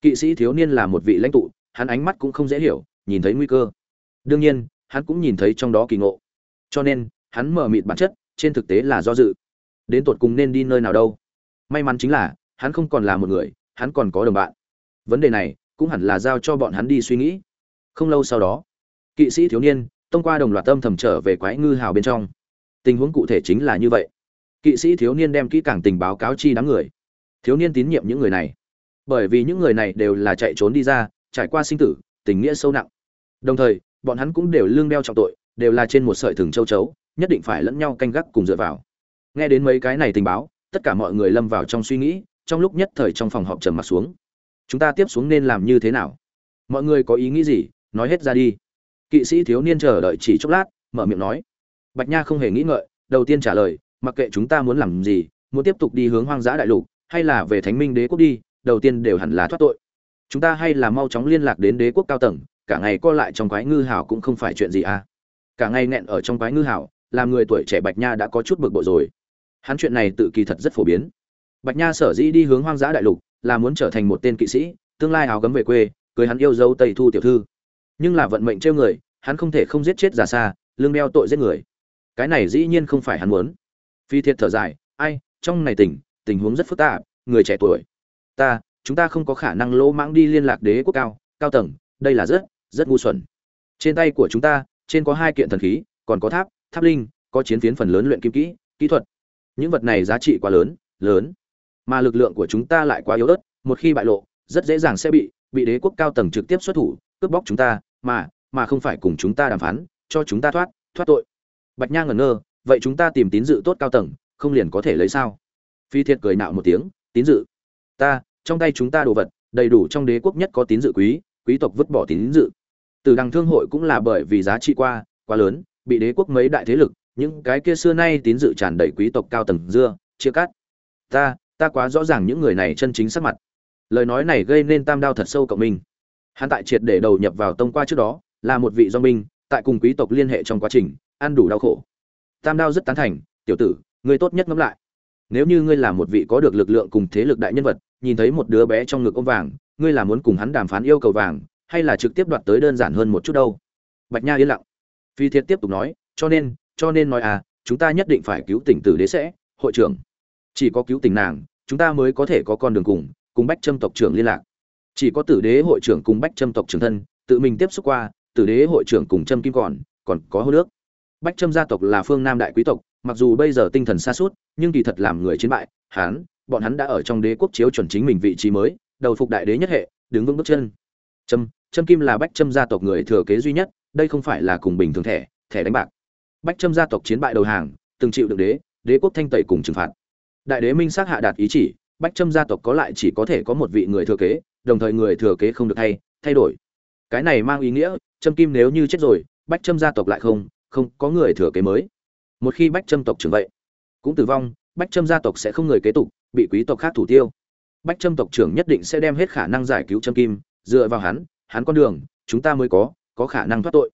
Kỵ sĩ thiếu niên là một vị lãnh tụ, hắn ánh mắt cũng không dễ hiểu, nhìn thấy nguy cơ. Đương nhiên hắn cũng nhìn thấy trong đó kỳ ngộ. Cho nên, hắn mở mịt bản chất, trên thực tế là do dự. Đến tột cùng nên đi nơi nào đâu? May mắn chính là, hắn không còn là một người, hắn còn có đồng bạn. Vấn đề này, cũng hẳn là giao cho bọn hắn đi suy nghĩ. Không lâu sau đó, kỵ sĩ thiếu niên, tông qua đồng loạt tâm thầm trở về quái ngư hào bên trong. Tình huống cụ thể chính là như vậy. Kỵ sĩ thiếu niên đem kỹ càng tình báo cáo chi đám người. Thiếu niên tín nhiệm những người này. Bởi vì những người này đều là chạy trốn đi ra, trải qua sinh tử, tình nghĩa sâu nặng. Đồng thời bọn hắn cũng đều lương đeo trọng tội, đều là trên một sợi thừng châu chấu, nhất định phải lẫn nhau canh gác cùng dựa vào. Nghe đến mấy cái này tình báo, tất cả mọi người lâm vào trong suy nghĩ, trong lúc nhất thời trong phòng họp trầm mặt xuống. Chúng ta tiếp xuống nên làm như thế nào? Mọi người có ý nghĩ gì? Nói hết ra đi. Kỵ sĩ thiếu niên chờ đợi chỉ chốc lát, mở miệng nói. Bạch nha không hề nghĩ ngợi, đầu tiên trả lời, mặc kệ chúng ta muốn làm gì, muốn tiếp tục đi hướng hoang dã đại lục, hay là về thánh minh đế quốc đi, đầu tiên đều hẳn là thoát tội. Chúng ta hay là mau chóng liên lạc đến đế quốc cao tầng cả ngày co lại trong quái ngư hảo cũng không phải chuyện gì à. Cả ngày nghẹn ở trong quái ngư hảo, làm người tuổi trẻ bạch nha đã có chút bực bội rồi. Hắn chuyện này tự kỳ thật rất phổ biến. Bạch nha sở dĩ đi hướng hoang dã đại lục, là muốn trở thành một tên kỵ sĩ, tương lai áo gấm về quê, cưới hắn yêu dâu tây thu tiểu thư. Nhưng là vận mệnh trêu người, hắn không thể không giết chết giả xa, lương đeo tội giết người. Cái này dĩ nhiên không phải hắn muốn. Phi thiệt thở dài, ai, trong này tình tình huống rất phức tạp, người trẻ tuổi. Ta, chúng ta không có khả năng lỗ mãng đi liên lạc đế quốc cao cao tầng, đây là rất rất ngu xuẩn. Trên tay của chúng ta, trên có hai kiện thần khí, còn có tháp tháp linh, có chiến phiến phần lớn luyện kim kỹ kỹ thuật. Những vật này giá trị quá lớn lớn. Mà lực lượng của chúng ta lại quá yếu ớt, một khi bại lộ, rất dễ dàng sẽ bị bị đế quốc cao tầng trực tiếp xuất thủ, cướp bóc chúng ta, mà mà không phải cùng chúng ta đàm phán, cho chúng ta thoát thoát tội. Bạch nha ngẩn ngơ, vậy chúng ta tìm tín dự tốt cao tầng, không liền có thể lấy sao? Phi thiệt cười nạo một tiếng, tín dự. Ta, trong tay chúng ta đồ vật, đầy đủ trong đế quốc nhất có tín dự quý quý tộc vứt bỏ tín dự từ đằng thương hội cũng là bởi vì giá trị qua quá lớn bị đế quốc mấy đại thế lực những cái kia xưa nay tín dự tràn đầy quý tộc cao tầng dưa chia cắt. Ta ta quá rõ ràng những người này chân chính sắc mặt. Lời nói này gây nên tam đao thật sâu cộng mình, hắn tại triệt để đầu nhập vào tông qua trước đó là một vị do minh tại cùng quý tộc liên hệ trong quá trình ăn đủ đau khổ. Tam đao rất tán thành tiểu tử ngươi tốt nhất ngẫm lại. Nếu như ngươi là một vị có được lực lượng cùng thế lực đại nhân vật nhìn thấy một đứa bé trong ngực ôm vàng ngươi là muốn cùng hắn đàm phán yêu cầu vàng hay là trực tiếp đoạt tới đơn giản hơn một chút đâu? Bạch nha yên lặng. Phi thiệt tiếp tục nói, cho nên cho nên nói à chúng ta nhất định phải cứu tỉnh tử đế sẽ, hội trưởng. Chỉ có cứu tỉnh nàng, chúng ta mới có thể có con đường cùng cùng bách trâm tộc trưởng liên lạc. Chỉ có tử đế hội trưởng cùng bách trâm tộc trưởng thân, tự mình tiếp xúc qua, tử đế hội trưởng cùng trâm kim còn còn có hô nước. Bách trâm gia tộc là phương nam đại quý tộc, mặc dù bây giờ tinh thần xa suốt nhưng kỳ thật làm người chiến bại hán bọn hắn đã ở trong đế quốc chiếu chuẩn chính mình vị trí mới, đầu phục đại đế nhất hệ, đứng vững bước chân. Trâm trâm kim là bách trâm gia tộc người thừa kế duy nhất, đây không phải là cùng bình thường thẻ thẻ đánh bạc. Bách trâm gia tộc chiến bại đầu hàng, từng chịu được đế đế quốc thanh tẩy cùng trừng phạt. Đại đế minh xác hạ đạt ý chỉ, bách trâm gia tộc có lại chỉ có thể có một vị người thừa kế, đồng thời người thừa kế không được thay thay đổi. Cái này mang ý nghĩa, trâm kim nếu như chết rồi, bách trâm gia tộc lại không không có người thừa kế mới. Một khi bách trâm tộc trưởng vậy, cũng tử vong, bách trâm gia tộc sẽ không người kế tục, bị quý tộc khác thủ tiêu. Bách trâm tộc trưởng nhất định sẽ đem hết khả năng giải cứu trâm kim, dựa vào hắn hắn con đường, chúng ta mới có có khả năng thoát tội.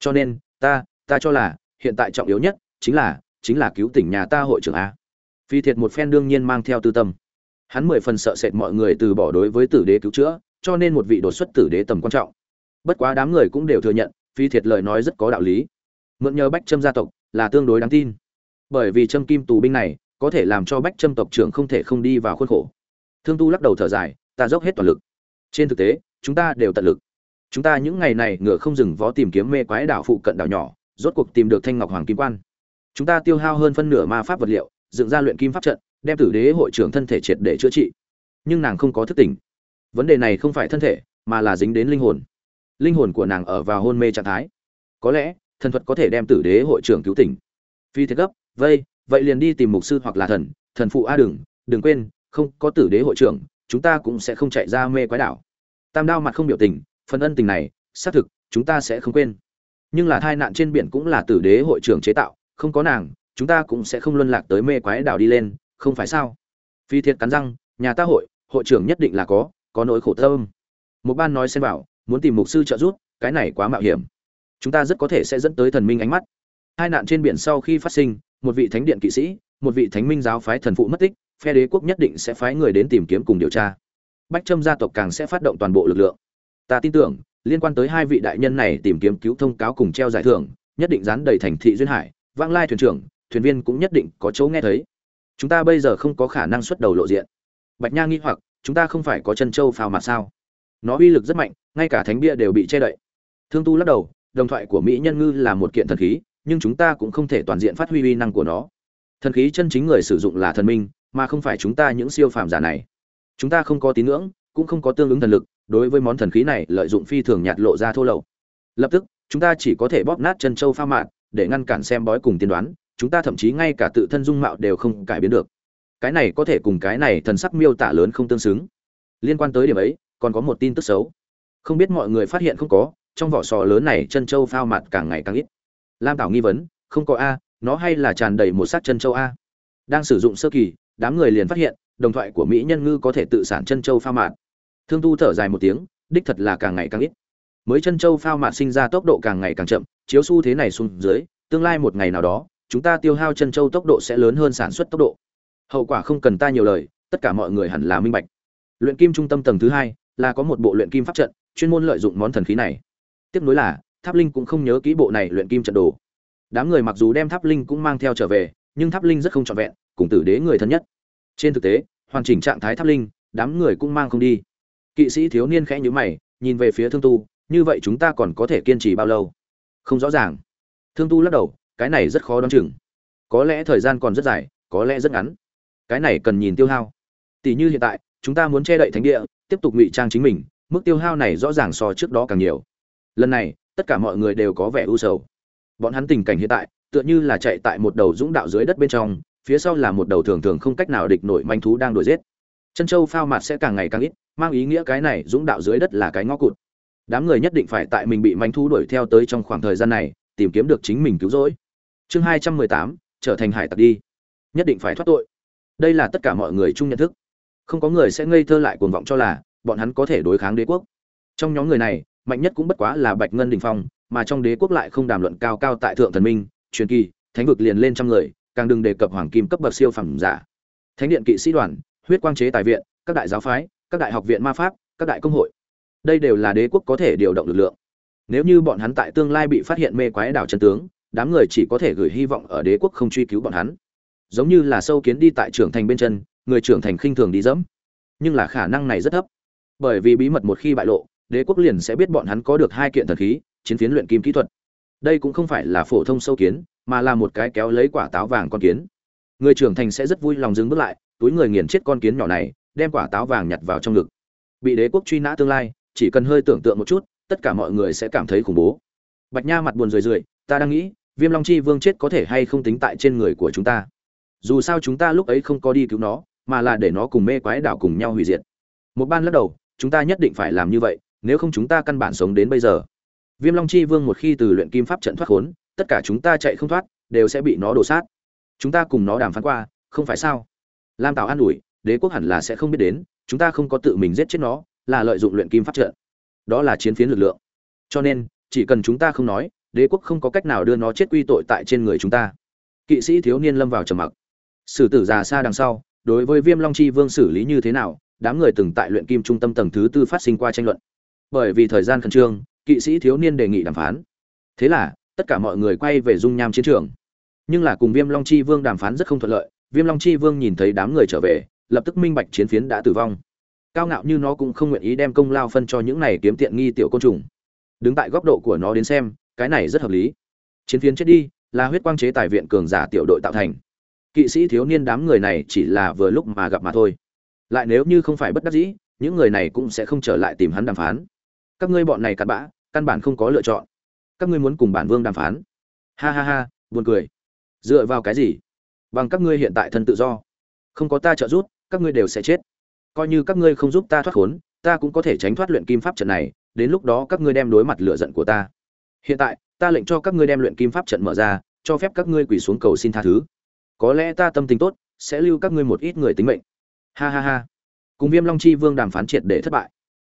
Cho nên, ta ta cho là, hiện tại trọng yếu nhất chính là chính là cứu tỉnh nhà ta hội trưởng a. Phi thiệt một phen đương nhiên mang theo tư tâm. Hắn mười phần sợ sệt mọi người từ bỏ đối với tử đế cứu chữa, cho nên một vị đột xuất tử đế tầm quan trọng. Bất quá đám người cũng đều thừa nhận, phi thiệt lời nói rất có đạo lý. Mượn nhờ bách trâm gia tộc là tương đối đáng tin. Bởi vì trâm kim tù binh này, có thể làm cho bách trâm tộc trưởng không thể không đi vào khuôn khổ. Thương tu lắc đầu thở dài, ta dốc hết toàn lực. Trên thực tế chúng ta đều tận lực. Chúng ta những ngày này ngựa không dừng vó tìm kiếm mê quái đảo phụ cận đảo nhỏ, rốt cuộc tìm được thanh ngọc hoàng kim quan. Chúng ta tiêu hao hơn phân nửa ma pháp vật liệu, dựng ra luyện kim pháp trận, đem tử đế hội trưởng thân thể triệt để chữa trị. Nhưng nàng không có thức tỉnh. Vấn đề này không phải thân thể, mà là dính đến linh hồn. Linh hồn của nàng ở vào hôn mê trạng thái. Có lẽ, thần thuật có thể đem tử đế hội trưởng cứu tỉnh. Phi thế gấp, vây, vậy liền đi tìm mục sư hoặc là thần thần phụ a đừng đừng quên, không có tử đế hội trưởng, chúng ta cũng sẽ không chạy ra mê quái đảo tam đao mặt không biểu tình, phần ân tình này, xác thực, chúng ta sẽ không quên. Nhưng là tai nạn trên biển cũng là tử đế hội trưởng chế tạo, không có nàng, chúng ta cũng sẽ không luân lạc tới mê quái đảo đi lên, không phải sao? Phi thiệt cắn răng, nhà ta hội hội trưởng nhất định là có có nỗi khổ tâm. Một ban nói xem bảo, muốn tìm mục sư trợ giúp, cái này quá mạo hiểm. Chúng ta rất có thể sẽ dẫn tới thần minh ánh mắt. Hai nạn trên biển sau khi phát sinh, một vị thánh điện kỵ sĩ, một vị thánh minh giáo phái thần phụ mất tích, phe đế quốc nhất định sẽ phái người đến tìm kiếm cùng điều tra bách trâm gia tộc càng sẽ phát động toàn bộ lực lượng. Ta tin tưởng, liên quan tới hai vị đại nhân này tìm kiếm cứu thông cáo cùng treo giải thưởng, nhất định dán đầy thành thị duyên hải, vãng lai thuyền trưởng, thuyền viên cũng nhất định có chỗ nghe thấy. Chúng ta bây giờ không có khả năng xuất đầu lộ diện. Bạch nha nghi hoặc, chúng ta không phải có chân châu phào mà sao? Nó uy lực rất mạnh, ngay cả thánh bia đều bị che đậy. Thương tu lắc đầu, đồng thoại của mỹ nhân ngư là một kiện thần khí, nhưng chúng ta cũng không thể toàn diện phát huy uy năng của nó. Thần khí chân chính người sử dụng là thần minh, mà không phải chúng ta những siêu phàm giả này chúng ta không có tín ngưỡng, cũng không có tương ứng thần lực, đối với món thần khí này, lợi dụng phi thường nhạt lộ ra thô lậu. Lập tức, chúng ta chỉ có thể bóp nát chân châu pha mạn, để ngăn cản xem bói cùng tiên đoán, chúng ta thậm chí ngay cả tự thân dung mạo đều không cải biến được. Cái này có thể cùng cái này thần sắc miêu tả lớn không tương xứng. Liên quan tới điểm ấy, còn có một tin tức xấu. Không biết mọi người phát hiện không có, trong vỏ sò lớn này chân châu phao mặt càng ngày càng ít. Lam tảo nghi vấn, không có a, nó hay là tràn đầy một sát chân châu a? Đang sử dụng sơ kỳ, đám người liền phát hiện đồng thoại của mỹ nhân ngư có thể tự sản chân châu phao mạt. Thương tu thở dài một tiếng, đích thật là càng ngày càng ít. Mới chân châu phao mạt sinh ra tốc độ càng ngày càng chậm, chiếu xu thế này xuống dưới, tương lai một ngày nào đó, chúng ta tiêu hao chân châu tốc độ sẽ lớn hơn sản xuất tốc độ. Hậu quả không cần ta nhiều lời, tất cả mọi người hẳn là minh bạch. Luyện kim trung tâm tầng thứ hai, là có một bộ luyện kim pháp trận, chuyên môn lợi dụng món thần khí này. Tiếp nối là, tháp linh cũng không nhớ kỹ bộ này luyện kim trận đồ. Đám người mặc dù đem tháp linh cũng mang theo trở về, nhưng tháp linh rất không trọn vẹn, cùng tử đế người thân nhất trên thực tế, hoàn chỉnh trạng thái tháp linh, đám người cũng mang không đi. Kỵ sĩ thiếu niên khẽ nhíu mày, nhìn về phía thương tu, như vậy chúng ta còn có thể kiên trì bao lâu? Không rõ ràng. Thương tu lắc đầu, cái này rất khó đoán chừng. Có lẽ thời gian còn rất dài, có lẽ rất ngắn. Cái này cần nhìn tiêu hao. Tỷ như hiện tại, chúng ta muốn che đậy thánh địa, tiếp tục ngụy trang chính mình, mức tiêu hao này rõ ràng so trước đó càng nhiều. Lần này, tất cả mọi người đều có vẻ u sầu. Bọn hắn tình cảnh hiện tại, tựa như là chạy tại một đầu dũng đạo dưới đất bên trong phía sau là một đầu thường thường không cách nào địch nổi manh thú đang đuổi giết. Chân châu phao mặt sẽ càng ngày càng ít, mang ý nghĩa cái này dũng đạo dưới đất là cái ngõ cụt. Đám người nhất định phải tại mình bị manh thú đuổi theo tới trong khoảng thời gian này, tìm kiếm được chính mình cứu rỗi. Chương hai trăm mười tám, trở thành hải tặc đi. Nhất định phải thoát tội. Đây là tất cả mọi người chung nhận thức. Không có người sẽ ngây thơ lại cuồng vọng cho là, bọn hắn có thể đối kháng đế quốc. Trong nhóm người này, mạnh nhất cũng bất quá là bạch ngân đình phong, mà trong đế quốc lại không đàm luận cao cao tại thượng thần minh, truyền kỳ, thánh vực liền lên trăm người càng đừng đề cập hoàng kim cấp bậc siêu phẩm giả. Thánh điện kỵ sĩ đoàn, huyết quang chế tài viện, các đại giáo phái, các đại học viện ma pháp, các đại công hội. Đây đều là đế quốc có thể điều động lực lượng. Nếu như bọn hắn tại tương lai bị phát hiện mê quái đảo chân tướng, đám người chỉ có thể gửi hy vọng ở đế quốc không truy cứu bọn hắn. Giống như là sâu kiến đi tại trưởng thành bên chân, người trưởng thành khinh thường đi dẫm. Nhưng là khả năng này rất thấp. Bởi vì bí mật một khi bại lộ, đế quốc liền sẽ biết bọn hắn có được hai kiện thần khí, chiến phiến luyện kim kỹ thuật. Đây cũng không phải là phổ thông sâu kiến mà là một cái kéo lấy quả táo vàng con kiến. Người trưởng thành sẽ rất vui lòng dừng bước lại, túi người nghiền chết con kiến nhỏ này, đem quả táo vàng nhặt vào trong ngực. Bị đế quốc truy nã tương lai, chỉ cần hơi tưởng tượng một chút, tất cả mọi người sẽ cảm thấy khủng bố. Bạch nha mặt buồn rười rượi, ta đang nghĩ, viêm long chi vương chết có thể hay không tính tại trên người của chúng ta? Dù sao chúng ta lúc ấy không có đi cứu nó, mà là để nó cùng mê quái đảo cùng nhau hủy diệt. Một ban lắc đầu, chúng ta nhất định phải làm như vậy, nếu không chúng ta căn bản sống đến bây giờ. Viêm long chi vương một khi từ luyện kim pháp trận thoát khốn tất cả chúng ta chạy không thoát, đều sẽ bị nó đổ sát. Chúng ta cùng nó đàm phán qua, không phải sao? Lam tào an ủi, đế quốc hẳn là sẽ không biết đến, chúng ta không có tự mình giết chết nó, là lợi dụng luyện kim pháp trận. Đó là chiến phiến lực lượng. Cho nên, chỉ cần chúng ta không nói, đế quốc không có cách nào đưa nó chết quy tội tại trên người chúng ta. Kỵ sĩ thiếu niên lâm vào trầm mặc. Sử tử già xa đằng sau, đối với viêm long chi vương xử lý như thế nào, đám người từng tại luyện kim trung tâm tầng thứ tư phát sinh qua tranh luận. Bởi vì thời gian khẩn trương, kỵ sĩ thiếu niên đề nghị đàm phán. Thế là tất cả mọi người quay về dung nham chiến trường. Nhưng là cùng viêm long chi vương đàm phán rất không thuận lợi, viêm long chi vương nhìn thấy đám người trở về, lập tức minh bạch chiến phiến đã tử vong. Cao ngạo như nó cũng không nguyện ý đem công lao phân cho những này kiếm tiện nghi tiểu côn trùng. Đứng tại góc độ của nó đến xem, cái này rất hợp lý. Chiến phiến chết đi, là huyết quang chế tài viện cường giả tiểu đội tạo thành. Kỵ sĩ thiếu niên đám người này chỉ là vừa lúc mà gặp mà thôi. Lại nếu như không phải bất đắc dĩ, những người này cũng sẽ không trở lại tìm hắn đàm phán. Các ngươi bọn này cặn bã, căn bản không có lựa chọn các ngươi muốn cùng bản vương đàm phán. Ha ha ha, buồn cười. Dựa vào cái gì? Bằng các ngươi hiện tại thân tự do. Không có ta trợ giúp, các ngươi đều sẽ chết. Coi như các ngươi không giúp ta thoát khốn, ta cũng có thể tránh thoát luyện kim pháp trận này, đến lúc đó các ngươi đem đối mặt lựa giận của ta. Hiện tại, ta lệnh cho các ngươi đem luyện kim pháp trận mở ra, cho phép các ngươi quỳ xuống cầu xin tha thứ. Có lẽ ta tâm tình tốt, sẽ lưu các ngươi một ít người tính mệnh. Ha ha ha. Cùng viêm long chi vương đàm phán triệt để thất bại.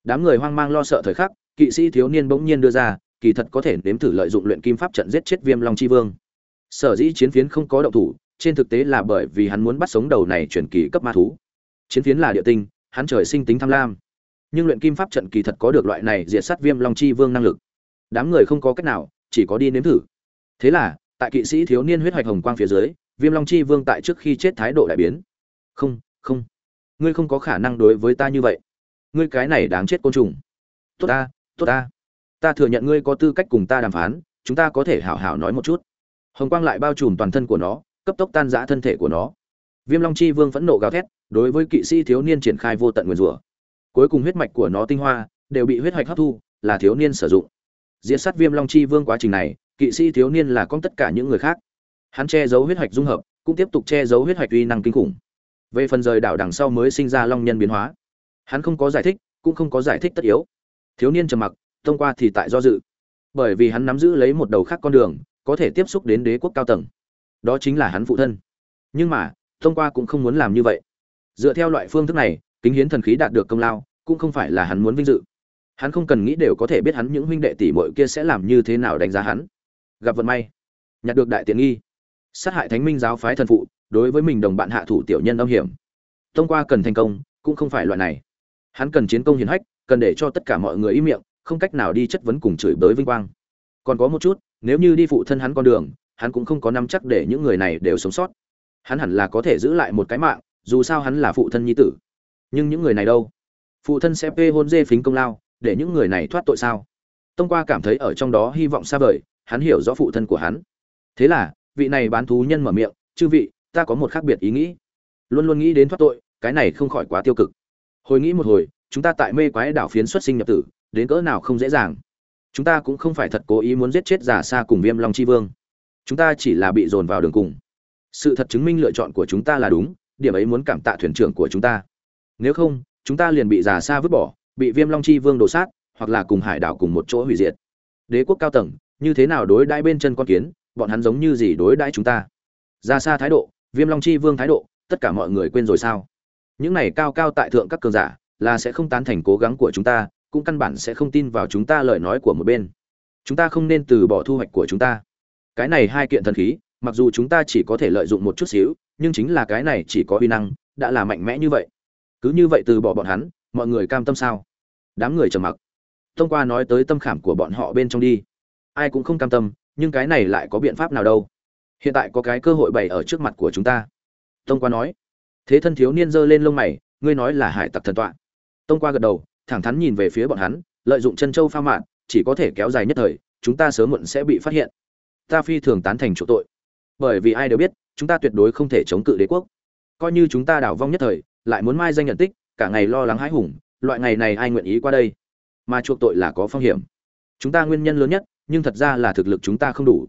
Đám người hoang mang lo sợ thời khắc, kỵ sĩ thiếu niên bỗng nhiên đưa ra kỳ thật có thể nếm thử lợi dụng luyện kim pháp trận giết chết viêm long chi vương. Sở dĩ chiến phiến không có động thủ, trên thực tế là bởi vì hắn muốn bắt sống đầu này chuyển kỳ cấp ma thú. Chiến phiến là địa tinh, hắn trời sinh tính tham lam. Nhưng luyện kim pháp trận kỳ thật có được loại này diệt sát viêm long chi vương năng lực. Đám người không có cách nào, chỉ có đi nếm thử. Thế là, tại kỵ sĩ thiếu niên huyết hoạch hồng quang phía dưới, viêm long chi vương tại trước khi chết thái độ đại biến. Không không. Ngươi không có khả năng đối với ta như vậy. Ngươi cái này đáng chết côn trùng. Tốt ta tốt ta ta thừa nhận ngươi có tư cách cùng ta đàm phán, chúng ta có thể hảo hảo nói một chút. Hồng quang lại bao trùm toàn thân của nó, cấp tốc tan rã thân thể của nó. Viêm long chi vương phẫn nộ gào thét, đối với kỵ sĩ thiếu niên triển khai vô tận nguyền rủa. Cuối cùng huyết mạch của nó tinh hoa đều bị huyết hoạch hấp thu, là thiếu niên sử dụng. Diễn sát viêm long chi vương quá trình này, kỵ sĩ thiếu niên là con tất cả những người khác. Hắn che giấu huyết hoạch dung hợp, cũng tiếp tục che giấu huyết hoạch uy năng kinh khủng. Về phần rời đảo đằng sau mới sinh ra long nhân biến hóa. Hắn không có giải thích, cũng không có giải thích tất yếu. Thiếu niên trầm mặc thông qua thì tại do dự. Bởi vì hắn nắm giữ lấy một đầu khác con đường, có thể tiếp xúc đến đế quốc cao tầng. Đó chính là hắn phụ thân. Nhưng mà, thông qua cũng không muốn làm như vậy. Dựa theo loại phương thức này, kính hiến thần khí đạt được công lao, cũng không phải là hắn muốn vinh dự. Hắn không cần nghĩ đều có thể biết hắn những huynh đệ tỷ muội kia sẽ làm như thế nào đánh giá hắn. Gặp vận may, nhặt được đại tiện nghi, sát hại thánh minh giáo phái thần phụ, đối với mình đồng bạn hạ thủ tiểu nhân âm hiểm. Thông qua cần thành công, cũng không phải loại này. Hắn cần chiến công hiển hách, cần để cho tất cả mọi người im miệng không cách nào đi chất vấn cùng chửi bới vinh quang. Còn có một chút, nếu như đi phụ thân hắn con đường, hắn cũng không có nắm chắc để những người này đều sống sót. Hắn hẳn là có thể giữ lại một cái mạng, dù sao hắn là phụ thân nhi tử. Nhưng những người này đâu? Phụ thân sẽ pê hôn dê phính công lao, để những người này thoát tội sao? Tông qua cảm thấy ở trong đó hy vọng xa vời, hắn hiểu rõ phụ thân của hắn. Thế là, vị này bán thú nhân mở miệng, chư vị, ta có một khác biệt ý nghĩ. Luôn luôn nghĩ đến thoát tội, cái này không khỏi quá tiêu cực. Hồi nghĩ một hồi, chúng ta tại mê quái đảo phiến xuất sinh nhập tử đến cỡ nào không dễ dàng. Chúng ta cũng không phải thật cố ý muốn giết chết giả xa cùng viêm long chi vương. Chúng ta chỉ là bị dồn vào đường cùng. Sự thật chứng minh lựa chọn của chúng ta là đúng, điểm ấy muốn cảm tạ thuyền trưởng của chúng ta. Nếu không, chúng ta liền bị giả xa vứt bỏ, bị viêm long chi vương đổ sát, hoặc là cùng hải đảo cùng một chỗ hủy diệt. Đế quốc cao tầng, như thế nào đối đãi bên chân con kiến, bọn hắn giống như gì đối đãi chúng ta? Ra xa thái độ, viêm long chi vương thái độ, tất cả mọi người quên rồi sao? Những này cao cao tại thượng các cường giả, là sẽ không tán thành cố gắng của chúng ta cũng căn bản sẽ không tin vào chúng ta lời nói của một bên. Chúng ta không nên từ bỏ thu hoạch của chúng ta. Cái này hai kiện thần khí, mặc dù chúng ta chỉ có thể lợi dụng một chút xíu, nhưng chính là cái này chỉ có uy năng, đã là mạnh mẽ như vậy. Cứ như vậy từ bỏ bọn hắn, mọi người cam tâm sao? Đám người trầm mặc. Thông qua nói tới tâm khảm của bọn họ bên trong đi. Ai cũng không cam tâm, nhưng cái này lại có biện pháp nào đâu? Hiện tại có cái cơ hội bày ở trước mặt của chúng ta. Thông qua nói. Thế thân thiếu niên giơ lên lông mày, ngươi nói là hải tặc thần tọa. Thông qua gật đầu thẳng thắn nhìn về phía bọn hắn, lợi dụng chân châu pha mạn, chỉ có thể kéo dài nhất thời, chúng ta sớm muộn sẽ bị phát hiện. Ta phi thường tán thành chỗ tội. Bởi vì ai đều biết, chúng ta tuyệt đối không thể chống cự đế quốc. Coi như chúng ta đảo vong nhất thời, lại muốn mai danh nhận tích, cả ngày lo lắng hãi hùng, loại ngày này ai nguyện ý qua đây? Mà chuộc tội là có phong hiểm. Chúng ta nguyên nhân lớn nhất, nhưng thật ra là thực lực chúng ta không đủ.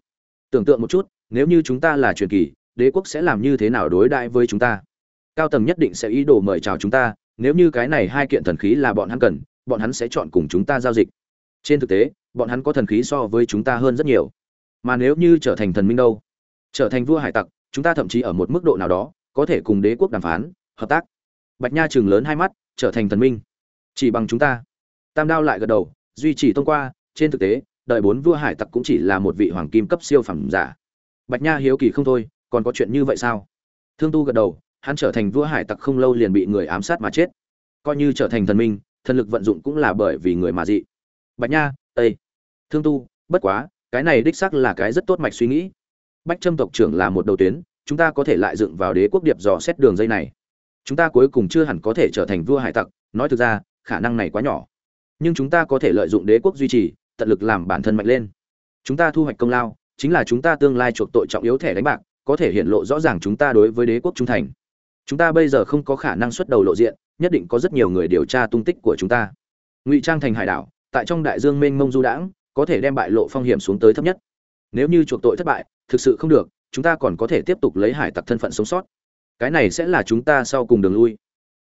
Tưởng tượng một chút, nếu như chúng ta là truyền kỳ, đế quốc sẽ làm như thế nào đối đãi với chúng ta? Cao tầng nhất định sẽ ý đồ mời chào chúng ta nếu như cái này hai kiện thần khí là bọn hắn cần, bọn hắn sẽ chọn cùng chúng ta giao dịch. Trên thực tế, bọn hắn có thần khí so với chúng ta hơn rất nhiều. Mà nếu như trở thành thần minh đâu, trở thành vua hải tặc, chúng ta thậm chí ở một mức độ nào đó, có thể cùng đế quốc đàm phán, hợp tác. Bạch nha chừng lớn hai mắt, trở thành thần minh. Chỉ bằng chúng ta. Tam đao lại gật đầu, duy trì thông qua, trên thực tế đợi bốn vua hải tặc cũng chỉ là một vị hoàng kim cấp siêu phẩm giả. Bạch nha hiếu kỳ không thôi, còn có chuyện như vậy sao? Thương tu gật đầu hắn trở thành vua hải tặc không lâu liền bị người ám sát mà chết. Coi như trở thành thần minh, thần lực vận dụng cũng là bởi vì người mà dị. Bạch nha ây thương tu, bất quá, cái này đích xác là cái rất tốt mạch suy nghĩ. Bách trâm tộc trưởng là một đầu tuyến, chúng ta có thể lại dựng vào đế quốc điệp dò xét đường dây này. Chúng ta cuối cùng chưa hẳn có thể trở thành vua hải tặc, nói thực ra, khả năng này quá nhỏ. Nhưng chúng ta có thể lợi dụng đế quốc duy trì, tận lực làm bản thân mạnh lên. Chúng ta thu hoạch công lao, chính là chúng ta tương lai chuộc tội trọng yếu thẻ đánh bạc, có thể hiện lộ rõ ràng chúng ta đối với đế quốc trung thành chúng ta bây giờ không có khả năng xuất đầu lộ diện, nhất định có rất nhiều người điều tra tung tích của chúng ta. Ngụy trang thành hải đảo, tại trong đại dương mênh mông du đãng, có thể đem bại lộ phong hiểm xuống tới thấp nhất. Nếu như chuộc tội thất bại, thực sự không được, chúng ta còn có thể tiếp tục lấy hải tặc thân phận sống sót. Cái này sẽ là chúng ta sau cùng đường lui.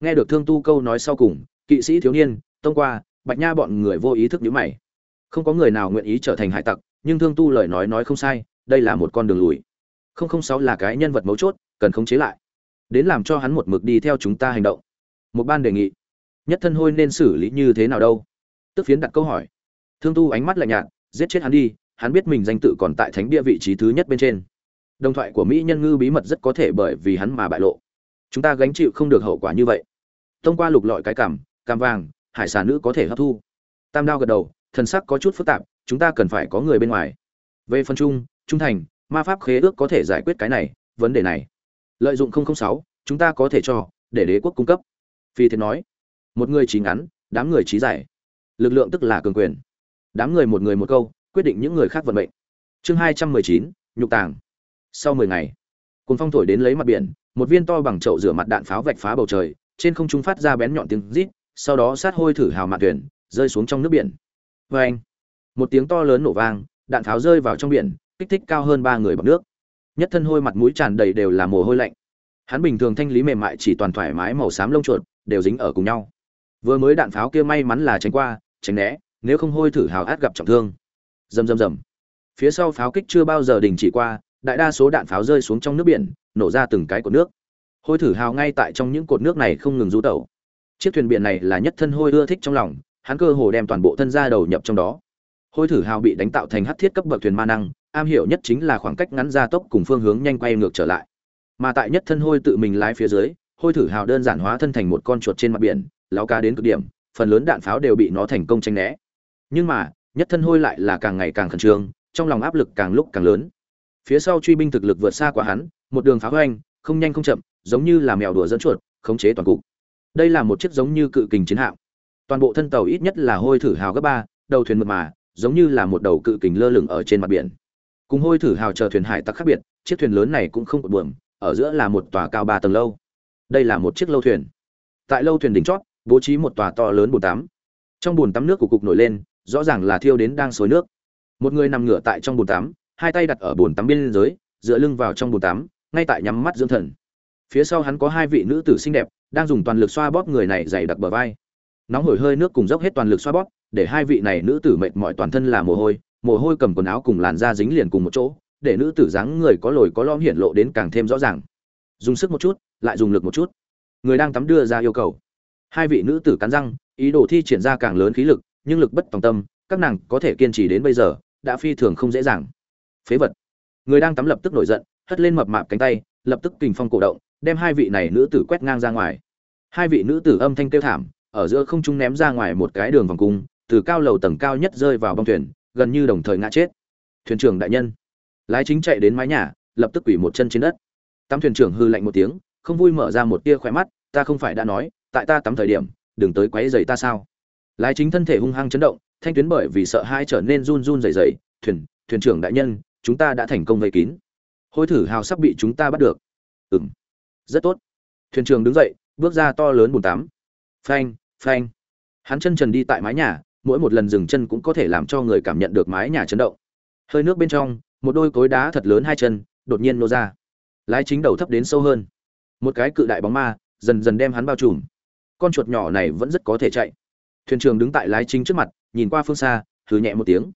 Nghe được thương tu câu nói sau cùng, kỵ sĩ thiếu niên, tông qua, bạch nha bọn người vô ý thức nhữ mày. Không có người nào nguyện ý trở thành hải tặc, nhưng thương tu lời nói nói không sai, đây là một con đường lùi. Không không sáu là cái nhân vật mấu chốt, cần khống chế lại đến làm cho hắn một mực đi theo chúng ta hành động. Một ban đề nghị. Nhất thân hôi nên xử lý như thế nào đâu? Tức phiến đặt câu hỏi. Thương tu ánh mắt lạnh nhạt, giết chết hắn đi, hắn biết mình danh tự còn tại thánh địa vị trí thứ nhất bên trên. Đồng thoại của mỹ nhân ngư bí mật rất có thể bởi vì hắn mà bại lộ. Chúng ta gánh chịu không được hậu quả như vậy. Thông qua lục lọi cái cảm, cam vàng, hải sản nữ có thể hấp thu. Tam đao gật đầu, thần sắc có chút phức tạp, chúng ta cần phải có người bên ngoài. Về phần chung trung thành, ma pháp khế ước có thể giải quyết cái này, vấn đề này lợi dụng 006, chúng ta có thể cho để đế quốc cung cấp. Phi thiên nói một người trí ngắn đám người trí dài. Lực lượng tức là cường quyền. Đám người một người một câu quyết định những người khác vận mệnh. Chương hai trăm mười chín nhục tàng. Sau mười ngày cùng phong thổi đến lấy mặt biển một viên to bằng chậu rửa mặt đạn pháo vạch phá bầu trời trên không trung phát ra bén nhọn tiếng rít sau đó sát hôi thử hào mạn thuyền rơi xuống trong nước biển. Vê anh một tiếng to lớn nổ vang đạn pháo rơi vào trong biển kích thích cao hơn ba người bằng nước nhất thân hôi mặt mũi tràn đầy đều là mồ hôi lạnh. Hắn bình thường thanh lý mềm mại chỉ toàn thoải mái màu xám lông chuột, đều dính ở cùng nhau. Vừa mới đạn pháo kia may mắn là tránh qua, tránh né, nếu không hôi thử hào át gặp trọng thương. Rầm rầm rầm. Phía sau pháo kích chưa bao giờ đình chỉ qua, đại đa số đạn pháo rơi xuống trong nước biển, nổ ra từng cái cột nước. Hôi thử hào ngay tại trong những cột nước này không ngừng rú tẩu. Chiếc thuyền biển này là nhất thân hôi ưa thích trong lòng, hắn cơ hồ đem toàn bộ thân ra đầu nhập trong đó. Hôi thử hào bị đánh tạo thành hắc thiết cấp bậc thuyền ma năng am hiểu nhất chính là khoảng cách ngắn gia tốc cùng phương hướng nhanh quay ngược trở lại. Mà tại nhất thân hôi tự mình lái phía dưới, hôi thử hào đơn giản hóa thân thành một con chuột trên mặt biển lao cá đến cực điểm, phần lớn đạn pháo đều bị nó thành công tranh né. Nhưng mà, nhất thân hôi lại là càng ngày càng khẩn trương, trong lòng áp lực càng lúc càng lớn. Phía sau truy binh thực lực vượt xa quá hắn, một đường pháo hoành, không nhanh không chậm, giống như là mèo đùa dẫn chuột, khống chế toàn cục. Đây là một chiếc giống như cự kình chiến hạm. Toàn bộ thân tàu ít nhất là hôi thử hào gấp ba, đầu thuyền mượt mà, giống như là một đầu cự kình lơ lửng ở trên mặt biển cùng hôi thử hào chờ thuyền hải tặc khác biệt, chiếc thuyền lớn này cũng không cột buồm, ở giữa là một tòa cao ba tầng lâu. Đây là một chiếc lâu thuyền. Tại lâu thuyền đỉnh chót, bố trí một tòa to lớn bồn tắm. Trong bồn tắm nước của cục nổi lên, rõ ràng là thiêu đến đang xối nước. Một người nằm ngửa tại trong bồn tắm, hai tay đặt ở bồn tắm bên dưới, dựa lưng vào trong bồn tắm, ngay tại nhắm mắt dưỡng thần. Phía sau hắn có hai vị nữ tử xinh đẹp, đang dùng toàn lực xoa bóp người này dày đặc bờ vai. Nóng hổi hơi nước cùng dốc hết toàn lực xoa bóp, để hai vị này nữ tử mệt mỏi toàn thân là mồ hôi mồ hôi cầm quần áo cùng làn da dính liền cùng một chỗ, để nữ tử dáng người có lồi có lõm hiện lộ đến càng thêm rõ ràng. Dùng sức một chút, lại dùng lực một chút. Người đang tắm đưa ra yêu cầu. Hai vị nữ tử cắn răng, ý đồ thi triển ra càng lớn khí lực, nhưng lực bất tòng tâm, các nàng có thể kiên trì đến bây giờ, đã phi thường không dễ dàng. Phế vật. Người đang tắm lập tức nổi giận, hất lên mập mạp cánh tay, lập tức kình phong cổ động, đem hai vị này nữ tử quét ngang ra ngoài. Hai vị nữ tử âm thanh kêu thảm, ở giữa không trung ném ra ngoài một cái đường vòng cung, từ cao lầu tầng cao nhất rơi vào bong thuyền gần như đồng thời ngã chết. Thuyền trưởng đại nhân. Lái chính chạy đến mái nhà, lập tức quỷ một chân trên đất. Tắm thuyền trưởng hư lạnh một tiếng, không vui mở ra một tia khỏe mắt, ta không phải đã nói, tại ta tắm thời điểm, đừng tới quấy rầy ta sao? Lái chính thân thể hung hăng chấn động, thanh tuyến bởi vì sợ hai trở nên run run rẩy rẩy, thuyền thuyền trưởng đại nhân, chúng ta đã thành công vây kín. Hôi thử hào sắp bị chúng ta bắt được. Ừm. Rất tốt. Thuyền trưởng đứng dậy, bước ra to lớn bùn tắm. Phanh phanh. Hắn chân trần đi tại mái nhà mỗi một lần dừng chân cũng có thể làm cho người cảm nhận được mái nhà chấn động. Hơi nước bên trong, một đôi cối đá thật lớn hai chân, đột nhiên nô ra. Lái chính đầu thấp đến sâu hơn. Một cái cự đại bóng ma, dần dần đem hắn bao trùm. Con chuột nhỏ này vẫn rất có thể chạy. Thuyền trưởng đứng tại lái chính trước mặt, nhìn qua phương xa thử nhẹ một tiếng.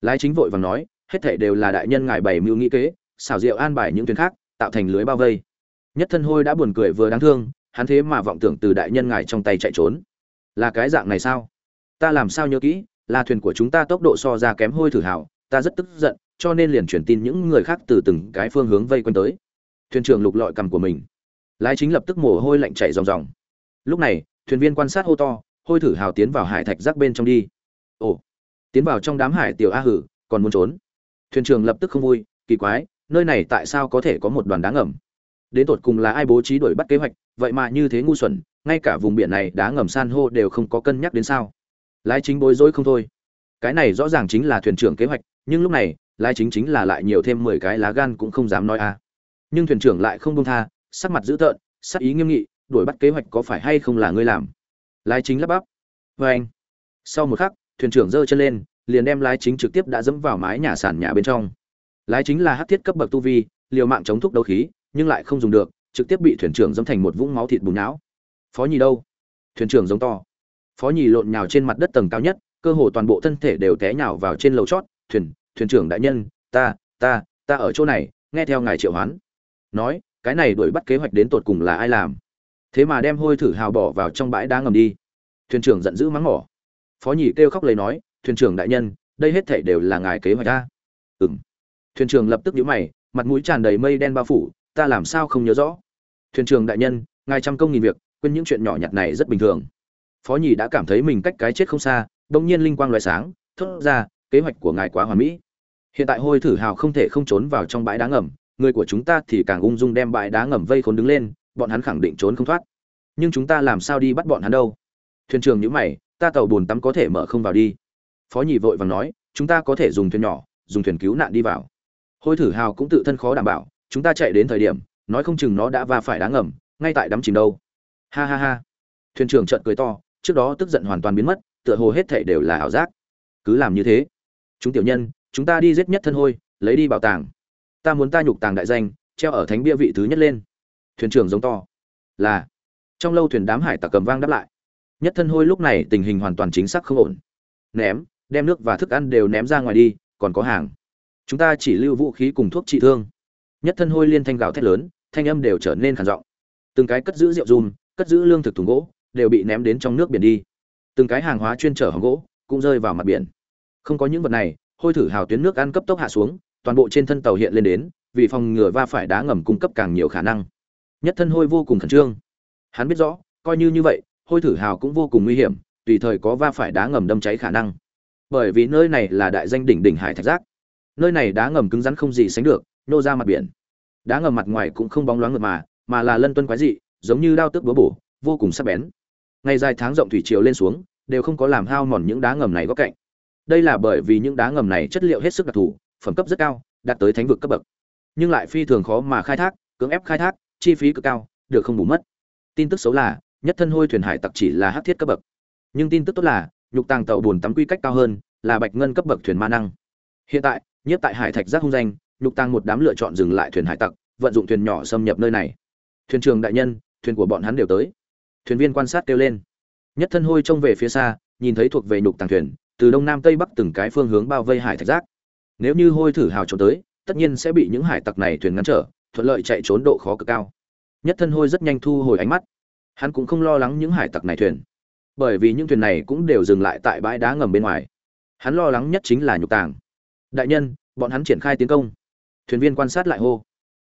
Lái chính vội vàng nói, hết thảy đều là đại nhân ngài bày mưu nghĩ kế, xảo diệu an bài những thuyền khác, tạo thành lưới bao vây. Nhất thân hôi đã buồn cười vừa đáng thương, hắn thế mà vọng tưởng từ đại nhân ngài trong tay chạy trốn. Là cái dạng này sao? Ta làm sao nhớ kỹ, là thuyền của chúng ta tốc độ so ra kém hôi thử hảo ta rất tức giận, cho nên liền truyền tin những người khác từ từng cái phương hướng vây quanh tới. Thuyền trưởng lục lọi cầm của mình. Lái chính lập tức mồ hôi lạnh chảy ròng ròng. Lúc này, thuyền viên quan sát hô to, hôi thử hào tiến vào hải thạch rác bên trong đi. Ồ, tiến vào trong đám hải tiểu a hử, còn muốn trốn. Thuyền trưởng lập tức không vui, kỳ quái, nơi này tại sao có thể có một đoàn đá ngầm? Đến tột cùng là ai bố trí đuổi bắt kế hoạch, vậy mà như thế ngu xuẩn, ngay cả vùng biển này đá ngầm san hô đều không có cân nhắc đến sao? Lái chính bối rối không thôi. Cái này rõ ràng chính là thuyền trưởng kế hoạch, nhưng lúc này, lái chính chính là lại nhiều thêm mười cái lá gan cũng không dám nói a nhưng thuyền trưởng lại không buông tha, sắc mặt dữ tợn, sắc ý nghiêm nghị, đuổi bắt kế hoạch có phải hay không là ngươi làm? Lái chính lắp bắp. Vê anh, sau một khắc, thuyền trưởng giơ chân lên, liền đem lái chính trực tiếp đã dẫm vào mái nhà sàn nhà bên trong. Lái chính là hát thiết cấp bậc tu vi, liều mạng chống thúc đấu khí, nhưng lại không dùng được, trực tiếp bị thuyền trưởng dẫm thành một vũng máu thịt bùn não. Phó nhì đâu? Thuyền trưởng giống to phó nhì lộn nhào trên mặt đất tầng cao nhất, cơ hồ toàn bộ thân thể đều té nhào vào trên lầu chót, thuyền thuyền trưởng đại nhân, ta ta ta ở chỗ này, nghe theo ngài triệu hoán. Nói, cái này đuổi bắt kế hoạch đến tột cùng là ai làm? Thế mà đem hôi thử hào bỏ vào trong bãi đá ngầm đi. Thuyền trưởng giận dữ mắng mỏ. Phó nhì kêu khóc lấy nói, thuyền trưởng đại nhân, đây hết thảy đều là ngài kế hoạch ta ừm. Thuyền trưởng lập tức nhíu mày, mặt mũi tràn đầy mây đen bao phủ, ta làm sao không nhớ rõ? Thuyền trưởng đại nhân, ngài trăm công nghìn việc, quên những chuyện nhỏ nhặt này rất bình thường phó nhị đã cảm thấy mình cách cái chết không xa đông nhiên linh quang loại sáng, thốt ra, kế hoạch của ngài quá hoàn mỹ. Hiện tại hôi thử hào không thể không trốn vào trong bãi đá ngầm, người của chúng ta thì càng ung dung đem bãi đá ngầm vây khốn đứng lên, bọn hắn khẳng định trốn không thoát. Nhưng chúng ta làm sao đi bắt bọn hắn đâu? Thuyền trưởng nhữ mày, ta tàu bồn tắm có thể mở không vào đi. Phó nhị vội vàng nói, chúng ta có thể dùng thuyền nhỏ, dùng thuyền cứu nạn đi vào. Hôi thử hào cũng tự thân khó đảm bảo, chúng ta chạy đến thời điểm, nói không chừng nó đã va phải đá ngầm, ngay tại đắm chìm đâu. Ha ha ha. Thuyền trưởng trợn cười to trước đó tức giận hoàn toàn biến mất, tựa hồ hết thảy đều là ảo giác. Cứ làm như thế. Chúng tiểu nhân, chúng ta đi giết nhất thân hôi, lấy đi bảo tàng. Ta muốn ta nhục tàng đại danh, treo ở thánh bia vị thứ nhất lên. Thuyền trưởng giống to. Là. Trong lâu thuyền đám hải tặc cầm vang đáp lại. Nhất thân hôi lúc này tình hình hoàn toàn chính xác không ổn. Ném, đem nước và thức ăn đều ném ra ngoài đi, còn có hàng. Chúng ta chỉ lưu vũ khí cùng thuốc trị thương. Nhất thân hôi liên thanh gào thét lớn, thanh âm đều trở nên khản giọng. Từng cái cất giữ rượu dùm cất giữ lương thực thùng gỗ đều bị ném đến trong nước biển đi. Từng cái hàng hóa chuyên chở hàng gỗ cũng rơi vào mặt biển. Không có những vật này, hôi thử hào tuyến nước ăn cấp tốc hạ xuống, toàn bộ trên thân tàu hiện lên đến, vì phòng ngừa va phải đá ngầm cung cấp càng nhiều khả năng. Nhất thân hôi vô cùng khẩn trương. Hắn biết rõ, coi như như vậy, hôi thử hào cũng vô cùng nguy hiểm, tùy thời có va phải đá ngầm đâm cháy khả năng. Bởi vì nơi này là đại danh đỉnh đỉnh hải thạch giác. Nơi này đá ngầm cứng rắn không gì sánh được, nô ra mặt biển. Đá ngầm mặt ngoài cũng không bóng loáng ngược mà mà là lân tuân quái dị, giống như đao tước búa bổ, vô cùng sắc bén ngày dài tháng rộng thủy triều lên xuống, đều không có làm hao mòn những đá ngầm này góc cạnh. Đây là bởi vì những đá ngầm này chất liệu hết sức đặc thù, phẩm cấp rất cao, đạt tới thánh vực cấp bậc. Nhưng lại phi thường khó mà khai thác, cưỡng ép khai thác, chi phí cực cao, được không bù mất. Tin tức xấu là, nhất thân hôi thuyền hải tặc chỉ là hắc thiết cấp bậc. Nhưng tin tức tốt là, nhục tàng tàu buồn tắm quy cách cao hơn, là bạch ngân cấp bậc thuyền ma năng. Hiện tại nhất tại hải thạch giác hung danh, nhục tàng một đám lựa chọn dừng lại thuyền hải tặc, vận dụng thuyền nhỏ xâm nhập nơi này. Thuyền trường đại nhân, thuyền của bọn hắn đều tới thuyền viên quan sát kêu lên. Nhất thân hôi trông về phía xa, nhìn thấy thuộc về nhục tàng thuyền, từ đông nam tây bắc từng cái phương hướng bao vây hải thạch giác. Nếu như hôi thử hào trốn tới, tất nhiên sẽ bị những hải tặc này thuyền ngăn trở, thuận lợi chạy trốn độ khó cực cao. Nhất thân hôi rất nhanh thu hồi ánh mắt. Hắn cũng không lo lắng những hải tặc này thuyền. Bởi vì những thuyền này cũng đều dừng lại tại bãi đá ngầm bên ngoài. Hắn lo lắng nhất chính là nhục tàng. Đại nhân, bọn hắn triển khai tiến công. Thuyền viên quan sát lại hô.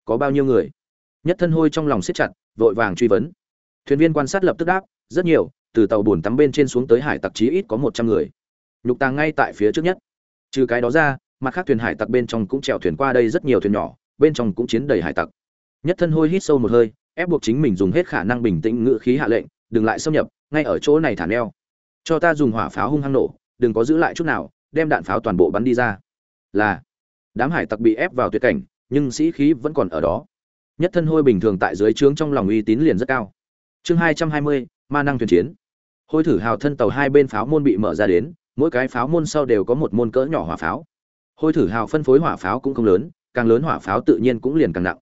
Có bao nhiêu người? Nhất thân hôi trong lòng siết chặt, vội vàng truy vấn thuyền viên quan sát lập tức đáp, rất nhiều, từ tàu bùn tắm bên trên xuống tới hải tặc chí ít có một trăm người. Nhục tàng ngay tại phía trước nhất. Trừ cái đó ra, mặt khác thuyền hải tặc bên trong cũng chèo thuyền qua đây rất nhiều thuyền nhỏ, bên trong cũng chiến đầy hải tặc. Nhất thân hôi hít sâu một hơi, ép buộc chính mình dùng hết khả năng bình tĩnh ngự khí hạ lệnh, đừng lại xâm nhập, ngay ở chỗ này thả neo. Cho ta dùng hỏa pháo hung hăng nổ, đừng có giữ lại chút nào, đem đạn pháo toàn bộ bắn đi ra. Là, đám hải tặc bị ép vào tuyệt cảnh, nhưng sĩ khí vẫn còn ở đó. Nhất thân hôi bình thường tại dưới trướng trong lòng uy tín liền rất cao chương hai trăm hai mươi, ma năng thuyền chiến. Hôi thử hào thân tàu hai bên pháo môn bị mở ra đến, mỗi cái pháo môn sau đều có một môn cỡ nhỏ hỏa pháo. Hôi thử hào phân phối hỏa pháo cũng không lớn, càng lớn hỏa pháo tự nhiên cũng liền càng nặng.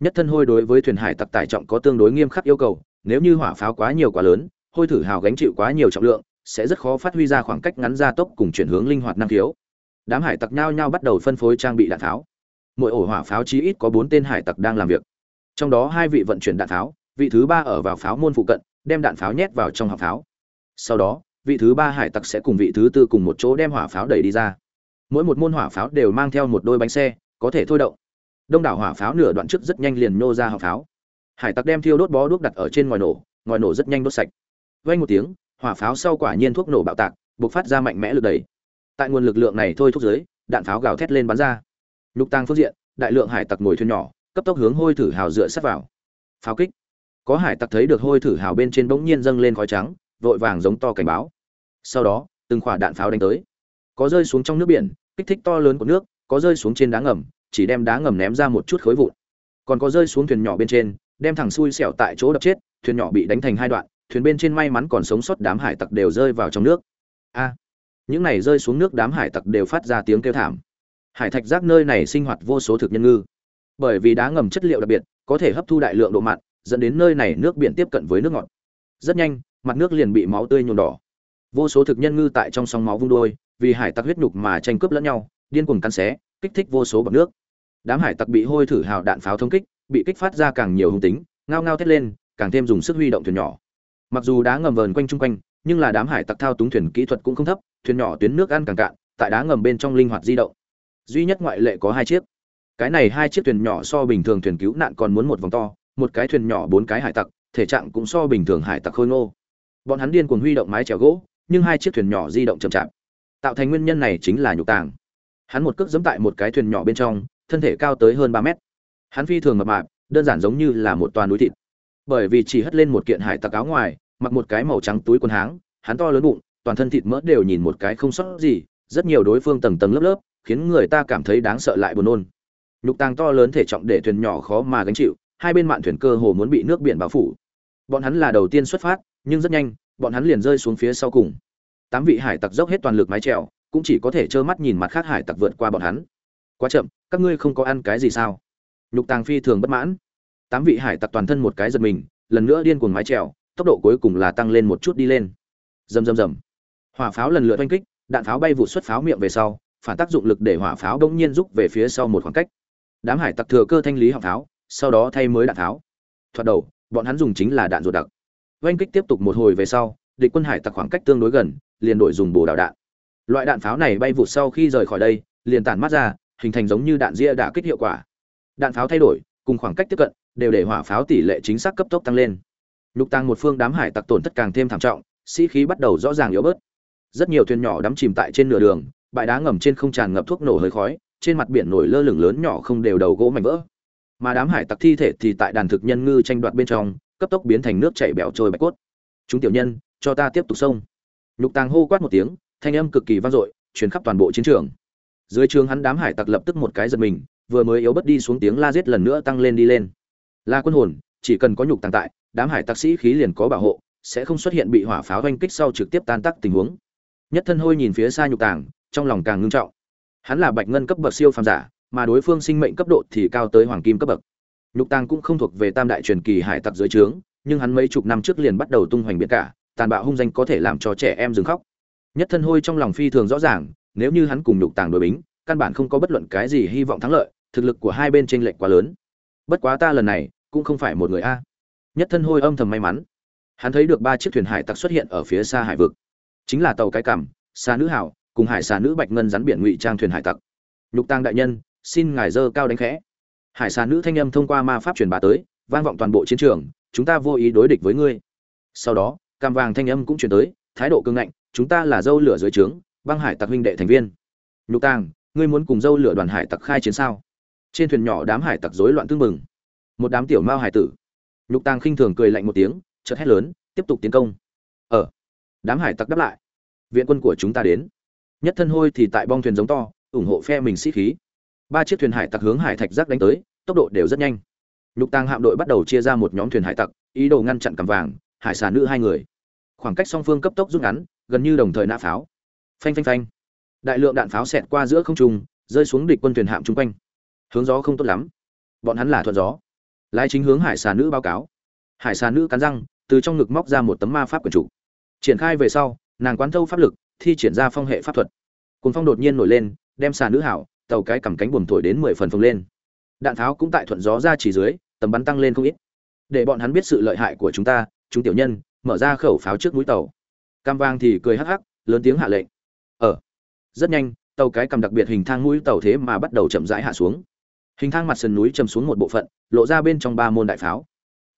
Nhất thân hôi đối với thuyền hải tặc tải trọng có tương đối nghiêm khắc yêu cầu, nếu như hỏa pháo quá nhiều quá lớn, hôi thử hào gánh chịu quá nhiều trọng lượng, sẽ rất khó phát huy ra khoảng cách ngắn gia tốc cùng chuyển hướng linh hoạt năng khiếu. Đám hải tặc nhao nhao bắt đầu phân phối trang bị đạn pháo. Mỗi ổ hỏa pháo chí ít có bốn tên hải tặc đang làm việc. Trong đó hai vị vận chuyển đạn pháo vị thứ ba ở vào pháo môn phụ cận, đem đạn pháo nhét vào trong hỏa pháo. Sau đó, vị thứ ba hải tặc sẽ cùng vị thứ tư cùng một chỗ đem hỏa pháo đẩy đi ra. Mỗi một môn hỏa pháo đều mang theo một đôi bánh xe, có thể thôi động. Đông đảo hỏa pháo nửa đoạn trước rất nhanh liền nô ra hỏa pháo. Hải tặc đem thiêu đốt bó đuốc đặt ở trên ngoài nổ ngoài nổ rất nhanh đốt sạch. Vay một tiếng, hỏa pháo sau quả nhiên thuốc nổ bạo tạc, bộc phát ra mạnh mẽ lực đẩy. Tại nguồn lực lượng này thôi thúc giới đạn pháo gào thét lên bắn ra. Nhục tăng phương diện, đại lượng hải tặc ngồi thuyền nhỏ, cấp tốc hướng hôi thử hào dựa sát vào. Pháo kích có hải tặc thấy được hôi thử hào bên trên bỗng nhiên dâng lên khói trắng, vội vàng giống to cảnh báo. Sau đó, từng quả đạn pháo đánh tới. Có rơi xuống trong nước biển, kích thích to lớn của nước, có rơi xuống trên đá ngầm, chỉ đem đá ngầm ném ra một chút khối vụn. Còn có rơi xuống thuyền nhỏ bên trên, đem thằng xui xẻo tại chỗ đập chết, thuyền nhỏ bị đánh thành hai đoạn, thuyền bên trên may mắn còn sống sót đám hải tặc đều rơi vào trong nước. A! Những này rơi xuống nước đám hải tặc đều phát ra tiếng kêu thảm. Hải thạch giác nơi này sinh hoạt vô số thực nhân ngư. Bởi vì đá ngầm chất liệu đặc biệt, có thể hấp thu đại lượng độ mặn dẫn đến nơi này nước biển tiếp cận với nước ngọt. Rất nhanh, mặt nước liền bị máu tươi nhuộm đỏ. Vô số thực nhân ngư tại trong sóng máu vung đôi vì hải tặc huyết nhục mà tranh cướp lẫn nhau, điên cuồng cắn xé, kích thích vô số bọt nước. Đám hải tặc bị hôi thử hào đạn pháo thông kích, bị kích phát ra càng nhiều hung tính, ngao ngao thét lên, càng thêm dùng sức huy động thuyền nhỏ. Mặc dù đá ngầm vờn quanh chung quanh, nhưng là đám hải tặc thao túng thuyền kỹ thuật cũng không thấp, thuyền nhỏ tuyến nước ăn càng cạn, tại đá ngầm bên trong linh hoạt di động. Duy nhất ngoại lệ có hai chiếc. Cái này hai chiếc thuyền nhỏ so bình thường thuyền cứu nạn còn muốn một vòng to một cái thuyền nhỏ bốn cái hải tặc, thể trạng cũng so bình thường hải tặc khôi ngô. Bọn hắn điên cuồng huy động mái chèo gỗ, nhưng hai chiếc thuyền nhỏ di động chậm chạp. Tạo thành nguyên nhân này chính là nhục tàng. Hắn một cước giẫm tại một cái thuyền nhỏ bên trong, thân thể cao tới hơn ba mét. Hắn phi thường mập mạp, đơn giản giống như là một toàn núi thịt. Bởi vì chỉ hất lên một kiện hải tặc áo ngoài, mặc một cái màu trắng túi quần háng, hắn to lớn bụng, toàn thân thịt mỡ đều nhìn một cái không sót gì, rất nhiều đối phương tầng tầng lớp lớp, khiến người ta cảm thấy đáng sợ lại buồn nôn. Nhục tàng to lớn thể trọng để thuyền nhỏ khó mà gánh chịu hai bên mạn thuyền cơ hồ muốn bị nước biển bao phủ. Bọn hắn là đầu tiên xuất phát, nhưng rất nhanh, bọn hắn liền rơi xuống phía sau cùng. Tám vị hải tặc dốc hết toàn lực mái trèo cũng chỉ có thể trơ mắt nhìn mặt khác hải tặc vượt qua bọn hắn. Quá chậm, các ngươi không có ăn cái gì sao? Lục tàng phi thường bất mãn. Tám vị hải tặc toàn thân một cái giật mình, lần nữa điên cuồng mái trèo tốc độ cuối cùng là tăng lên một chút đi lên. Rầm rầm rầm. Hỏa pháo lần lượt oanh kích, đạn pháo bay vụ xuất pháo miệng về sau, phản tác dụng lực để hỏa pháo bỗng nhiên rút về phía sau một khoảng cách. Đám hải tặc thừa cơ thanh lý hỏa pháo sau đó thay mới đạn tháo, thoạt đầu bọn hắn dùng chính là đạn ruột đặc. Oanh kích tiếp tục một hồi về sau địch quân hải tặc khoảng cách tương đối gần liền đổi dùng bồ đào đạn. Loại đạn pháo này bay vụt sau khi rời khỏi đây liền tản mắt ra hình thành giống như đạn ria đã kích hiệu quả. Đạn pháo thay đổi cùng khoảng cách tiếp cận đều để hỏa pháo tỷ lệ chính xác cấp tốc tăng lên. Nhục tăng một phương đám hải tặc tổn thất càng thêm thảm trọng sĩ khí bắt đầu rõ ràng yếu bớt. Rất nhiều thuyền nhỏ đắm chìm tại trên nửa đường bãi đá ngầm trên không tràn ngập thuốc nổ hơi khói trên mặt biển nổi lơ lửng lớn nhỏ không đều đầu gỗ mảnh vỡ mà đám hải tặc thi thể thì tại đàn thực nhân ngư tranh đoạt bên trong, cấp tốc biến thành nước chảy bẹo trôi bạch cốt. Chúng tiểu nhân, cho ta tiếp tục xông. Nhục tàng hô quát một tiếng, thanh âm cực kỳ vang dội, truyền khắp toàn bộ chiến trường. Dưới trường hắn đám hải tặc lập tức một cái giật mình, vừa mới yếu bất đi xuống tiếng la giết lần nữa tăng lên đi lên. La quân hồn, chỉ cần có nhục tàng tại, đám hải tặc sĩ khí liền có bảo hộ, sẽ không xuất hiện bị hỏa pháo oanh kích sau trực tiếp tan tác tình huống. Nhất thân hôi nhìn phía xa nhục tàng, trong lòng càng ngưng trọng. Hắn là bạch ngân cấp bậc siêu phàm giả mà đối phương sinh mệnh cấp độ thì cao tới hoàng kim cấp bậc. Nhục tàng cũng không thuộc về tam đại truyền kỳ hải tặc dưới trướng, nhưng hắn mấy chục năm trước liền bắt đầu tung hoành biển cả, tàn bạo hung danh có thể làm cho trẻ em dừng khóc. Nhất thân hôi trong lòng phi thường rõ ràng, nếu như hắn cùng nhục tàng đối bính, căn bản không có bất luận cái gì hy vọng thắng lợi, thực lực của hai bên tranh lệch quá lớn. Bất quá ta lần này cũng không phải một người a. Nhất thân hôi âm thầm may mắn. Hắn thấy được ba chiếc thuyền hải tặc xuất hiện ở phía xa hải vực. Chính là tàu cái cằm xa nữ hảo, cùng hải xà nữ bạch ngân rắn biển ngụy trang thuyền hải tặc. Nhục tàng đại nhân xin ngài dơ cao đánh khẽ. Hải xà nữ thanh âm thông qua ma pháp truyền bá tới, vang vọng toàn bộ chiến trường, chúng ta vô ý đối địch với ngươi. Sau đó, cam vàng thanh âm cũng truyền tới, thái độ cương ngạnh, chúng ta là dâu lửa dưới trướng, băng hải tặc huynh đệ thành viên. Nhục tàng, ngươi muốn cùng dâu lửa đoàn hải tặc khai chiến sao? Trên thuyền nhỏ đám hải tặc rối loạn tương mừng một đám tiểu mao hải tử. Nhục tàng khinh thường cười lạnh một tiếng, chợt hét lớn, tiếp tục tiến công. Ở đám hải tặc đáp lại. Viện quân của chúng ta đến. Nhất thân hôi thì tại bong thuyền giống to, ủng hộ phe mình sĩ khí ba chiếc thuyền hải tặc hướng hải thạch giác đánh tới tốc độ đều rất nhanh. Nhục tàng hạm đội bắt đầu chia ra một nhóm thuyền hải tặc ý đồ ngăn chặn cằm vàng hải xà nữ hai người. Khoảng cách song phương cấp tốc rút ngắn gần như đồng thời nã pháo. Phanh phanh phanh. Đại lượng đạn pháo xẹt qua giữa không trung rơi xuống địch quân thuyền hạm chung quanh. Hướng gió không tốt lắm. Bọn hắn là thuận gió. Lái chính hướng hải xà nữ báo cáo. Hải xà nữ cắn răng từ trong ngực móc ra một tấm ma pháp quyển trụ, triển khai về sau nàng quán thâu pháp lực thi triển ra phong hệ pháp thuật. Cồn phong đột nhiên nổi lên đem xà nữ hảo tàu cái cầm cánh buồm thổi đến mười phần phồng lên. Đạn tháo cũng tại thuận gió ra chỉ dưới, tầm bắn tăng lên không ít. Để bọn hắn biết sự lợi hại của chúng ta, chúng tiểu nhân, mở ra khẩu pháo trước mũi tàu. Cam vang thì cười hắc hắc, lớn tiếng hạ lệnh. Ở rất nhanh, tàu cái cầm đặc biệt hình thang mũi tàu thế mà bắt đầu chậm rãi hạ xuống. Hình thang mặt sườn núi chầm xuống một bộ phận, lộ ra bên trong ba môn đại pháo.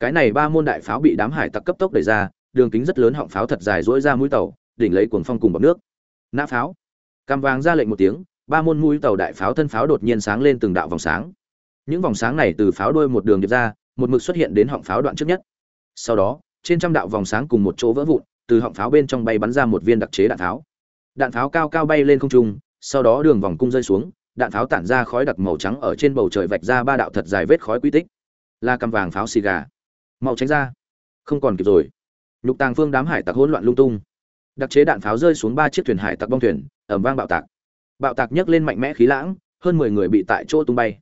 Cái này ba môn đại pháo bị đám hải tặc cấp tốc đẩy ra, đường kính rất lớn họng pháo thật dài dỗi ra mũi tàu, đỉnh lấy cuồng phong cùng bọc nước. Nã pháo. Cam vàng ra lệnh một tiếng ba môn mũi tàu đại pháo thân pháo đột nhiên sáng lên từng đạo vòng sáng. Những vòng sáng này từ pháo đuôi một đường điệp ra, một mực xuất hiện đến họng pháo đoạn trước nhất. Sau đó, trên trăm đạo vòng sáng cùng một chỗ vỡ vụn, từ họng pháo bên trong bay bắn ra một viên đặc chế đạn pháo. Đạn pháo cao cao bay lên không trung, sau đó đường vòng cung rơi xuống, đạn pháo tản ra khói đặc màu trắng ở trên bầu trời vạch ra ba đạo thật dài vết khói quy tích. Là cằm vàng pháo xì gà. Mau tránh ra. Không còn kịp rồi. Nhục tàng phương đám hải tặc hỗn loạn lung tung. Đặc chế đạn pháo rơi xuống ba chiếc thuyền hải tặc bong thuyền ẩm vang bạo tạc bạo tạc nhấc lên mạnh mẽ khí lãng, hơn mười người bị tại chỗ tung bay.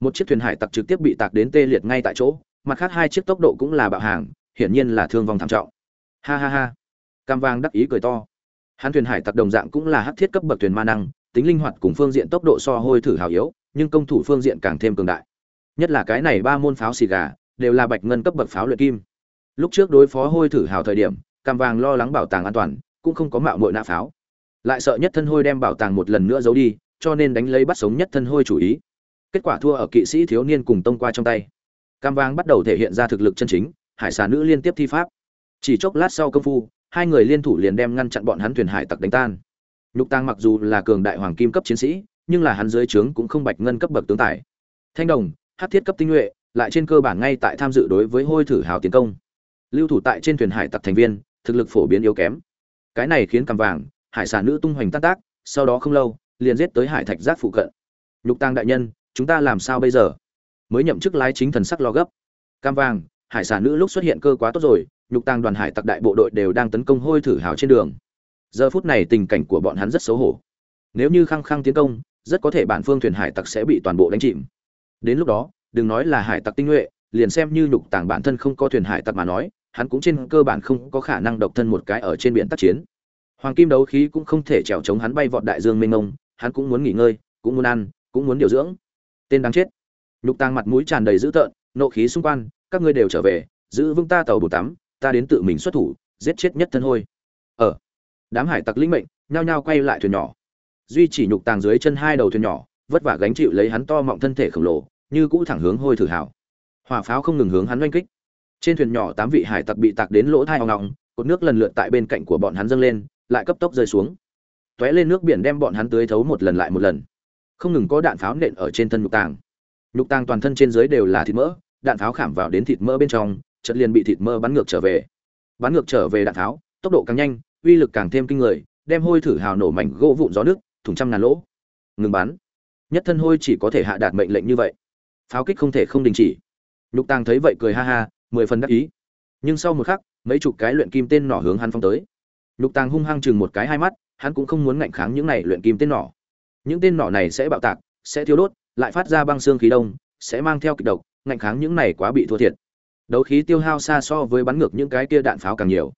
Một chiếc thuyền hải tặc trực tiếp bị tạc đến tê liệt ngay tại chỗ, mặt khác hai chiếc tốc độ cũng là bạo hàng, hiển nhiên là thương vong thảm trọng. Ha ha ha. Cam vang đắc ý cười to. Hắn thuyền hải tặc đồng dạng cũng là hắc thiết cấp bậc thuyền ma năng, tính linh hoạt cùng phương diện tốc độ so hôi thử hào yếu, nhưng công thủ phương diện càng thêm cường đại. Nhất là cái này ba môn pháo xì gà, đều là bạch ngân cấp bậc pháo luyện kim. Lúc trước đối phó hôi thử hào thời điểm, cam vàng lo lắng bảo tàng an toàn, cũng không có mạo mội nã pháo lại sợ nhất thân hôi đem bảo tàng một lần nữa giấu đi, cho nên đánh lấy bắt sống nhất thân hôi chủ ý. Kết quả thua ở kỵ sĩ thiếu niên cùng tông qua trong tay. Cam Vang bắt đầu thể hiện ra thực lực chân chính, hải xà nữ liên tiếp thi pháp. Chỉ chốc lát sau công phu, hai người liên thủ liền đem ngăn chặn bọn hắn thuyền hải tặc đánh tan. Nhục Tăng mặc dù là cường đại hoàng kim cấp chiến sĩ, nhưng là hắn dưới trướng cũng không bạch ngân cấp bậc tướng tài. Thanh đồng, hát thiết cấp tinh nhuệ, lại trên cơ bản ngay tại tham dự đối với hôi thử hào tiến công. Lưu thủ tại trên thuyền hải tặc thành viên, thực lực phổ biến yếu kém. Cái này khiến cằm vàng hải sản nữ tung hoành tan tác, sau đó không lâu, liền giết tới hải thạch giác phụ cận. Nhục tàng đại nhân, chúng ta làm sao bây giờ? Mới nhậm chức lái chính thần sắc lo gấp. Cam vàng, hải sản nữ lúc xuất hiện cơ quá tốt rồi, nhục tàng đoàn hải tặc đại bộ đội đều đang tấn công hôi thử hào trên đường. Giờ phút này tình cảnh của bọn hắn rất xấu hổ. Nếu như khăng khăng tiến công, rất có thể bản phương thuyền hải tặc sẽ bị toàn bộ đánh chìm. Đến lúc đó, đừng nói là hải tặc tinh nhuệ, liền xem như nhục tàng bản thân không có thuyền hải tặc mà nói, hắn cũng trên cơ bản không có khả năng độc thân một cái ở trên biển tác chiến hoàng kim đấu khí cũng không thể trèo chống hắn bay vọt đại dương mênh mông, hắn cũng muốn nghỉ ngơi, cũng muốn ăn, cũng muốn điều dưỡng. Tên đáng chết. Nhục tàng mặt mũi tràn đầy dữ tợn, nộ khí xung quanh, các ngươi đều trở về, giữ vững ta tàu bù tắm, ta đến tự mình xuất thủ, giết chết nhất thân hôi. Ở đám hải tặc linh mệnh, nhao nhao quay lại thuyền nhỏ. Duy chỉ nhục tàng dưới chân hai đầu thuyền nhỏ, vất vả gánh chịu lấy hắn to mọng thân thể khổng lồ, như cũ thẳng hướng hôi thử hảo hỏa pháo không ngừng hướng hắn oanh kích. Trên thuyền nhỏ tám vị hải tặc bị tạc đến lỗ thai hoang ngọng cột nước lần lượt tại bên cạnh của bọn hắn dâng lên lại cấp tốc rơi xuống. Tóe lên nước biển đem bọn hắn tưới thấu một lần lại một lần. Không ngừng có đạn pháo nện ở trên thân nhục tàng. Nhục tàng toàn thân trên dưới đều là thịt mỡ, đạn pháo khảm vào đến thịt mỡ bên trong, chợt liền bị thịt mỡ bắn ngược trở về. Bắn ngược trở về đạn pháo, tốc độ càng nhanh, uy lực càng thêm kinh người, đem hôi thử hào nổ mảnh gỗ vụn gió nước, thủng trăm ngàn lỗ. Ngừng bắn. Nhất thân hôi chỉ có thể hạ đạt mệnh lệnh như vậy. Pháo kích không thể không đình chỉ. Nhục tàng thấy vậy cười ha ha, mười phần đắc ý. Nhưng sau một khắc, mấy chục cái luyện kim tên nỏ hướng hắn phong tới nhục tàng hung hăng chừng một cái hai mắt, hắn cũng không muốn ngạnh kháng những này luyện kim tên nỏ. Những tên nỏ này sẽ bạo tạc, sẽ thiêu đốt, lại phát ra băng xương khí đông, sẽ mang theo kịch độc, ngạnh kháng những này quá bị thua thiệt. Đấu khí tiêu hao xa so với bắn ngược những cái kia đạn pháo càng nhiều.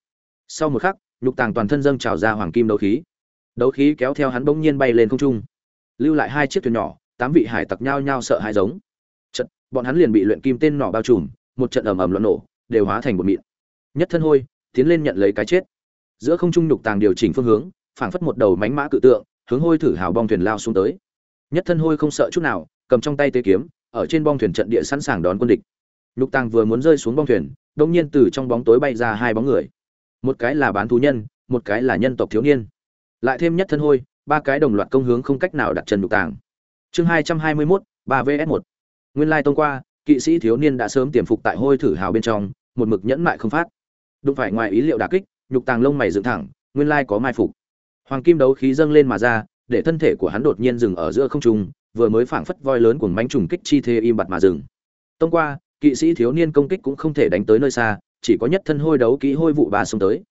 Sau một khắc nhục tàng toàn thân dâng trào ra hoàng kim đấu khí. Đấu khí kéo theo hắn bỗng nhiên bay lên không trung. Lưu lại hai chiếc thuyền nhỏ, tám vị hải tặc nhao nhao sợ hãi giống. Trận bọn hắn liền bị luyện kim tên nỏ bao trùm, một trận ầm ầm loạn nổ, đều hóa thành một mịn. Nhất thân hôi, tiến lên nhận lấy cái chết giữa không trung nhục tàng điều chỉnh phương hướng, phảng phất một đầu mánh mã cự tượng, hướng hôi thử hào bong thuyền lao xuống tới. Nhất thân hôi không sợ chút nào, cầm trong tay tế kiếm, ở trên bong thuyền trận địa sẵn sàng đón quân địch. Nhục tàng vừa muốn rơi xuống bong thuyền đông nhiên từ trong bóng tối bay ra hai bóng người. Một cái là bán thú nhân, một cái là nhân tộc thiếu niên. Lại thêm nhất thân hôi, ba cái đồng loạt công hướng không cách nào đặt chân nhục tàng. Chương hai trăm hai mươi mốt, ba vs một. Nguyên lai tông qua, kỵ sĩ thiếu niên đã sớm tiềm phục tại hôi thử hào bên trong, một mực nhẫn mại không phát. Đụng phải ngoài ý liệu đà kích nhục tàng lông mày dựng thẳng, nguyên lai có mai phục. Hoàng kim đấu khí dâng lên mà ra, để thân thể của hắn đột nhiên dừng ở giữa không trung, vừa mới phảng phất voi lớn của mánh trùng kích chi thế im bặt mà dừng. Tông qua, kỵ sĩ thiếu niên công kích cũng không thể đánh tới nơi xa, chỉ có nhất thân hôi đấu kỹ hôi vụ ba xông tới.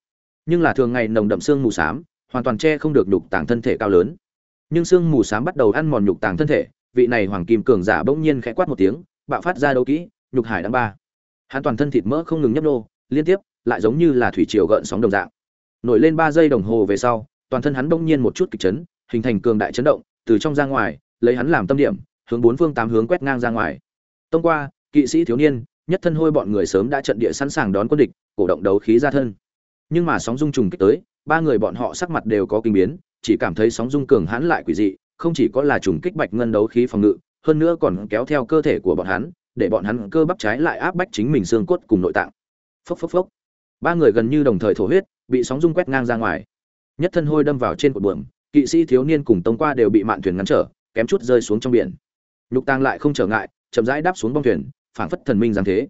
Nhưng là thường ngày nồng đậm xương mù xám, hoàn toàn che không được nhục tàng thân thể cao lớn. Nhưng xương mù xám bắt đầu ăn mòn nhục tàng thân thể, vị này hoàng kim cường giả bỗng nhiên khẽ quát một tiếng, bạo phát ra đấu kỹ, nhục hải đăng ba. Hắn toàn thân thịt mỡ không ngừng nhấp nô, liên tiếp lại giống như là thủy triều gợn sóng đồng dạng. Nổi lên ba giây đồng hồ về sau, toàn thân hắn bỗng nhiên một chút kịch chấn, hình thành cường đại chấn động, từ trong ra ngoài, lấy hắn làm tâm điểm, hướng bốn phương tám hướng quét ngang ra ngoài. Tông qua, kỵ sĩ thiếu niên, nhất thân hôi bọn người sớm đã trận địa sẵn sàng đón quân địch, cổ động đấu khí ra thân. Nhưng mà sóng dung trùng kích tới, ba người bọn họ sắc mặt đều có kinh biến, chỉ cảm thấy sóng dung cường hãn lại quỷ dị, không chỉ có là trùng kích bạch ngân đấu khí phòng ngự, hơn nữa còn kéo theo cơ thể của bọn hắn, để bọn hắn cơ bắp trái lại áp bách chính mình xương cốt cùng nội tạng. Phốc phốc phốc ba người gần như đồng thời thổ huyết, bị sóng rung quét ngang ra ngoài. Nhất thân hôi đâm vào trên cột buồm, kỵ sĩ thiếu niên cùng tông qua đều bị mạn thuyền ngăn trở, kém chút rơi xuống trong biển. Nhục tang lại không trở ngại, chậm rãi đáp xuống bong thuyền, phảng phất thần minh giáng thế.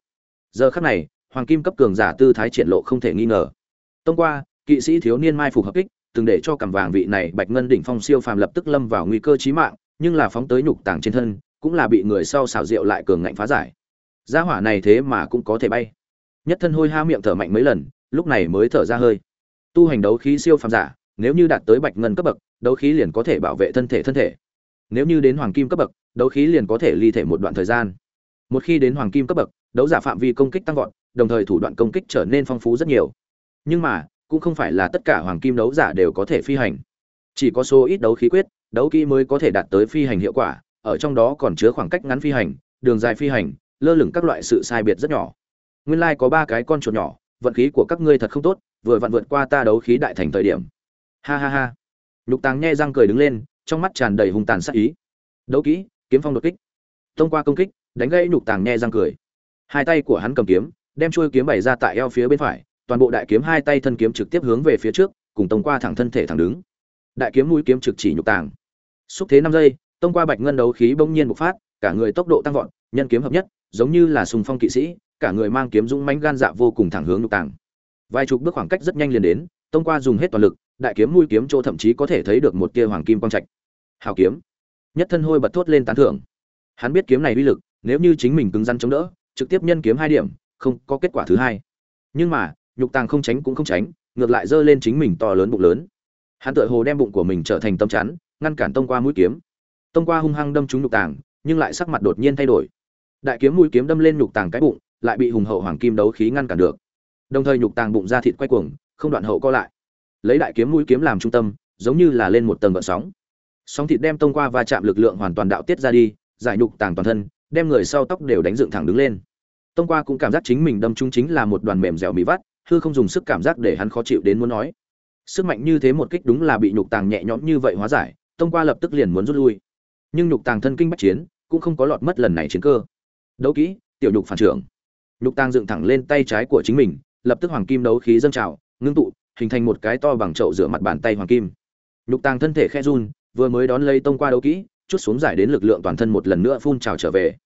Giờ khắc này, hoàng kim cấp cường giả tư thái triển lộ không thể nghi ngờ. Tông qua, kỵ sĩ thiếu niên mai phục hợp kích, từng để cho cảm vàng vị này bạch ngân đỉnh phong siêu phàm lập tức lâm vào nguy cơ chí mạng, nhưng là phóng tới nhục tàng trên thân, cũng là bị người sau xảo diệu lại cường ngạnh phá giải. Gia hỏa này thế mà cũng có thể bay nhất thân hôi ha miệng thở mạnh mấy lần, lúc này mới thở ra hơi. Tu hành đấu khí siêu phàm giả, nếu như đạt tới bạch ngân cấp bậc, đấu khí liền có thể bảo vệ thân thể thân thể. Nếu như đến hoàng kim cấp bậc, đấu khí liền có thể ly thể một đoạn thời gian. Một khi đến hoàng kim cấp bậc, đấu giả phạm vi công kích tăng vọt, đồng thời thủ đoạn công kích trở nên phong phú rất nhiều. Nhưng mà, cũng không phải là tất cả hoàng kim đấu giả đều có thể phi hành. Chỉ có số ít đấu khí quyết, đấu kỹ mới có thể đạt tới phi hành hiệu quả, ở trong đó còn chứa khoảng cách ngắn phi hành, đường dài phi hành, lơ lửng các loại sự sai biệt rất nhỏ nguyên lai có ba cái con chuột nhỏ, vận khí của các ngươi thật không tốt, vừa vặn vượt qua ta đấu khí đại thành thời điểm. Ha ha ha. Nhục tàng nhe răng cười đứng lên, trong mắt tràn đầy hung tàn sát ý. Đấu kỹ, kiếm phong đột kích. Thông qua công kích, đánh gãy nhục tàng nhe răng cười. Hai tay của hắn cầm kiếm, đem chuôi kiếm bày ra tại eo phía bên phải, toàn bộ đại kiếm hai tay thân kiếm trực tiếp hướng về phía trước, cùng tông qua thẳng thân thể thẳng đứng. Đại kiếm mũi kiếm trực chỉ nhục tàng. Xúc thế năm giây, tông qua bạch ngân đấu khí bỗng nhiên bộc phát, cả người tốc độ tăng vọt, nhân kiếm hợp nhất, giống như là sùng phong kỵ sĩ cả người mang kiếm dũng mãnh gan dạ vô cùng thẳng hướng nhục tàng. Vài chục bước khoảng cách rất nhanh liền đến, tông qua dùng hết toàn lực, đại kiếm mũi kiếm chỗ thậm chí có thể thấy được một tia hoàng kim quang trạch. Hào kiếm. Nhất thân hôi bật thốt lên tán thưởng. Hắn biết kiếm này uy lực, nếu như chính mình cứng rắn chống đỡ, trực tiếp nhân kiếm hai điểm, không có kết quả thứ hai. Nhưng mà nhục tàng không tránh cũng không tránh, ngược lại giơ lên chính mình to lớn bụng lớn. Hắn tựa hồ đem bụng của mình trở thành tâm chắn, ngăn cản tông qua mũi kiếm. Tông qua hung hăng đâm trúng nhục tàng, nhưng lại sắc mặt đột nhiên thay đổi. Đại kiếm mũi kiếm đâm lên nhục tàng cái bụng lại bị hùng hậu hoàng kim đấu khí ngăn cản được. Đồng thời nhục tàng bụng ra thịt quay cuồng, không đoạn hậu co lại. Lấy đại kiếm mũi kiếm làm trung tâm, giống như là lên một tầng gợn sóng. Sóng thịt đem tông qua va chạm lực lượng hoàn toàn đạo tiết ra đi, giải nhục tàng toàn thân, đem người sau tóc đều đánh dựng thẳng đứng lên. Tông qua cũng cảm giác chính mình đâm trung chính là một đoàn mềm dẻo mì vắt, hư không dùng sức cảm giác để hắn khó chịu đến muốn nói. Sức mạnh như thế một kích đúng là bị nhục tàng nhẹ nhõm như vậy hóa giải, tông qua lập tức liền muốn rút lui. Nhưng nhục tàng thân kinh bách chiến, cũng không có lọt mất lần này chiến cơ. Đấu kỹ, tiểu nhục phản trưởng nhục tàng dựng thẳng lên tay trái của chính mình, lập tức hoàng kim đấu khí dâng trào, ngưng tụ, hình thành một cái to bằng chậu rửa mặt bàn tay hoàng kim. Nhục tàng thân thể khe run, vừa mới đón lấy tông qua đấu kỹ, chút xuống giải đến lực lượng toàn thân một lần nữa phun trào trở về.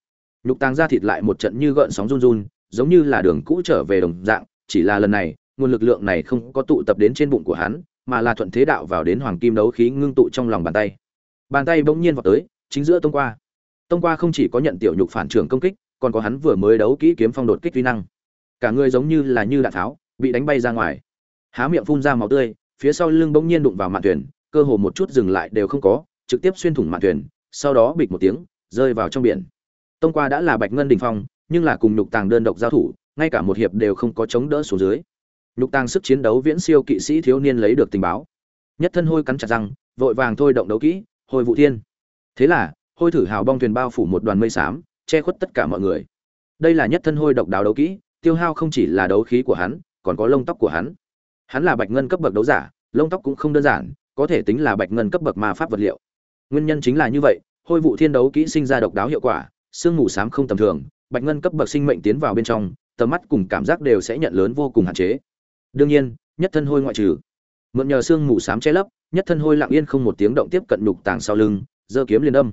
Nhục tàng ra thịt lại một trận như gợn sóng run run, giống như là đường cũ trở về đồng dạng, chỉ là lần này, nguồn lực lượng này không có tụ tập đến trên bụng của hắn, mà là thuận thế đạo vào đến hoàng kim đấu khí ngưng tụ trong lòng bàn tay. Bàn tay bỗng nhiên vào tới, chính giữa tông qua. Tông qua không chỉ có nhận tiểu nhục phản trường công kích còn có hắn vừa mới đấu kỹ kiếm phong đột kích vi năng. Cả người giống như là như đạn tháo, bị đánh bay ra ngoài. Há miệng phun ra máu tươi, phía sau lưng bỗng nhiên đụng vào mạn thuyền, cơ hồ một chút dừng lại đều không có, trực tiếp xuyên thủng mạn thuyền, sau đó bịch một tiếng, rơi vào trong biển. Tông qua đã là bạch ngân đình phong, nhưng là cùng nhục tàng đơn độc giao thủ, ngay cả một hiệp đều không có chống đỡ xuống dưới. Nhục tàng sức chiến đấu viễn siêu kỵ sĩ thiếu niên lấy được tình báo. Nhất thân hôi cắn chặt răng, vội vàng thôi động đấu kỹ hồi vụ thiên. Thế là, hôi thử hào bong thuyền bao phủ một đoàn mây xám che khuất tất cả mọi người. Đây là nhất thân hôi độc đáo đấu kỹ, tiêu hao không chỉ là đấu khí của hắn, còn có lông tóc của hắn. Hắn là bạch ngân cấp bậc đấu giả, lông tóc cũng không đơn giản, có thể tính là bạch ngân cấp bậc ma pháp vật liệu. Nguyên nhân chính là như vậy, hôi vụ thiên đấu kỹ sinh ra độc đáo hiệu quả, sương mù xám không tầm thường, bạch ngân cấp bậc sinh mệnh tiến vào bên trong, tầm mắt cùng cảm giác đều sẽ nhận lớn vô cùng hạn chế. Đương nhiên, nhất thân hôi ngoại trừ. Mượn nhờ sương mù xám che lấp, nhất thân hôi lặng yên không một tiếng động tiếp cận nhục tàng sau lưng, giơ kiếm liền âm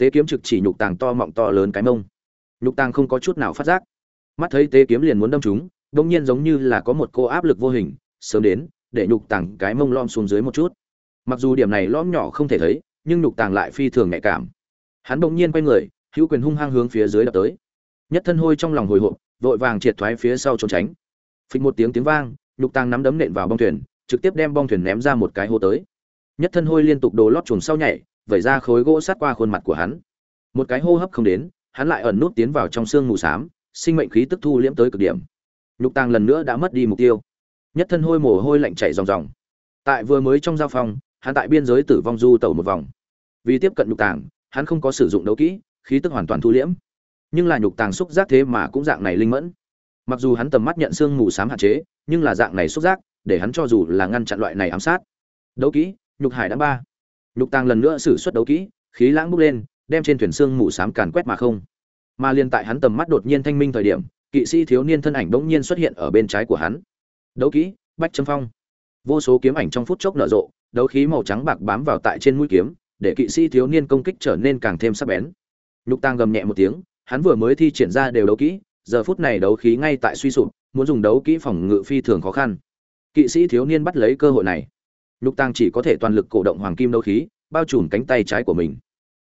tế kiếm trực chỉ nhục tàng to mọng to lớn cái mông. Nhục tàng không có chút nào phát giác. Mắt thấy tế kiếm liền muốn đâm chúng đông nhiên giống như là có một cô áp lực vô hình, sớm đến, để nhục tàng cái mông lom xuống dưới một chút. Mặc dù điểm này lõm nhỏ không thể thấy, nhưng nhục tàng lại phi thường nhạy cảm. Hắn bỗng nhiên quay người, hữu quyền hung hăng hướng phía dưới đập tới. Nhất thân hôi trong lòng hồi hộp, vội vàng triệt thoái phía sau trốn tránh. Phịch một tiếng tiếng vang, nhục tàng nắm đấm nện vào bong thuyền, trực tiếp đem bong thuyền ném ra một cái hô tới. Nhất thân hôi liên tục đồ lót chuồng sau nhảy vẩy ra khối gỗ sát qua khuôn mặt của hắn. Một cái hô hấp không đến, hắn lại ẩn nút tiến vào trong xương mù xám, sinh mệnh khí tức thu liễm tới cực điểm. Nhục tàng lần nữa đã mất đi mục tiêu. Nhất thân hôi mồ hôi lạnh chảy ròng ròng. Tại vừa mới trong giao phong hắn tại biên giới tử vong du tẩu một vòng. Vì tiếp cận nhục tàng, hắn không có sử dụng đấu kỹ, khí tức hoàn toàn thu liễm. Nhưng là nhục tàng xúc giác thế mà cũng dạng này linh mẫn. Mặc dù hắn tầm mắt nhận xương mù xám hạn chế, nhưng là dạng này xúc giác, để hắn cho dù là ngăn chặn loại này ám sát. Đấu kỹ, nhục hải đã ba. Lục tàng lần nữa sử xuất đấu kỹ, khí lãng bốc lên, đem trên thuyền xương mù xám càn quét mà không. Mà liên tại hắn tầm mắt đột nhiên thanh minh thời điểm, kỵ sĩ thiếu niên thân ảnh bỗng nhiên xuất hiện ở bên trái của hắn. Đấu kỹ, bách châm phong. Vô số kiếm ảnh trong phút chốc nở rộ, đấu khí màu trắng bạc bám vào tại trên mũi kiếm, để kỵ sĩ thiếu niên công kích trở nên càng thêm sắc bén. Lục tàng gầm nhẹ một tiếng, hắn vừa mới thi triển ra đều đấu kỹ, giờ phút này đấu khí ngay tại suy sụp, muốn dùng đấu kỹ phòng ngự phi thường khó khăn. Kỵ sĩ thiếu niên bắt lấy cơ hội này nhục tàng chỉ có thể toàn lực cổ động hoàng kim đấu khí, bao trùm cánh tay trái của mình.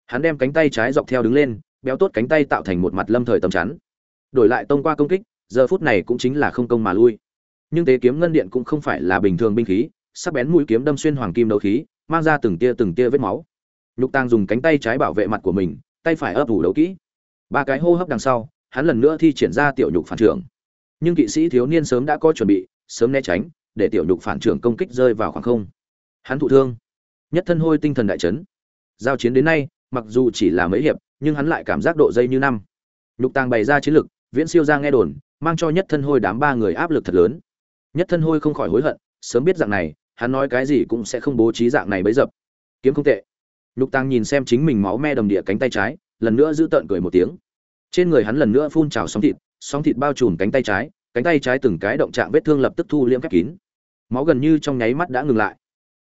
Hắn đem cánh tay trái dọc theo đứng lên, béo tốt cánh tay tạo thành một mặt lâm thời tầm chắn. Đổi lại tông qua công kích, giờ phút này cũng chính là không công mà lui. Nhưng tế kiếm ngân điện cũng không phải là bình thường binh khí, sắc bén mũi kiếm đâm xuyên hoàng kim đấu khí, mang ra từng tia từng tia vết máu. Nhục tàng dùng cánh tay trái bảo vệ mặt của mình, tay phải ấp ủ đấu kỹ. Ba cái hô hấp đằng sau, hắn lần nữa thi triển ra tiểu nhục phản trưởng. Nhưng kỵ sĩ thiếu niên sớm đã có chuẩn bị, sớm né tránh, để tiểu nhục phản trưởng công kích rơi vào khoảng không hắn thụ thương, nhất thân hôi tinh thần đại chấn. Giao chiến đến nay, mặc dù chỉ là mấy hiệp, nhưng hắn lại cảm giác độ dây như năm. Nhục tàng bày ra chiến lực, viễn siêu ra nghe đồn, mang cho nhất thân hôi đám ba người áp lực thật lớn. Nhất thân hôi không khỏi hối hận, sớm biết dạng này, hắn nói cái gì cũng sẽ không bố trí dạng này bấy dập. Kiếm không tệ. Nhục tàng nhìn xem chính mình máu me đầm địa cánh tay trái, lần nữa giữ tợn cười một tiếng. Trên người hắn lần nữa phun trào sóng thịt sóng thịt bao trùm cánh tay trái, cánh tay trái từng cái động trạng vết thương lập tức thu liễm khép kín. Máu gần như trong nháy mắt đã ngừng lại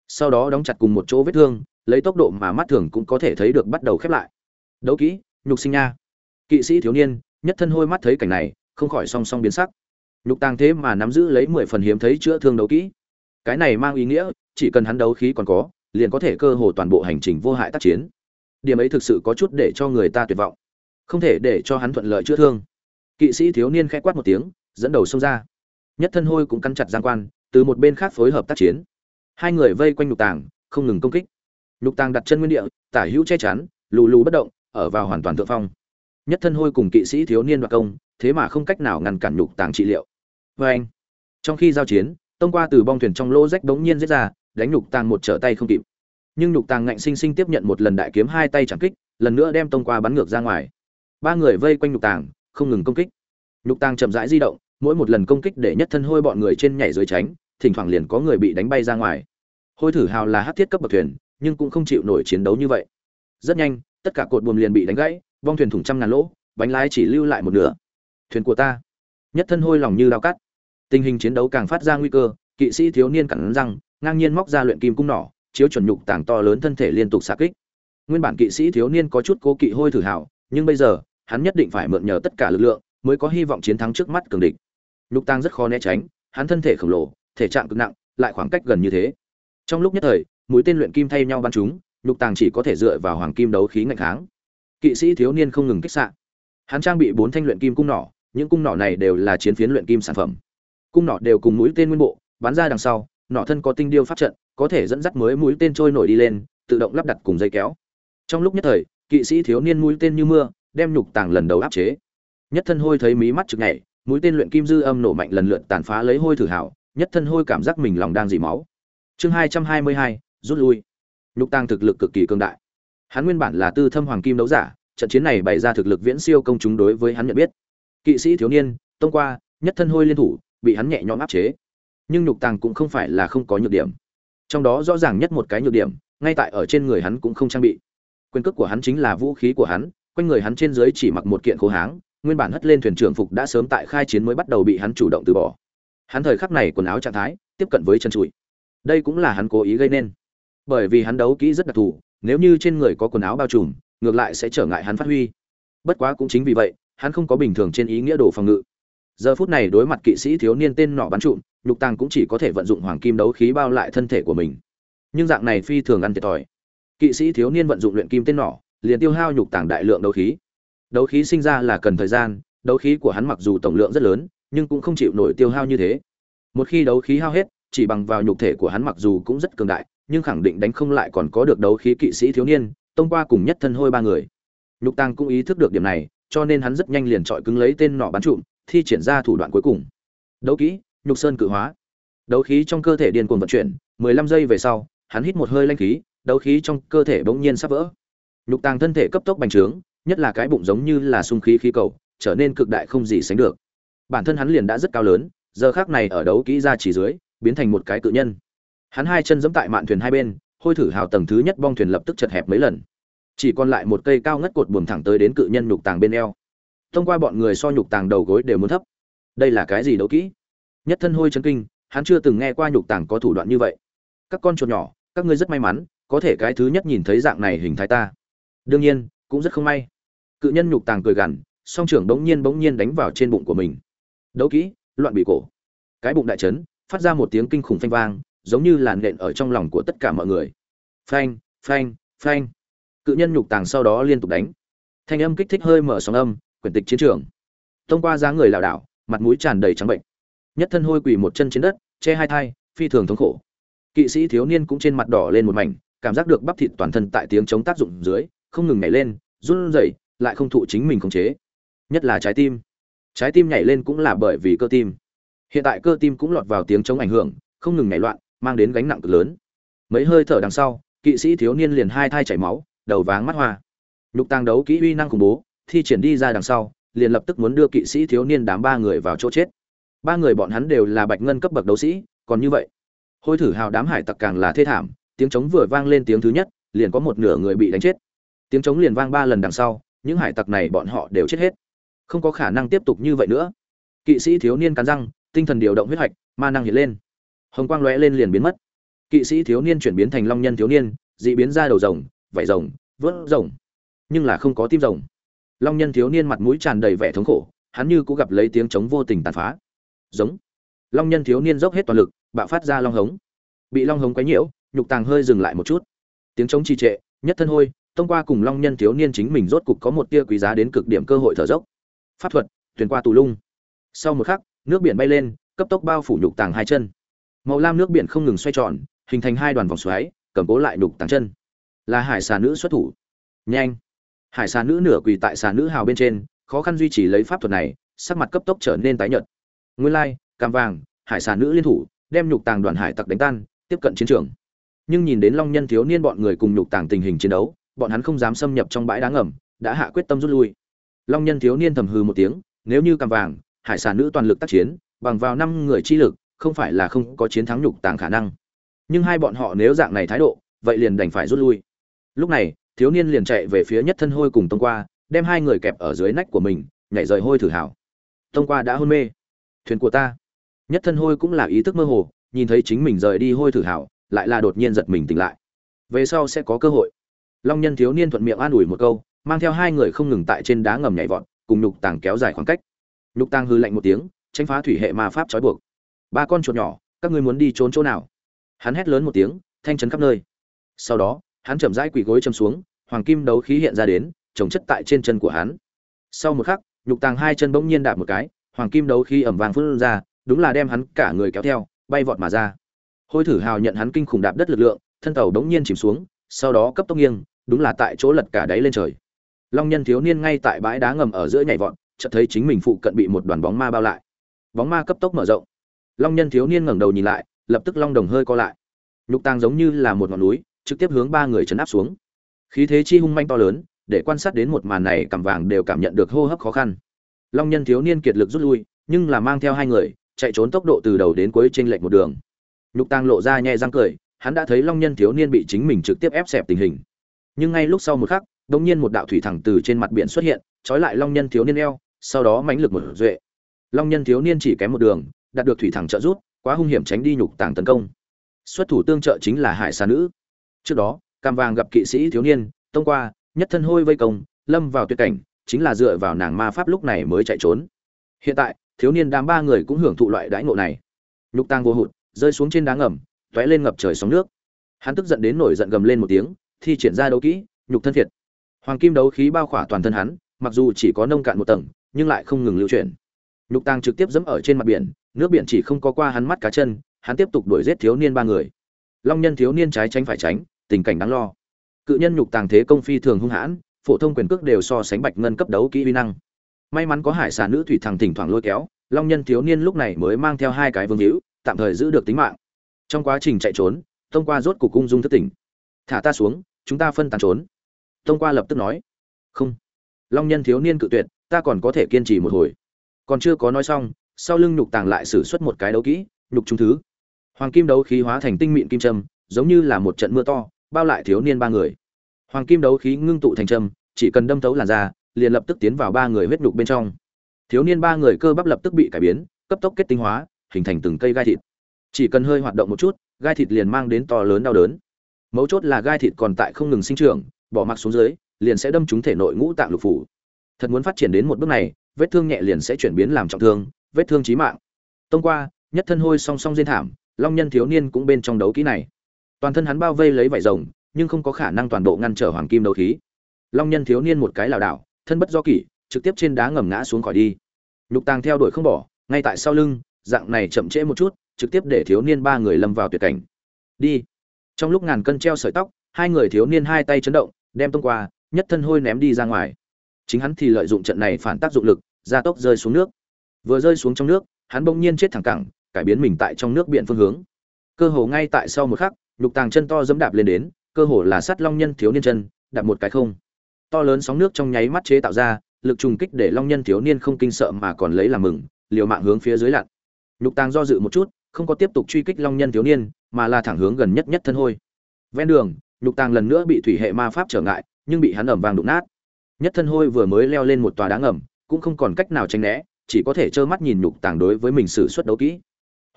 sau đó đóng chặt cùng một chỗ vết thương, lấy tốc độ mà mắt thường cũng có thể thấy được bắt đầu khép lại. Đấu kỹ, nhục sinh nha. Kỵ sĩ thiếu niên, nhất thân hôi mắt thấy cảnh này, không khỏi song song biến sắc. Nhục tàng thế mà nắm giữ lấy mười phần hiếm thấy chữa thương đấu kỹ. Cái này mang ý nghĩa, chỉ cần hắn đấu khí còn có, liền có thể cơ hồ toàn bộ hành trình vô hại tác chiến. Điểm ấy thực sự có chút để cho người ta tuyệt vọng. Không thể để cho hắn thuận lợi chữa thương. Kỵ sĩ thiếu niên khẽ quát một tiếng, dẫn đầu xông ra. Nhất thân hôi cũng cắn chặt giang quan, từ một bên khác phối hợp tác chiến hai người vây quanh nhục tàng, không ngừng công kích. Nhục tàng đặt chân nguyên địa, tả hữu che chắn, lù lù bất động, ở vào hoàn toàn thượng phong. Nhất thân hôi cùng kỵ sĩ thiếu niên đoạt công, thế mà không cách nào ngăn cản nhục tàng trị liệu. Vê anh, trong khi giao chiến, tông qua từ bong thuyền trong lô rách bỗng nhiên giết ra, đánh nhục tàng một trở tay không kịp. Nhưng nhục tàng ngạnh sinh sinh tiếp nhận một lần đại kiếm hai tay chẳng kích, lần nữa đem tông qua bắn ngược ra ngoài. Ba người vây quanh nhục tàng, không ngừng công kích. Nhục tàng chậm rãi di động, mỗi một lần công kích để nhất thân hôi bọn người trên nhảy dưới tránh thỉnh thoảng liền có người bị đánh bay ra ngoài. Hôi thử hào là hát thiết cấp bậc thuyền nhưng cũng không chịu nổi chiến đấu như vậy. Rất nhanh tất cả cột buồm liền bị đánh gãy vong thuyền thủng trăm ngàn lỗ bánh lái chỉ lưu lại một nửa. Thuyền của ta. Nhất thân hôi lòng như lao cắt. Tình hình chiến đấu càng phát ra nguy cơ kỵ sĩ thiếu niên cẳng răng ngang nhiên móc ra luyện kim cung nỏ chiếu chuẩn nhục tảng to lớn thân thể liên tục xạ kích. Nguyên bản kỵ sĩ thiếu niên có chút cố kỵ hôi thử hào, nhưng bây giờ hắn nhất định phải mượn nhờ tất cả lực lượng mới có hy vọng chiến thắng trước mắt cường địch. Nhục tang rất khó né tránh hắn thân thể khổng lồ thể trạng cực nặng, lại khoảng cách gần như thế. Trong lúc nhất thời, mũi tên luyện kim thay nhau bắn chúng, nhục tàng chỉ có thể dựa vào hoàng kim đấu khí ngạnh kháng. Kỵ sĩ thiếu niên không ngừng kích xạ. Hắn trang bị bốn thanh luyện kim cung nỏ, những cung nỏ này đều là chiến phiến luyện kim sản phẩm. Cung nỏ đều cùng mũi tên nguyên bộ, bắn ra đằng sau, nỏ thân có tinh điêu pháp trận, có thể dẫn dắt mới mũi tên trôi nổi đi lên, tự động lắp đặt cùng dây kéo. Trong lúc nhất thời, kỵ sĩ thiếu niên mũi tên như mưa, đem nhục tàng lần đầu áp chế. Nhất thân hôi thấy mí mắt trực nhảy, mũi tên luyện kim dư âm nổ mạnh lần lượt tàn phá lấy hôi thử hảo nhất thân hôi cảm giác mình lòng đang dỉ máu. Chương hai trăm hai mươi hai, rút lui. Nhục Tăng thực lực cực kỳ cương đại. Hắn nguyên bản là tư thâm hoàng kim đấu giả, trận chiến này bày ra thực lực viễn siêu công chúng đối với hắn nhận biết. Kỵ sĩ thiếu niên, tông qua, nhất thân hôi liên thủ, bị hắn nhẹ nhõm áp chế. Nhưng nhục tàng cũng không phải là không có nhược điểm. Trong đó rõ ràng nhất một cái nhược điểm, ngay tại ở trên người hắn cũng không trang bị. Quyền cước của hắn chính là vũ khí của hắn, quanh người hắn trên dưới chỉ mặc một kiện khô háng, nguyên bản hất lên thuyền trưởng phục đã sớm tại khai chiến mới bắt đầu bị hắn chủ động từ bỏ hắn thời khắc này quần áo trạng thái, tiếp cận với chân trụi. Đây cũng là hắn cố ý gây nên. Bởi vì hắn đấu kỹ rất đặc thù, nếu như trên người có quần áo bao trùm, ngược lại sẽ trở ngại hắn phát huy. Bất quá cũng chính vì vậy, hắn không có bình thường trên ý nghĩa đồ phòng ngự. Giờ phút này đối mặt kỵ sĩ thiếu niên tên nọ bắn trụm, nhục tàng cũng chỉ có thể vận dụng hoàng kim đấu khí bao lại thân thể của mình. Nhưng dạng này phi thường ăn thiệt thòi. Kỵ sĩ thiếu niên vận dụng luyện kim tên nỏ liền tiêu hao nhục tàng đại lượng đấu khí. Đấu khí sinh ra là cần thời gian, đấu khí của hắn mặc dù tổng lượng rất lớn nhưng cũng không chịu nổi tiêu hao như thế. Một khi đấu khí hao hết, chỉ bằng vào nhục thể của hắn mặc dù cũng rất cường đại, nhưng khẳng định đánh không lại còn có được đấu khí kỵ sĩ thiếu niên, tông qua cùng nhất thân hôi ba người. Nhục tăng cũng ý thức được điểm này, cho nên hắn rất nhanh liền chọi cứng lấy tên nọ bắn trụm, thi triển ra thủ đoạn cuối cùng. Đấu kỹ, nhục sơn cự hóa. Đấu khí trong cơ thể điên cuồng vận chuyển 15 giây về sau, hắn hít một hơi lanh khí, đấu khí trong cơ thể bỗng nhiên sắp vỡ. Nhục tàng thân thể cấp tốc bành trướng, nhất là cái bụng giống như là sung khí khí cầu, trở nên cực đại không gì sánh được bản thân hắn liền đã rất cao lớn, giờ khác này ở đấu kỹ ra chỉ dưới, biến thành một cái cự nhân. Hắn hai chân giẫm tại mạn thuyền hai bên, hôi thử hào tầng thứ nhất bong thuyền lập tức chật hẹp mấy lần. Chỉ còn lại một cây cao ngất cột buồm thẳng tới đến cự nhân nhục tàng bên eo. Thông qua bọn người so nhục tàng đầu gối đều muốn thấp. Đây là cái gì đấu kỹ? Nhất thân hôi chân kinh, hắn chưa từng nghe qua nhục tàng có thủ đoạn như vậy. Các con chuột nhỏ, các ngươi rất may mắn, có thể cái thứ nhất nhìn thấy dạng này hình thái ta. Đương nhiên, cũng rất không may. Cự nhân nhục tàng cười gằn, song trưởng bỗng nhiên bỗng nhiên đánh vào trên bụng của mình đấu kỹ, loạn bị cổ. Cái bụng đại trấn, phát ra một tiếng kinh khủng phanh vang, giống như làn nện ở trong lòng của tất cả mọi người. Phanh phanh phanh. Cự nhân nhục tàng sau đó liên tục đánh. Thanh âm kích thích hơi mở sóng âm, quyển tịch chiến trường. Thông qua giá người lảo đảo, mặt mũi tràn đầy trắng bệnh. Nhất thân hôi quỳ một chân trên đất, che hai thai, phi thường thống khổ. Kỵ sĩ thiếu niên cũng trên mặt đỏ lên một mảnh, cảm giác được bắp thịt toàn thân tại tiếng chống tác dụng dưới, không ngừng nhảy lên, run rẩy, lại không thụ chính mình khống chế. Nhất là trái tim trái tim nhảy lên cũng là bởi vì cơ tim. Hiện tại cơ tim cũng lọt vào tiếng chống ảnh hưởng, không ngừng nhảy loạn, mang đến gánh nặng cực lớn. Mấy hơi thở đằng sau, kỵ sĩ thiếu niên liền hai thai chảy máu, đầu váng mắt hoa. Nhục tàng đấu kỹ uy năng khủng bố, thi triển đi ra đằng sau, liền lập tức muốn đưa kỵ sĩ thiếu niên đám ba người vào chỗ chết. Ba người bọn hắn đều là bạch ngân cấp bậc đấu sĩ, còn như vậy, hôi thử hào đám hải tặc càng là thê thảm, tiếng trống vừa vang lên tiếng thứ nhất, liền có một nửa người bị đánh chết. Tiếng trống liền vang ba lần đằng sau, những hải tặc này bọn họ đều chết hết không có khả năng tiếp tục như vậy nữa. Kỵ sĩ thiếu niên cắn răng, tinh thần điều động huyết hoạch ma năng hiện lên. Hồng quang lóe lên liền biến mất. Kỵ sĩ thiếu niên chuyển biến thành long nhân thiếu niên, dị biến ra đầu rồng, vảy rồng, vớt rồng. Nhưng là không có tim rồng. Long nhân thiếu niên mặt mũi tràn đầy vẻ thống khổ, hắn như cũng gặp lấy tiếng trống vô tình tàn phá. Giống. Long nhân thiếu niên dốc hết toàn lực, bạo phát ra long hống. Bị long hống quấy nhiễu, nhục tàng hơi dừng lại một chút. Tiếng trống trì trệ, nhất thân hôi thông qua cùng long nhân thiếu niên chính mình rốt cục có một tia quý giá đến cực điểm cơ hội thở dốc pháp thuật thuyền qua tù lung. Sau một khắc, nước biển bay lên, cấp tốc bao phủ nhục tàng hai chân. Màu lam nước biển không ngừng xoay tròn, hình thành hai đoàn vòng xoáy, cầm cố lại nhục tàng chân. Là hải xà nữ xuất thủ. Nhanh. Hải xà nữ nửa quỳ tại xà nữ hào bên trên, khó khăn duy trì lấy pháp thuật này, sắc mặt cấp tốc trở nên tái nhợt. Nguyên lai, cam vàng, hải xà nữ liên thủ, đem nhục tàng đoàn hải tặc đánh tan, tiếp cận chiến trường. Nhưng nhìn đến long nhân thiếu niên bọn người cùng nhục tàng tình hình chiến đấu, bọn hắn không dám xâm nhập trong bãi đá ngầm, đã hạ quyết tâm rút lui long nhân thiếu niên thầm hư một tiếng, nếu như cằm vàng, hải sản nữ toàn lực tác chiến, bằng vào năm người chi lực, không phải là không có chiến thắng nhục tàng khả năng. Nhưng hai bọn họ nếu dạng này thái độ, vậy liền đành phải rút lui. Lúc này, thiếu niên liền chạy về phía nhất thân hôi cùng tông qua, đem hai người kẹp ở dưới nách của mình, nhảy rời hôi thử hảo tông qua đã hôn mê. Thuyền của ta. Nhất thân hôi cũng là ý thức mơ hồ, nhìn thấy chính mình rời đi hôi thử hảo lại là đột nhiên giật mình tỉnh lại. Về sau sẽ có cơ hội. Long nhân thiếu niên thuận miệng an ủi một câu mang theo hai người không ngừng tại trên đá ngầm nhảy vọt, cùng nhục tàng kéo dài khoảng cách. Nhục tàng hư lạnh một tiếng tránh phá thủy hệ ma pháp trói buộc. Ba con chuột nhỏ, các ngươi muốn đi trốn chỗ nào? Hắn hét lớn một tiếng, thanh chấn khắp nơi. Sau đó, hắn chậm rãi quỳ gối châm xuống, hoàng kim đấu khí hiện ra đến, trồng chất tại trên chân của hắn. Sau một khắc, nhục tàng hai chân bỗng nhiên đạp một cái, hoàng kim đấu khí ẩm vàng phun ra, đúng là đem hắn cả người kéo theo, bay vọt mà ra. Hôi thử hào nhận hắn kinh khủng đạp đất lực lượng, thân tàu bỗng nhiên chìm xuống, sau đó cấp tốc nghiêng, đúng là tại chỗ lật cả đáy lên trời long nhân thiếu niên ngay tại bãi đá ngầm ở giữa nhảy vọt, chợt thấy chính mình phụ cận bị một đoàn bóng ma bao lại. Bóng ma cấp tốc mở rộng. Long nhân thiếu niên ngẩng đầu nhìn lại, lập tức long đồng hơi co lại. Nhục tàng giống như là một ngọn núi, trực tiếp hướng ba người chấn áp xuống. Khí thế chi hung manh to lớn, để quan sát đến một màn này, cảm vàng đều cảm nhận được hô hấp khó khăn. Long nhân thiếu niên kiệt lực rút lui, nhưng là mang theo hai người, chạy trốn tốc độ từ đầu đến cuối trên lệch một đường. Nhục tàng lộ ra nhẹ răng cười, hắn đã thấy long nhân thiếu niên bị chính mình trực tiếp ép xẹp tình hình. Nhưng ngay lúc sau một khắc đông nhiên một đạo thủy thẳng từ trên mặt biển xuất hiện, trói lại long nhân thiếu niên eo, sau đó mãnh lực một duệ. Long nhân thiếu niên chỉ kém một đường, đạt được thủy thẳng trợ rút quá hung hiểm tránh đi nhục tàng tấn công. Xuất thủ tương trợ chính là hải xà nữ. Trước đó, cam vàng gặp kỵ sĩ thiếu niên, tông qua, nhất thân hôi vây công, lâm vào tuyệt cảnh, chính là dựa vào nàng ma pháp lúc này mới chạy trốn. Hiện tại, thiếu niên đám ba người cũng hưởng thụ loại đãi ngộ này. Nhục tang vô hụt, rơi xuống trên đá ngầm t lên ngập trời sóng nước. Hắn tức giận đến nổi giận gầm lên một tiếng, thi triển ra đấu kỹ, nhục thân thiệt hoàng kim đấu khí bao khỏa toàn thân hắn, mặc dù chỉ có nông cạn một tầng, nhưng lại không ngừng lưu chuyển. Nhục tang trực tiếp dẫm ở trên mặt biển, nước biển chỉ không có qua hắn mắt cá chân, hắn tiếp tục đuổi giết thiếu niên ba người. Long nhân thiếu niên trái tránh phải tránh, tình cảnh đáng lo. Cự nhân nhục tàng thế công phi thường hung hãn, phổ thông quyền cước đều so sánh bạch ngân cấp đấu kỹ uy năng. May mắn có hải sản nữ thủy thằng thỉnh thoảng lôi kéo, long nhân thiếu niên lúc này mới mang theo hai cái vương hữu, tạm thời giữ được tính mạng. Trong quá trình chạy trốn, thông qua rốt cục cung dung thất tỉnh. Thả ta xuống, chúng ta phân tán trốn thông qua lập tức nói. Không. Long nhân thiếu niên cự tuyệt, ta còn có thể kiên trì một hồi. Còn chưa có nói xong, sau lưng nhục tàng lại sử xuất một cái đấu kỹ, nhục trung thứ. Hoàng kim đấu khí hóa thành tinh mịn kim trâm giống như là một trận mưa to, bao lại thiếu niên ba người. Hoàng kim đấu khí ngưng tụ thành trâm chỉ cần đâm thấu làn da, liền lập tức tiến vào ba người huyết nhục bên trong. Thiếu niên ba người cơ bắp lập tức bị cải biến, cấp tốc kết tinh hóa, hình thành từng cây gai thịt. Chỉ cần hơi hoạt động một chút, gai thịt liền mang đến to lớn đau đớn. Mấu chốt là gai thịt còn tại không ngừng sinh trưởng bỏ mặc xuống dưới, liền sẽ đâm trúng thể nội ngũ tạng lục phủ. Thật muốn phát triển đến một bước này, vết thương nhẹ liền sẽ chuyển biến làm trọng thương, vết thương chí mạng. Tông qua, nhất thân hôi song song diên thảm, long nhân thiếu niên cũng bên trong đấu kỹ này. Toàn thân hắn bao vây lấy vải rồng, nhưng không có khả năng toàn bộ ngăn trở hoàng kim đấu khí. Long nhân thiếu niên một cái lảo đảo, thân bất do kỷ, trực tiếp trên đá ngầm ngã xuống khỏi đi. Nhục tàng theo đuổi không bỏ, ngay tại sau lưng, dạng này chậm trễ một chút, trực tiếp để thiếu niên ba người lâm vào tuyệt cảnh. Đi. Trong lúc ngàn cân treo sợi tóc, hai người thiếu niên hai tay chấn động đem tông qua, nhất thân hôi ném đi ra ngoài. Chính hắn thì lợi dụng trận này phản tác dụng lực, gia tốc rơi xuống nước. Vừa rơi xuống trong nước, hắn bỗng nhiên chết thẳng cẳng, cải biến mình tại trong nước biển phương hướng. Cơ hồ ngay tại sau một khắc, nhục tàng chân to dẫm đạp lên đến, cơ hồ là sắt long nhân thiếu niên chân, đạp một cái không. To lớn sóng nước trong nháy mắt chế tạo ra, lực trùng kích để long nhân thiếu niên không kinh sợ mà còn lấy làm mừng, liều mạng hướng phía dưới lặn. Nhục tàng do dự một chút, không có tiếp tục truy kích long nhân thiếu niên, mà là thẳng hướng gần nhất nhất thân hôi. Ven đường nhục tàng lần nữa bị thủy hệ ma pháp trở ngại, nhưng bị hắn ẩm vàng đụng nát. Nhất thân hôi vừa mới leo lên một tòa đá ngầm, cũng không còn cách nào tránh né, chỉ có thể trơ mắt nhìn nhục tàng đối với mình xử suất đấu kỹ.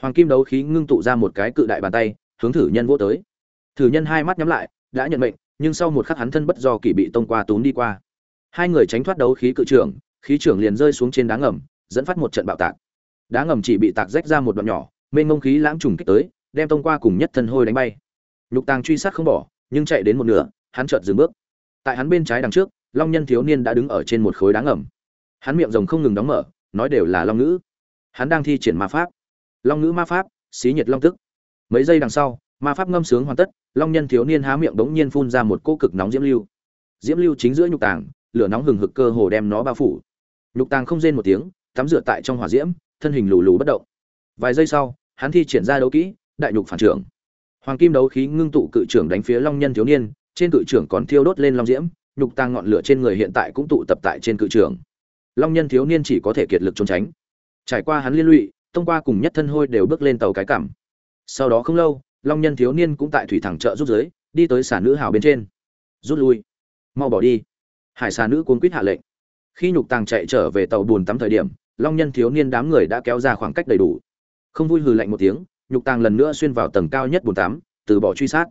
Hoàng kim đấu khí ngưng tụ ra một cái cự đại bàn tay, hướng thử nhân vô tới. Thử nhân hai mắt nhắm lại, đã nhận mệnh, nhưng sau một khắc hắn thân bất do kỳ bị tông qua tốn đi qua. Hai người tránh thoát đấu khí cự trưởng, khí trưởng liền rơi xuống trên đá ngầm, dẫn phát một trận bạo tạc. Đá ngầm chỉ bị tạc rách ra một đoạn nhỏ, mênh mông khí lãng trùng kích tới, đem tông qua cùng nhất thân hôi đánh bay. Nhục tàng truy sát không bỏ nhưng chạy đến một nửa, hắn chợt dừng bước. Tại hắn bên trái đằng trước, long nhân thiếu niên đã đứng ở trên một khối đá ngầm. Hắn miệng rồng không ngừng đóng mở, nói đều là long ngữ. Hắn đang thi triển ma pháp. Long ngữ ma pháp, xí nhiệt long tức. Mấy giây đằng sau, ma pháp ngâm sướng hoàn tất, long nhân thiếu niên há miệng bỗng nhiên phun ra một cỗ cực nóng diễm lưu. Diễm lưu chính giữa nhục tàng, lửa nóng hừng hực cơ hồ đem nó bao phủ. Nhục tàng không rên một tiếng, tắm rửa tại trong hỏa diễm, thân hình lù lù bất động. Vài giây sau, hắn thi triển ra đấu kỹ, đại nhục phản trưởng hoàng kim đấu khí ngưng tụ cự trưởng đánh phía long nhân thiếu niên, trên cự trưởng còn thiêu đốt lên long diễm, nhục tàng ngọn lửa trên người hiện tại cũng tụ tập tại trên cự trưởng. Long nhân thiếu niên chỉ có thể kiệt lực trốn tránh. Trải qua hắn liên lụy, thông qua cùng nhất thân hôi đều bước lên tàu cái cảm. Sau đó không lâu, long nhân thiếu niên cũng tại thủy thẳng chợ rút giới đi tới xà nữ hào bên trên. Rút lui. Mau bỏ đi. Hải xà nữ cuốn quýt hạ lệnh. Khi nhục tàng chạy trở về tàu buồn tắm thời điểm, long nhân thiếu niên đám người đã kéo ra khoảng cách đầy đủ. Không vui hừ lạnh một tiếng nhục tàng lần nữa xuyên vào tầng cao nhất bồn tám, từ bỏ truy sát.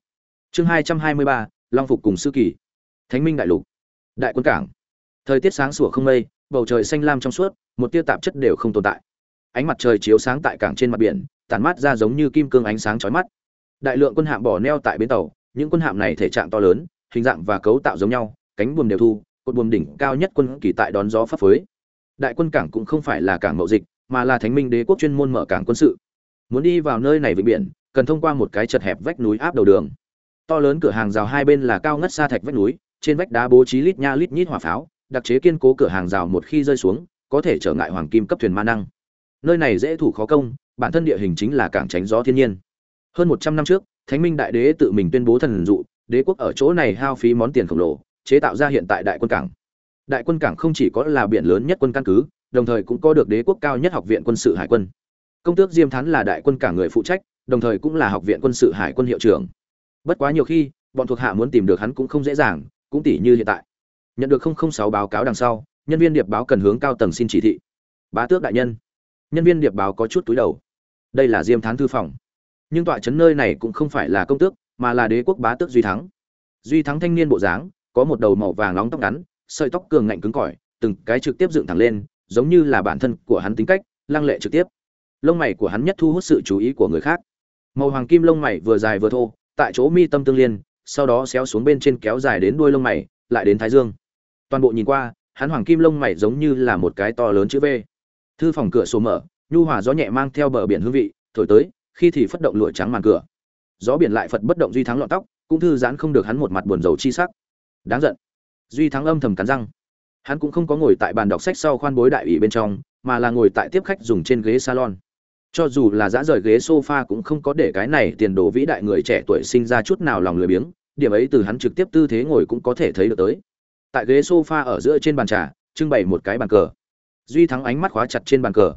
Chương hai trăm hai mươi ba long phục cùng sư kỳ. Thánh minh đại lục. Đại quân cảng. Thời tiết sáng sủa không mây bầu trời xanh lam trong suốt một tia tạp chất đều không tồn tại. Ánh mặt trời chiếu sáng tại cảng trên mặt biển tản mát ra giống như kim cương ánh sáng chói mắt. Đại lượng quân hạm bỏ neo tại bến tàu những quân hạm này thể trạng to lớn hình dạng và cấu tạo giống nhau cánh buồm đều thu cột buồm đỉnh cao nhất quân kỳ tại đón gió pháp phới đại quân cảng cũng không phải là cảng mậu dịch mà là thánh minh đế quốc chuyên môn mở cảng quân sự muốn đi vào nơi này vịnh biển, cần thông qua một cái chật hẹp vách núi áp đầu đường. To lớn cửa hàng rào hai bên là cao ngất xa thạch vách núi, trên vách đá bố trí lít nha lít nhít hỏa pháo, đặc chế kiên cố cửa hàng rào một khi rơi xuống, có thể trở ngại hoàng kim cấp thuyền ma năng. Nơi này dễ thủ khó công, bản thân địa hình chính là cảng tránh gió thiên nhiên. Hơn một trăm năm trước, thánh minh đại đế tự mình tuyên bố thần dụ, đế quốc ở chỗ này hao phí món tiền khổng lồ, chế tạo ra hiện tại đại quân cảng. Đại quân cảng không chỉ có là biển lớn nhất quân căn cứ, đồng thời cũng có được đế quốc cao nhất học viện quân sự hải quân công tước diêm thắng là đại quân cả người phụ trách, đồng thời cũng là học viện quân sự hải quân hiệu trưởng. Bất quá nhiều khi, bọn thuộc hạ muốn tìm được hắn cũng không dễ dàng, cũng tỷ như hiện tại. Nhận được 006 báo cáo đằng sau, nhân viên điệp báo cần hướng cao tầng xin chỉ thị. Bá tước đại nhân. Nhân viên điệp báo có chút túi đầu. Đây là diêm thắng thư phòng. Nhưng tọa trấn nơi này cũng không phải là công tước, mà là đế quốc bá tước duy thắng. Duy thắng thanh niên bộ dáng, có một đầu màu vàng nóng tóc ngắn, sợi tóc cường ngạnh cứng cỏi, từng cái trực tiếp dựng thẳng lên, giống như là bản thân của hắn tính cách, lăng lệ trực tiếp lông mày của hắn nhất thu hút sự chú ý của người khác. Màu hoàng kim lông mày vừa dài vừa thô, tại chỗ mi tâm tương liên, sau đó xéo xuống bên trên kéo dài đến đuôi lông mày, lại đến thái dương. Toàn bộ nhìn qua, hắn hoàng kim lông mày giống như là một cái to lớn chữ v. Thư phòng cửa sổ mở, nhu hòa gió nhẹ mang theo bờ biển hương vị, thổi tới, khi thì phất động lụa trắng màn cửa. Gió biển lại phật bất động duy thắng lọn tóc, cũng thư giãn không được hắn một mặt buồn rầu chi sắc. Đáng giận. Duy thắng âm thầm cắn răng. Hắn cũng không có ngồi tại bàn đọc sách sau khoan bối đại ủy bên trong, mà là ngồi tại tiếp khách dùng trên ghế salon cho dù là dã rời ghế sofa cũng không có để cái này tiền đồ vĩ đại người trẻ tuổi sinh ra chút nào lòng lười biếng, điểm ấy từ hắn trực tiếp tư thế ngồi cũng có thể thấy được tới. Tại ghế sofa ở giữa trên bàn trà, trưng bày một cái bàn cờ. Duy thắng ánh mắt khóa chặt trên bàn cờ.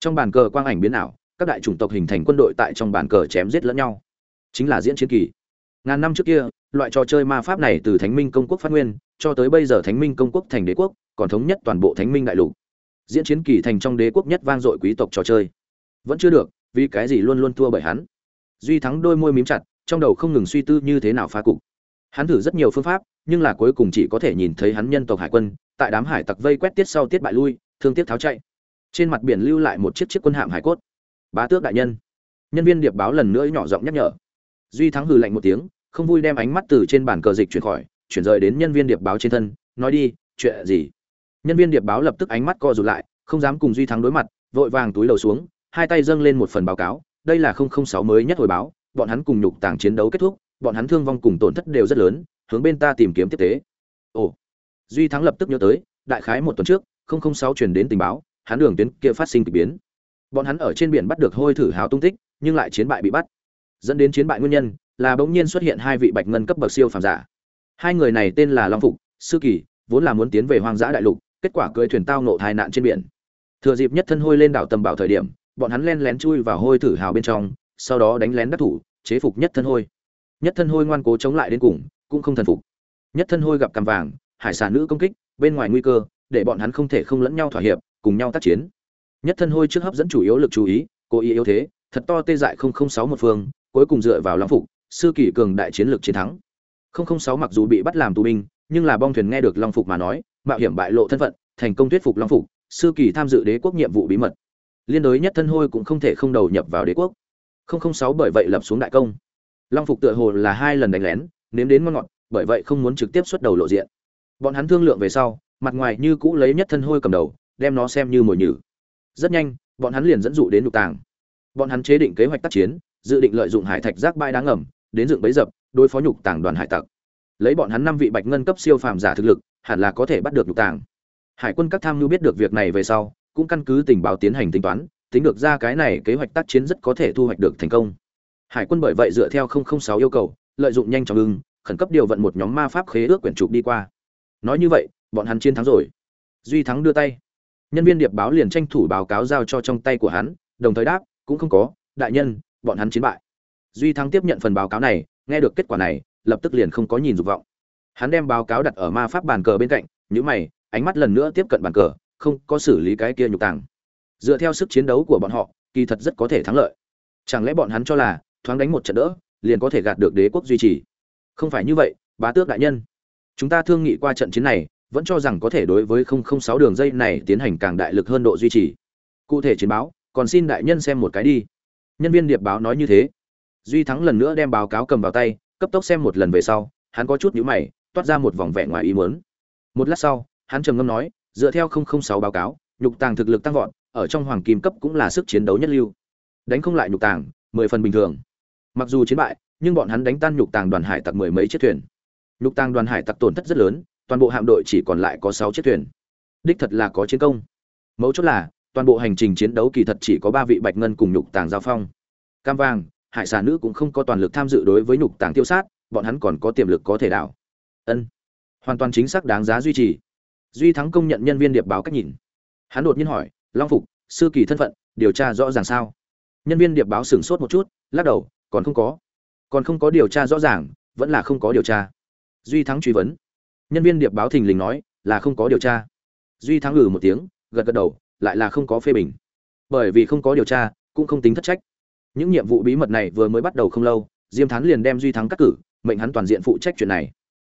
Trong bàn cờ quang ảnh biến ảo, các đại chủng tộc hình thành quân đội tại trong bàn cờ chém giết lẫn nhau. Chính là diễn chiến kỳ. Ngàn năm trước kia, loại trò chơi ma pháp này từ thánh minh công quốc phát nguyên, cho tới bây giờ thánh minh công quốc thành đế quốc, còn thống nhất toàn bộ thánh minh đại lục. Diễn chiến kỳ thành trong đế quốc nhất vang dội quý tộc trò chơi vẫn chưa được, vì cái gì luôn luôn thua bởi hắn? Duy thắng đôi môi mím chặt, trong đầu không ngừng suy tư như thế nào phá cục. Hắn thử rất nhiều phương pháp, nhưng là cuối cùng chỉ có thể nhìn thấy hắn nhân tộc hải quân, tại đám hải tặc vây quét tiết sau tiết bại lui, thương tiếc tháo chạy. Trên mặt biển lưu lại một chiếc chiếc quân hạm hải cốt. Bá tước đại nhân. Nhân viên điệp báo lần nữa nhỏ giọng nhắc nhở. Duy thắng hừ lạnh một tiếng, không vui đem ánh mắt từ trên bản cờ dịch chuyển khỏi, chuyển rời đến nhân viên điệp báo trên thân, nói đi, chuyện gì? Nhân viên điệp báo lập tức ánh mắt co rụt lại, không dám cùng duy thắng đối mặt, vội vàng túi đầu xuống hai tay dâng lên một phần báo cáo, đây là 006 mới nhất hồi báo, bọn hắn cùng nhục tàng chiến đấu kết thúc, bọn hắn thương vong cùng tổn thất đều rất lớn, hướng bên ta tìm kiếm tiếp tế. Ồ, duy thắng lập tức nhớ tới, đại khái một tuần trước 006 truyền đến tình báo, hắn đường tuyến kia phát sinh kỳ biến. Bọn hắn ở trên biển bắt được hôi thử hào tung tích, nhưng lại chiến bại bị bắt. Dẫn đến chiến bại nguyên nhân, là bỗng nhiên xuất hiện hai vị bạch ngân cấp bậc siêu phàm giả. Hai người này tên là long phục, sư kỳ, vốn là muốn tiến về hoang dã đại lục, kết quả cưỡi thuyền tao nộ tai nạn trên biển. Thừa dịp nhất thân hôi lên đảo tầm bảo thời điểm bọn hắn len lén chui vào hôi thử hào bên trong, sau đó đánh lén đắc thủ, chế phục nhất thân hôi. Nhất thân hôi ngoan cố chống lại đến cùng, cũng không thần phục. Nhất thân hôi gặp cằm vàng, hải sản nữ công kích, bên ngoài nguy cơ, để bọn hắn không thể không lẫn nhau thỏa hiệp, cùng nhau tác chiến. Nhất thân hôi trước hấp dẫn chủ yếu lực chú ý, cố ý yếu thế, thật to tê dại 006 một phương, cuối cùng dựa vào long phục, sư kỷ cường đại chiến lược chiến thắng. 006 mặc dù bị bắt làm tù binh, nhưng là bong thuyền nghe được long phục mà nói, mạo hiểm bại lộ thân phận, thành công thuyết phục long phục, sư kỳ tham dự đế quốc nhiệm vụ bí mật liên đối nhất thân hôi cũng không thể không đầu nhập vào đế quốc. 006 bởi vậy lập xuống đại công. Long phục tựa hồ là hai lần đánh lén, nếm đến ngon ngọt, bởi vậy không muốn trực tiếp xuất đầu lộ diện. Bọn hắn thương lượng về sau, mặt ngoài như cũ lấy nhất thân hôi cầm đầu, đem nó xem như mồi nhử. Rất nhanh, bọn hắn liền dẫn dụ đến nhục tàng. Bọn hắn chế định kế hoạch tác chiến, dự định lợi dụng hải thạch rác bãi đá ngầm, đến dựng bấy dập, đối phó nhục tàng đoàn hải tặc. Lấy bọn hắn năm vị bạch ngân cấp siêu phàm giả thực lực, hẳn là có thể bắt được nhục tàng. Hải quân các tham mưu biết được việc này về sau cũng căn cứ tình báo tiến hành tính toán, tính được ra cái này kế hoạch tác chiến rất có thể thu hoạch được thành công. Hải quân bởi vậy dựa theo 006 yêu cầu, lợi dụng nhanh chóng ưng khẩn cấp điều vận một nhóm ma pháp khế ước quyển trục đi qua. Nói như vậy, bọn hắn chiến thắng rồi. Duy thắng đưa tay. Nhân viên điệp báo liền tranh thủ báo cáo giao cho trong tay của hắn, đồng thời đáp, cũng không có, đại nhân, bọn hắn chiến bại. Duy thắng tiếp nhận phần báo cáo này, nghe được kết quả này, lập tức liền không có nhìn dục vọng. Hắn đem báo cáo đặt ở ma pháp bàn cờ bên cạnh nhữ mày, ánh mắt lần nữa tiếp cận bàn cờ không có xử lý cái kia nhục tàng. Dựa theo sức chiến đấu của bọn họ, kỳ thật rất có thể thắng lợi. Chẳng lẽ bọn hắn cho là, thoáng đánh một trận đỡ, liền có thể gạt được đế quốc duy trì? Không phải như vậy, bá tước đại nhân. Chúng ta thương nghị qua trận chiến này, vẫn cho rằng có thể đối với 006 đường dây này tiến hành càng đại lực hơn độ duy trì. Cụ thể chiến báo, còn xin đại nhân xem một cái đi. Nhân viên điệp báo nói như thế. Duy thắng lần nữa đem báo cáo cầm vào tay, cấp tốc xem một lần về sau, hắn có chút nhíu mày, toát ra một vòng vẻ ngoài ý muốn. Một lát sau, hắn trầm ngâm nói dựa theo 006 báo cáo, nhục tàng thực lực tăng vọt, ở trong hoàng kim cấp cũng là sức chiến đấu nhất lưu. Đánh không lại nhục tàng, mười phần bình thường. Mặc dù chiến bại, nhưng bọn hắn đánh tan nhục tàng đoàn hải tặc mười mấy chiếc thuyền. Nhục tàng đoàn hải tặc tổn thất rất lớn, toàn bộ hạm đội chỉ còn lại có sáu chiếc thuyền. Đích thật là có chiến công. Mấu chốt là, toàn bộ hành trình chiến đấu kỳ thật chỉ có ba vị bạch ngân cùng nhục tàng giao phong. Cam vàng, hải xà nữ cũng không có toàn lực tham dự đối với nhục tàng tiêu sát, bọn hắn còn có tiềm lực có thể đảo. Ân. Hoàn toàn chính xác đáng giá duy trì duy thắng công nhận nhân viên điệp báo cách nhìn. Hắn đột nhiên hỏi, long phục, sư kỳ thân phận, điều tra rõ ràng sao? Nhân viên điệp báo sửng sốt một chút, lắc đầu, còn không có. Còn không có điều tra rõ ràng, vẫn là không có điều tra. Duy thắng truy vấn. Nhân viên điệp báo thình lình nói, là không có điều tra. Duy thắng ngừ một tiếng, gật gật đầu, lại là không có phê bình. Bởi vì không có điều tra, cũng không tính thất trách. Những nhiệm vụ bí mật này vừa mới bắt đầu không lâu, diêm thắng liền đem duy thắng cắt cử, mệnh hắn toàn diện phụ trách chuyện này.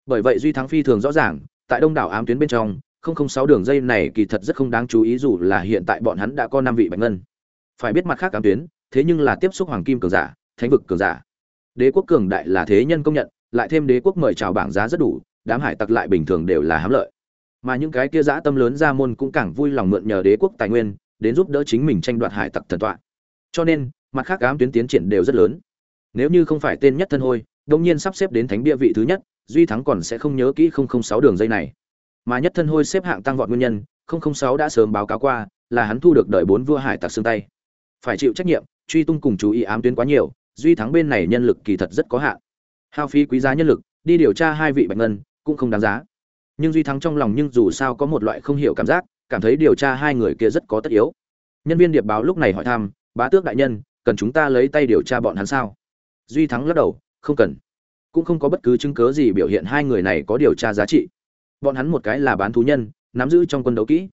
Bởi vậy duy thắng phi thường rõ ràng tại đông đảo ám tuyến bên trong, không không sáu đường dây này kỳ thật rất không đáng chú ý dù là hiện tại bọn hắn đã có năm vị bạch ngân. Phải biết mặt khác ám tuyến, thế nhưng là tiếp xúc hoàng kim cường giả, thánh vực cường giả. Đế quốc cường đại là thế nhân công nhận, lại thêm đế quốc mời chào bảng giá rất đủ, đám hải tặc lại bình thường đều là hám lợi. Mà những cái kia dã tâm lớn ra môn cũng càng vui lòng mượn nhờ đế quốc tài nguyên, đến giúp đỡ chính mình tranh đoạt hải tặc thần tọa. Cho nên, mặt khác ám tuyến tiến triển đều rất lớn. Nếu như không phải tên nhất thân hôi, đông nhiên sắp xếp đến thánh địa vị thứ nhất duy thắng còn sẽ không nhớ kỹ 006 đường dây này. Mà nhất thân hôi xếp hạng tăng vọt nguyên nhân 006 đã sớm báo cáo qua, là hắn thu được đợi bốn vua hải tặc xương tay. Phải chịu trách nhiệm, truy tung cùng chú ý ám tuyến quá nhiều, duy thắng bên này nhân lực kỳ thật rất có hạn. Hao phí quý giá nhân lực, đi điều tra hai vị bạch ngân, cũng không đáng giá. Nhưng duy thắng trong lòng nhưng dù sao có một loại không hiểu cảm giác, cảm thấy điều tra hai người kia rất có tất yếu. Nhân viên điệp báo lúc này hỏi thăm, bá tước đại nhân, cần chúng ta lấy tay điều tra bọn hắn sao? Duy thắng lắc đầu, không cần cũng không có bất cứ chứng cớ gì biểu hiện hai người này có điều tra giá trị. Bọn hắn một cái là bán thú nhân, nắm giữ trong quân đấu kỹ.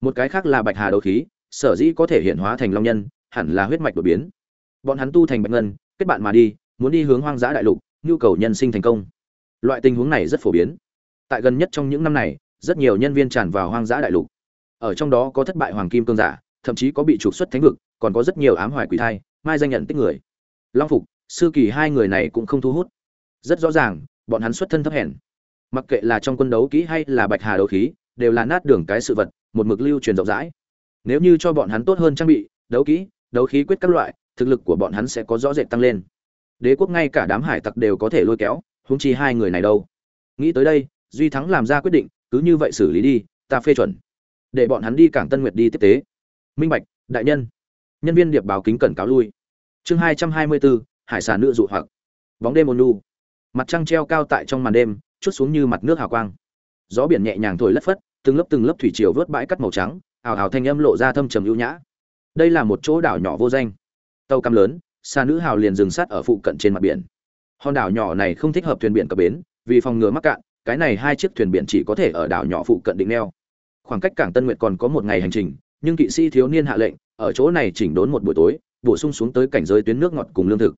Một cái khác là bạch hà đấu khí, sở dĩ có thể hiện hóa thành long nhân, hẳn là huyết mạch đột biến. Bọn hắn tu thành bạch ngân, kết bạn mà đi, muốn đi hướng hoang dã đại lục, nhu cầu nhân sinh thành công. Loại tình huống này rất phổ biến. Tại gần nhất trong những năm này, rất nhiều nhân viên tràn vào hoang dã đại lục. Ở trong đó có thất bại hoàng kim cương giả, thậm chí có bị trục xuất thánh vực, còn có rất nhiều ám hoài quỷ thai, mai danh nhận tích người. Long phục, sư kỳ hai người này cũng không thu hút rất rõ ràng, bọn hắn xuất thân thấp hèn. Mặc kệ là trong quân đấu kỹ hay là bạch hà đấu khí, đều là nát đường cái sự vật, một mực lưu truyền rộng rãi. Nếu như cho bọn hắn tốt hơn trang bị, đấu kỹ, đấu khí quyết các loại, thực lực của bọn hắn sẽ có rõ rệt tăng lên. Đế quốc ngay cả đám hải tặc đều có thể lôi kéo húng chi hai người này đâu. Nghĩ tới đây, duy thắng làm ra quyết định, cứ như vậy xử lý đi, ta phê chuẩn. Để bọn hắn đi cảng tân nguyệt đi tiếp tế. Minh bạch, đại nhân. Nhân viên điệp báo kính cẩn cáo lui. Chương hai trăm hai mươi bốn, hải sản nữ dụ hoặc. Bóng đêm ôn nu mặt trăng treo cao tại trong màn đêm, chút xuống như mặt nước hào quang. Gió biển nhẹ nhàng thổi lất phất, từng lớp từng lớp thủy triều vớt bãi cắt màu trắng, ào ào thanh âm lộ ra thâm trầm ưu nhã. Đây là một chỗ đảo nhỏ vô danh. Tàu cam lớn, xa nữ hào liền dừng sát ở phụ cận trên mặt biển. Hòn đảo nhỏ này không thích hợp thuyền biển cập bến, vì phòng ngừa mắc cạn, cái này hai chiếc thuyền biển chỉ có thể ở đảo nhỏ phụ cận định neo. Khoảng cách cảng tân nguyệt còn có một ngày hành trình, nhưng kỵ sĩ thiếu niên hạ lệnh, ở chỗ này chỉnh đốn một buổi tối, bổ sung xuống tới cảnh giới tuyến nước ngọt cùng lương thực.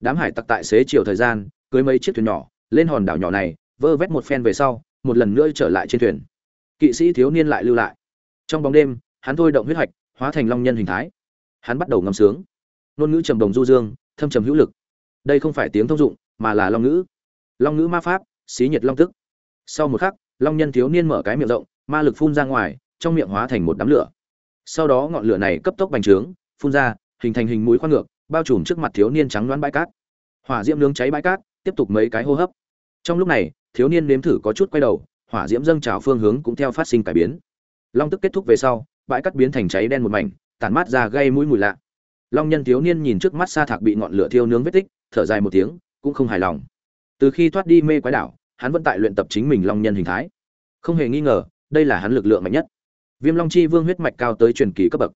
Đám hải tặc tại xế chiều thời gian cưới mấy chiếc thuyền nhỏ, lên hòn đảo nhỏ này, vơ vét một phen về sau, một lần nữa trở lại trên thuyền. Kỵ sĩ thiếu niên lại lưu lại. Trong bóng đêm, hắn thôi động huyết hạch, hóa thành long nhân hình thái. Hắn bắt đầu ngâm sướng. Ngôn ngữ trầm đồng du dương, thâm trầm hữu lực. Đây không phải tiếng thông dụng, mà là long ngữ. Long ngữ ma pháp, xí nhiệt long tức. Sau một khắc, long nhân thiếu niên mở cái miệng rộng, ma lực phun ra ngoài, trong miệng hóa thành một đám lửa. Sau đó ngọn lửa này cấp tốc bành trướng, phun ra, hình thành hình mũi khoan ngược, bao trùm trước mặt thiếu niên trắng đoán bãi cát. Hỏa diễm nướng cháy bãi cát tiếp tục mấy cái hô hấp. Trong lúc này, thiếu niên nếm thử có chút quay đầu, hỏa diễm dâng trào phương hướng cũng theo phát sinh cải biến. Long tức kết thúc về sau, bãi cát biến thành cháy đen một mảnh, tản mát ra gây mũi mùi lạ. Long nhân thiếu niên nhìn trước mắt sa thạc bị ngọn lửa thiêu nướng vết tích, thở dài một tiếng, cũng không hài lòng. Từ khi thoát đi mê quái đảo, hắn vẫn tại luyện tập chính mình long nhân hình thái. Không hề nghi ngờ, đây là hắn lực lượng mạnh nhất. Viêm long chi vương huyết mạch cao tới truyền kỳ cấp bậc.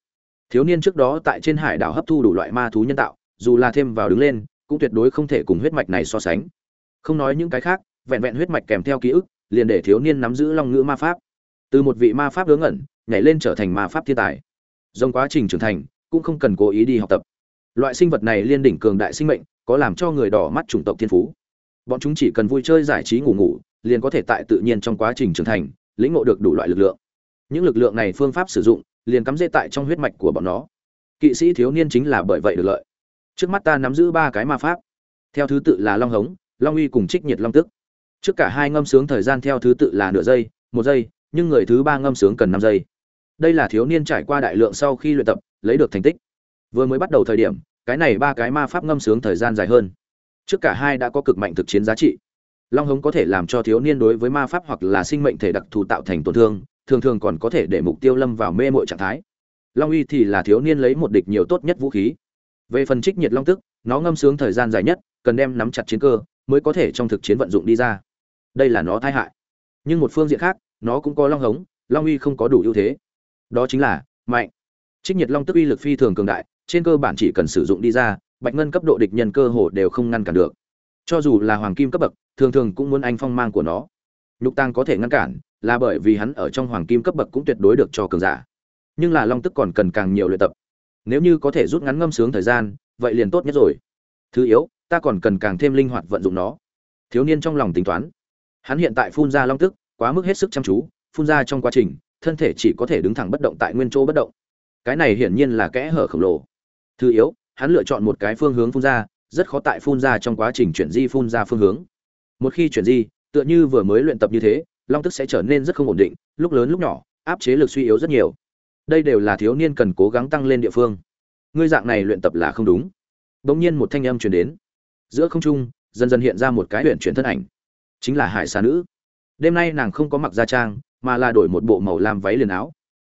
Thiếu niên trước đó tại trên hải đảo hấp thu đủ loại ma thú nhân tạo, dù là thêm vào đứng lên cũng tuyệt đối không thể cùng huyết mạch này so sánh. Không nói những cái khác, vẹn vẹn huyết mạch kèm theo ký ức, liền để thiếu niên nắm giữ long ngữ ma pháp. Từ một vị ma pháp hướng ẩn nhảy lên trở thành ma pháp thiên tài. Trong quá trình trưởng thành, cũng không cần cố ý đi học tập. Loại sinh vật này liên đỉnh cường đại sinh mệnh, có làm cho người đỏ mắt chủng tộc thiên phú. Bọn chúng chỉ cần vui chơi giải trí ngủ ngủ, liền có thể tại tự nhiên trong quá trình trưởng thành, lĩnh ngộ được đủ loại lực lượng. Những lực lượng này phương pháp sử dụng, liền cắm rễ tại trong huyết mạch của bọn nó. Kỵ sĩ thiếu niên chính là bởi vậy được lợi trước mắt ta nắm giữ ba cái ma pháp. Theo thứ tự là long hống, long uy cùng trích nhiệt long tức. Trước cả hai ngâm sướng thời gian theo thứ tự là nửa giây, một giây, nhưng người thứ ba ngâm sướng cần năm giây. Đây là thiếu niên trải qua đại lượng sau khi luyện tập, lấy được thành tích. Vừa mới bắt đầu thời điểm, cái này ba cái ma pháp ngâm sướng thời gian dài hơn. Trước cả hai đã có cực mạnh thực chiến giá trị. Long hống có thể làm cho thiếu niên đối với ma pháp hoặc là sinh mệnh thể đặc thù tạo thành tổn thương, thường thường còn có thể để mục tiêu lâm vào mê mội trạng thái. Long uy thì là thiếu niên lấy một địch nhiều tốt nhất vũ khí về phần trích nhiệt long tức, nó ngâm sướng thời gian dài nhất, cần đem nắm chặt chiến cơ, mới có thể trong thực chiến vận dụng đi ra. Đây là nó tai hại. Nhưng một phương diện khác, nó cũng có long hống, long uy không có đủ ưu thế. Đó chính là mạnh. Trích nhiệt long tức uy lực phi thường cường đại, trên cơ bản chỉ cần sử dụng đi ra, bạch ngân cấp độ địch nhân cơ hồ đều không ngăn cản được. Cho dù là hoàng kim cấp bậc, thường thường cũng muốn anh phong mang của nó. Nhục tăng có thể ngăn cản, là bởi vì hắn ở trong hoàng kim cấp bậc cũng tuyệt đối được cho cường giả. Nhưng là long tức còn cần càng nhiều luyện tập nếu như có thể rút ngắn ngâm sướng thời gian, vậy liền tốt nhất rồi. Thứ yếu, ta còn cần càng thêm linh hoạt vận dụng nó. Thiếu niên trong lòng tính toán. Hắn hiện tại phun ra long tức, quá mức hết sức chăm chú, phun ra trong quá trình, thân thể chỉ có thể đứng thẳng bất động tại nguyên chỗ bất động. Cái này hiển nhiên là kẽ hở khổng lồ. Thứ yếu, hắn lựa chọn một cái phương hướng phun ra, rất khó tại phun ra trong quá trình chuyển di phun ra phương hướng. Một khi chuyển di, tựa như vừa mới luyện tập như thế, long tức sẽ trở nên rất không ổn định, lúc lớn lúc nhỏ, áp chế lực suy yếu rất nhiều đây đều là thiếu niên cần cố gắng tăng lên địa phương. Ngươi dạng này luyện tập là không đúng. Bỗng nhiên một thanh âm truyền đến. Giữa không trung, dần dần hiện ra một cái huyện chuyển thân ảnh. Chính là hải xà nữ. Đêm nay nàng không có mặc da trang, mà là đổi một bộ màu làm váy liền áo.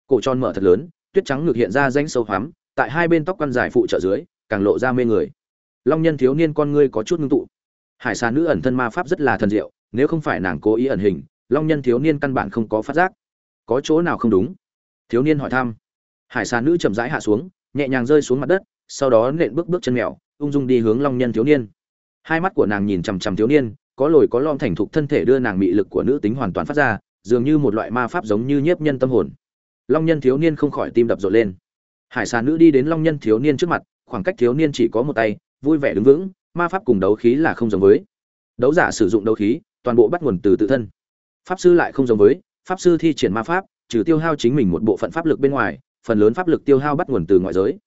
Cổ tròn mở thật lớn, tuyết trắng ngược hiện ra danh sâu hoắm, tại hai bên tóc quan dài phụ trợ dưới, càng lộ ra mê người. Long nhân thiếu niên con ngươi có chút ngưng tụ. Hải xà nữ ẩn thân ma pháp rất là thần diệu, nếu không phải nàng cố ý ẩn hình, long nhân thiếu niên căn bản không có phát giác. Có chỗ nào không đúng? Thiếu niên hỏi thăm. Hải xà nữ chậm rãi hạ xuống, nhẹ nhàng rơi xuống mặt đất, sau đó nện bước bước chân mèo, ung dung đi hướng long nhân thiếu niên. Hai mắt của nàng nhìn chằm chằm thiếu niên, có lồi có lom thành thục thân thể đưa nàng mị lực của nữ tính hoàn toàn phát ra, dường như một loại ma pháp giống như nhiếp nhân tâm hồn. Long nhân thiếu niên không khỏi tim đập rộn lên. Hải xà nữ đi đến long nhân thiếu niên trước mặt, khoảng cách thiếu niên chỉ có một tay, vui vẻ đứng vững, ma pháp cùng đấu khí là không giống với. Đấu giả sử dụng đấu khí, toàn bộ bắt nguồn từ tự thân. Pháp sư lại không giống với, pháp sư thi triển ma pháp trừ tiêu hao chính mình một bộ phận pháp lực bên ngoài, phần lớn pháp lực tiêu hao bắt nguồn từ ngoại giới.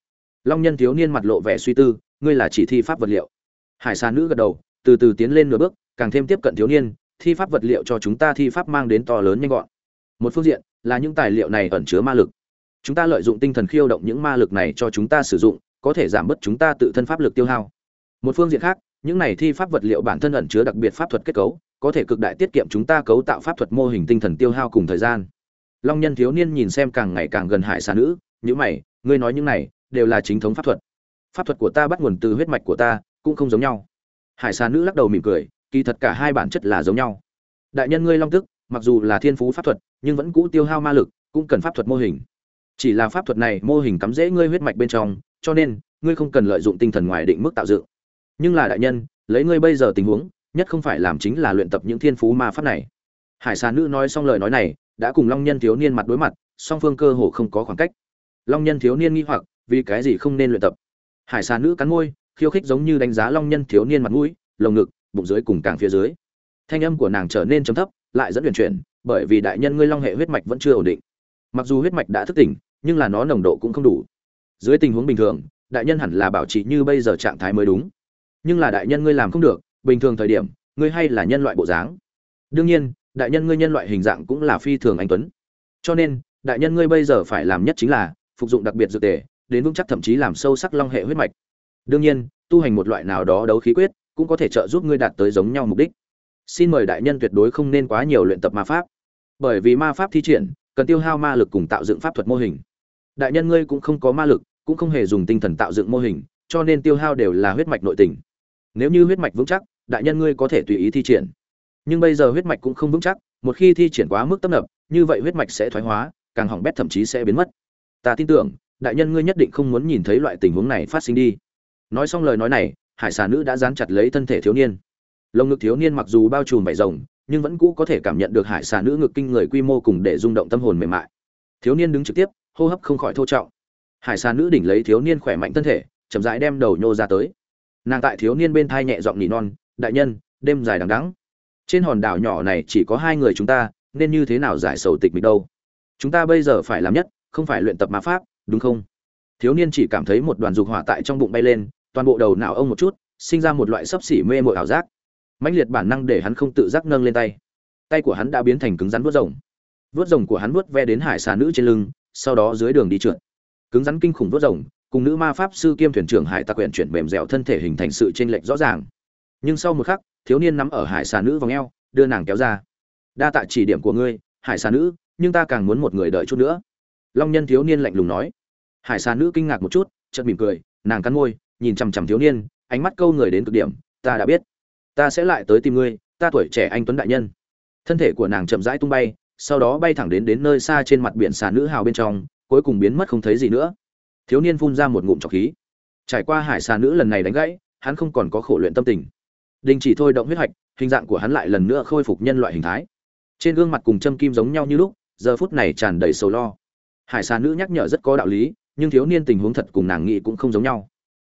Long nhân thiếu niên mặt lộ vẻ suy tư, ngươi là chỉ thi pháp vật liệu. Hải sản nữ gật đầu, từ từ tiến lên nửa bước, càng thêm tiếp cận thiếu niên, thi pháp vật liệu cho chúng ta thi pháp mang đến to lớn nhanh gọn. Một phương diện là những tài liệu này ẩn chứa ma lực. Chúng ta lợi dụng tinh thần khiêu động những ma lực này cho chúng ta sử dụng, có thể giảm bớt chúng ta tự thân pháp lực tiêu hao. Một phương diện khác, những này thi pháp vật liệu bản thân ẩn chứa đặc biệt pháp thuật kết cấu, có thể cực đại tiết kiệm chúng ta cấu tạo pháp thuật mô hình tinh thần tiêu hao cùng thời gian long nhân thiếu niên nhìn xem càng ngày càng gần hải xà nữ nhữ mày, ngươi nói những này đều là chính thống pháp thuật. Pháp thuật của ta bắt nguồn từ huyết mạch của ta, cũng không giống nhau. Hải xà nữ lắc đầu mỉm cười, kỳ thật cả hai bản chất là giống nhau. Đại nhân ngươi long tức, mặc dù là thiên phú pháp thuật, nhưng vẫn cũ tiêu hao ma lực, cũng cần pháp thuật mô hình. Chỉ là pháp thuật này mô hình cắm dễ ngươi huyết mạch bên trong, cho nên ngươi không cần lợi dụng tinh thần ngoài định mức tạo dựng. Nhưng là đại nhân, lấy ngươi bây giờ tình huống, nhất không phải làm chính là luyện tập những thiên phú ma pháp này. Hải xà nữ nói xong lời nói này đã cùng long nhân thiếu niên mặt đối mặt, song phương cơ hồ không có khoảng cách. Long nhân thiếu niên nghi hoặc, vì cái gì không nên luyện tập? Hải xà nữ cắn môi, khiêu khích giống như đánh giá long nhân thiếu niên mặt mũi, lồng ngực, bụng dưới cùng càng phía dưới. Thanh âm của nàng trở nên trầm thấp, lại dẫn huyền chuyển, bởi vì đại nhân ngươi long hệ huyết mạch vẫn chưa ổn định. Mặc dù huyết mạch đã thức tỉnh, nhưng là nó nồng độ cũng không đủ. Dưới tình huống bình thường, đại nhân hẳn là bảo trì như bây giờ trạng thái mới đúng. Nhưng là đại nhân ngươi làm không được, bình thường thời điểm, ngươi hay là nhân loại bộ dáng. Đương nhiên đại nhân ngươi nhân loại hình dạng cũng là phi thường anh tuấn. Cho nên, đại nhân ngươi bây giờ phải làm nhất chính là phục dụng đặc biệt dược tề, đến vững chắc thậm chí làm sâu sắc long hệ huyết mạch. Đương nhiên, tu hành một loại nào đó đấu khí quyết cũng có thể trợ giúp ngươi đạt tới giống nhau mục đích. Xin mời đại nhân tuyệt đối không nên quá nhiều luyện tập ma pháp. Bởi vì ma pháp thi triển cần tiêu hao ma lực cùng tạo dựng pháp thuật mô hình. Đại nhân ngươi cũng không có ma lực, cũng không hề dùng tinh thần tạo dựng mô hình, cho nên tiêu hao đều là huyết mạch nội tình. Nếu như huyết mạch vững chắc, đại nhân ngươi có thể tùy ý thi triển nhưng bây giờ huyết mạch cũng không vững chắc, một khi thi triển quá mức tấp nập, như vậy huyết mạch sẽ thoái hóa, càng hỏng bét thậm chí sẽ biến mất. Ta tin tưởng, đại nhân ngươi nhất định không muốn nhìn thấy loại tình huống này phát sinh đi. Nói xong lời nói này, hải xà nữ đã dán chặt lấy thân thể thiếu niên. Lồng ngực thiếu niên mặc dù bao trùm vải rồng, nhưng vẫn cũ có thể cảm nhận được hải xà nữ ngực kinh người quy mô cùng để rung động tâm hồn mềm mại. Thiếu niên đứng trực tiếp, hô hấp không khỏi thô trọng. Hải xà nữ đỉnh lấy thiếu niên khỏe mạnh thân thể, chậm rãi đem đầu nhô ra tới. Nàng tại thiếu niên bên thai nhẹ giọng nỉ non, đại nhân, đêm dài đằng đắng trên hòn đảo nhỏ này chỉ có hai người chúng ta, nên như thế nào giải sầu tịch mịch đâu? Chúng ta bây giờ phải làm nhất, không phải luyện tập ma pháp, đúng không? Thiếu niên chỉ cảm thấy một đoàn dục hỏa tại trong bụng bay lên, toàn bộ đầu não ông một chút, sinh ra một loại sấp xỉ mê mội ảo giác. Mãnh liệt bản năng để hắn không tự giác nâng lên tay. Tay của hắn đã biến thành cứng rắn vuốt rồng. Vuốt rồng của hắn vuốt ve đến hải xà nữ trên lưng, sau đó dưới đường đi trượt. Cứng rắn kinh khủng vuốt rồng, cùng nữ ma pháp sư kiêm thuyền trưởng hải tặc quyển chuyển mềm dẻo thân thể hình thành sự chênh lệch rõ ràng. Nhưng sau một khắc thiếu niên nắm ở hải xà nữ vòng eo, đưa nàng kéo ra. Đa tạ chỉ điểm của ngươi, hải xà nữ, nhưng ta càng muốn một người đợi chút nữa. Long nhân thiếu niên lạnh lùng nói. Hải xà nữ kinh ngạc một chút, chợt mỉm cười, nàng cắn môi, nhìn chằm chằm thiếu niên, ánh mắt câu người đến cực điểm, ta đã biết, ta sẽ lại tới tìm ngươi, ta tuổi trẻ anh tuấn đại nhân. Thân thể của nàng chậm rãi tung bay, sau đó bay thẳng đến đến nơi xa trên mặt biển xà nữ hào bên trong, cuối cùng biến mất không thấy gì nữa. Thiếu niên phun ra một ngụm trọc khí. Trải qua hải xà nữ lần này đánh gãy, hắn không còn có khổ luyện tâm tình đình chỉ thôi động huyết hạch, hình dạng của hắn lại lần nữa khôi phục nhân loại hình thái. Trên gương mặt cùng châm kim giống nhau như lúc, giờ phút này tràn đầy sầu lo. Hải xà nữ nhắc nhở rất có đạo lý, nhưng thiếu niên tình huống thật cùng nàng nghị cũng không giống nhau.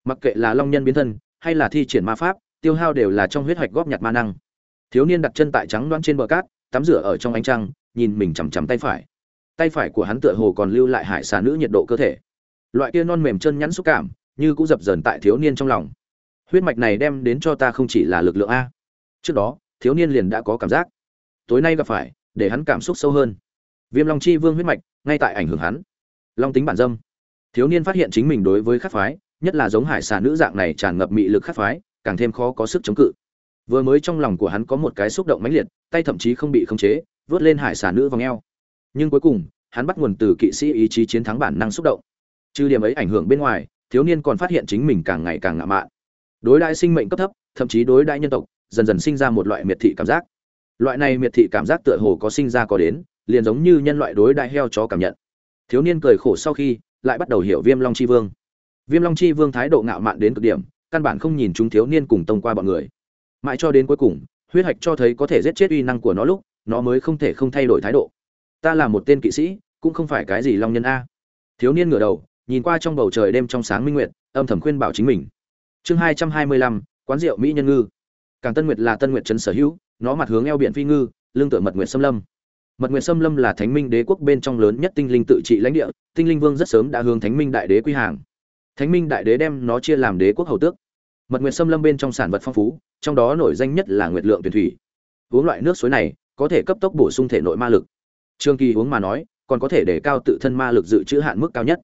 Mặc kệ là long nhân biến thân, hay là thi triển ma pháp, tiêu hao đều là trong huyết hạch góp nhặt ma năng. Thiếu niên đặt chân tại trắng đoán trên bờ cát, tắm rửa ở trong ánh trăng, nhìn mình chằm chằm tay phải. Tay phải của hắn tựa hồ còn lưu lại hải xà nữ nhiệt độ cơ thể. Loại kia non mềm chân nhắn xúc cảm, như cũng dập dờn tại thiếu niên trong lòng huyết mạch này đem đến cho ta không chỉ là lực lượng a. Trước đó, thiếu niên liền đã có cảm giác. Tối nay gặp phải, để hắn cảm xúc sâu hơn. Viêm long chi vương huyết mạch, ngay tại ảnh hưởng hắn. Long tính bản dâm. Thiếu niên phát hiện chính mình đối với khắc phái, nhất là giống hải xà nữ dạng này tràn ngập mị lực khắc phái, càng thêm khó có sức chống cự. Vừa mới trong lòng của hắn có một cái xúc động mãnh liệt, tay thậm chí không bị khống chế, vớt lên hải xà nữ vòng eo. Nhưng cuối cùng, hắn bắt nguồn từ kỵ sĩ ý chí chiến thắng bản năng xúc động. Trừ điểm ấy ảnh hưởng bên ngoài, thiếu niên còn phát hiện chính mình càng ngày càng ngạo mạn đối đại sinh mệnh cấp thấp, thậm chí đối đại nhân tộc, dần dần sinh ra một loại miệt thị cảm giác. Loại này miệt thị cảm giác tựa hồ có sinh ra có đến, liền giống như nhân loại đối đại heo chó cảm nhận. Thiếu niên cười khổ sau khi, lại bắt đầu hiểu viêm long chi vương. Viêm long chi vương thái độ ngạo mạn đến cực điểm, căn bản không nhìn chúng thiếu niên cùng tông qua bọn người. Mãi cho đến cuối cùng, huyết hạch cho thấy có thể giết chết uy năng của nó lúc, nó mới không thể không thay đổi thái độ. Ta là một tên kỵ sĩ, cũng không phải cái gì long nhân a. Thiếu niên ngửa đầu, nhìn qua trong bầu trời đêm trong sáng minh nguyệt, âm thầm khuyên bảo chính mình chương hai trăm hai mươi lăm, quán rượu mỹ nhân ngư. Càng tân nguyệt là tân nguyệt trấn sở hữu, nó mặt hướng eo biển phi ngư lương tựa mật nguyệt xâm lâm. Mật nguyệt xâm lâm là thánh minh đế quốc bên trong lớn nhất tinh linh tự trị lãnh địa, tinh linh vương rất sớm đã hướng thánh minh đại đế quy hàng. Thánh minh đại đế đem nó chia làm đế quốc hầu tước. Mật nguyệt xâm lâm bên trong sản vật phong phú, trong đó nổi danh nhất là nguyệt lượng tuyển thủy. Uống loại nước suối này, có thể cấp tốc bổ sung thể nội ma lực. Trương kỳ uống mà nói, còn có thể để cao tự thân ma lực dự trữ hạn mức cao nhất.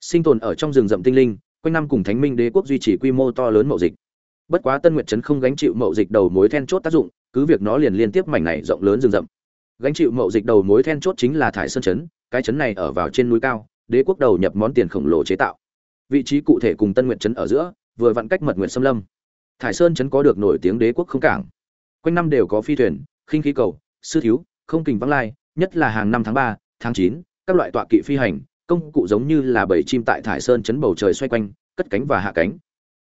Sinh tồn ở trong rừng rậm tinh linh quanh năm cùng thánh minh đế quốc duy trì quy mô to lớn mậu dịch. Bất quá tân nguyệt trấn không gánh chịu mậu dịch đầu mối then chốt tác dụng, cứ việc nó liền liên tiếp mảnh này rộng lớn rừng rậm. Gánh chịu mậu dịch đầu mối then chốt chính là thải sơn trấn, cái trấn này ở vào trên núi cao, đế quốc đầu nhập món tiền khổng lồ chế tạo. Vị trí cụ thể cùng tân nguyệt trấn ở giữa, vừa vặn cách mật nguyệt sâm lâm. Thải sơn trấn có được nổi tiếng đế quốc không cảng. Quanh năm đều có phi thuyền, khinh khí cầu, sư thiếu, không kình vắng lai, nhất là hàng năm tháng ba, tháng chín, các loại tọa kỵ phi hành công cụ giống như là bảy chim tại thải sơn chấn bầu trời xoay quanh, cất cánh và hạ cánh.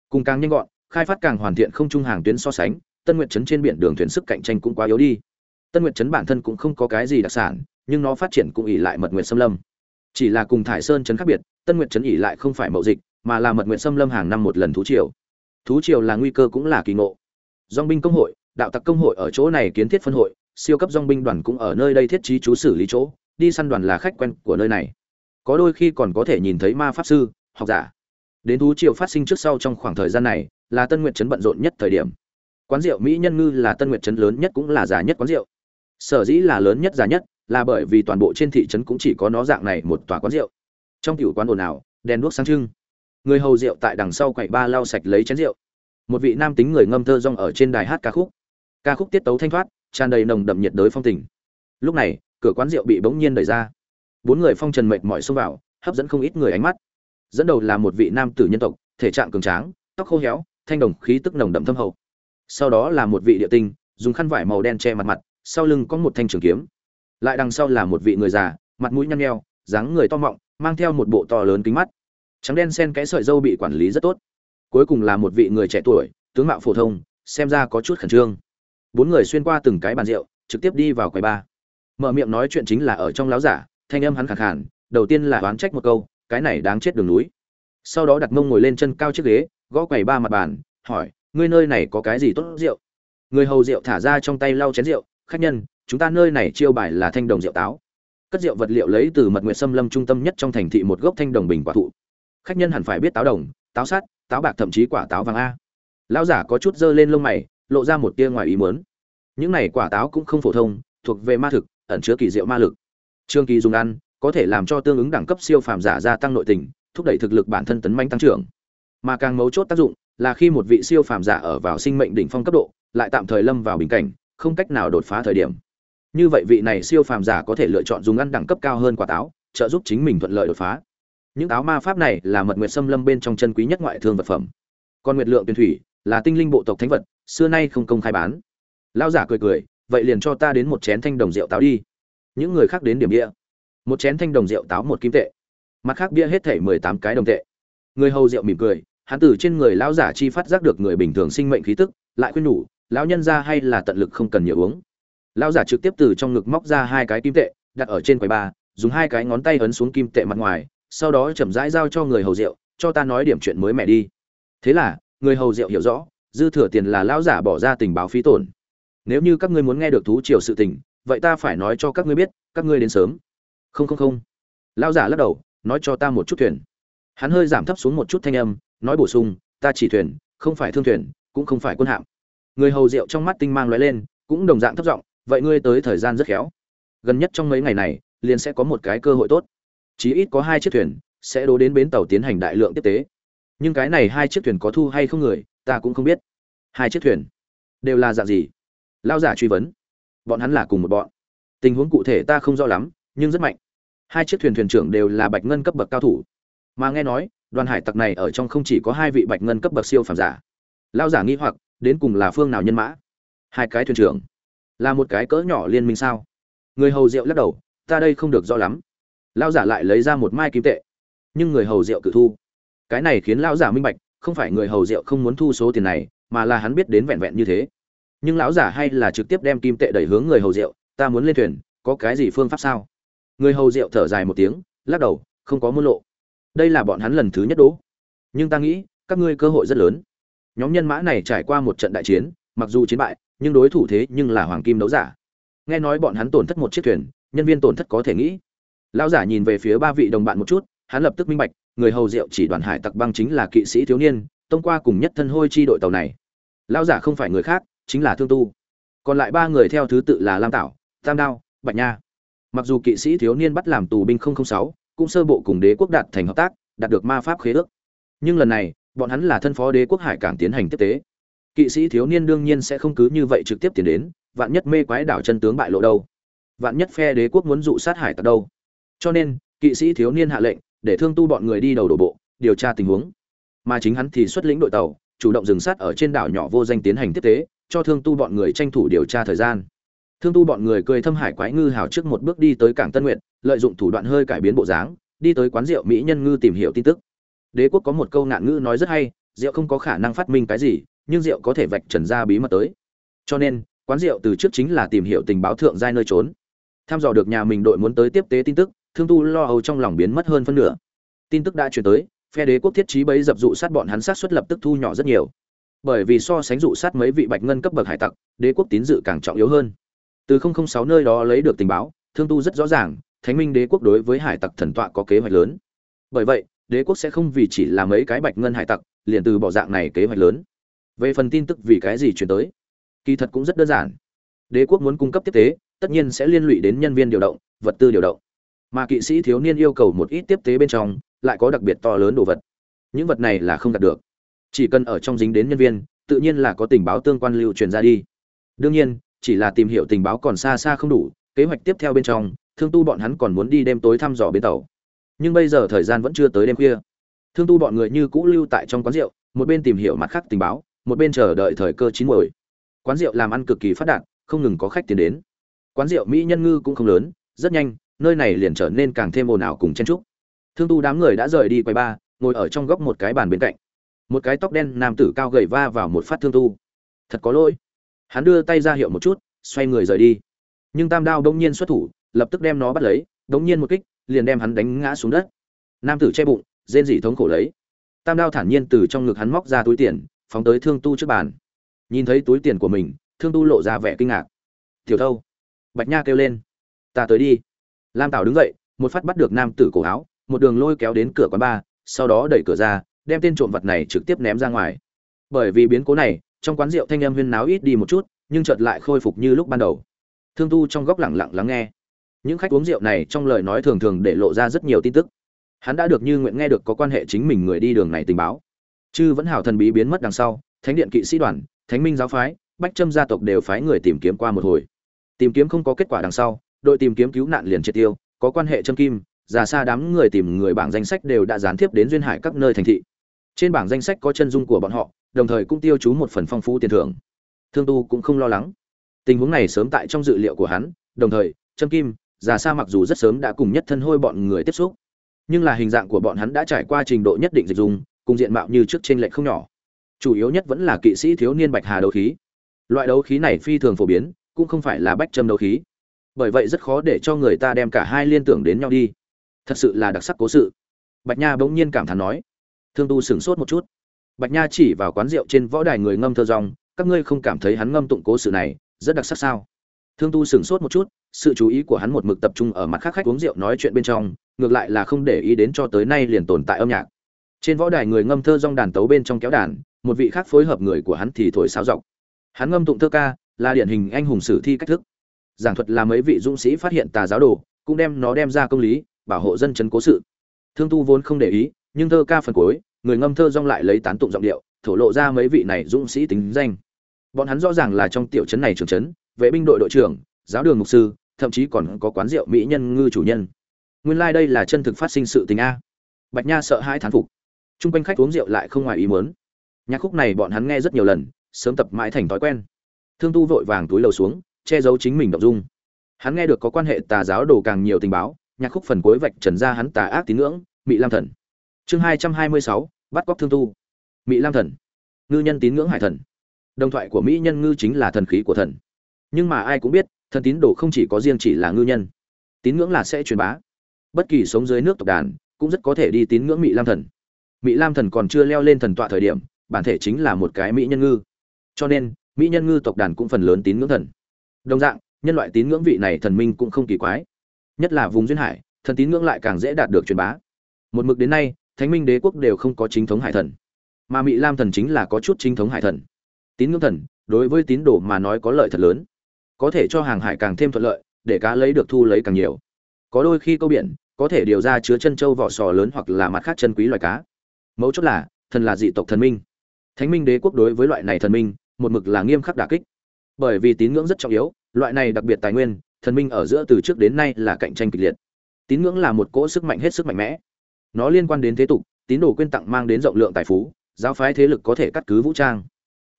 Cùng càng nhanh gọn, khai phát càng hoàn thiện không trung hàng tuyến so sánh, tân nguyệt chấn trên biển đường thuyền sức cạnh tranh cũng quá yếu đi. Tân nguyệt chấn bản thân cũng không có cái gì đặc sản, nhưng nó phát triển cũng ỉ lại mật nguyệt xâm lâm. Chỉ là cùng thải sơn chấn khác biệt, tân nguyệt chấn ỉ lại không phải mậu dịch, mà là mật nguyệt xâm lâm hàng năm một lần thú triều. Thú triều là nguy cơ cũng là kỳ ngộ. Dong binh công hội, đạo tặc công hội ở chỗ này kiến thiết phân hội, siêu cấp dong binh đoàn cũng ở nơi đây thiết trí chú xử lý chỗ, đi săn đoàn là khách quen của nơi này có đôi khi còn có thể nhìn thấy ma pháp sư, học giả. Đến thú triều phát sinh trước sau trong khoảng thời gian này, là tân nguyệt trấn bận rộn nhất thời điểm. Quán rượu mỹ nhân ngư là tân nguyệt trấn lớn nhất cũng là già nhất quán rượu. Sở dĩ là lớn nhất già nhất, là bởi vì toàn bộ trên thị trấn cũng chỉ có nó dạng này một tòa quán rượu. Trong tiểu quán ồn ào, đèn đuốc sáng trưng. Người hầu rượu tại đằng sau quầy ba lau sạch lấy chén rượu. Một vị nam tính người ngâm thơ rong ở trên đài hát ca khúc. Ca khúc tiết tấu thanh thoát, tràn đầy nồng đậm nhiệt đới phong tình. Lúc này, cửa quán rượu bị bỗng nhiên đẩy ra bốn người phong trần mệt mỏi xông vào, hấp dẫn không ít người ánh mắt. Dẫn đầu là một vị nam tử nhân tộc, thể trạng cường tráng, tóc khô héo, thanh đồng khí tức nồng đậm thâm hậu. Sau đó là một vị địa tinh, dùng khăn vải màu đen che mặt mặt, sau lưng có một thanh trường kiếm. Lại đằng sau là một vị người già, mặt mũi nhăn nheo, dáng người to mọng, mang theo một bộ to lớn kính mắt. Trắng đen sen cái sợi dâu bị quản lý rất tốt. Cuối cùng là một vị người trẻ tuổi, tướng mạo phổ thông, xem ra có chút khẩn trương. Bốn người xuyên qua từng cái bàn rượu, trực tiếp đi vào quầy ba. Mở miệng nói chuyện chính là ở trong láo giả thanh âm hắn khẳng khàn, đầu tiên là oán trách một câu cái này đáng chết đường núi. Sau đó đặt mông ngồi lên chân cao chiếc ghế gõ quầy ba mặt bàn hỏi ngươi nơi này có cái gì tốt rượu? Người hầu rượu thả ra trong tay lau chén rượu khách nhân chúng ta nơi này chiêu bài là thanh đồng rượu táo. Cất rượu vật liệu lấy từ mật nguyện xâm lâm trung tâm nhất trong thành thị một gốc thanh đồng bình quả thụ. Khách nhân hẳn phải biết táo đồng táo sắt táo bạc thậm chí quả táo vàng a. Lão giả có chút dơ lên lông mày lộ ra một tia ngoài ý muốn. Những này quả táo cũng không phổ thông thuộc về ma thực ẩn chứa kỳ diệu ma lực trương kỳ dùng ăn, có thể làm cho tương ứng đẳng cấp siêu phàm giả gia tăng nội tình, thúc đẩy thực lực bản thân tấn mãnh tăng trưởng. Mà càng mấu chốt tác dụng là khi một vị siêu phàm giả ở vào sinh mệnh đỉnh phong cấp độ, lại tạm thời lâm vào bình cảnh, không cách nào đột phá thời điểm. Như vậy vị này siêu phàm giả có thể lựa chọn dùng ăn đẳng cấp cao hơn quả táo, trợ giúp chính mình thuận lợi đột phá. Những táo ma pháp này là mật nguyệt xâm lâm bên trong chân quý nhất ngoại thương vật phẩm. Còn nguyệt lượng tuyển thủy là tinh linh bộ tộc thánh vật, xưa nay không công khai bán. Lão giả cười cười, vậy liền cho ta đến một chén thanh đồng rượu táo đi những người khác đến điểm bia. Một chén thanh đồng rượu táo một kim tệ. Mặt khác bia hết thể mười tám cái đồng tệ. Người hầu rượu mỉm cười, hắn từ trên người lão giả chi phát giác được người bình thường sinh mệnh khí tức, lại khuyên nhủ, lão nhân ra hay là tận lực không cần nhiều uống. Lão giả trực tiếp từ trong ngực móc ra hai cái kim tệ, đặt ở trên quầy ba dùng hai cái ngón tay ấn xuống kim tệ mặt ngoài, sau đó chậm rãi giao cho người hầu rượu, cho ta nói điểm chuyện mới mẻ đi. Thế là, người hầu rượu hiểu rõ, dư thừa tiền là lão giả bỏ ra tình báo phí tổn. Nếu như các ngươi muốn nghe được thú triều sự tình vậy ta phải nói cho các ngươi biết, các ngươi đến sớm. Không không không. Lão giả lắc đầu, nói cho ta một chút thuyền. Hắn hơi giảm thấp xuống một chút thanh âm, nói bổ sung, ta chỉ thuyền, không phải thương thuyền, cũng không phải quân hạm. Người hầu rượu trong mắt tinh mang lóe lên, cũng đồng dạng thấp giọng, vậy ngươi tới thời gian rất khéo. Gần nhất trong mấy ngày này, liền sẽ có một cái cơ hội tốt. Chí ít có hai chiếc thuyền, sẽ đố đến bến tàu tiến hành đại lượng tiếp tế. Nhưng cái này hai chiếc thuyền có thu hay không người, ta cũng không biết. Hai chiếc thuyền đều là dạng gì? Lao giả truy vấn bọn hắn là cùng một bọn. Tình huống cụ thể ta không rõ lắm, nhưng rất mạnh. Hai chiếc thuyền thuyền trưởng đều là bạch ngân cấp bậc cao thủ. Mà nghe nói, đoàn hải tặc này ở trong không chỉ có hai vị bạch ngân cấp bậc siêu phàm giả. Lao giả nghi hoặc, đến cùng là phương nào nhân mã? Hai cái thuyền trưởng. Là một cái cỡ nhỏ liên minh sao? Người hầu rượu lắc đầu, ta đây không được rõ lắm. Lao giả lại lấy ra một mai kim tệ. Nhưng người hầu rượu cự thu. Cái này khiến lão giả minh bạch, không phải người hầu rượu không muốn thu số tiền này, mà là hắn biết đến vẹn vẹn như thế nhưng lão giả hay là trực tiếp đem kim tệ đẩy hướng người hầu rượu, ta muốn lên thuyền, có cái gì phương pháp sao? Người hầu rượu thở dài một tiếng, lắc đầu, không có môn lộ. Đây là bọn hắn lần thứ nhất đố. Nhưng ta nghĩ, các ngươi cơ hội rất lớn. Nhóm nhân mã này trải qua một trận đại chiến, mặc dù chiến bại, nhưng đối thủ thế nhưng là hoàng kim đấu giả. Nghe nói bọn hắn tổn thất một chiếc thuyền, nhân viên tổn thất có thể nghĩ. Lão giả nhìn về phía ba vị đồng bạn một chút, hắn lập tức minh bạch, người hầu rượu chỉ đoàn hải tặc băng chính là kỵ sĩ thiếu niên, tông qua cùng nhất thân hôi chi đội tàu này. Lão giả không phải người khác chính là thương tu. Còn lại ba người theo thứ tự là lam tảo tam đao bạch nha. Mặc dù kỵ sĩ thiếu niên bắt làm tù binh 006, cũng sơ bộ cùng đế quốc đạt thành hợp tác đạt được ma pháp khế ước. Nhưng lần này bọn hắn là thân phó đế quốc hải cảng tiến hành tiếp tế. Kỵ sĩ thiếu niên đương nhiên sẽ không cứ như vậy trực tiếp tiến đến vạn nhất mê quái đảo chân tướng bại lộ đâu. Vạn nhất phe đế quốc muốn dụ sát hải tặc đâu. Cho nên kỵ sĩ thiếu niên hạ lệnh để thương tu bọn người đi đầu đổ bộ điều tra tình huống. Mà chính hắn thì xuất lĩnh đội tàu chủ động dừng sát ở trên đảo nhỏ vô danh tiến hành tiếp tế cho thương tu bọn người tranh thủ điều tra thời gian. Thương tu bọn người cười thâm hải quái ngư hào trước một bước đi tới cảng tân nguyện lợi dụng thủ đoạn hơi cải biến bộ dáng, đi tới quán rượu mỹ nhân ngư tìm hiểu tin tức. Đế quốc có một câu ngạn ngữ nói rất hay, rượu không có khả năng phát minh cái gì, nhưng rượu có thể vạch trần ra bí mật tới. Cho nên, quán rượu từ trước chính là tìm hiểu tình báo thượng giai nơi trốn. Tham dò được nhà mình đội muốn tới tiếp tế tin tức, thương tu lo âu trong lòng biến mất hơn phân nửa. Tin tức đã chuyển tới, phe đế quốc thiết trí bấy dập dụ sát bọn hắn sát xuất lập tức thu nhỏ rất nhiều bởi vì so sánh dụ sát mấy vị bạch ngân cấp bậc hải tặc, đế quốc tín dự càng trọng yếu hơn. Từ 006 nơi đó lấy được tình báo, thương tu rất rõ ràng, thánh minh đế quốc đối với hải tặc thần tọa có kế hoạch lớn. Bởi vậy, đế quốc sẽ không vì chỉ là mấy cái bạch ngân hải tặc, liền từ bỏ dạng này kế hoạch lớn. Về phần tin tức vì cái gì chuyển tới, kỳ thật cũng rất đơn giản. Đế quốc muốn cung cấp tiếp tế, tất nhiên sẽ liên lụy đến nhân viên điều động, vật tư điều động. Mà kỵ sĩ thiếu niên yêu cầu một ít tiếp tế bên trong, lại có đặc biệt to lớn đồ vật. Những vật này là không đạt được chỉ cần ở trong dính đến nhân viên, tự nhiên là có tình báo tương quan lưu truyền ra đi. Đương nhiên, chỉ là tìm hiểu tình báo còn xa xa không đủ, kế hoạch tiếp theo bên trong, thương tu bọn hắn còn muốn đi đêm tối thăm dò bến tàu. Nhưng bây giờ thời gian vẫn chưa tới đêm khuya. Thương tu bọn người như cũ lưu tại trong quán rượu, một bên tìm hiểu mặt khác tình báo, một bên chờ đợi thời cơ chín muồi. Quán rượu làm ăn cực kỳ phát đạt, không ngừng có khách tiến đến. Quán rượu mỹ nhân ngư cũng không lớn, rất nhanh, nơi này liền trở nên càng thêm ồn ào cùng chen trúc thương tu đám người đã rời đi quầy ba ngồi ở trong góc một cái bàn bên cạnh một cái tóc đen nam tử cao gầy va vào một phát thương tu. Thật có lỗi. Hắn đưa tay ra hiệu một chút, xoay người rời đi. Nhưng tam đao đông nhiên xuất thủ, lập tức đem nó bắt lấy đông nhiên một kích, liền đem hắn đánh ngã xuống đất. Nam tử che bụng, rên rỉ thống khổ lấy. Tam đao thản nhiên từ trong ngực hắn móc ra túi tiền, phóng tới thương tu trước bàn. Nhìn thấy túi tiền của mình, thương tu lộ ra vẻ kinh ngạc. Tiểu thâu, bạch nha kêu lên. Ta tới đi. Lam tảo đứng dậy, một phát bắt được nam tử cổ áo, một đường lôi kéo đến cửa quán bar, sau đó đẩy cửa ra đem tên trộm vật này trực tiếp ném ra ngoài. Bởi vì biến cố này, trong quán rượu thanh âm huyên náo ít đi một chút, nhưng chợt lại khôi phục như lúc ban đầu. Thương tu trong góc lẳng lặng lắng nghe. Những khách uống rượu này trong lời nói thường thường để lộ ra rất nhiều tin tức. Hắn đã được như nguyện nghe được có quan hệ chính mình người đi đường này tình báo. Chư vẫn hảo thần bí biến mất đằng sau, thánh điện kỵ sĩ đoàn, thánh minh giáo phái, bách trâm gia tộc đều phái người tìm kiếm qua một hồi. Tìm kiếm không có kết quả đằng sau, đội tìm kiếm cứu nạn liền triệt tiêu, có quan hệ châm kim, già xa đám người tìm người bảng danh sách đều đã gián tiếp đến duyên hải các nơi thành thị trên bảng danh sách có chân dung của bọn họ, đồng thời cũng tiêu chú một phần phong phú tiền thưởng. Thương tu cũng không lo lắng. Tình huống này sớm tại trong dự liệu của hắn, đồng thời, trâm kim, già xa mặc dù rất sớm đã cùng nhất thân hôi bọn người tiếp xúc, nhưng là hình dạng của bọn hắn đã trải qua trình độ nhất định dịch dùng cùng diện mạo như trước trên lệch không nhỏ. Chủ yếu nhất vẫn là kỵ sĩ thiếu niên bạch hà đấu khí. Loại đấu khí này phi thường phổ biến, cũng không phải là bách châm đấu khí. Bởi vậy rất khó để cho người ta đem cả hai liên tưởng đến nhau đi. Thật sự là đặc sắc cố sự. Bạch nha bỗng nhiên cảm thán nói thương tu sửng sốt một chút. Bạch nha chỉ vào quán rượu trên võ đài người ngâm thơ rong các ngươi không cảm thấy hắn ngâm tụng cố sự này, rất đặc sắc sao? Thương tu sửng sốt một chút, sự chú ý của hắn một mực tập trung ở mặt khác khách uống rượu nói chuyện bên trong, ngược lại là không để ý đến cho tới nay liền tồn tại âm nhạc. Trên võ đài người ngâm thơ rong đàn tấu bên trong kéo đàn, một vị khác phối hợp người của hắn thì thổi sáo dọc. Hắn ngâm tụng thơ ca, là điển hình anh hùng sử thi cách thức. Giảng thuật là mấy vị dũng sĩ phát hiện tà giáo đồ, cũng đem nó đem ra công lý, bảo hộ dân chấn cố sự. Thương tu vốn không để ý, nhưng thơ ca phần cuối người ngâm thơ rong lại lấy tán tụng giọng điệu, thổ lộ ra mấy vị này dũng sĩ tính danh. Bọn hắn rõ ràng là trong tiểu trấn này trưởng trấn, vệ binh đội đội trưởng, giáo đường mục sư, thậm chí còn có quán rượu mỹ nhân ngư chủ nhân. Nguyên lai、like、đây là chân thực phát sinh sự tình a. Bạch nha sợ hãi thán phục. T r u n g quanh khách uống rượu lại không ngoài ý muốn. Nhạc khúc này bọn hắn nghe rất nhiều lần, sớm tập mãi thành thói quen. Thương tu vội vàng túi lầu xuống, che giấu chính mình đ ộ n g dung. Hắn nghe được có quan hệ tà giáo đồ càng nhiều tình báo, nhạc khúc phần cuối vạch trần ra hắn tà ác tín ngưỡng bị lam thần chương hai trăm hai mươi sáu, bắt cóc thương tu. Mỹ lam thần. Ngư nhân tín ngưỡng hải thần. Đồng thoại của mỹ nhân ngư chính là thần khí của thần. Nhưng mà ai cũng biết, thần tín đồ không chỉ có riêng chỉ là ngư nhân. Tín ngưỡng là sẽ truyền bá. Bất kỳ sống dưới nước tộc đàn, cũng rất có thể đi tín ngưỡng mỹ lam thần. Mỹ lam thần còn chưa leo lên thần tọa thời điểm, bản thể chính là một cái mỹ nhân ngư. Cho nên, mỹ nhân ngư tộc đàn cũng phần lớn tín ngưỡng thần. Đồng dạng, nhân loại tín ngưỡng vị này thần minh cũng không kỳ quái. Nhất là vùng duyên hải, thần tín ngưỡng lại càng dễ đạt được truyền bá. Một mực đến nay thánh minh đế quốc đều không có chính thống hải thần, mà mỹ lam thần chính là có chút chính thống hải thần. Tín ngưỡng thần, đối với tín đồ mà nói có lợi thật lớn, có thể cho hàng hải càng thêm thuận lợi, để cá lấy được thu lấy càng nhiều. Có đôi khi câu biển, có thể điều ra chứa chân trâu vỏ sò lớn hoặc là mặt khác chân quý loài cá. Mấu chốt là, thần là dị tộc thần minh. Thánh minh đế quốc đối với loại này thần minh, một mực là nghiêm khắc đà kích. Bởi vì tín ngưỡng rất trọng yếu, loại này đặc biệt tài nguyên, thần minh ở giữa từ trước đến nay là cạnh tranh kịch liệt. Tín ngưỡng là một cỗ sức mạnh hết sức mạnh mẽ nó liên quan đến thế tục, tín đồ quyên tặng mang đến rộng lượng tài phú, giáo phái thế lực có thể cắt cứ vũ trang.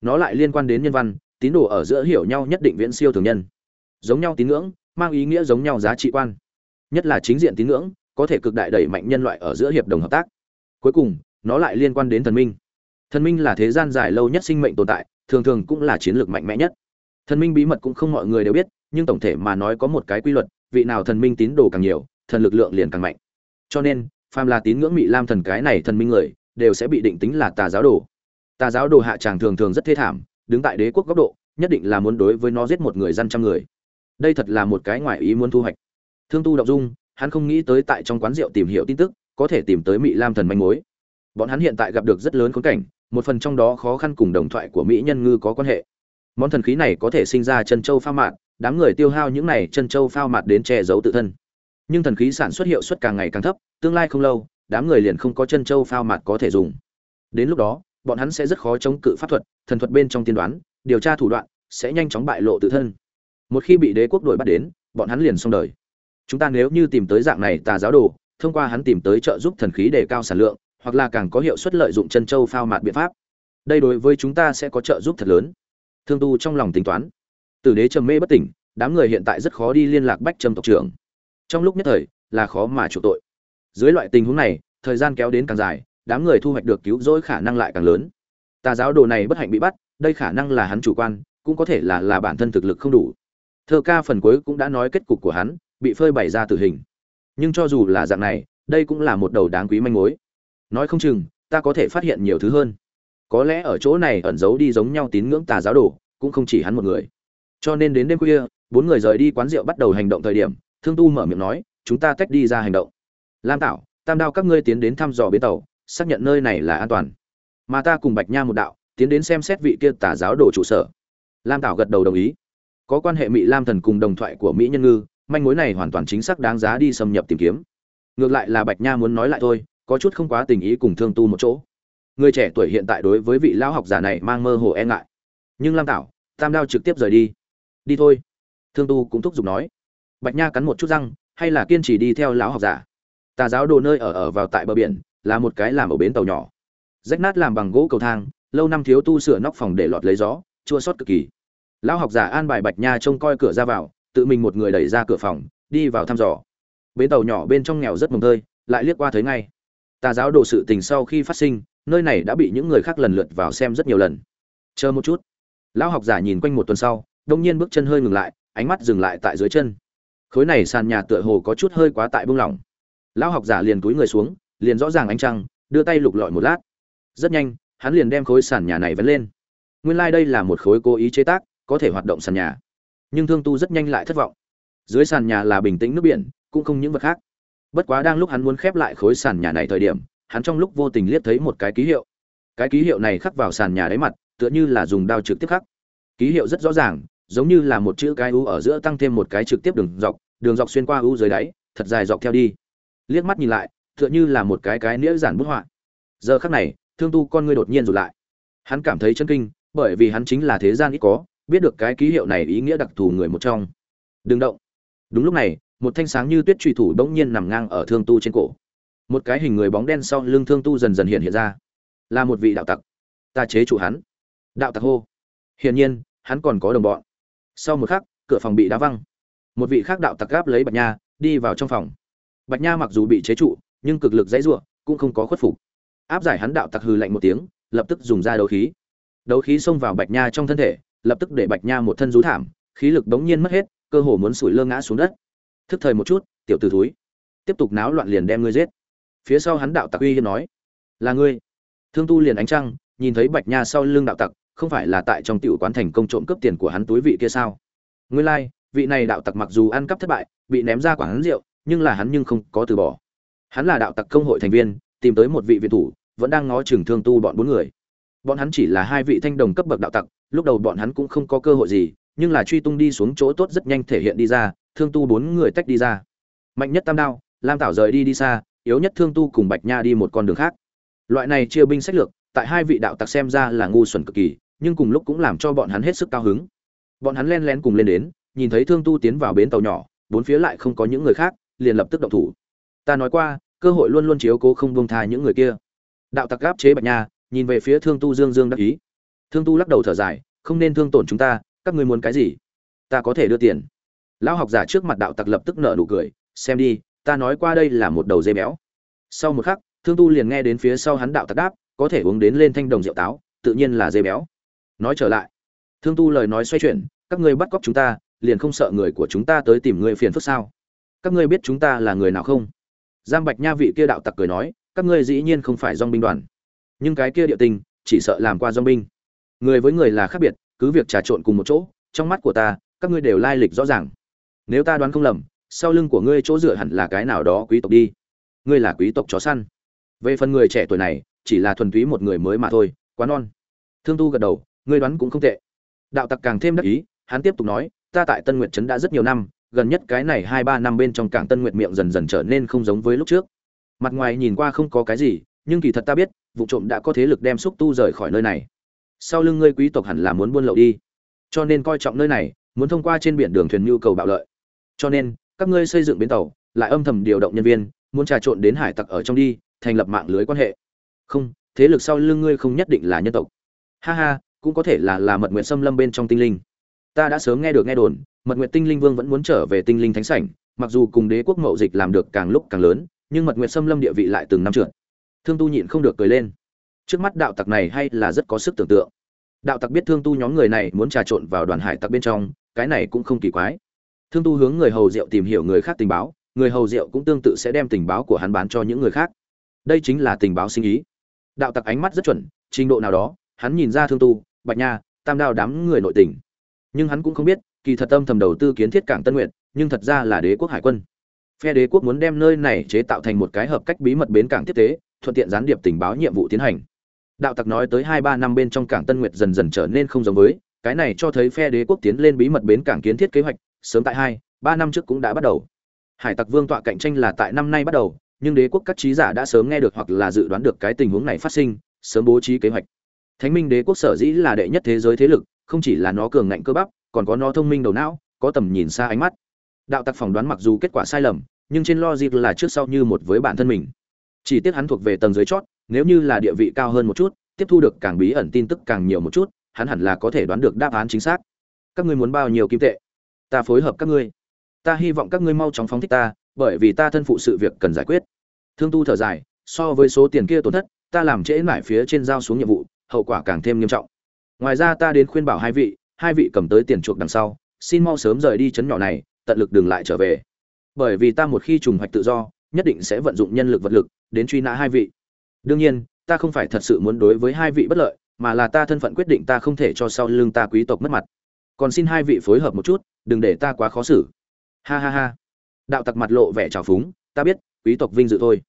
Nó lại liên quan đến nhân văn, tín đồ ở giữa hiểu nhau nhất định viễn siêu thường nhân. Giống nhau tín ngưỡng, mang ý nghĩa giống nhau giá trị quan. Nhất là chính diện tín ngưỡng, có thể cực đại đẩy mạnh nhân loại ở giữa hiệp đồng hợp tác. Cuối cùng, nó lại liên quan đến thần minh. Thần minh là thế gian dài lâu nhất sinh mệnh tồn tại, thường thường cũng là chiến lược mạnh mẽ nhất. Thần minh bí mật cũng không mọi người đều biết, nhưng tổng thể mà nói có một cái quy luật, vị nào thần minh tín đồ càng nhiều, thần lực lượng liền càng mạnh. Cho nên phàm là tín ngưỡng Mị lam thần cái này thần minh người, đều sẽ bị định tính là tà giáo đồ. Tà giáo đồ hạ tràng thường thường rất thê thảm, đứng tại đế quốc góc độ, nhất định là muốn đối với nó giết một người dân trăm người. Đây thật là một cái ngoại ý muốn thu hoạch. Thương tu động dung, hắn không nghĩ tới tại trong quán rượu tìm hiểu tin tức, có thể tìm tới mỹ lam thần manh mối. Bọn hắn hiện tại gặp được rất lớn khốn cảnh, một phần trong đó khó khăn cùng đồng thoại của mỹ nhân ngư có quan hệ. Món thần khí này có thể sinh ra chân châu pha mạt, đám người tiêu hao những này chân châu phao mạt đến che giấu tự thân nhưng thần khí sản xuất hiệu suất càng ngày càng thấp, tương lai không lâu, đám người liền không có chân châu phao mạt có thể dùng. Đến lúc đó, bọn hắn sẽ rất khó chống cự pháp thuật, thần thuật bên trong tiên đoán, điều tra thủ đoạn, sẽ nhanh chóng bại lộ tự thân. Một khi bị đế quốc đội bắt đến, bọn hắn liền xong đời. Chúng ta nếu như tìm tới dạng này tà giáo đồ, thông qua hắn tìm tới trợ giúp thần khí đề cao sản lượng, hoặc là càng có hiệu suất lợi dụng chân châu phao mạt biện pháp, đây đối với chúng ta sẽ có trợ giúp thật lớn. Thương tu trong lòng tính toán. Tử đế trầm mê bất tỉnh, đám người hiện tại rất khó đi liên lạc bách trầm tộc trưởng trong lúc nhất thời, là khó mà chủ tội. Dưới loại tình huống này, thời gian kéo đến càng dài, đám người thu hoạch được cứu rỗi khả năng lại càng lớn. Tà giáo đồ này bất hạnh bị bắt, đây khả năng là hắn chủ quan, cũng có thể là là bản thân thực lực không đủ. Thơ ca phần cuối cũng đã nói kết cục của hắn, bị phơi bày ra tử hình. Nhưng cho dù là dạng này, đây cũng là một đầu đáng quý manh mối. Nói không chừng, ta có thể phát hiện nhiều thứ hơn. Có lẽ ở chỗ này ẩn giấu đi giống nhau tín ngưỡng tà giáo đồ, cũng không chỉ hắn một người. Cho nên đến đêm khuya, bốn người rời đi quán rượu bắt đầu hành động thời điểm thương tu mở miệng nói, chúng ta tách đi ra hành động. Lam tạo tam đao các ngươi tiến đến thăm dò bến tàu, xác nhận nơi này là an toàn. Mà ta cùng bạch nha một đạo, tiến đến xem xét vị kia tả giáo đồ trụ sở. Lam tảo gật đầu đồng ý. Có quan hệ mỹ lam thần cùng đồng thoại của mỹ nhân ngư, manh mối này hoàn toàn chính xác đáng giá đi xâm nhập tìm kiếm. Ngược lại là bạch nha muốn nói lại thôi, có chút không quá tình ý cùng thương tu một chỗ. Người trẻ tuổi hiện tại đối với vị lão học giả này mang mơ hồ e ngại. Nhưng lam tảo, tam đao trực tiếp rời đi. Đi thôi. Thương tu cũng thúc giục nói bạch nha cắn một chút răng, hay là kiên trì đi theo lão học giả. Tà giáo đồ nơi ở ở vào tại bờ biển, là một cái làm ở bến tàu nhỏ. Rách nát làm bằng gỗ cầu thang, lâu năm thiếu tu sửa nóc phòng để lọt lấy gió, chua sót cực kỳ. Lão học giả an bài bạch nha trông coi cửa ra vào, tự mình một người đẩy ra cửa phòng, đi vào thăm dò. Bến tàu nhỏ bên trong nghèo rất mồng tơi lại liếc qua thấy ngay. Tà giáo đồ sự tình sau khi phát sinh, nơi này đã bị những người khác lần lượt vào xem rất nhiều lần. Chờ một chút. Lão học giả nhìn quanh một tuần sau, đông nhiên bước chân hơi ngừng lại, ánh mắt dừng lại tại dưới chân khối này sàn nhà tựa hồ có chút hơi quá tại bung lỏng. Lão học giả liền túi người xuống, liền rõ ràng ánh trăng, đưa tay lục lọi một lát. Rất nhanh, hắn liền đem khối sàn nhà này vẫn lên. Nguyên lai、like、đây là một khối cố ý chế tác, có thể hoạt động sàn nhà. Nhưng thương tu rất nhanh lại thất vọng. Dưới sàn nhà là bình tĩnh nước biển, cũng không những vật khác. Bất quá đang lúc hắn muốn khép lại khối sàn nhà này thời điểm, hắn trong lúc vô tình liếc thấy một cái ký hiệu. Cái ký hiệu này khắc vào sàn nhà đáy mặt, tựa như là dùng đao trực tiếp khắc. Ký hiệu rất rõ ràng giống như là một chữ cái u ở giữa tăng thêm một cái trực tiếp đường dọc đường dọc xuyên qua u dưới đáy, thật dài dọc theo đi. Liếc mắt nhìn lại, tựa như là một cái cái nĩa giản bút họa. Giờ khắc này, thương tu con ngươi đột nhiên rụt lại. Hắn cảm thấy chân kinh, bởi vì hắn chính là thế gian ít có, biết được cái ký hiệu này ý nghĩa đặc thù người một trong. Đừng động. Đúng lúc này, một thanh sáng như tuyết trùy thủ bỗng nhiên nằm ngang ở thương tu trên cổ. Một cái hình người bóng đen sau lưng thương tu dần dần hiện hiện ra. Là một vị đạo tặc. Ta chế chủ hắn. Đạo tặc hô. Hiển nhiên, hắn còn có đồng bọn sau một khắc, cửa phòng bị đá văng. Một vị khác đạo tặc gáp lấy bạch nha, đi vào trong phòng. Bạch nha mặc dù bị chế trụ, nhưng cực lực dãy giụa cũng không có khuất phục. Áp giải hắn đạo tặc hừ lạnh một tiếng, lập tức dùng ra đấu khí. Đấu khí xông vào bạch nha trong thân thể, lập tức để bạch nha một thân rú thảm, khí lực bỗng nhiên mất hết, cơ hồ muốn sủi lơ ngã xuống đất. Thức thời một chút, tiểu tử thúi. Tiếp tục náo loạn liền đem ngươi giết. Phía sau hắn đạo tặc uy hiếp nói, là ngươi. Thương tu liền ánh trăng, nhìn thấy bạch nha sau lưng đạo tặc không phải là tại trong tiểu quán thành công trộm cướp tiền của hắn túi vị kia sao? Ngươi lai、like, vị này đạo tặc mặc dù ăn cắp thất bại bị ném ra quán rượu nhưng là hắn nhưng không có từ bỏ. Hắn là đạo tặc công hội thành viên tìm tới một vị viện thủ vẫn đang ngó chừng thương tu bọn bốn người. Bọn hắn chỉ là hai vị thanh đồng cấp bậc đạo tặc lúc đầu bọn hắn cũng không có cơ hội gì nhưng là truy tung đi xuống chỗ tốt rất nhanh thể hiện đi ra thương tu bốn người tách đi ra. Mạnh nhất tam đao lam tảo rời đi đi xa yếu nhất thương tu cùng bạch nha đi một con đường khác. Loại này chia binh sách lược tại hai vị đạo tặc xem ra là ngu xuẩn cực kỳ nhưng cùng lúc cũng làm cho bọn hắn hết sức cao hứng. Bọn hắn len lén cùng lên đến, nhìn thấy thương tu tiến vào bến tàu nhỏ, bốn phía lại không có những người khác, liền lập tức động thủ. Ta nói qua, cơ hội luôn luôn chiếu cố không buông tha những người kia. Đạo tặc gáp chế bạch nha, nhìn về phía thương tu dương dương đắc ý. Thương tu lắc đầu thở dài, không nên thương tổn chúng ta, các ngươi muốn cái gì? Ta có thể đưa tiền. Lão học giả trước mặt đạo tặc lập tức nở nụ cười, xem đi, ta nói qua đây là một đầu dây béo. Sau một khắc, thương tu liền nghe đến phía sau hắn đạo tặc đáp, có thể uống đến lên thanh đồng rượu táo, tự nhiên là dây béo nói trở lại. Thương tu lời nói xoay chuyển, các ngươi bắt cóc chúng ta, liền không sợ người của chúng ta tới tìm ngươi phiền phức sao? Các ngươi biết chúng ta là người nào không? Giang bạch nha vị kia đạo tặc cười nói, các ngươi dĩ nhiên không phải dong binh đoàn. Nhưng cái kia địa tình, chỉ sợ làm qua dong binh. Người với người là khác biệt, cứ việc trà trộn cùng một chỗ, trong mắt của ta, các ngươi đều lai lịch rõ ràng. Nếu ta đoán không lầm, sau lưng của ngươi chỗ dựa hẳn là cái nào đó quý tộc đi. Ngươi là quý tộc chó săn. Về phần người trẻ tuổi này, chỉ là thuần túy một người mới mà thôi, quá non. Thương tu gật đầu ngươi đoán cũng không tệ. Đạo tặc càng thêm đắc ý, hắn tiếp tục nói, ta tại tân nguyệt trấn đã rất nhiều năm, gần nhất cái này hai ba năm bên trong cảng tân nguyệt miệng dần dần trở nên không giống với lúc trước. Mặt ngoài nhìn qua không có cái gì, nhưng kỳ thật ta biết, vụ trộm đã có thế lực đem xúc tu rời khỏi nơi này. Sau lưng ngươi quý tộc hẳn là muốn buôn lậu đi. Cho nên coi trọng nơi này, muốn thông qua trên biển đường thuyền nhu cầu bạo lợi. Cho nên, các ngươi xây dựng bến tàu, lại âm thầm điều động nhân viên, muốn trà trộn đến hải tặc ở trong đi, thành lập mạng lưới quan hệ. Không, thế lực sau lưng ngươi không nhất định là nhân tộc. Ha ha cũng có thể là là mật nguyện xâm lâm bên trong tinh linh. Ta đã sớm nghe được nghe đồn, mật nguyện tinh linh vương vẫn muốn trở về tinh linh thánh sảnh, mặc dù cùng đế quốc mậu dịch làm được càng lúc càng lớn, nhưng mật nguyện xâm lâm địa vị lại từng năm trượt. Thương tu nhịn không được cười lên. Trước mắt đạo tặc này hay là rất có sức tưởng tượng. Đạo tặc biết thương tu nhóm người này muốn trà trộn vào đoàn hải tặc bên trong, cái này cũng không kỳ quái. Thương tu hướng người hầu rượu tìm hiểu người khác tình báo, người hầu rượu cũng tương tự sẽ đem tình báo của hắn bán cho những người khác. Đây chính là tình báo sinh ý. Đạo tặc ánh mắt rất chuẩn, trình độ nào đó, hắn nhìn ra thương tu bạch nha, tam đao đám người nội tình. Nhưng hắn cũng không biết, kỳ thật tâm thầm đầu tư kiến thiết cảng tân nguyện nhưng thật ra là đế quốc hải quân. Phe đế quốc muốn đem nơi này chế tạo thành một cái hợp cách bí mật bến cảng tiếp tế, thuận tiện gián điệp tình báo nhiệm vụ tiến hành. Đạo tặc nói tới hai ba năm bên trong cảng tân nguyệt dần dần trở nên không giống với, cái này cho thấy phe đế quốc tiến lên bí mật bến cảng kiến thiết kế hoạch, sớm tại hai, ba năm trước cũng đã bắt đầu. Hải tặc vương tọa cạnh tranh là tại năm nay bắt đầu, nhưng đế quốc các trí giả đã sớm nghe được hoặc là dự đoán được cái tình huống này phát sinh, sớm bố trí kế hoạch thánh minh đế quốc sở dĩ là đệ nhất thế giới thế lực, không chỉ là nó cường ngạnh cơ bắp, còn có nó thông minh đầu não, có tầm nhìn xa ánh mắt. Đạo tặc phỏng đoán mặc dù kết quả sai lầm, nhưng trên logic là trước sau như một với bản thân mình. Chỉ tiếc hắn thuộc về tầng dưới chót, nếu như là địa vị cao hơn một chút, tiếp thu được càng bí ẩn tin tức càng nhiều một chút, hắn hẳn là có thể đoán được đáp án chính xác. Các ngươi muốn bao nhiêu kim tệ? Ta phối hợp các ngươi. Ta hy vọng các ngươi mau chóng phóng thích ta, bởi vì ta thân phụ sự việc cần giải quyết. Thương tu thở dài, so với số tiền kia tổn thất, ta làm trễ nải phía trên giao xuống nhiệm vụ hậu quả càng thêm nghiêm trọng. Ngoài ra ta đến khuyên bảo hai vị hai vị cầm tới tiền chuộc đằng sau, xin mau sớm rời đi chấn nhỏ này, tận lực đừng lại trở về. Bởi vì ta một khi trùng hoạch tự do, nhất định sẽ vận dụng nhân lực vật lực đến truy nã hai vị. Đương nhiên, ta không phải thật sự muốn đối với hai vị bất lợi, mà là ta thân phận quyết định ta không thể cho sau lưng ta quý tộc mất mặt. Còn xin hai vị phối hợp một chút, đừng để ta quá khó xử. Ha ha ha. Đạo tặc mặt lộ vẻ trào phúng, ta biết, quý tộc vinh dự thôi.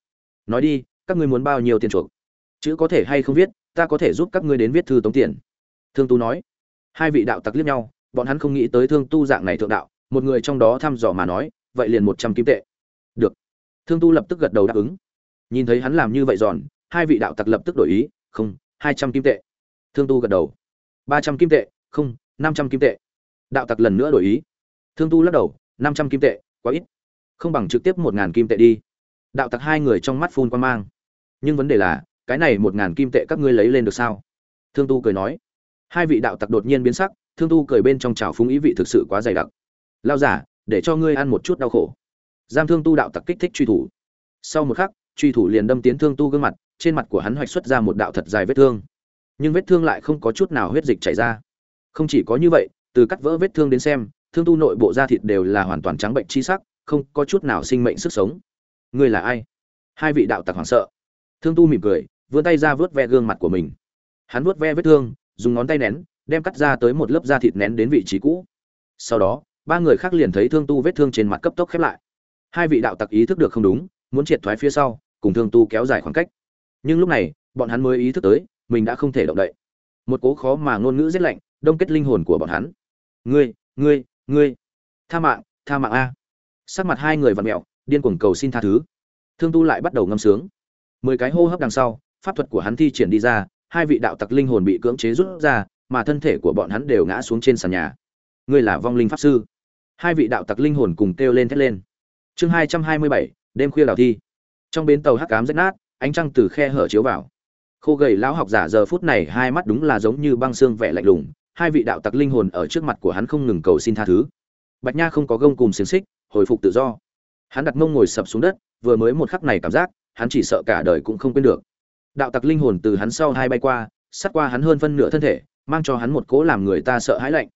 Nói đi, các ngươi muốn bao nhiêu tiền chuộc? Chữ có thể hay không viết ta có thể giúp các ngươi đến viết thư tống tiền. Thương tu nói. Hai vị đạo tặc liếc nhau, bọn hắn không nghĩ tới thương tu dạng này thượng đạo, một người trong đó thăm dò mà nói, vậy liền một trăm kim tệ. Được. Thương tu lập tức gật đầu đáp ứng. Nhìn thấy hắn làm như vậy giòn, hai vị đạo tặc lập tức đổi ý, không, hai trăm kim tệ. Thương tu gật đầu. Ba trăm kim tệ, không, năm trăm kim tệ. Đạo tặc lần nữa đổi ý. Thương tu lắc đầu, năm trăm kim tệ, quá ít. Không bằng trực tiếp một ngàn kim tệ đi. Đạo tặc hai người trong mắt phun quan mang. Nhưng vấn đề là cái này một ngàn kim tệ các ngươi lấy lên được sao? Thương tu cười nói. Hai vị đạo tặc đột nhiên biến sắc, thương tu cười bên trong trào phúng ý vị thực sự quá dày đặc. Lao giả, để cho ngươi ăn một chút đau khổ. Giam thương tu đạo tặc kích thích truy thủ. Sau một khắc, truy thủ liền đâm tiến thương tu gương mặt, trên mặt của hắn hoạch xuất ra một đạo thật dài vết thương. Nhưng vết thương lại không có chút nào huyết dịch chảy ra. Không chỉ có như vậy, từ cắt vỡ vết thương đến xem, thương tu nội bộ da thịt đều là hoàn toàn trắng bệnh chi sắc, không có chút nào sinh mệnh sức sống. Ngươi là ai? Hai vị đạo tặc hoảng sợ. Thương tu mỉm cười vươn tay ra vớt ve gương mặt của mình. Hắn vớt ve vết thương, dùng ngón tay nén, đem cắt ra tới một lớp da thịt nén đến vị trí cũ. Sau đó, ba người khác liền thấy thương tu vết thương trên mặt cấp tốc khép lại. Hai vị đạo tặc ý thức được không đúng, muốn triệt thoái phía sau, cùng thương tu kéo dài khoảng cách. Nhưng lúc này, bọn hắn mới ý thức tới, mình đã không thể động đậy. Một cố khó mà ngôn ngữ rét lạnh, đông kết linh hồn của bọn hắn. Ngươi ngươi ngươi. Tha mạng tha mạng a. Sắc mặt hai người vặn mẹo, điên cuồng cầu xin tha thứ. Thương tu lại bắt đầu ngâm sướng. Mười cái hô hấp đằng sau pháp thuật của hắn thi triển đi ra, hai vị đạo tặc linh hồn bị cưỡng chế rút ra, mà thân thể của bọn hắn đều ngã xuống trên sàn nhà. Ngươi là vong linh pháp sư. Hai vị đạo tặc linh hồn cùng kêu lên thét lên. Chương hai trăm hai mươi bảy, đêm khuya đào thi. Trong bến tàu hắc ám rách nát, ánh trăng từ khe hở chiếu vào. Khô gầy lão học giả giờ phút này hai mắt đúng là giống như băng xương vẻ lạnh lùng, hai vị đạo tặc linh hồn ở trước mặt của hắn không ngừng cầu xin tha thứ. Bạch nha không có gông cùm xiềng xích, hồi phục tự do. Hắn đặt mông ngồi sập xuống đất, vừa mới một khắc này cảm giác, hắn chỉ sợ cả đời cũng không quên được đạo tặc linh hồn từ hắn sau hai bay qua, sát qua hắn hơn phân nửa thân thể, mang cho hắn một cố làm người ta sợ hãi lạnh.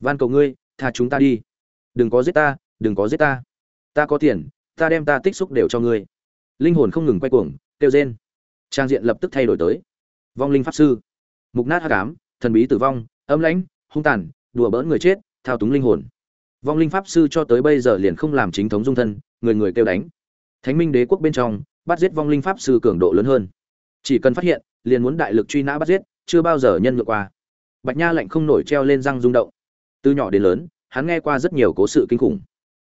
Van cầu ngươi, tha chúng ta đi. Đừng có giết ta, đừng có giết ta. Ta có tiền, ta đem ta tích xúc đều cho ngươi. Linh hồn không ngừng quay cuồng, kêu rên. Trang diện lập tức thay đổi tới. Vong linh pháp sư. Mục nát hắc ám, thần bí tử vong, âm lãnh, hung tàn, đùa bỡn người chết, thao túng linh hồn. Vong linh pháp sư cho tới bây giờ liền không làm chính thống dung thân, người người kêu đánh. Thánh minh đế quốc bên trong, bắt giết vong linh pháp sư cường độ lớn hơn chỉ cần phát hiện, liền muốn đại lực truy nã bắt giết, chưa bao giờ nhân ngược qua. Bạch nha lạnh không nổi treo lên răng rung động. Từ nhỏ đến lớn, hắn nghe qua rất nhiều cố sự kinh khủng.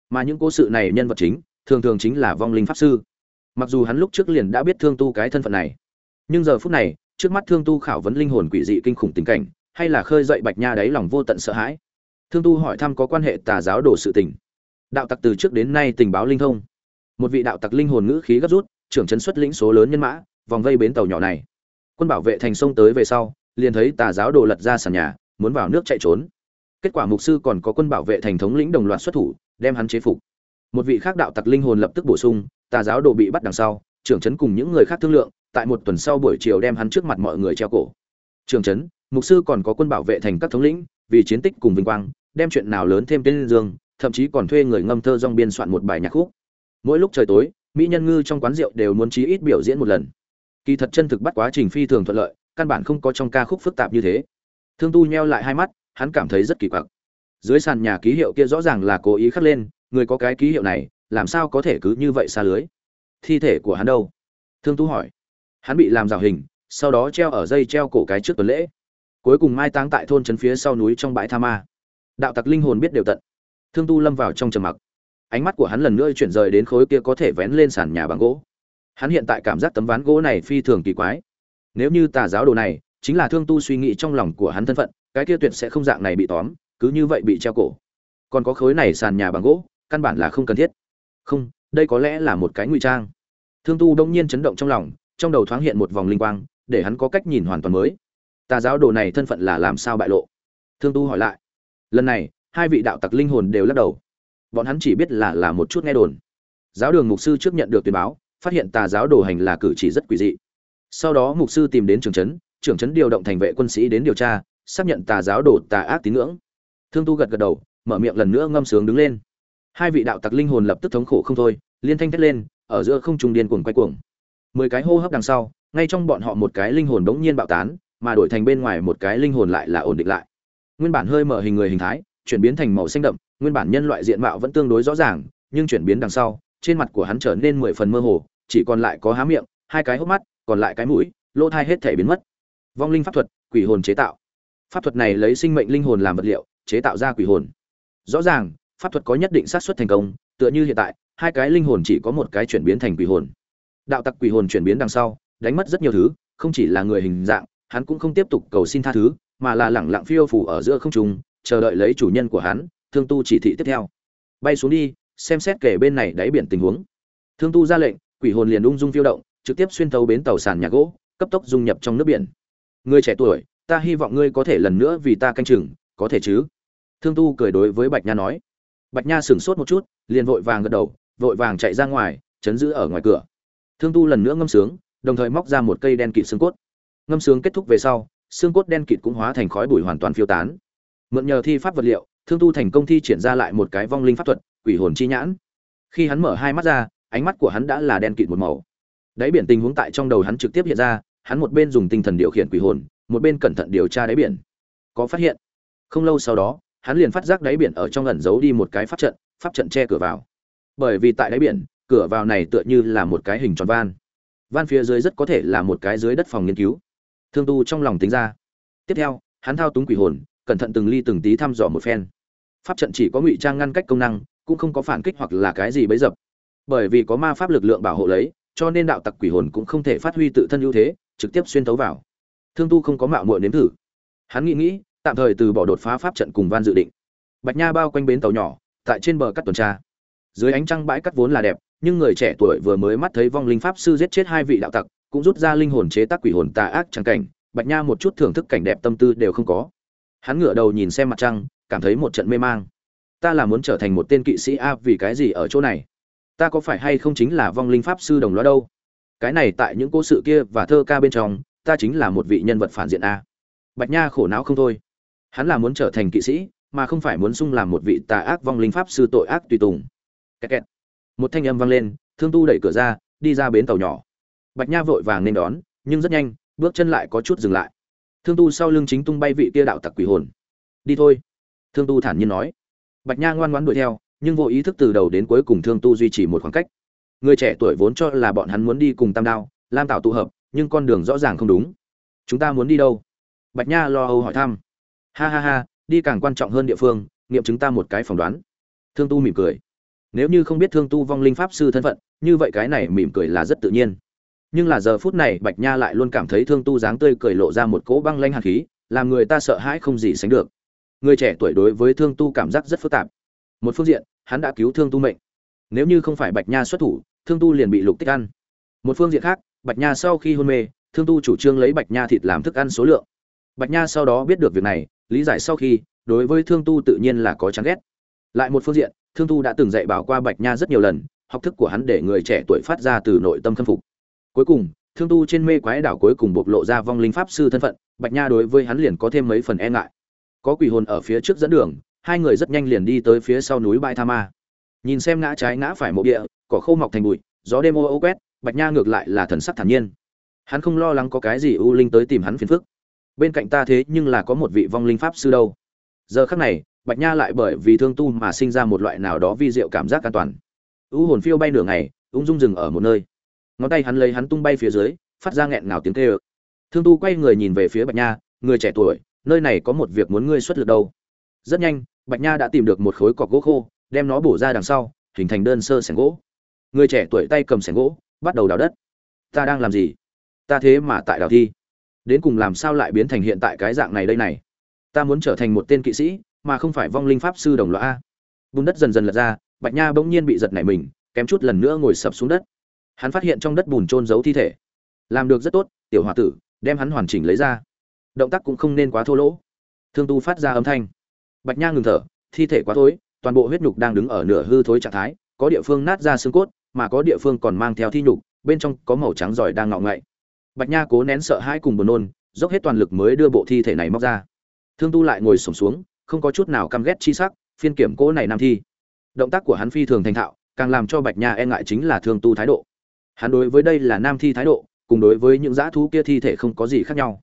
Mà những cố sự này nhân vật chính, thường thường chính là vong linh pháp sư. Mặc dù hắn lúc trước liền đã biết thương tu cái thân phận này, nhưng giờ phút này, trước mắt thương tu khảo vấn linh hồn quỷ dị kinh khủng tình cảnh, hay là khơi dậy bạch nha đáy lòng vô tận sợ hãi. Thương tu hỏi thăm có quan hệ tà giáo đồ sự tình. Đạo tặc từ trước đến nay tình báo linh thông. Một vị đạo tặc linh hồn ngữ khí gấp rút, trưởng chấn xuất lĩnh số lớn nhân mã vòng vây bến tàu nhỏ này. Quân bảo vệ thành sông tới về sau, liền thấy tà giáo đồ lật ra sàn nhà, muốn vào nước chạy trốn. Kết quả mục sư còn có quân bảo vệ thành thống lĩnh đồng loạt xuất thủ, đem hắn chế phục. Một vị khác đạo tặc linh hồn lập tức bổ sung, tà giáo đồ bị bắt đằng sau, trưởng trấn cùng những người khác thương lượng, tại một tuần sau buổi chiều đem hắn trước mặt mọi người treo cổ. Trưởng trấn, mục sư còn có quân bảo vệ thành các thống lĩnh, vì chiến tích cùng vinh quang, đem chuyện nào lớn thêm tên dương thậm chí còn thuê người ngâm thơ dong biên soạn một bài nhạc khúc. Mỗi lúc trời tối, mỹ nhân ngư trong quán rượu đều muốn chí ít biểu diễn một lần kỳ thật chân thực bắt quá trình phi thường thuận lợi, căn bản không có trong ca khúc phức tạp như thế. Thương tu nheo lại hai mắt, hắn cảm thấy rất kỳ quặc. Dưới sàn nhà ký hiệu kia rõ ràng là cố ý khắc lên, người có cái ký hiệu này, làm sao có thể cứ như vậy xa lưới? Thi thể của hắn đâu? Thương tu hỏi. Hắn bị làm rào hình, sau đó treo ở dây treo cổ cái trước tuần lễ. Cuối cùng mai táng tại thôn trấn phía sau núi trong bãi tha ma. Đạo tặc linh hồn biết đều tận. Thương tu lâm vào trong trầm mặc. Ánh mắt của hắn lần nữa chuyển rời đến khối kia có thể vén lên sàn nhà bằng gỗ hắn hiện tại cảm giác tấm ván gỗ này phi thường kỳ quái. Nếu như tà giáo đồ này chính là thương tu suy nghĩ trong lòng của hắn thân phận, cái kia tuyệt sẽ không dạng này bị tóm, cứ như vậy bị treo cổ. Còn có khối này sàn nhà bằng gỗ, căn bản là không cần thiết. Không, đây có lẽ là một cái ngụy trang. Thương tu đông nhiên chấn động trong lòng, trong đầu thoáng hiện một vòng linh quang, để hắn có cách nhìn hoàn toàn mới. Tà giáo đồ này thân phận là làm sao bại lộ? Thương tu hỏi lại. Lần này, hai vị đạo tặc linh hồn đều lắc đầu. Bọn hắn chỉ biết là là một chút nghe đồn. Giáo đường mục sư trước nhận được tuyên báo phát hiện tà giáo đồ hành là cử chỉ rất quỷ dị. Sau đó mục sư tìm đến trường trấn, trưởng trấn điều động thành vệ quân sĩ đến điều tra, xác nhận tà giáo đồ tà ác tín ngưỡng. Thương tu gật gật đầu, mở miệng lần nữa ngâm sướng đứng lên. Hai vị đạo tặc linh hồn lập tức thống khổ không thôi, liên thanh thét lên, ở giữa không trung điên cuồng quay cuồng. Mười cái hô hấp đằng sau, ngay trong bọn họ một cái linh hồn bỗng nhiên bạo tán, mà đổi thành bên ngoài một cái linh hồn lại là ổn định lại. Nguyên bản hơi mở hình người hình thái, chuyển biến thành màu xanh đậm, nguyên bản nhân loại diện mạo vẫn tương đối rõ ràng, nhưng chuyển biến đằng sau trên mặt của hắn trở nên mười phần mơ hồ, chỉ còn lại có há miệng, hai cái hốc mắt, còn lại cái mũi, lỗ thai hết thể biến mất. Vong linh pháp thuật, quỷ hồn chế tạo. Pháp thuật này lấy sinh mệnh linh hồn làm vật liệu, chế tạo ra quỷ hồn. Rõ ràng, pháp thuật có nhất định xác suất thành công, tựa như hiện tại, hai cái linh hồn chỉ có một cái chuyển biến thành quỷ hồn. Đạo tặc quỷ hồn chuyển biến đằng sau, đánh mất rất nhiều thứ, không chỉ là người hình dạng, hắn cũng không tiếp tục cầu xin tha thứ, mà là lẳng lặng phiêu phủ ở giữa không trung, chờ đợi lấy chủ nhân của hắn, thương tu chỉ thị tiếp theo. Bay xuống đi xem xét kể bên này đáy biển tình huống. Thương tu ra lệnh, quỷ hồn liền ung dung phiêu động, trực tiếp xuyên thấu bến tàu sàn nhà gỗ, cấp tốc dung nhập trong nước biển. Người trẻ tuổi, ta hy vọng ngươi có thể lần nữa vì ta canh chừng, có thể chứ? Thương tu cười đối với bạch nha nói. Bạch nha sửng sốt một chút, liền vội vàng gật đầu, vội vàng chạy ra ngoài, chấn giữ ở ngoài cửa. Thương tu lần nữa ngâm sướng, đồng thời móc ra một cây đen kịt xương cốt. Ngâm sướng kết thúc về sau, xương cốt đen kịt cũng hóa thành khói bụi hoàn toàn phiêu tán. Mượn nhờ thi pháp vật liệu thương tu thành công thi triển ra lại một cái vong linh pháp thuật, quỷ hồn chi nhãn. Khi hắn mở hai mắt ra, ánh mắt của hắn đã là đen kịt một màu. Đáy biển tình huống tại trong đầu hắn trực tiếp hiện ra, hắn một bên dùng tinh thần điều khiển quỷ hồn, một bên cẩn thận điều tra đáy biển. Có phát hiện? Không lâu sau đó, hắn liền phát giác đáy biển ở trong ẩn giấu đi một cái pháp trận pháp trận che cửa vào. Bởi vì tại đáy biển, cửa vào này tựa như là một cái hình tròn van. Van phía dưới rất có thể là một cái dưới đất phòng nghiên cứu. Thương tu trong lòng tính ra. Tiếp theo, hắn thao túng quỷ hồn, cẩn thận từng ly từng tí thăm dò một phen pháp trận chỉ có ngụy trang ngăn cách công năng, cũng không có phản kích hoặc là cái gì bấy dập. Bởi vì có ma pháp lực lượng bảo hộ lấy, cho nên đạo tặc quỷ hồn cũng không thể phát huy tự thân ưu thế, trực tiếp xuyên tấu vào. Thương tu không có mạo muội nếm thử. Hắn nghĩ nghĩ, tạm thời từ bỏ đột phá pháp trận cùng van dự định. Bạch nha bao quanh bến tàu nhỏ, tại trên bờ cắt tuần tra. Dưới ánh trăng bãi cắt vốn là đẹp, nhưng người trẻ tuổi vừa mới mắt thấy vong linh pháp sư giết chết hai vị đạo tặc, cũng rút ra linh hồn chế tác quỷ hồn tà ác trắng cảnh, bạch nha một chút thưởng thức cảnh đẹp tâm tư đều không có. Hắn ngửa đầu nhìn xem mặt trăng cảm thấy một trận mê mang. Ta là muốn trở thành một tên kỵ sĩ a vì cái gì ở chỗ này? Ta có phải hay không chính là vong linh pháp sư đồng loa đâu? Cái này tại những cố sự kia và thơ ca bên trong, ta chính là một vị nhân vật phản diện a. Bạch nha khổ não không thôi. Hắn là muốn trở thành kỵ sĩ, mà không phải muốn sung làm một vị tà ác vong linh pháp sư tội ác tùy tùng. Kẹt kẹt. một thanh âm vang lên, thương tu đẩy cửa ra, đi ra bến tàu nhỏ. Bạch nha vội vàng nên đón, nhưng rất nhanh, bước chân lại có chút dừng lại. Thương tu sau lưng chính tung bay vị kia đạo tặc quỷ hồn. Đi thôi thương tu thản nhiên nói. Bạch nha ngoan ngoãn đuổi theo, nhưng vô ý thức từ đầu đến cuối cùng thương tu duy trì một khoảng cách. Người trẻ tuổi vốn cho là bọn hắn muốn đi cùng tam đao, lam tạo tụ hợp, nhưng con đường rõ ràng không đúng. Chúng ta muốn đi đâu? Bạch nha lo âu hỏi thăm. Ha ha ha, đi càng quan trọng hơn địa phương, nghiệm chứng ta một cái phỏng đoán. Thương tu mỉm cười. Nếu như không biết thương tu vong linh pháp sư thân phận, như vậy cái này mỉm cười là rất tự nhiên. Nhưng là giờ phút này, bạch nha lại luôn cảm thấy thương tu dáng tươi cười lộ ra một cỗ băng lanh hạt khí, làm người ta sợ hãi không gì sánh được người trẻ tuổi đối với thương tu cảm giác rất phức tạp. Một phương diện, hắn đã cứu thương tu mệnh. Nếu như không phải bạch nha xuất thủ, thương tu liền bị lục tích ăn. Một phương diện khác, bạch nha sau khi hôn mê, thương tu chủ trương lấy bạch nha thịt làm thức ăn số lượng. Bạch nha sau đó biết được việc này, lý giải sau khi, đối với thương tu tự nhiên là có chán ghét. Lại một phương diện, thương tu đã từng dạy bảo qua bạch nha rất nhiều lần, học thức của hắn để người trẻ tuổi phát ra từ nội tâm khâm phục. Cuối cùng, thương tu trên mê quái đảo cuối cùng bộc lộ ra vong linh pháp sư thân phận, bạch nha đối với hắn liền có thêm mấy phần e ngại có quỷ hồn ở phía trước dẫn đường, hai người rất nhanh liền đi tới phía sau núi bãi tha ma. Nhìn xem ngã trái ngã phải mộ địa, cỏ khô mọc thành bụi, gió đêm ô ô quét, bạch nha ngược lại là thần sắc thản nhiên. Hắn không lo lắng có cái gì u linh tới tìm hắn phiền phức. Bên cạnh ta thế nhưng là có một vị vong linh pháp sư đâu. Giờ khắc này, bạch nha lại bởi vì thương tu mà sinh ra một loại nào đó vi diệu cảm giác an toàn. U hồn phiêu bay nửa ngày, ung dung dừng ở một nơi. Ngón tay hắn lấy hắn tung bay phía dưới, phát ra nghẹn ngào tiếng kêu. Thương tu quay người nhìn về phía bạch nha, người trẻ tuổi nơi này có một việc muốn ngươi xuất lực đâu. Rất nhanh, bạch nha đã tìm được một khối cọc gỗ khô, đem nó bổ ra đằng sau, hình thành đơn sơ sẻng gỗ. Người trẻ tuổi tay cầm sẻng gỗ, bắt đầu đào đất. Ta đang làm gì? Ta thế mà tại đào thi. Đến cùng làm sao lại biến thành hiện tại cái dạng này đây này? Ta muốn trở thành một tên kỵ sĩ, mà không phải vong linh pháp sư đồng loại a. Bùn đất dần dần lật ra, bạch nha bỗng nhiên bị giật nảy mình, kém chút lần nữa ngồi sập xuống đất. Hắn phát hiện trong đất bùn trôn giấu thi thể. Làm được rất tốt, tiểu h o a tử, đem hắn hoàn chỉnh lấy ra động tác cũng không nên quá thô lỗ. Thương tu phát ra âm thanh. Bạch nha ngừng thở, thi thể quá thối, toàn bộ huyết nhục đang đứng ở nửa hư thối trạng thái, có địa phương nát ra xương cốt, mà có địa phương còn mang theo thi nhục, bên trong có màu trắng giỏi đang ngọ ngậy. Bạch nha cố nén sợ hãi cùng buồn nôn, dốc hết toàn lực mới đưa bộ thi thể này móc ra. Thương tu lại ngồi sổm xuống, không có chút nào căm ghét chi sắc, phiên kiểm cố này nam thi. Động tác của hắn phi thường thành thạo, càng làm cho bạch nha e ngại chính là thương tu thái độ. Hắn đối với đây là nam thi thái độ, cùng đối với những dã thú kia thi thể không có gì khác nhau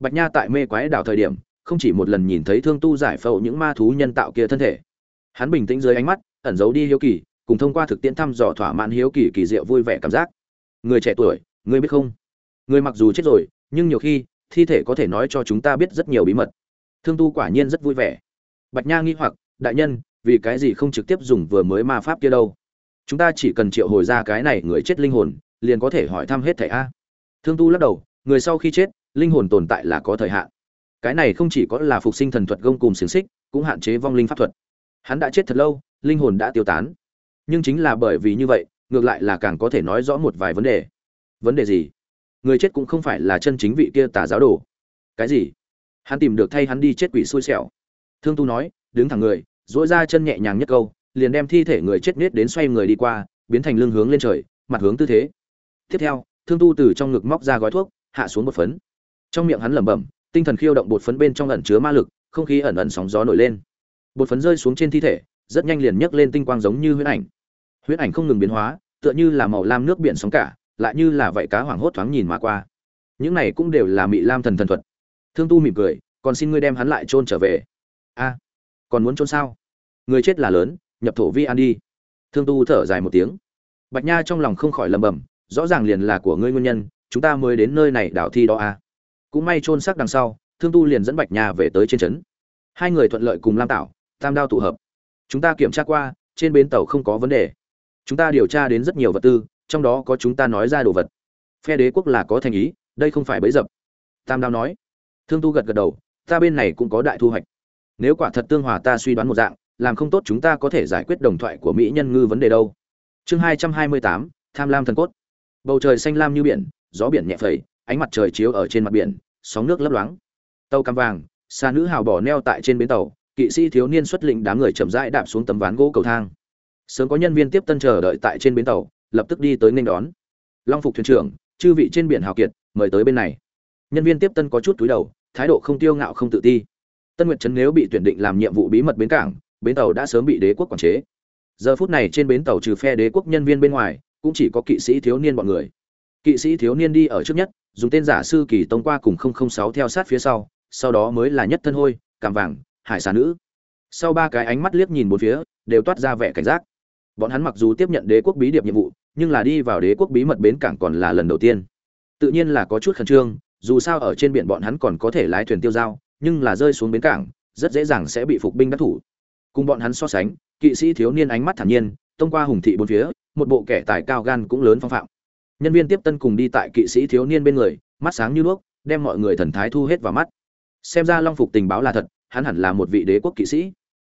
bạch nha tại mê quái đảo thời điểm, không chỉ một lần nhìn thấy thương tu giải phẫu những ma thú nhân tạo kia thân thể. Hắn bình tĩnh dưới ánh mắt, ẩn giấu đi hiếu kỳ, cùng thông qua thực tiễn thăm dò thỏa mãn hiếu kỳ kỳ diệu vui vẻ cảm giác. Người trẻ tuổi ngươi biết không? Người mặc dù chết rồi, nhưng nhiều khi, thi thể có thể nói cho chúng ta biết rất nhiều bí mật. Thương tu quả nhiên rất vui vẻ. Bạch nha nghi hoặc, đại nhân, vì cái gì không trực tiếp dùng vừa mới ma pháp kia đâu? Chúng ta chỉ cần triệu hồi ra cái này người chết linh hồn, liền có thể hỏi thăm hết thảy a. Thương tu lắc đầu, người sau khi chết linh hồn tồn tại là có thời hạn. Cái này không chỉ có là phục sinh thần thuật gông cùng xiềng xích, cũng hạn chế vong linh pháp thuật. Hắn đã chết thật lâu, linh hồn đã tiêu tán. Nhưng chính là bởi vì như vậy, ngược lại là càng có thể nói rõ một vài vấn đề. Vấn đề gì? Người chết cũng không phải là chân chính vị kia tà giáo đồ. Cái gì? Hắn tìm được thay hắn đi chết quỷ xui xẻo. Thương tu nói, đứng thẳng người dỗi ra chân nhẹ nhàng nhất câu, liền đem thi thể người chết nết đến xoay người đi qua, biến thành lưng hướng lên trời, mặt hướng tư thế. Tiếp theo, thương tu từ trong ngực móc ra gói thuốc, hạ xuống một phấn trong miệng hắn lẩm bẩm, tinh thần khiêu động bột phấn bên trong ẩn chứa ma lực, không khí ẩn ẩn sóng gió nổi lên. Bột phấn rơi xuống trên thi thể, rất nhanh liền nhấc lên tinh quang giống như huyết ảnh. Huyết ảnh không ngừng biến hóa, tựa như là màu lam nước biển sóng cả, lại như là vậy cá hoảng hốt thoáng nhìn mà qua. Những này cũng đều là mị lam thần thần thuật. Thương tu mỉm cười, còn xin ngươi đem hắn lại chôn trở về. A, còn muốn chôn sao? Người chết là lớn, nhập thổ vi an đi. Thương tu thở dài một tiếng. Bạch nha trong lòng không khỏi lầm bầm rõ ràng liền là của ngươi nguyên nhân, chúng ta mới đến nơi này đảo thi đó a cũng may chôn xác đằng sau, thương tu liền dẫn bạch nha về tới trên trấn. Hai người thuận lợi cùng lam tạo tam đao tụ hợp. Chúng ta kiểm tra qua, trên bến tàu không có vấn đề. Chúng ta điều tra đến rất nhiều vật tư, trong đó có chúng ta nói ra đồ vật. Phe đế quốc là có thành ý, đây không phải bấy dập. Tam đao nói. Thương tu gật gật đầu, ta bên này cũng có đại thu hoạch. Nếu quả thật tương hòa ta suy đoán một dạng, làm không tốt chúng ta có thể giải quyết đồng thoại của mỹ nhân ngư vấn đề đâu. Chương hai trăm hai mươi tám, tham lam thần cốt. Bầu trời xanh lam như biển, gió biển nhẹ phẩy, ánh mặt trời chiếu ở trên mặt biển sóng nước lấp loáng. Tàu cam vàng, xa nữ hào bỏ neo tại trên bến tàu, kỵ sĩ thiếu niên xuất lĩnh đám người chậm rãi đạp xuống tấm ván gỗ cầu thang. Sớm có nhân viên tiếp tân chờ đợi tại trên bến tàu, lập tức đi tới nên đón. Long phục thuyền trưởng, chư vị trên biển hào kiệt, mời tới bên này. Nhân viên tiếp tân có chút túi đầu, thái độ không tiêu ngạo không tự ti. Tân nguyệt trấn nếu bị tuyển định làm nhiệm vụ bí mật bến cảng, bến tàu đã sớm bị đế quốc quản chế. Giờ phút này trên bến tàu trừ phe đế quốc nhân viên bên ngoài, cũng chỉ có kỵ sĩ thiếu niên bọn người. Kỵ sĩ thiếu niên đi ở trước nhất dùng tên giả sư kỳ tông qua cùng 006 theo sát phía sau sau đó mới là nhất thân hôi cảm vàng, hải xà nữ. Sau ba cái ánh mắt liếc nhìn bốn phía, đều toát ra vẻ cảnh giác. Bọn hắn mặc dù tiếp nhận đế quốc bí điệp nhiệm vụ, nhưng là đi vào đế quốc bí mật bến cảng còn là lần đầu tiên. Tự nhiên là có chút khẩn trương, dù sao ở trên biển bọn hắn còn có thể lái thuyền tiêu dao, nhưng là rơi xuống bến cảng, rất dễ dàng sẽ bị phục binh đắc thủ. Cùng bọn hắn so sánh, kỵ sĩ thiếu niên ánh mắt thản nhiên, tông qua hùng thị bốn phía, một bộ kẻ tài cao gan cũng lớn phong phạm nhân viên tiếp tân cùng đi tại kỵ sĩ thiếu niên bên người, mắt sáng như đuốc, đem mọi người thần thái thu hết vào mắt. Xem ra long phục tình báo là thật, hắn hẳn là một vị đế quốc kỵ sĩ.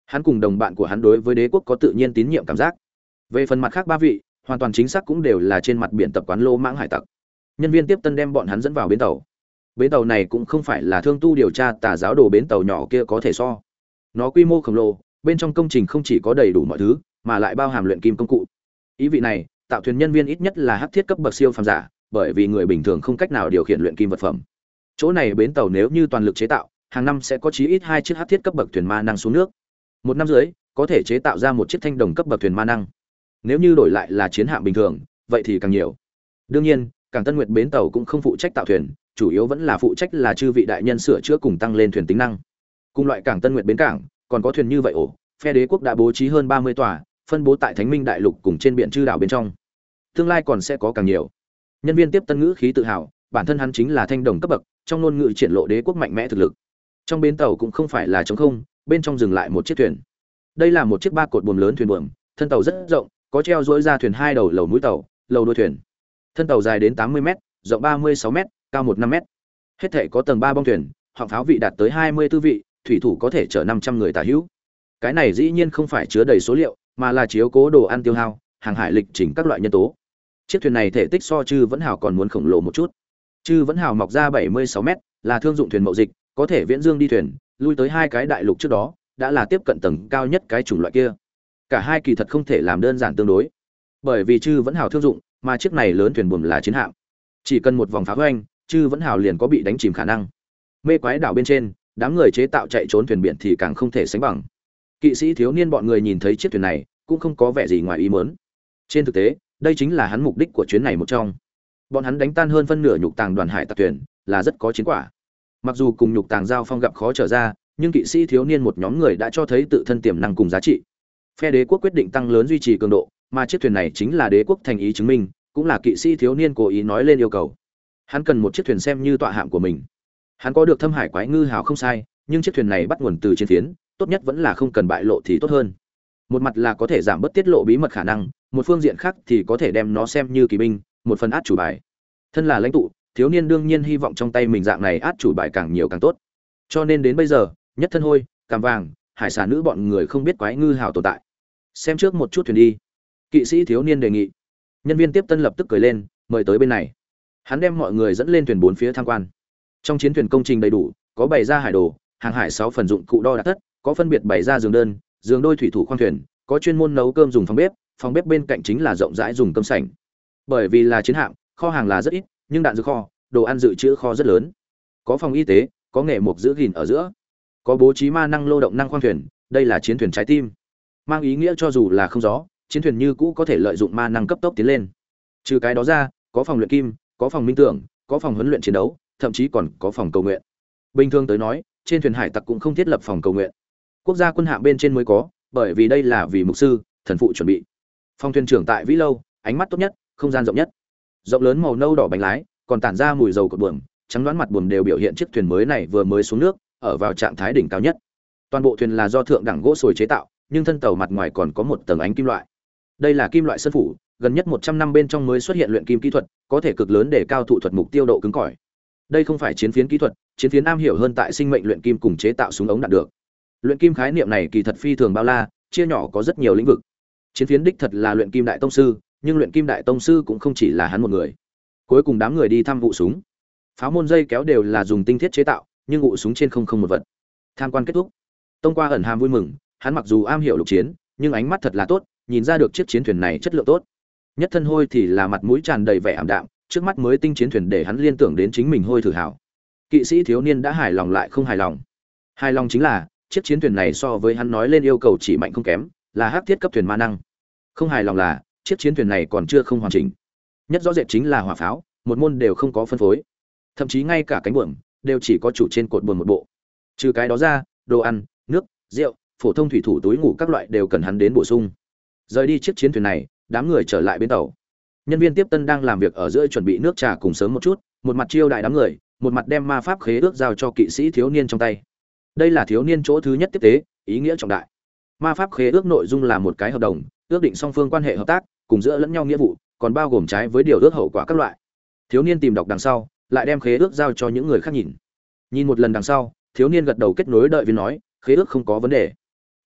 Hắn cùng đồng bạn của hắn đối với đế quốc có tự nhiên tín nhiệm cảm giác. Về phần mặt khác ba vị, hoàn toàn chính xác cũng đều là trên mặt biển tập quán lô mãng hải tặc. Nhân viên tiếp tân đem bọn hắn dẫn vào bến tàu. Bến tàu này cũng không phải là thương tu điều tra tà giáo đồ bến tàu nhỏ kia có thể so. Nó quy mô khổng lồ, bên trong công trình không chỉ có đầy đủ mọi thứ, mà lại bao hàm luyện kim công cụ. Ý vị này tạo thuyền nhân viên ít nhất là hắc thiết cấp bậc siêu phàm giả, bởi vì người bình thường không cách nào điều khiển luyện kim vật phẩm. Chỗ này bến tàu nếu như toàn lực chế tạo, hàng năm sẽ có chí ít hai chiếc hắc thiết cấp bậc thuyền ma năng xuống nước. Một năm dưới, có thể chế tạo ra một chiếc thanh đồng cấp bậc thuyền ma năng. Nếu như đổi lại là chiến hạm bình thường, vậy thì càng nhiều. Đương nhiên, cảng tân nguyệt bến tàu cũng không phụ trách tạo thuyền, chủ yếu vẫn là phụ trách là chư vị đại nhân sửa chữa cùng tăng lên thuyền tính năng. Cùng loại cảng tân nguyệt bến cảng, còn có thuyền như vậy ổ, phe đế quốc đã bố trí hơn ba mươi tòa phân bố tại thánh minh đại lục cùng trên biển chư đảo bên trong. Tương lai còn sẽ có càng nhiều. Nhân viên tiếp tân ngữ khí tự hào, bản thân hắn chính là thanh đồng cấp bậc, trong ngôn ngữ triển lộ đế quốc mạnh mẽ thực lực. Trong bến tàu cũng không phải là trống không, bên trong dừng lại một chiếc thuyền. Đây là một chiếc ba cột buồm lớn thuyền buồm, thân tàu rất rộng, có treo dỗi ra thuyền hai đầu lầu mũi tàu, lầu đuôi thuyền. Thân tàu dài đến tám mươi m rộng ba mươi sáu m cao một năm m hết thể có tầng ba bong thuyền, họng pháo vị đạt tới hai mươi tư vị, thủy thủ có thể chở năm trăm người tả hữu. Cái này dĩ nhiên không phải chứa đầy số liệu mà là chiếu cố đồ ăn tiêu hao, hàng hải lịch trình các loại nhân tố. Chiếc thuyền này thể tích so chư vẫn hào còn muốn khổng lồ một chút. Chư vẫn hào mọc ra bảy mươi sáu t là thương dụng thuyền mậu dịch, có thể viễn dương đi thuyền, lui tới hai cái đại lục trước đó, đã là tiếp cận tầng cao nhất cái chủng loại kia. Cả hai kỳ thật không thể làm đơn giản tương đối. Bởi vì chư vẫn hào thương dụng, mà chiếc này lớn thuyền buồm là chiến hạm. Chỉ cần một vòng phá hoanh chư vẫn hào liền có bị đánh chìm khả năng. Mê quái đảo bên trên, đám người chế tạo chạy trốn thuyền biển thì càng không thể sánh bằng. Kỵ sĩ thiếu niên bọn người nhìn thấy chiếc thuyền này cũng không có vẻ gì ngoài ý muốn. Trên thực tế, đây chính là hắn mục đích của chuyến này một trong. Bọn hắn đánh tan hơn phân nửa nhục tàng đoàn hải tặc thuyền, là rất có chiến quả. Mặc dù cùng nhục tàng giao phong gặp khó trở ra, nhưng kỵ sĩ thiếu niên một nhóm người đã cho thấy tự thân tiềm năng cùng giá trị. Phe đế quốc quyết định tăng lớn duy trì cường độ, mà chiếc thuyền này chính là đế quốc thành ý chứng minh, cũng là kỵ sĩ thiếu niên cố ý nói lên yêu cầu. Hắn cần một chiếc thuyền xem như tọa hạng của mình. Hắn có được thâm hải quái ngư hào không sai, nhưng chiếc thuyền này bắt nguồn từ chiến phiến, tốt nhất vẫn là không cần bại lộ thì tốt hơn một mặt là có thể giảm bớt tiết lộ bí mật khả năng, một phương diện khác thì có thể đem nó xem như kỳ binh, một phần át chủ bài. Thân là lãnh tụ, thiếu niên đương nhiên hy vọng trong tay mình dạng này át chủ bài càng nhiều càng tốt. Cho nên đến bây giờ, nhất thân hôi, càm vàng, hải sản nữ bọn người không biết quái ngư hào tồn tại. Xem trước một chút thuyền đi. Kỵ sĩ thiếu niên đề nghị. Nhân viên tiếp tân lập tức cười lên, mời tới bên này. Hắn đem mọi người dẫn lên thuyền bốn phía tham quan. Trong chiến thuyền công trình đầy đủ, có bày ra hải đồ, hàng hải sáu phần dụng cụ đo đạc thất, có phân biệt bày ra giường đơn giường đôi thủy thủ khoang thuyền, có chuyên môn nấu cơm dùng phòng bếp phòng bếp bên cạnh chính là rộng rãi dùng cơm sảnh bởi vì là chiến hạm, kho hàng là rất ít, nhưng đạn dự kho, đồ ăn dự trữ kho rất lớn. Có phòng y tế, có nghề mục giữ gìn ở giữa. Có bố trí ma năng lô động năng khoang thuyền, đây là chiến thuyền trái tim. Mang ý nghĩa cho dù là không gió, chiến thuyền như cũ có thể lợi dụng ma năng cấp tốc tiến lên. Trừ cái đó ra, có phòng luyện kim, có phòng minh tưởng, có phòng huấn luyện chiến đấu, thậm chí còn có phòng cầu nguyện. Bình thường tới nói, trên thuyền hải tặc cũng không thiết lập phòng cầu nguyện quốc gia quân hạm bên trên mới có, bởi vì đây là vì mục sư, thần phụ chuẩn bị. Phong thuyền trưởng tại vĩ lâu, ánh mắt tốt nhất, không gian rộng nhất. Rộng lớn màu nâu đỏ bánh lái, còn tản ra mùi dầu cột buồm, trắng đoán mặt buồm đều biểu hiện chiếc thuyền mới này vừa mới xuống nước, ở vào trạng thái đỉnh cao nhất. Toàn bộ thuyền là do thượng đẳng gỗ sồi chế tạo, nhưng thân tàu mặt ngoài còn có một tầng ánh kim loại. Đây là kim loại sơn phủ, gần nhất một trăm năm bên trong mới xuất hiện luyện kim kỹ thuật, có thể cực lớn để cao thụ thuật mục tiêu độ cứng cỏi. Đây không phải chiến phiến kỹ thuật, chiến phiến am hiểu hơn tại sinh mệnh luyện kim cùng chế tạo súng ống đạn được luyện kim khái niệm này kỳ thật phi thường bao la, chia nhỏ có rất nhiều lĩnh vực. Chiến phiến đích thật là luyện kim đại tông sư, nhưng luyện kim đại tông sư cũng không chỉ là hắn một người. Cuối cùng đám người đi thăm vụ súng. Pháo môn dây kéo đều là dùng tinh thiết chế tạo, nhưng vụ súng trên không không một vật. Tham quan kết thúc. Tông qua ẩn hàm vui mừng, hắn mặc dù am hiểu lục chiến, nhưng ánh mắt thật là tốt, nhìn ra được chiếc chiến thuyền này chất lượng tốt. Nhất thân hôi thì là mặt mũi tràn đầy vẻ ảm đạm, trước mắt mới tinh chiến thuyền để hắn liên tưởng đến chính mình hôi thử hảo. Kỵ sĩ thiếu niên đã hài lòng lại không hài lòng. Hài lòng chính là chiếc chiến thuyền này so với hắn nói lên yêu cầu chỉ mạnh không kém, là hắc thiết cấp thuyền ma năng. Không hài lòng là, chiếc chiến thuyền này còn chưa không hoàn chỉnh. Nhất rõ rệt chính là hỏa pháo, một môn đều không có phân phối. Thậm chí ngay cả cánh buồm, đều chỉ có chủ trên cột buồm một bộ. Trừ cái đó ra, đồ ăn, nước, rượu, phổ thông thủy thủ túi ngủ các loại đều cần hắn đến bổ sung. Rời đi chiếc chiến thuyền này, đám người trở lại bến tàu. Nhân viên tiếp tân đang làm việc ở giữa chuẩn bị nước trà cùng sớm một chút, một mặt chiêu đại đám người, một mặt đem ma pháp khế ước giao cho kỵ sĩ thiếu niên trong tay đây là thiếu niên chỗ thứ nhất tiếp tế, ý nghĩa trọng đại. Ma pháp khế ước nội dung là một cái hợp đồng, ước định song phương quan hệ hợp tác, cùng giữa lẫn nhau nghĩa vụ, còn bao gồm trái với điều ước hậu quả các loại. Thiếu niên tìm đọc đằng sau, lại đem khế ước giao cho những người khác nhìn. Nhìn một lần đằng sau, thiếu niên gật đầu kết nối đợi viên nói, khế ước không có vấn đề.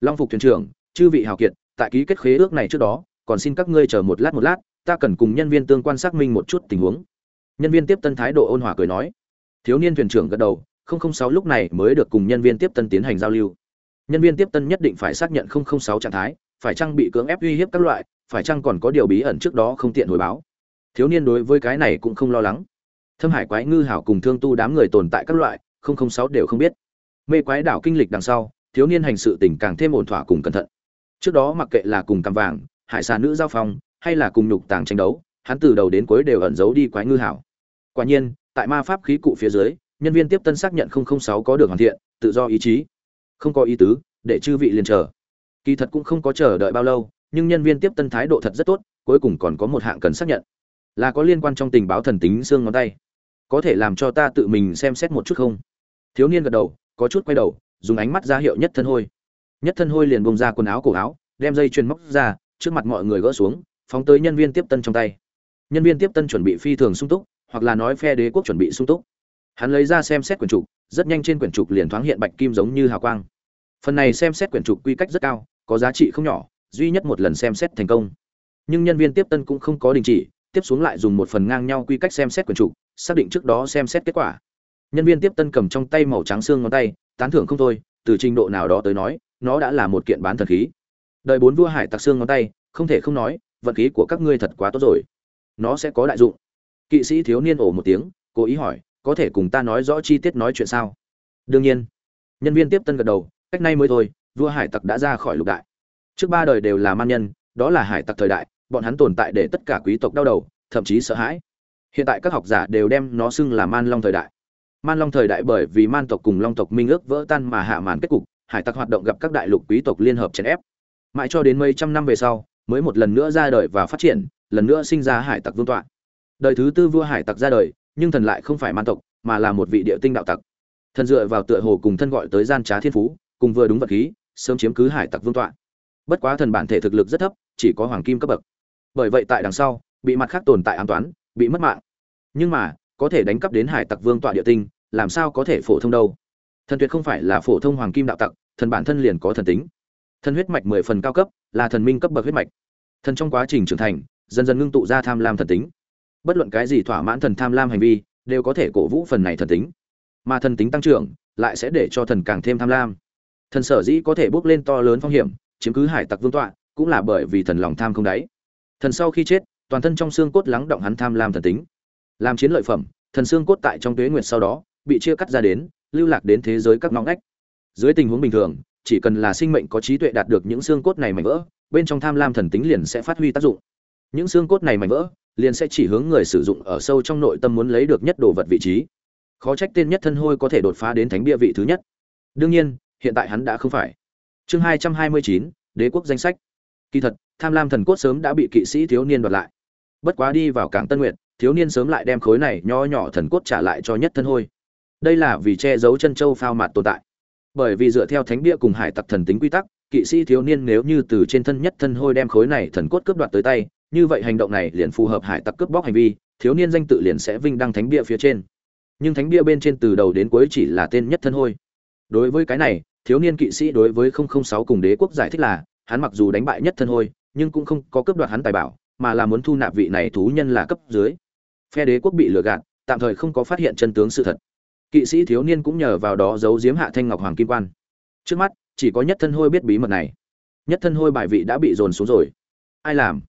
Long phục thuyền trưởng, chư vị hào kiệt, tại ký kết khế ước này trước đó, còn xin các ngươi chờ một lát một lát, ta cần cùng nhân viên tương quan xác minh một chút tình huống. Nhân viên tiếp tân thái độ ôn hòa cười nói. Thiếu niên thuyền trưởng gật đầu 006 lúc này mới được cùng nhân viên tiếp tân tiến hành giao lưu. Nhân viên tiếp tân nhất định phải xác nhận 006 trạng thái, phải chăng bị cưỡng ép uy hiếp các loại, phải chăng còn có điều bí ẩn trước đó không tiện hồi báo. Thiếu niên đối với cái này cũng không lo lắng. Thâm hải quái ngư hảo cùng thương tu đám người tồn tại các loại 006 đều không biết. Mê quái đảo kinh lịch đằng sau, thiếu niên hành sự tình càng thêm ổn thỏa cùng cẩn thận. Trước đó mặc kệ là cùng cam vàng, hải sản nữ giao phong, hay là cùng nhục tàng tranh đấu, hắn từ đầu đến cuối đều ẩn giấu đi quái ngư hảo. Quả nhiên, tại ma pháp khí cụ phía dưới nhân viên tiếp tân xác nhận 006 có được hoàn thiện, tự do ý chí. Không có ý tứ, để chư vị liền chờ. Kỳ thật cũng không có chờ đợi bao lâu, nhưng nhân viên tiếp tân thái độ thật rất tốt, cuối cùng còn có một hạng cần xác nhận. Là có liên quan trong tình báo thần tính xương ngón tay. Có thể làm cho ta tự mình xem xét một chút không? Thiếu niên gật đầu, có chút quay đầu, dùng ánh mắt ra hiệu nhất thân hôi. Nhất thân hôi liền bung ra quần áo cổ áo, đem dây chuyền móc ra, trước mặt mọi người gỡ xuống, phóng tới nhân viên tiếp tân trong tay. Nhân viên tiếp tân chuẩn bị phi thường sung túc, hoặc là nói phe đế quốc chuẩn bị sung túc hắn lấy ra xem xét quyển trục, rất nhanh trên quyển trục liền thoáng hiện bạch kim giống như hào quang. Phần này xem xét quyển trục quy cách rất cao, có giá trị không nhỏ, duy nhất một lần xem xét thành công. Nhưng nhân viên tiếp tân cũng không có đình chỉ, tiếp xuống lại dùng một phần ngang nhau quy cách xem xét quyển trục, xác định trước đó xem xét kết quả. Nhân viên tiếp tân cầm trong tay màu trắng xương ngón tay, tán thưởng không thôi, từ trình độ nào đó tới nói, nó đã là một kiện bán thần khí. Đợi bốn vua hải tặc xương ngón tay, không thể không nói, vận khí của các ngươi thật quá tốt rồi. Nó sẽ có đại dụng. Kỵ sĩ thiếu niên ổ một tiếng, cố ý hỏi có thể cùng ta nói rõ chi tiết nói chuyện sao? Đương nhiên. Nhân viên tiếp tân gật đầu, cách nay mới thôi, vua hải tặc đã ra khỏi lục đại. Trước ba đời đều là man nhân, đó là hải tặc thời đại, bọn hắn tồn tại để tất cả quý tộc đau đầu, thậm chí sợ hãi. Hiện tại các học giả đều đem nó xưng là man long thời đại. Man long thời đại bởi vì man tộc cùng long tộc minh ước vỡ tan mà hạ màn kết cục, hải tặc hoạt động gặp các đại lục quý tộc liên hợp chèn ép. Mãi cho đến mấy trăm năm về sau, mới một lần nữa ra đời và phát triển, lần nữa sinh ra hải tặc vương tọa. Đời thứ tư vua hải tặc ra đời nhưng thần lại không phải man tộc, mà là một vị địa tinh đạo tặc. Thần dựa vào tựa hồ cùng thân gọi tới gian trá thiên phú, cùng vừa đúng vật khí, sớm chiếm cứ hải tặc vương tọa. Bất quá thần bản thể thực lực rất thấp, chỉ có hoàng kim cấp bậc. Bởi vậy tại đằng sau, bị mặt khác tồn tại an toán, bị mất mạng. Nhưng mà, có thể đánh cắp đến hải tặc vương tọa địa tinh, làm sao có thể phổ thông đâu? Thần tuyệt không phải là phổ thông hoàng kim đạo tặc, thần bản thân liền có thần tính. Thần huyết mạch mười phần cao cấp, là thần minh cấp bậc huyết mạch. Thần trong quá trình trưởng thành, dần dần ngưng tụ ra tham lam thần tính bất luận cái gì thỏa mãn thần tham lam hành vi, đều có thể cổ vũ phần này thần tính. Mà thần tính tăng trưởng, lại sẽ để cho thần càng thêm tham lam. Thần sở dĩ có thể bước lên to lớn phong hiểm, chiếm cứ hải tặc vương tọa, cũng là bởi vì thần lòng tham không đáy. Thần sau khi chết, toàn thân trong xương cốt lắng động hắn tham lam thần tính. Làm chiến lợi phẩm, thần xương cốt tại trong tuế nguyệt sau đó, bị chia cắt ra đến, lưu lạc đến thế giới các ngóng ngách. Dưới tình huống bình thường, chỉ cần là sinh mệnh có trí tuệ đạt được những xương cốt này mảnh vỡ, bên trong tham lam thần tính liền sẽ phát huy tác dụng. Những xương cốt này mảnh vỡ liền sẽ chỉ hướng người sử dụng ở sâu trong nội tâm muốn lấy được nhất đồ vật vị trí. Khó trách tên nhất thân hôi có thể đột phá đến thánh bia vị thứ nhất. Đương nhiên, hiện tại hắn đã không phải. Chương hai trăm hai mươi chín, đế quốc danh sách. Kỳ thật, tham lam thần cốt sớm đã bị kỵ sĩ thiếu niên đoạt lại. Bất quá đi vào cảng tân nguyệt, thiếu niên sớm lại đem khối này nho nhỏ thần cốt trả lại cho nhất thân hôi. Đây là vì che giấu chân châu phao mạt tồn tại. Bởi vì dựa theo thánh bia cùng hải tặc thần tính quy tắc, kỵ sĩ thiếu niên nếu như từ trên thân nhất thân hôi đem khối này thần cốt cướp đoạt tới tay như vậy hành động này liền phù hợp hải tặc cướp bóc hành vi, thiếu niên danh tự liền sẽ vinh đăng thánh bia phía trên. Nhưng thánh bia bên trên từ đầu đến cuối chỉ là tên nhất thân hôi. Đối với cái này, thiếu niên kỵ sĩ đối với 006 cùng đế quốc giải thích là, hắn mặc dù đánh bại nhất thân hôi, nhưng cũng không có cướp đoạt hắn tài bảo, mà là muốn thu nạp vị này thú nhân là cấp dưới. Phe đế quốc bị lừa gạt, tạm thời không có phát hiện chân tướng sự thật. Kỵ sĩ thiếu niên cũng nhờ vào đó giấu giếm hạ thanh ngọc hoàng kim quan. Trước mắt, chỉ có nhất thân hôi biết bí mật này. Nhất thân hôi bài vị đã bị dồn xuống rồi. Ai làm?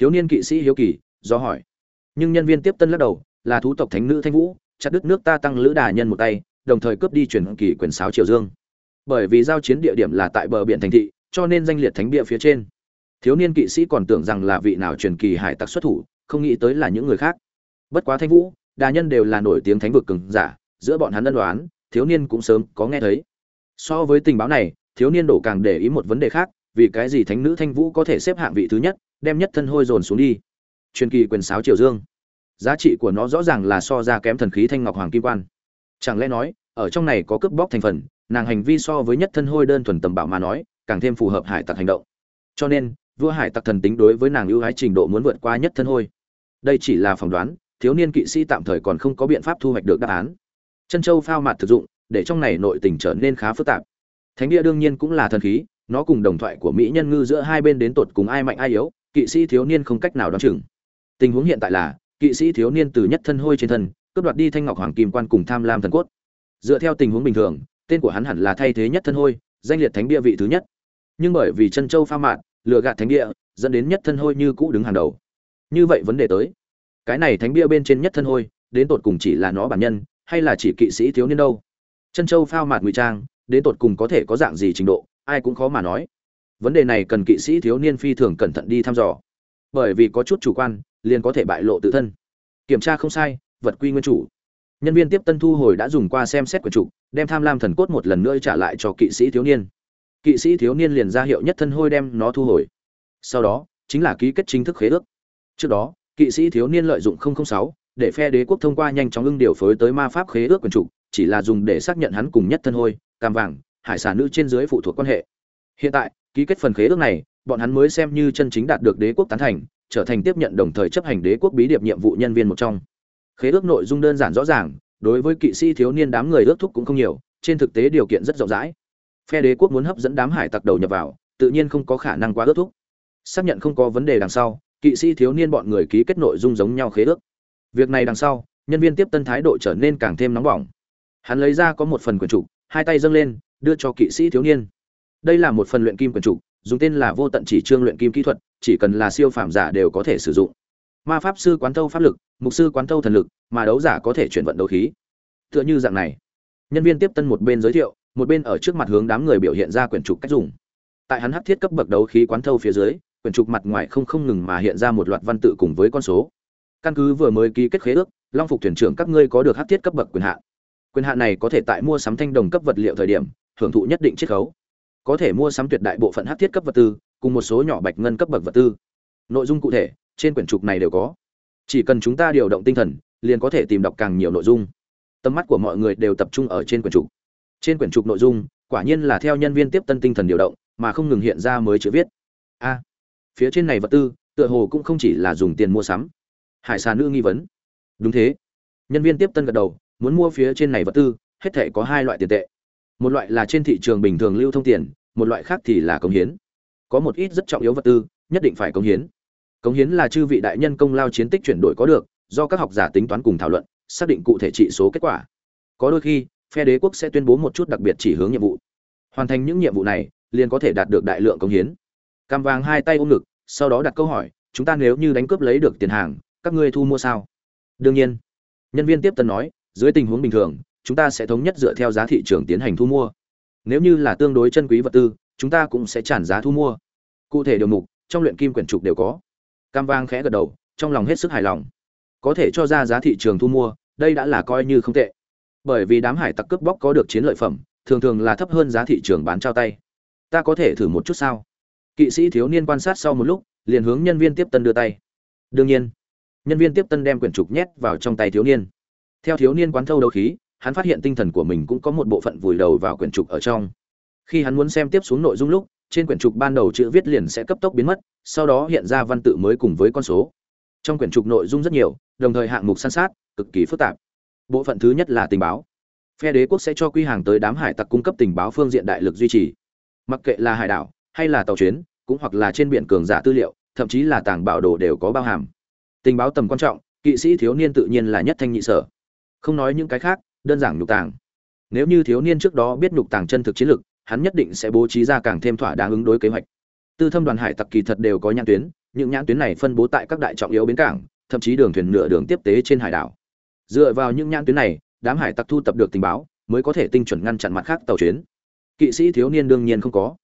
Thiếu niên kỵ sĩ hiếu kỳ, do hỏi. Nhưng nhân viên tiếp tân lắc đầu, là thú tộc thánh nữ thanh vũ, chặt đứt nước ta tăng lữ đà nhân một tay, đồng thời cướp đi chuyển kỳ quyền sáo triều dương. Bởi vì giao chiến địa điểm là tại bờ biển thành thị, cho nên danh liệt thánh địa phía trên. Thiếu niên kỵ sĩ còn tưởng rằng là vị nào truyền kỳ hải tặc xuất thủ, không nghĩ tới là những người khác. Bất quá thanh vũ, đà nhân đều là nổi tiếng thánh vực cường giả, giữa bọn hắn ân đoán, thiếu niên cũng sớm có nghe thấy. So với tình báo này, thiếu niên đổ càng để ý một vấn đề khác vì cái gì thánh nữ thanh vũ có thể xếp hạng vị thứ nhất, đem nhất thân hôi dồn xuống đi? Truyền kỳ quyền sáo triều dương. Giá trị của nó rõ ràng là so ra kém thần khí thanh ngọc hoàng kim quan. Chẳng lẽ nói, ở trong này có cướp bóc thành phần, nàng hành vi so với nhất thân hôi đơn thuần tầm bảo mà nói, càng thêm phù hợp hải tặc hành động. Cho nên, vua hải tặc thần tính đối với nàng ưu ái trình độ muốn vượt qua nhất thân hôi. Đây chỉ là phỏng đoán, thiếu niên kỵ sĩ tạm thời còn không có biện pháp thu hoạch được đáp án. Chân châu phao mặt thực dụng, để trong này nội tình trở nên khá phức tạp. Thánh địa đương nhiên cũng là thần khí nó cùng đồng thoại của mỹ nhân ngư giữa hai bên đến tột cùng ai mạnh ai yếu, kỵ sĩ thiếu niên không cách nào đoán chừng. Tình huống hiện tại là, kỵ sĩ thiếu niên từ nhất thân hôi trên thân, cướp đoạt đi thanh ngọc hoàng kim quan cùng tham lam thần cốt. Dựa theo tình huống bình thường, tên của hắn hẳn là thay thế nhất thân hôi, danh liệt thánh địa vị thứ nhất. Nhưng bởi vì chân châu pha mạn lừa gạt thánh địa dẫn đến nhất thân hôi như cũ đứng hàng đầu. Như vậy vấn đề tới. Cái này thánh bia bên trên nhất thân hôi, đến tột cùng chỉ là nó bản nhân, hay là chỉ kỵ sĩ thiếu niên đâu? Chân châu phao mạt ngụy trang, đến tột cùng có thể có dạng gì trình độ? Ai cũng khó mà nói. Vấn đề này cần kỵ sĩ thiếu niên phi thường cẩn thận đi thăm dò. Bởi vì có chút chủ quan, liền có thể bại lộ tự thân. Kiểm tra không sai, vật quy nguyên chủ. Nhân viên tiếp tân thu hồi đã dùng qua xem xét quyển trục đem tham lam thần cốt một lần nữa trả lại cho kỵ sĩ thiếu niên. Kỵ sĩ thiếu niên liền ra hiệu nhất thân hôi đem nó thu hồi. Sau đó, chính là ký kết chính thức khế ước. Trước đó, kỵ sĩ thiếu niên lợi dụng 006 để phe đế quốc thông qua nhanh chóng ưng điều phối tới ma pháp khế ước quyền trục chỉ là dùng để xác nhận hắn cùng nhất thân hôi, cam vàng hải sản nữ trên dưới phụ thuộc quan hệ. Hiện tại, ký kết phần khế ước này, bọn hắn mới xem như chân chính đạt được đế quốc tán thành, trở thành tiếp nhận đồng thời chấp hành đế quốc bí điệp nhiệm vụ nhân viên một trong. Khế ước nội dung đơn giản rõ ràng, đối với kỵ sĩ thiếu niên đám người ước thúc cũng không nhiều, trên thực tế điều kiện rất rộng rãi. Phe đế quốc muốn hấp dẫn đám hải tặc đầu nhập vào, tự nhiên không có khả năng quá ước thúc. Xác nhận không có vấn đề đằng sau, kỵ sĩ thiếu niên bọn người ký kết nội dung giống nhau khế ước. Việc này đằng sau, nhân viên tiếp tân thái độ trở nên càng thêm nóng bỏng. Hắn lấy ra có một phần quyển trục hai tay dâng lên đưa cho kỵ sĩ thiếu niên. Đây là một phần luyện kim quyển trục dùng tên là vô tận chỉ trương luyện kim kỹ thuật, chỉ cần là siêu phàm giả đều có thể sử dụng. Ma pháp sư quán thâu pháp lực, mục sư quán thâu thần lực, mà đấu giả có thể chuyển vận đấu khí. Tựa như dạng này. Nhân viên tiếp tân một bên giới thiệu, một bên ở trước mặt hướng đám người biểu hiện ra quyển trục cách dùng. Tại hắn hắc thiết cấp bậc đấu khí quán thâu phía dưới quyển trục mặt ngoài không không ngừng mà hiện ra một loạt văn tự cùng với con số. Căn cứ vừa mới ký kết khế ước, long phục thuyền trưởng các ngươi có được hắc thiết cấp bậc quyền hạn. Quyền hạn này có thể tại mua sắm thanh đồng cấp vật liệu thời điểm hưởng thụ nhất định chiết khấu. Có thể mua sắm tuyệt đại bộ phận hát thiết cấp vật tư, cùng một số nhỏ bạch ngân cấp bậc vật tư. Nội dung cụ thể, trên quyển trục này đều có. Chỉ cần chúng ta điều động tinh thần, liền có thể tìm đọc càng nhiều nội dung. Tầm mắt của mọi người đều tập trung ở trên quyển trục. Trên quyển trục nội dung, quả nhiên là theo nhân viên tiếp tân tinh thần điều động, mà không ngừng hiện ra mới chữ viết. A, phía trên này vật tư, tựa hồ cũng không chỉ là dùng tiền mua sắm. Hải sản nữ nghi vấn. Đúng thế. Nhân viên tiếp tân gật đầu, muốn mua phía trên này vật tư, hết thể có hai loại tiền tệ một loại là trên thị trường bình thường lưu thông tiền, một loại khác thì là công hiến. Có một ít rất trọng yếu vật tư, nhất định phải công hiến. Công hiến là chư vị đại nhân công lao chiến tích chuyển đổi có được, do các học giả tính toán cùng thảo luận, xác định cụ thể trị số kết quả. Có đôi khi, phe đế quốc sẽ tuyên bố một chút đặc biệt chỉ hướng nhiệm vụ. Hoàn thành những nhiệm vụ này, liền có thể đạt được đại lượng công hiến. Cam vàng hai tay ôm ngực, sau đó đặt câu hỏi, chúng ta nếu như đánh cướp lấy được tiền hàng, các ngươi thu mua sao? Đương nhiên, nhân viên tiếp tân nói, dưới tình huống bình thường chúng ta sẽ thống nhất dựa theo giá thị trường tiến hành thu mua. Nếu như là tương đối chân quý vật tư, chúng ta cũng sẽ trả giá thu mua. Cụ thể điều mục, trong luyện kim quyển trục đều có. Cam vang khẽ gật đầu, trong lòng hết sức hài lòng. Có thể cho ra giá thị trường thu mua, đây đã là coi như không tệ. Bởi vì đám hải tặc cướp bóc có được chiến lợi phẩm, thường thường là thấp hơn giá thị trường bán trao tay. Ta có thể thử một chút sao? Kỵ sĩ thiếu niên quan sát sau một lúc, liền hướng nhân viên tiếp tân đưa tay. Đương nhiên, nhân viên tiếp tân đem quyển trục nhét vào trong tay thiếu niên. Theo thiếu niên quán thâu đấu khí hắn phát hiện tinh thần của mình cũng có một bộ phận vùi đầu vào quyển trục ở trong. Khi hắn muốn xem tiếp xuống nội dung lúc, trên quyển trục ban đầu chữ viết liền sẽ cấp tốc biến mất, sau đó hiện ra văn tự mới cùng với con số. Trong quyển trục nội dung rất nhiều, đồng thời hạng mục săn sát, cực kỳ phức tạp. Bộ phận thứ nhất là tình báo. Phe đế quốc sẽ cho quy hàng tới đám hải tặc cung cấp tình báo phương diện đại lực duy trì. Mặc kệ là hải đảo, hay là tàu chuyến, cũng hoặc là trên biển cường giả tư liệu, thậm chí là tàng bảo đồ đều có bao hàm. Tình báo tầm quan trọng, kỵ sĩ thiếu niên tự nhiên là nhất thanh nhị sở. Không nói những cái khác đơn giản nhục tàng. Nếu như thiếu niên trước đó biết nhục tàng chân thực chiến lược hắn nhất định sẽ bố trí ra càng thêm thỏa đáng ứng đối kế hoạch. Tư thâm đoàn hải tặc kỳ thật đều có nhãn tuyến, những nhãn tuyến này phân bố tại các đại trọng yếu bến cảng, thậm chí đường thuyền nửa đường tiếp tế trên hải đảo. Dựa vào những nhãn tuyến này, đám hải tặc thu tập được tình báo, mới có thể tinh chuẩn ngăn chặn mặt khác tàu chuyến. Kỵ sĩ thiếu niên đương nhiên không có.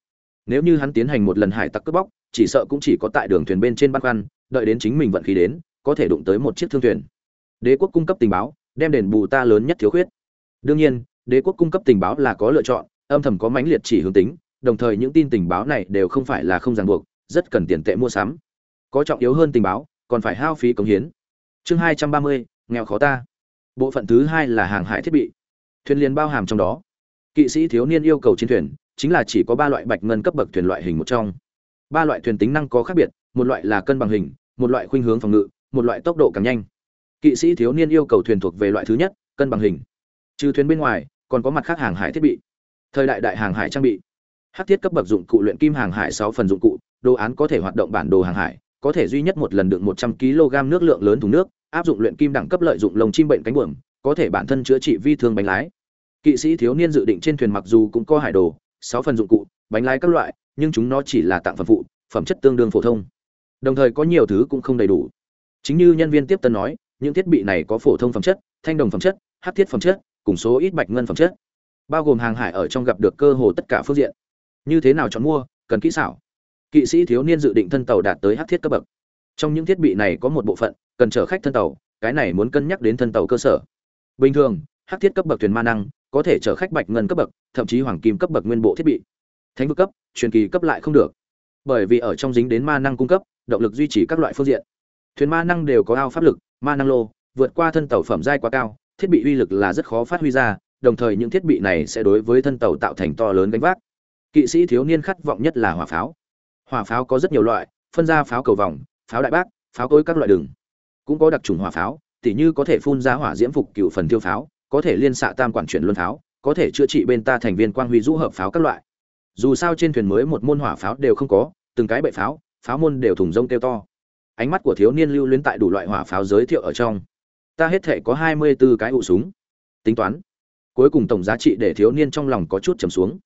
Nếu như hắn tiến hành một lần hải tặc cướp bóc, chỉ sợ cũng chỉ có tại đường thuyền bên trên băn khoăn, đợi đến chính mình vận khí đến, có thể đụng tới một chiếc thương thuyền. Đế quốc cung cấp tình báo đem đền bù ta lớn nhất thiếu khuyết. Đương nhiên, đế quốc cung cấp tình báo là có lựa chọn, âm thầm có mãnh liệt chỉ hướng tính, đồng thời những tin tình báo này đều không phải là không ràng buộc, rất cần tiền tệ mua sắm. Có trọng yếu hơn tình báo, còn phải hao phí cống hiến. Chương hai trăm ba mươi, nghèo khó ta. Bộ phận thứ hai là hàng hải thiết bị. Thuyền liền bao hàm trong đó. Kỵ sĩ thiếu niên yêu cầu chiến thuyền, chính là chỉ có ba loại bạch ngân cấp bậc thuyền loại hình một trong. Ba loại thuyền tính năng có khác biệt, một loại là cân bằng hình, một loại khuynh hướng phòng ngự, một loại tốc độ càng nhanh kỵ sĩ thiếu niên yêu cầu thuyền thuộc về loại thứ nhất, cân bằng hình. Trừ thuyền bên ngoài, còn có mặt khác hàng hải thiết bị. Thời đại đại hàng hải trang bị. Hát thiết cấp bậc dụng cụ luyện kim hàng hải sáu phần dụng cụ, đồ án có thể hoạt động bản đồ hàng hải, có thể duy nhất một lần đựng một trăm kg nước lượng lớn thùng nước, áp dụng luyện kim đẳng cấp lợi dụng lồng chim bệnh cánh buồm, có thể bản thân chữa trị vi thương bánh lái. Kỵ sĩ thiếu niên dự định trên thuyền mặc dù cũng có hải đồ, sáu phần dụng cụ, bánh lái các loại, nhưng chúng nó chỉ là tặng phần phụ, phẩm chất tương đương phổ thông. Đồng thời có nhiều thứ cũng không đầy đủ. Chính như nhân viên tiếp tân nói những thiết bị này có phổ thông phẩm chất, thanh đồng phẩm chất hắc thiết phẩm chất, cùng số ít bạch ngân phẩm chất, bao gồm hàng hải ở trong gặp được cơ hồ tất cả phương diện. Như thế nào chọn mua, cần kỹ xảo. Kỵ sĩ thiếu niên dự định thân tàu đạt tới hắc thiết cấp bậc. Trong những thiết bị này có một bộ phận cần chở khách thân tàu, cái này muốn cân nhắc đến thân tàu cơ sở. Bình thường hắc thiết cấp bậc thuyền ma năng có thể chở khách bạch ngân cấp bậc, thậm chí hoàng kim cấp bậc nguyên bộ thiết bị. Thánh vực cấp, truyền kỳ cấp lại không được. Bởi vì ở trong dính đến ma năng cung cấp, động lực duy trì các loại phương diện thuyền ma năng đều có ao pháp lực, ma năng lô, vượt qua thân tàu phẩm giai quá cao, thiết bị uy lực là rất khó phát huy ra, đồng thời những thiết bị này sẽ đối với thân tàu tạo thành to lớn gánh vác. Kỵ sĩ thiếu niên khát vọng nhất là hỏa pháo. Hỏa pháo có rất nhiều loại, phân ra pháo cầu vòng, pháo đại bác, pháo cối các loại đường. Cũng có đặc trùng hỏa pháo, tỉ như có thể phun ra hỏa diễm phục cựu phần tiêu pháo, có thể liên xạ tam quản chuyển luân pháo, có thể chữa trị bên ta thành viên quang huy rũ hợp pháo các loại. Dù sao trên thuyền mới một môn hỏa pháo đều không có, từng cái bệ pháo pháo môn đều thùng rông kêu to ánh mắt của thiếu niên lưu luyến tại đủ loại hỏa pháo giới thiệu ở trong. Ta hết thể có hai mươi 24 cái ụ súng. Tính toán. Cuối cùng tổng giá trị để thiếu niên trong lòng có chút trầm xuống.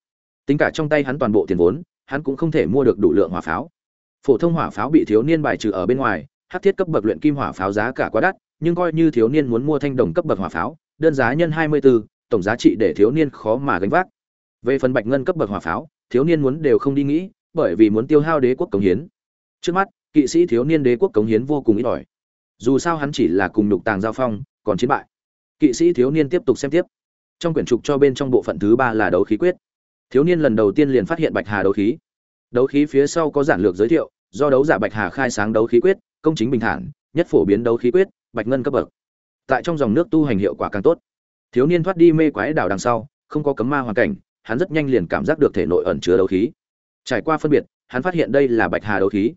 Tính cả trong tay hắn toàn bộ tiền vốn hắn cũng không thể mua được đủ lượng hỏa pháo. Phổ thông hỏa pháo bị thiếu niên bài trừ ở bên ngoài hát thiết cấp bậc luyện kim hỏa pháo giá cả quá đắt nhưng coi như thiếu niên muốn mua thanh đồng cấp bậc hỏa pháo đơn giá nhân hai mươi 24, tổng giá trị để thiếu niên khó mà gánh vác. Về phần bạch ngân cấp bậc hỏa pháo thiếu niên muốn đều không đi nghĩ bởi vì muốn tiêu hao đế quốc cống hiến. Trước mắt kỵ sĩ thiếu niên đế quốc cống hiến vô cùng ít ỏi. Dù sao hắn chỉ là cùng nhục tàng giao phong, còn chiến bại. Kỵ sĩ thiếu niên tiếp tục xem tiếp. Trong quyển trục cho bên trong bộ phận thứ ba là đấu khí quyết. Thiếu niên lần đầu tiên liền phát hiện bạch hà đấu khí. Đấu khí phía sau có giản lược giới thiệu, do đấu giả bạch hà khai sáng đấu khí quyết, công chính bình thản, nhất phổ biến đấu khí quyết, bạch ngân cấp bậc. Tại trong dòng nước tu hành hiệu quả càng tốt. Thiếu niên thoát đi mê quái đảo đằng sau, không có cấm ma hoàn cảnh, hắn rất nhanh liền cảm giác được thể nội ẩn chứa đấu khí. Trải qua phân biệt, hắn phát hiện đây là bạch hà đấu khí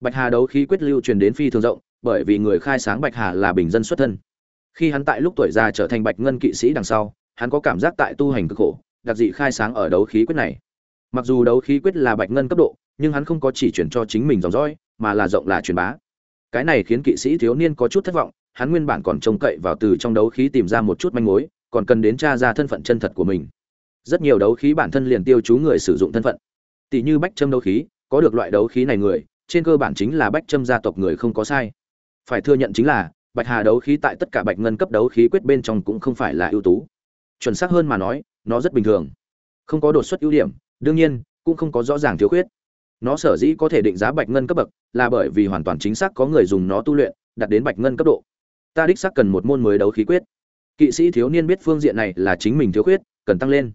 bạch hà đấu khí quyết lưu truyền đến phi thường rộng, bởi vì người khai sáng bạch hà là bình dân xuất thân. Khi hắn tại lúc tuổi già trở thành bạch ngân kỵ sĩ đằng sau, hắn có cảm giác tại tu hành cực khổ, đặc dị khai sáng ở đấu khí quyết này. Mặc dù đấu khí quyết là bạch ngân cấp độ, nhưng hắn không có chỉ chuyển cho chính mình dòng dõi, mà là rộng là truyền bá. Cái này khiến kỵ sĩ thiếu niên có chút thất vọng, hắn nguyên bản còn trông cậy vào từ trong đấu khí tìm ra một chút manh mối, còn cần đến tra ra thân phận chân thật của mình. Rất nhiều đấu khí bản thân liền tiêu chú người sử dụng thân phận. Tỷ như bách châm đấu khí, có được loại đấu khí này người trên cơ bản chính là bách châm gia tộc người không có sai. Phải thừa nhận chính là, bạch hà đấu khí tại tất cả bạch ngân cấp đấu khí quyết bên trong cũng không phải là ưu tú. Chuẩn xác hơn mà nói, nó rất bình thường. Không có đột xuất ưu điểm, đương nhiên, cũng không có rõ ràng thiếu khuyết. Nó sở dĩ có thể định giá bạch ngân cấp bậc là bởi vì hoàn toàn chính xác có người dùng nó tu luyện, đạt đến bạch ngân cấp độ. Ta đích xác cần một môn mới đấu khí quyết. Kỵ sĩ thiếu niên biết phương diện này là chính mình thiếu khuyết, cần tăng lên.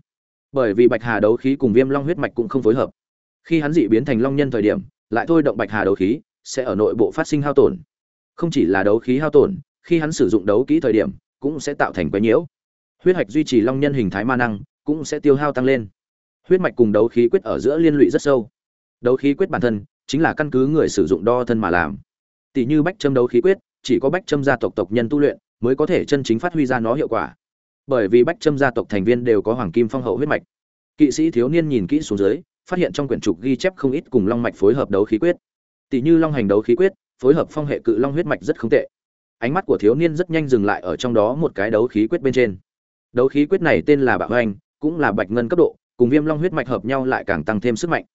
Bởi vì bạch hà đấu khí cùng viêm long huyết mạch cũng không phối hợp. Khi hắn dị biến thành long nhân thời điểm lại thôi động bạch hà đấu khí, sẽ ở nội bộ phát sinh hao tổn. Không chỉ là đấu khí hao tổn, khi hắn sử dụng đấu kỹ thời điểm, cũng sẽ tạo thành quấy nhiễu. Huyết hạch duy trì long nhân hình thái ma năng, cũng sẽ tiêu hao tăng lên. Huyết mạch cùng đấu khí quyết ở giữa liên lụy rất sâu. Đấu khí quyết bản thân, chính là căn cứ người sử dụng đo thân mà làm. Tỷ như bách châm đấu khí quyết, chỉ có bách châm gia tộc tộc nhân tu luyện, mới có thể chân chính phát huy ra nó hiệu quả. Bởi vì bách châm gia tộc thành viên đều có hoàng kim phong hậu huyết mạch. Kỵ sĩ thiếu niên nhìn kỹ xuống dưới phát hiện trong quyển trục ghi chép không ít cùng long mạch phối hợp đấu khí quyết. Tỷ như long hành đấu khí quyết, phối hợp phong hệ cự long huyết mạch rất không tệ. Ánh mắt của thiếu niên rất nhanh dừng lại ở trong đó một cái đấu khí quyết bên trên. Đấu khí quyết này tên là bạo hoành cũng là bạch ngân cấp độ, cùng viêm long huyết mạch hợp nhau lại càng tăng thêm sức mạnh.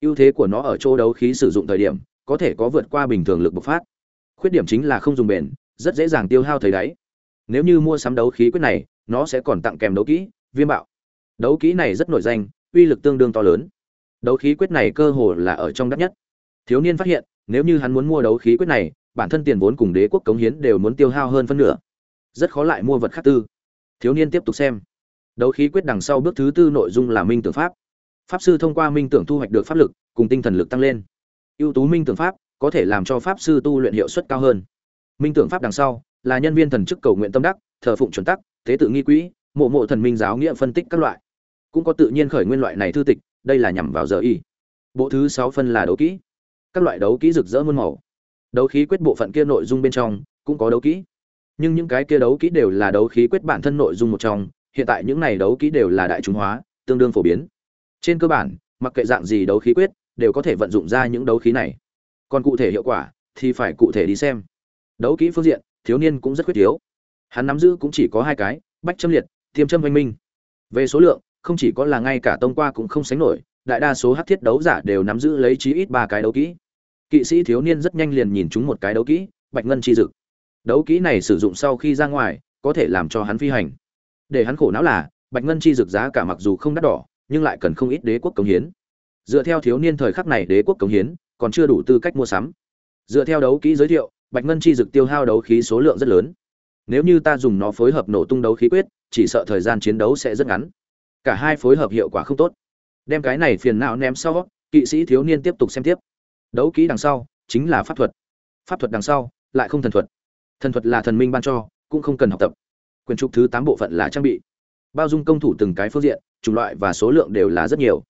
Ưu thế của nó ở chỗ đấu khí sử dụng thời điểm, có thể có vượt qua bình thường lực bộc phát. Khuyết điểm chính là không dùng bền, rất dễ dàng tiêu hao thời đáy. Nếu như mua sắm đấu khí quyết này, nó sẽ còn tặng kèm đấu kỹ, viêm bạo. Đấu kỹ này rất nổi danh, uy lực tương đương to lớn đấu khí quyết này cơ hồ là ở trong đắt nhất. Thiếu niên phát hiện, nếu như hắn muốn mua đấu khí quyết này, bản thân tiền vốn cùng đế quốc cống hiến đều muốn tiêu hao hơn phân nửa. Rất khó lại mua vật khác tư. Thiếu niên tiếp tục xem. Đấu khí quyết đằng sau bước thứ tư nội dung là minh tưởng pháp. Pháp sư thông qua minh tưởng thu hoạch được pháp lực, cùng tinh thần lực tăng lên. Ưu tú minh tưởng pháp có thể làm cho pháp sư tu luyện hiệu suất cao hơn. Minh tưởng pháp đằng sau là nhân viên thần chức cầu nguyện tâm đắc, thờ phụng chuẩn tắc, tế tự nghi quỹ, mộ mộ thần minh giáo nghĩa phân tích các loại. Cũng có tự nhiên khởi nguyên loại này thư tịch đây là nhằm vào giờ y. Bộ thứ sáu phân là đấu kỹ. Các loại đấu kỹ rực rỡ muôn màu. Đấu khí quyết bộ phận kia nội dung bên trong cũng có đấu kỹ. Nhưng những cái kia đấu kỹ đều là đấu khí quyết bản thân nội dung một trong. Hiện tại những này đấu kỹ đều là đại chúng hóa, tương đương phổ biến. Trên cơ bản, mặc kệ dạng gì đấu khí quyết, đều có thể vận dụng ra những đấu khí này. Còn cụ thể hiệu quả thì phải cụ thể đi xem. Đấu kỹ phương diện, thiếu niên cũng rất quyết thiếu. Hắn nắm giữ cũng chỉ có hai cái, bách châm liệt, tiêm châm oanh minh. Về số lượng không chỉ có là ngay cả tông qua cũng không sánh nổi, đại đa số hát thiết đấu giả đều nắm giữ lấy chí ít ba cái đấu kỹ. Kỵ sĩ thiếu niên rất nhanh liền nhìn chúng một cái đấu kỹ, bạch ngân chi dực. Đấu kỹ này sử dụng sau khi ra ngoài, có thể làm cho hắn phi hành. Để hắn khổ não là, bạch ngân chi dực giá cả mặc dù không đắt đỏ, nhưng lại cần không ít đế quốc cống hiến. Dựa theo thiếu niên thời khắc này đế quốc cống hiến, còn chưa đủ tư cách mua sắm. Dựa theo đấu kỹ giới thiệu, bạch ngân chi dực tiêu hao đấu khí số lượng rất lớn. Nếu như ta dùng nó phối hợp nổ tung đấu khí quyết, chỉ sợ thời gian chiến đấu sẽ rất ngắn cả hai phối hợp hiệu quả không tốt. Đem cái này phiền não ném sau, kỵ sĩ thiếu niên tiếp tục xem tiếp. Đấu kỹ đằng sau, chính là pháp thuật. Pháp thuật đằng sau, lại không thần thuật. Thần thuật là thần minh ban cho, cũng không cần học tập. Quyền trục thứ tám bộ phận là trang bị. Bao dung công thủ từng cái phương diện, chủng loại và số lượng đều là rất nhiều.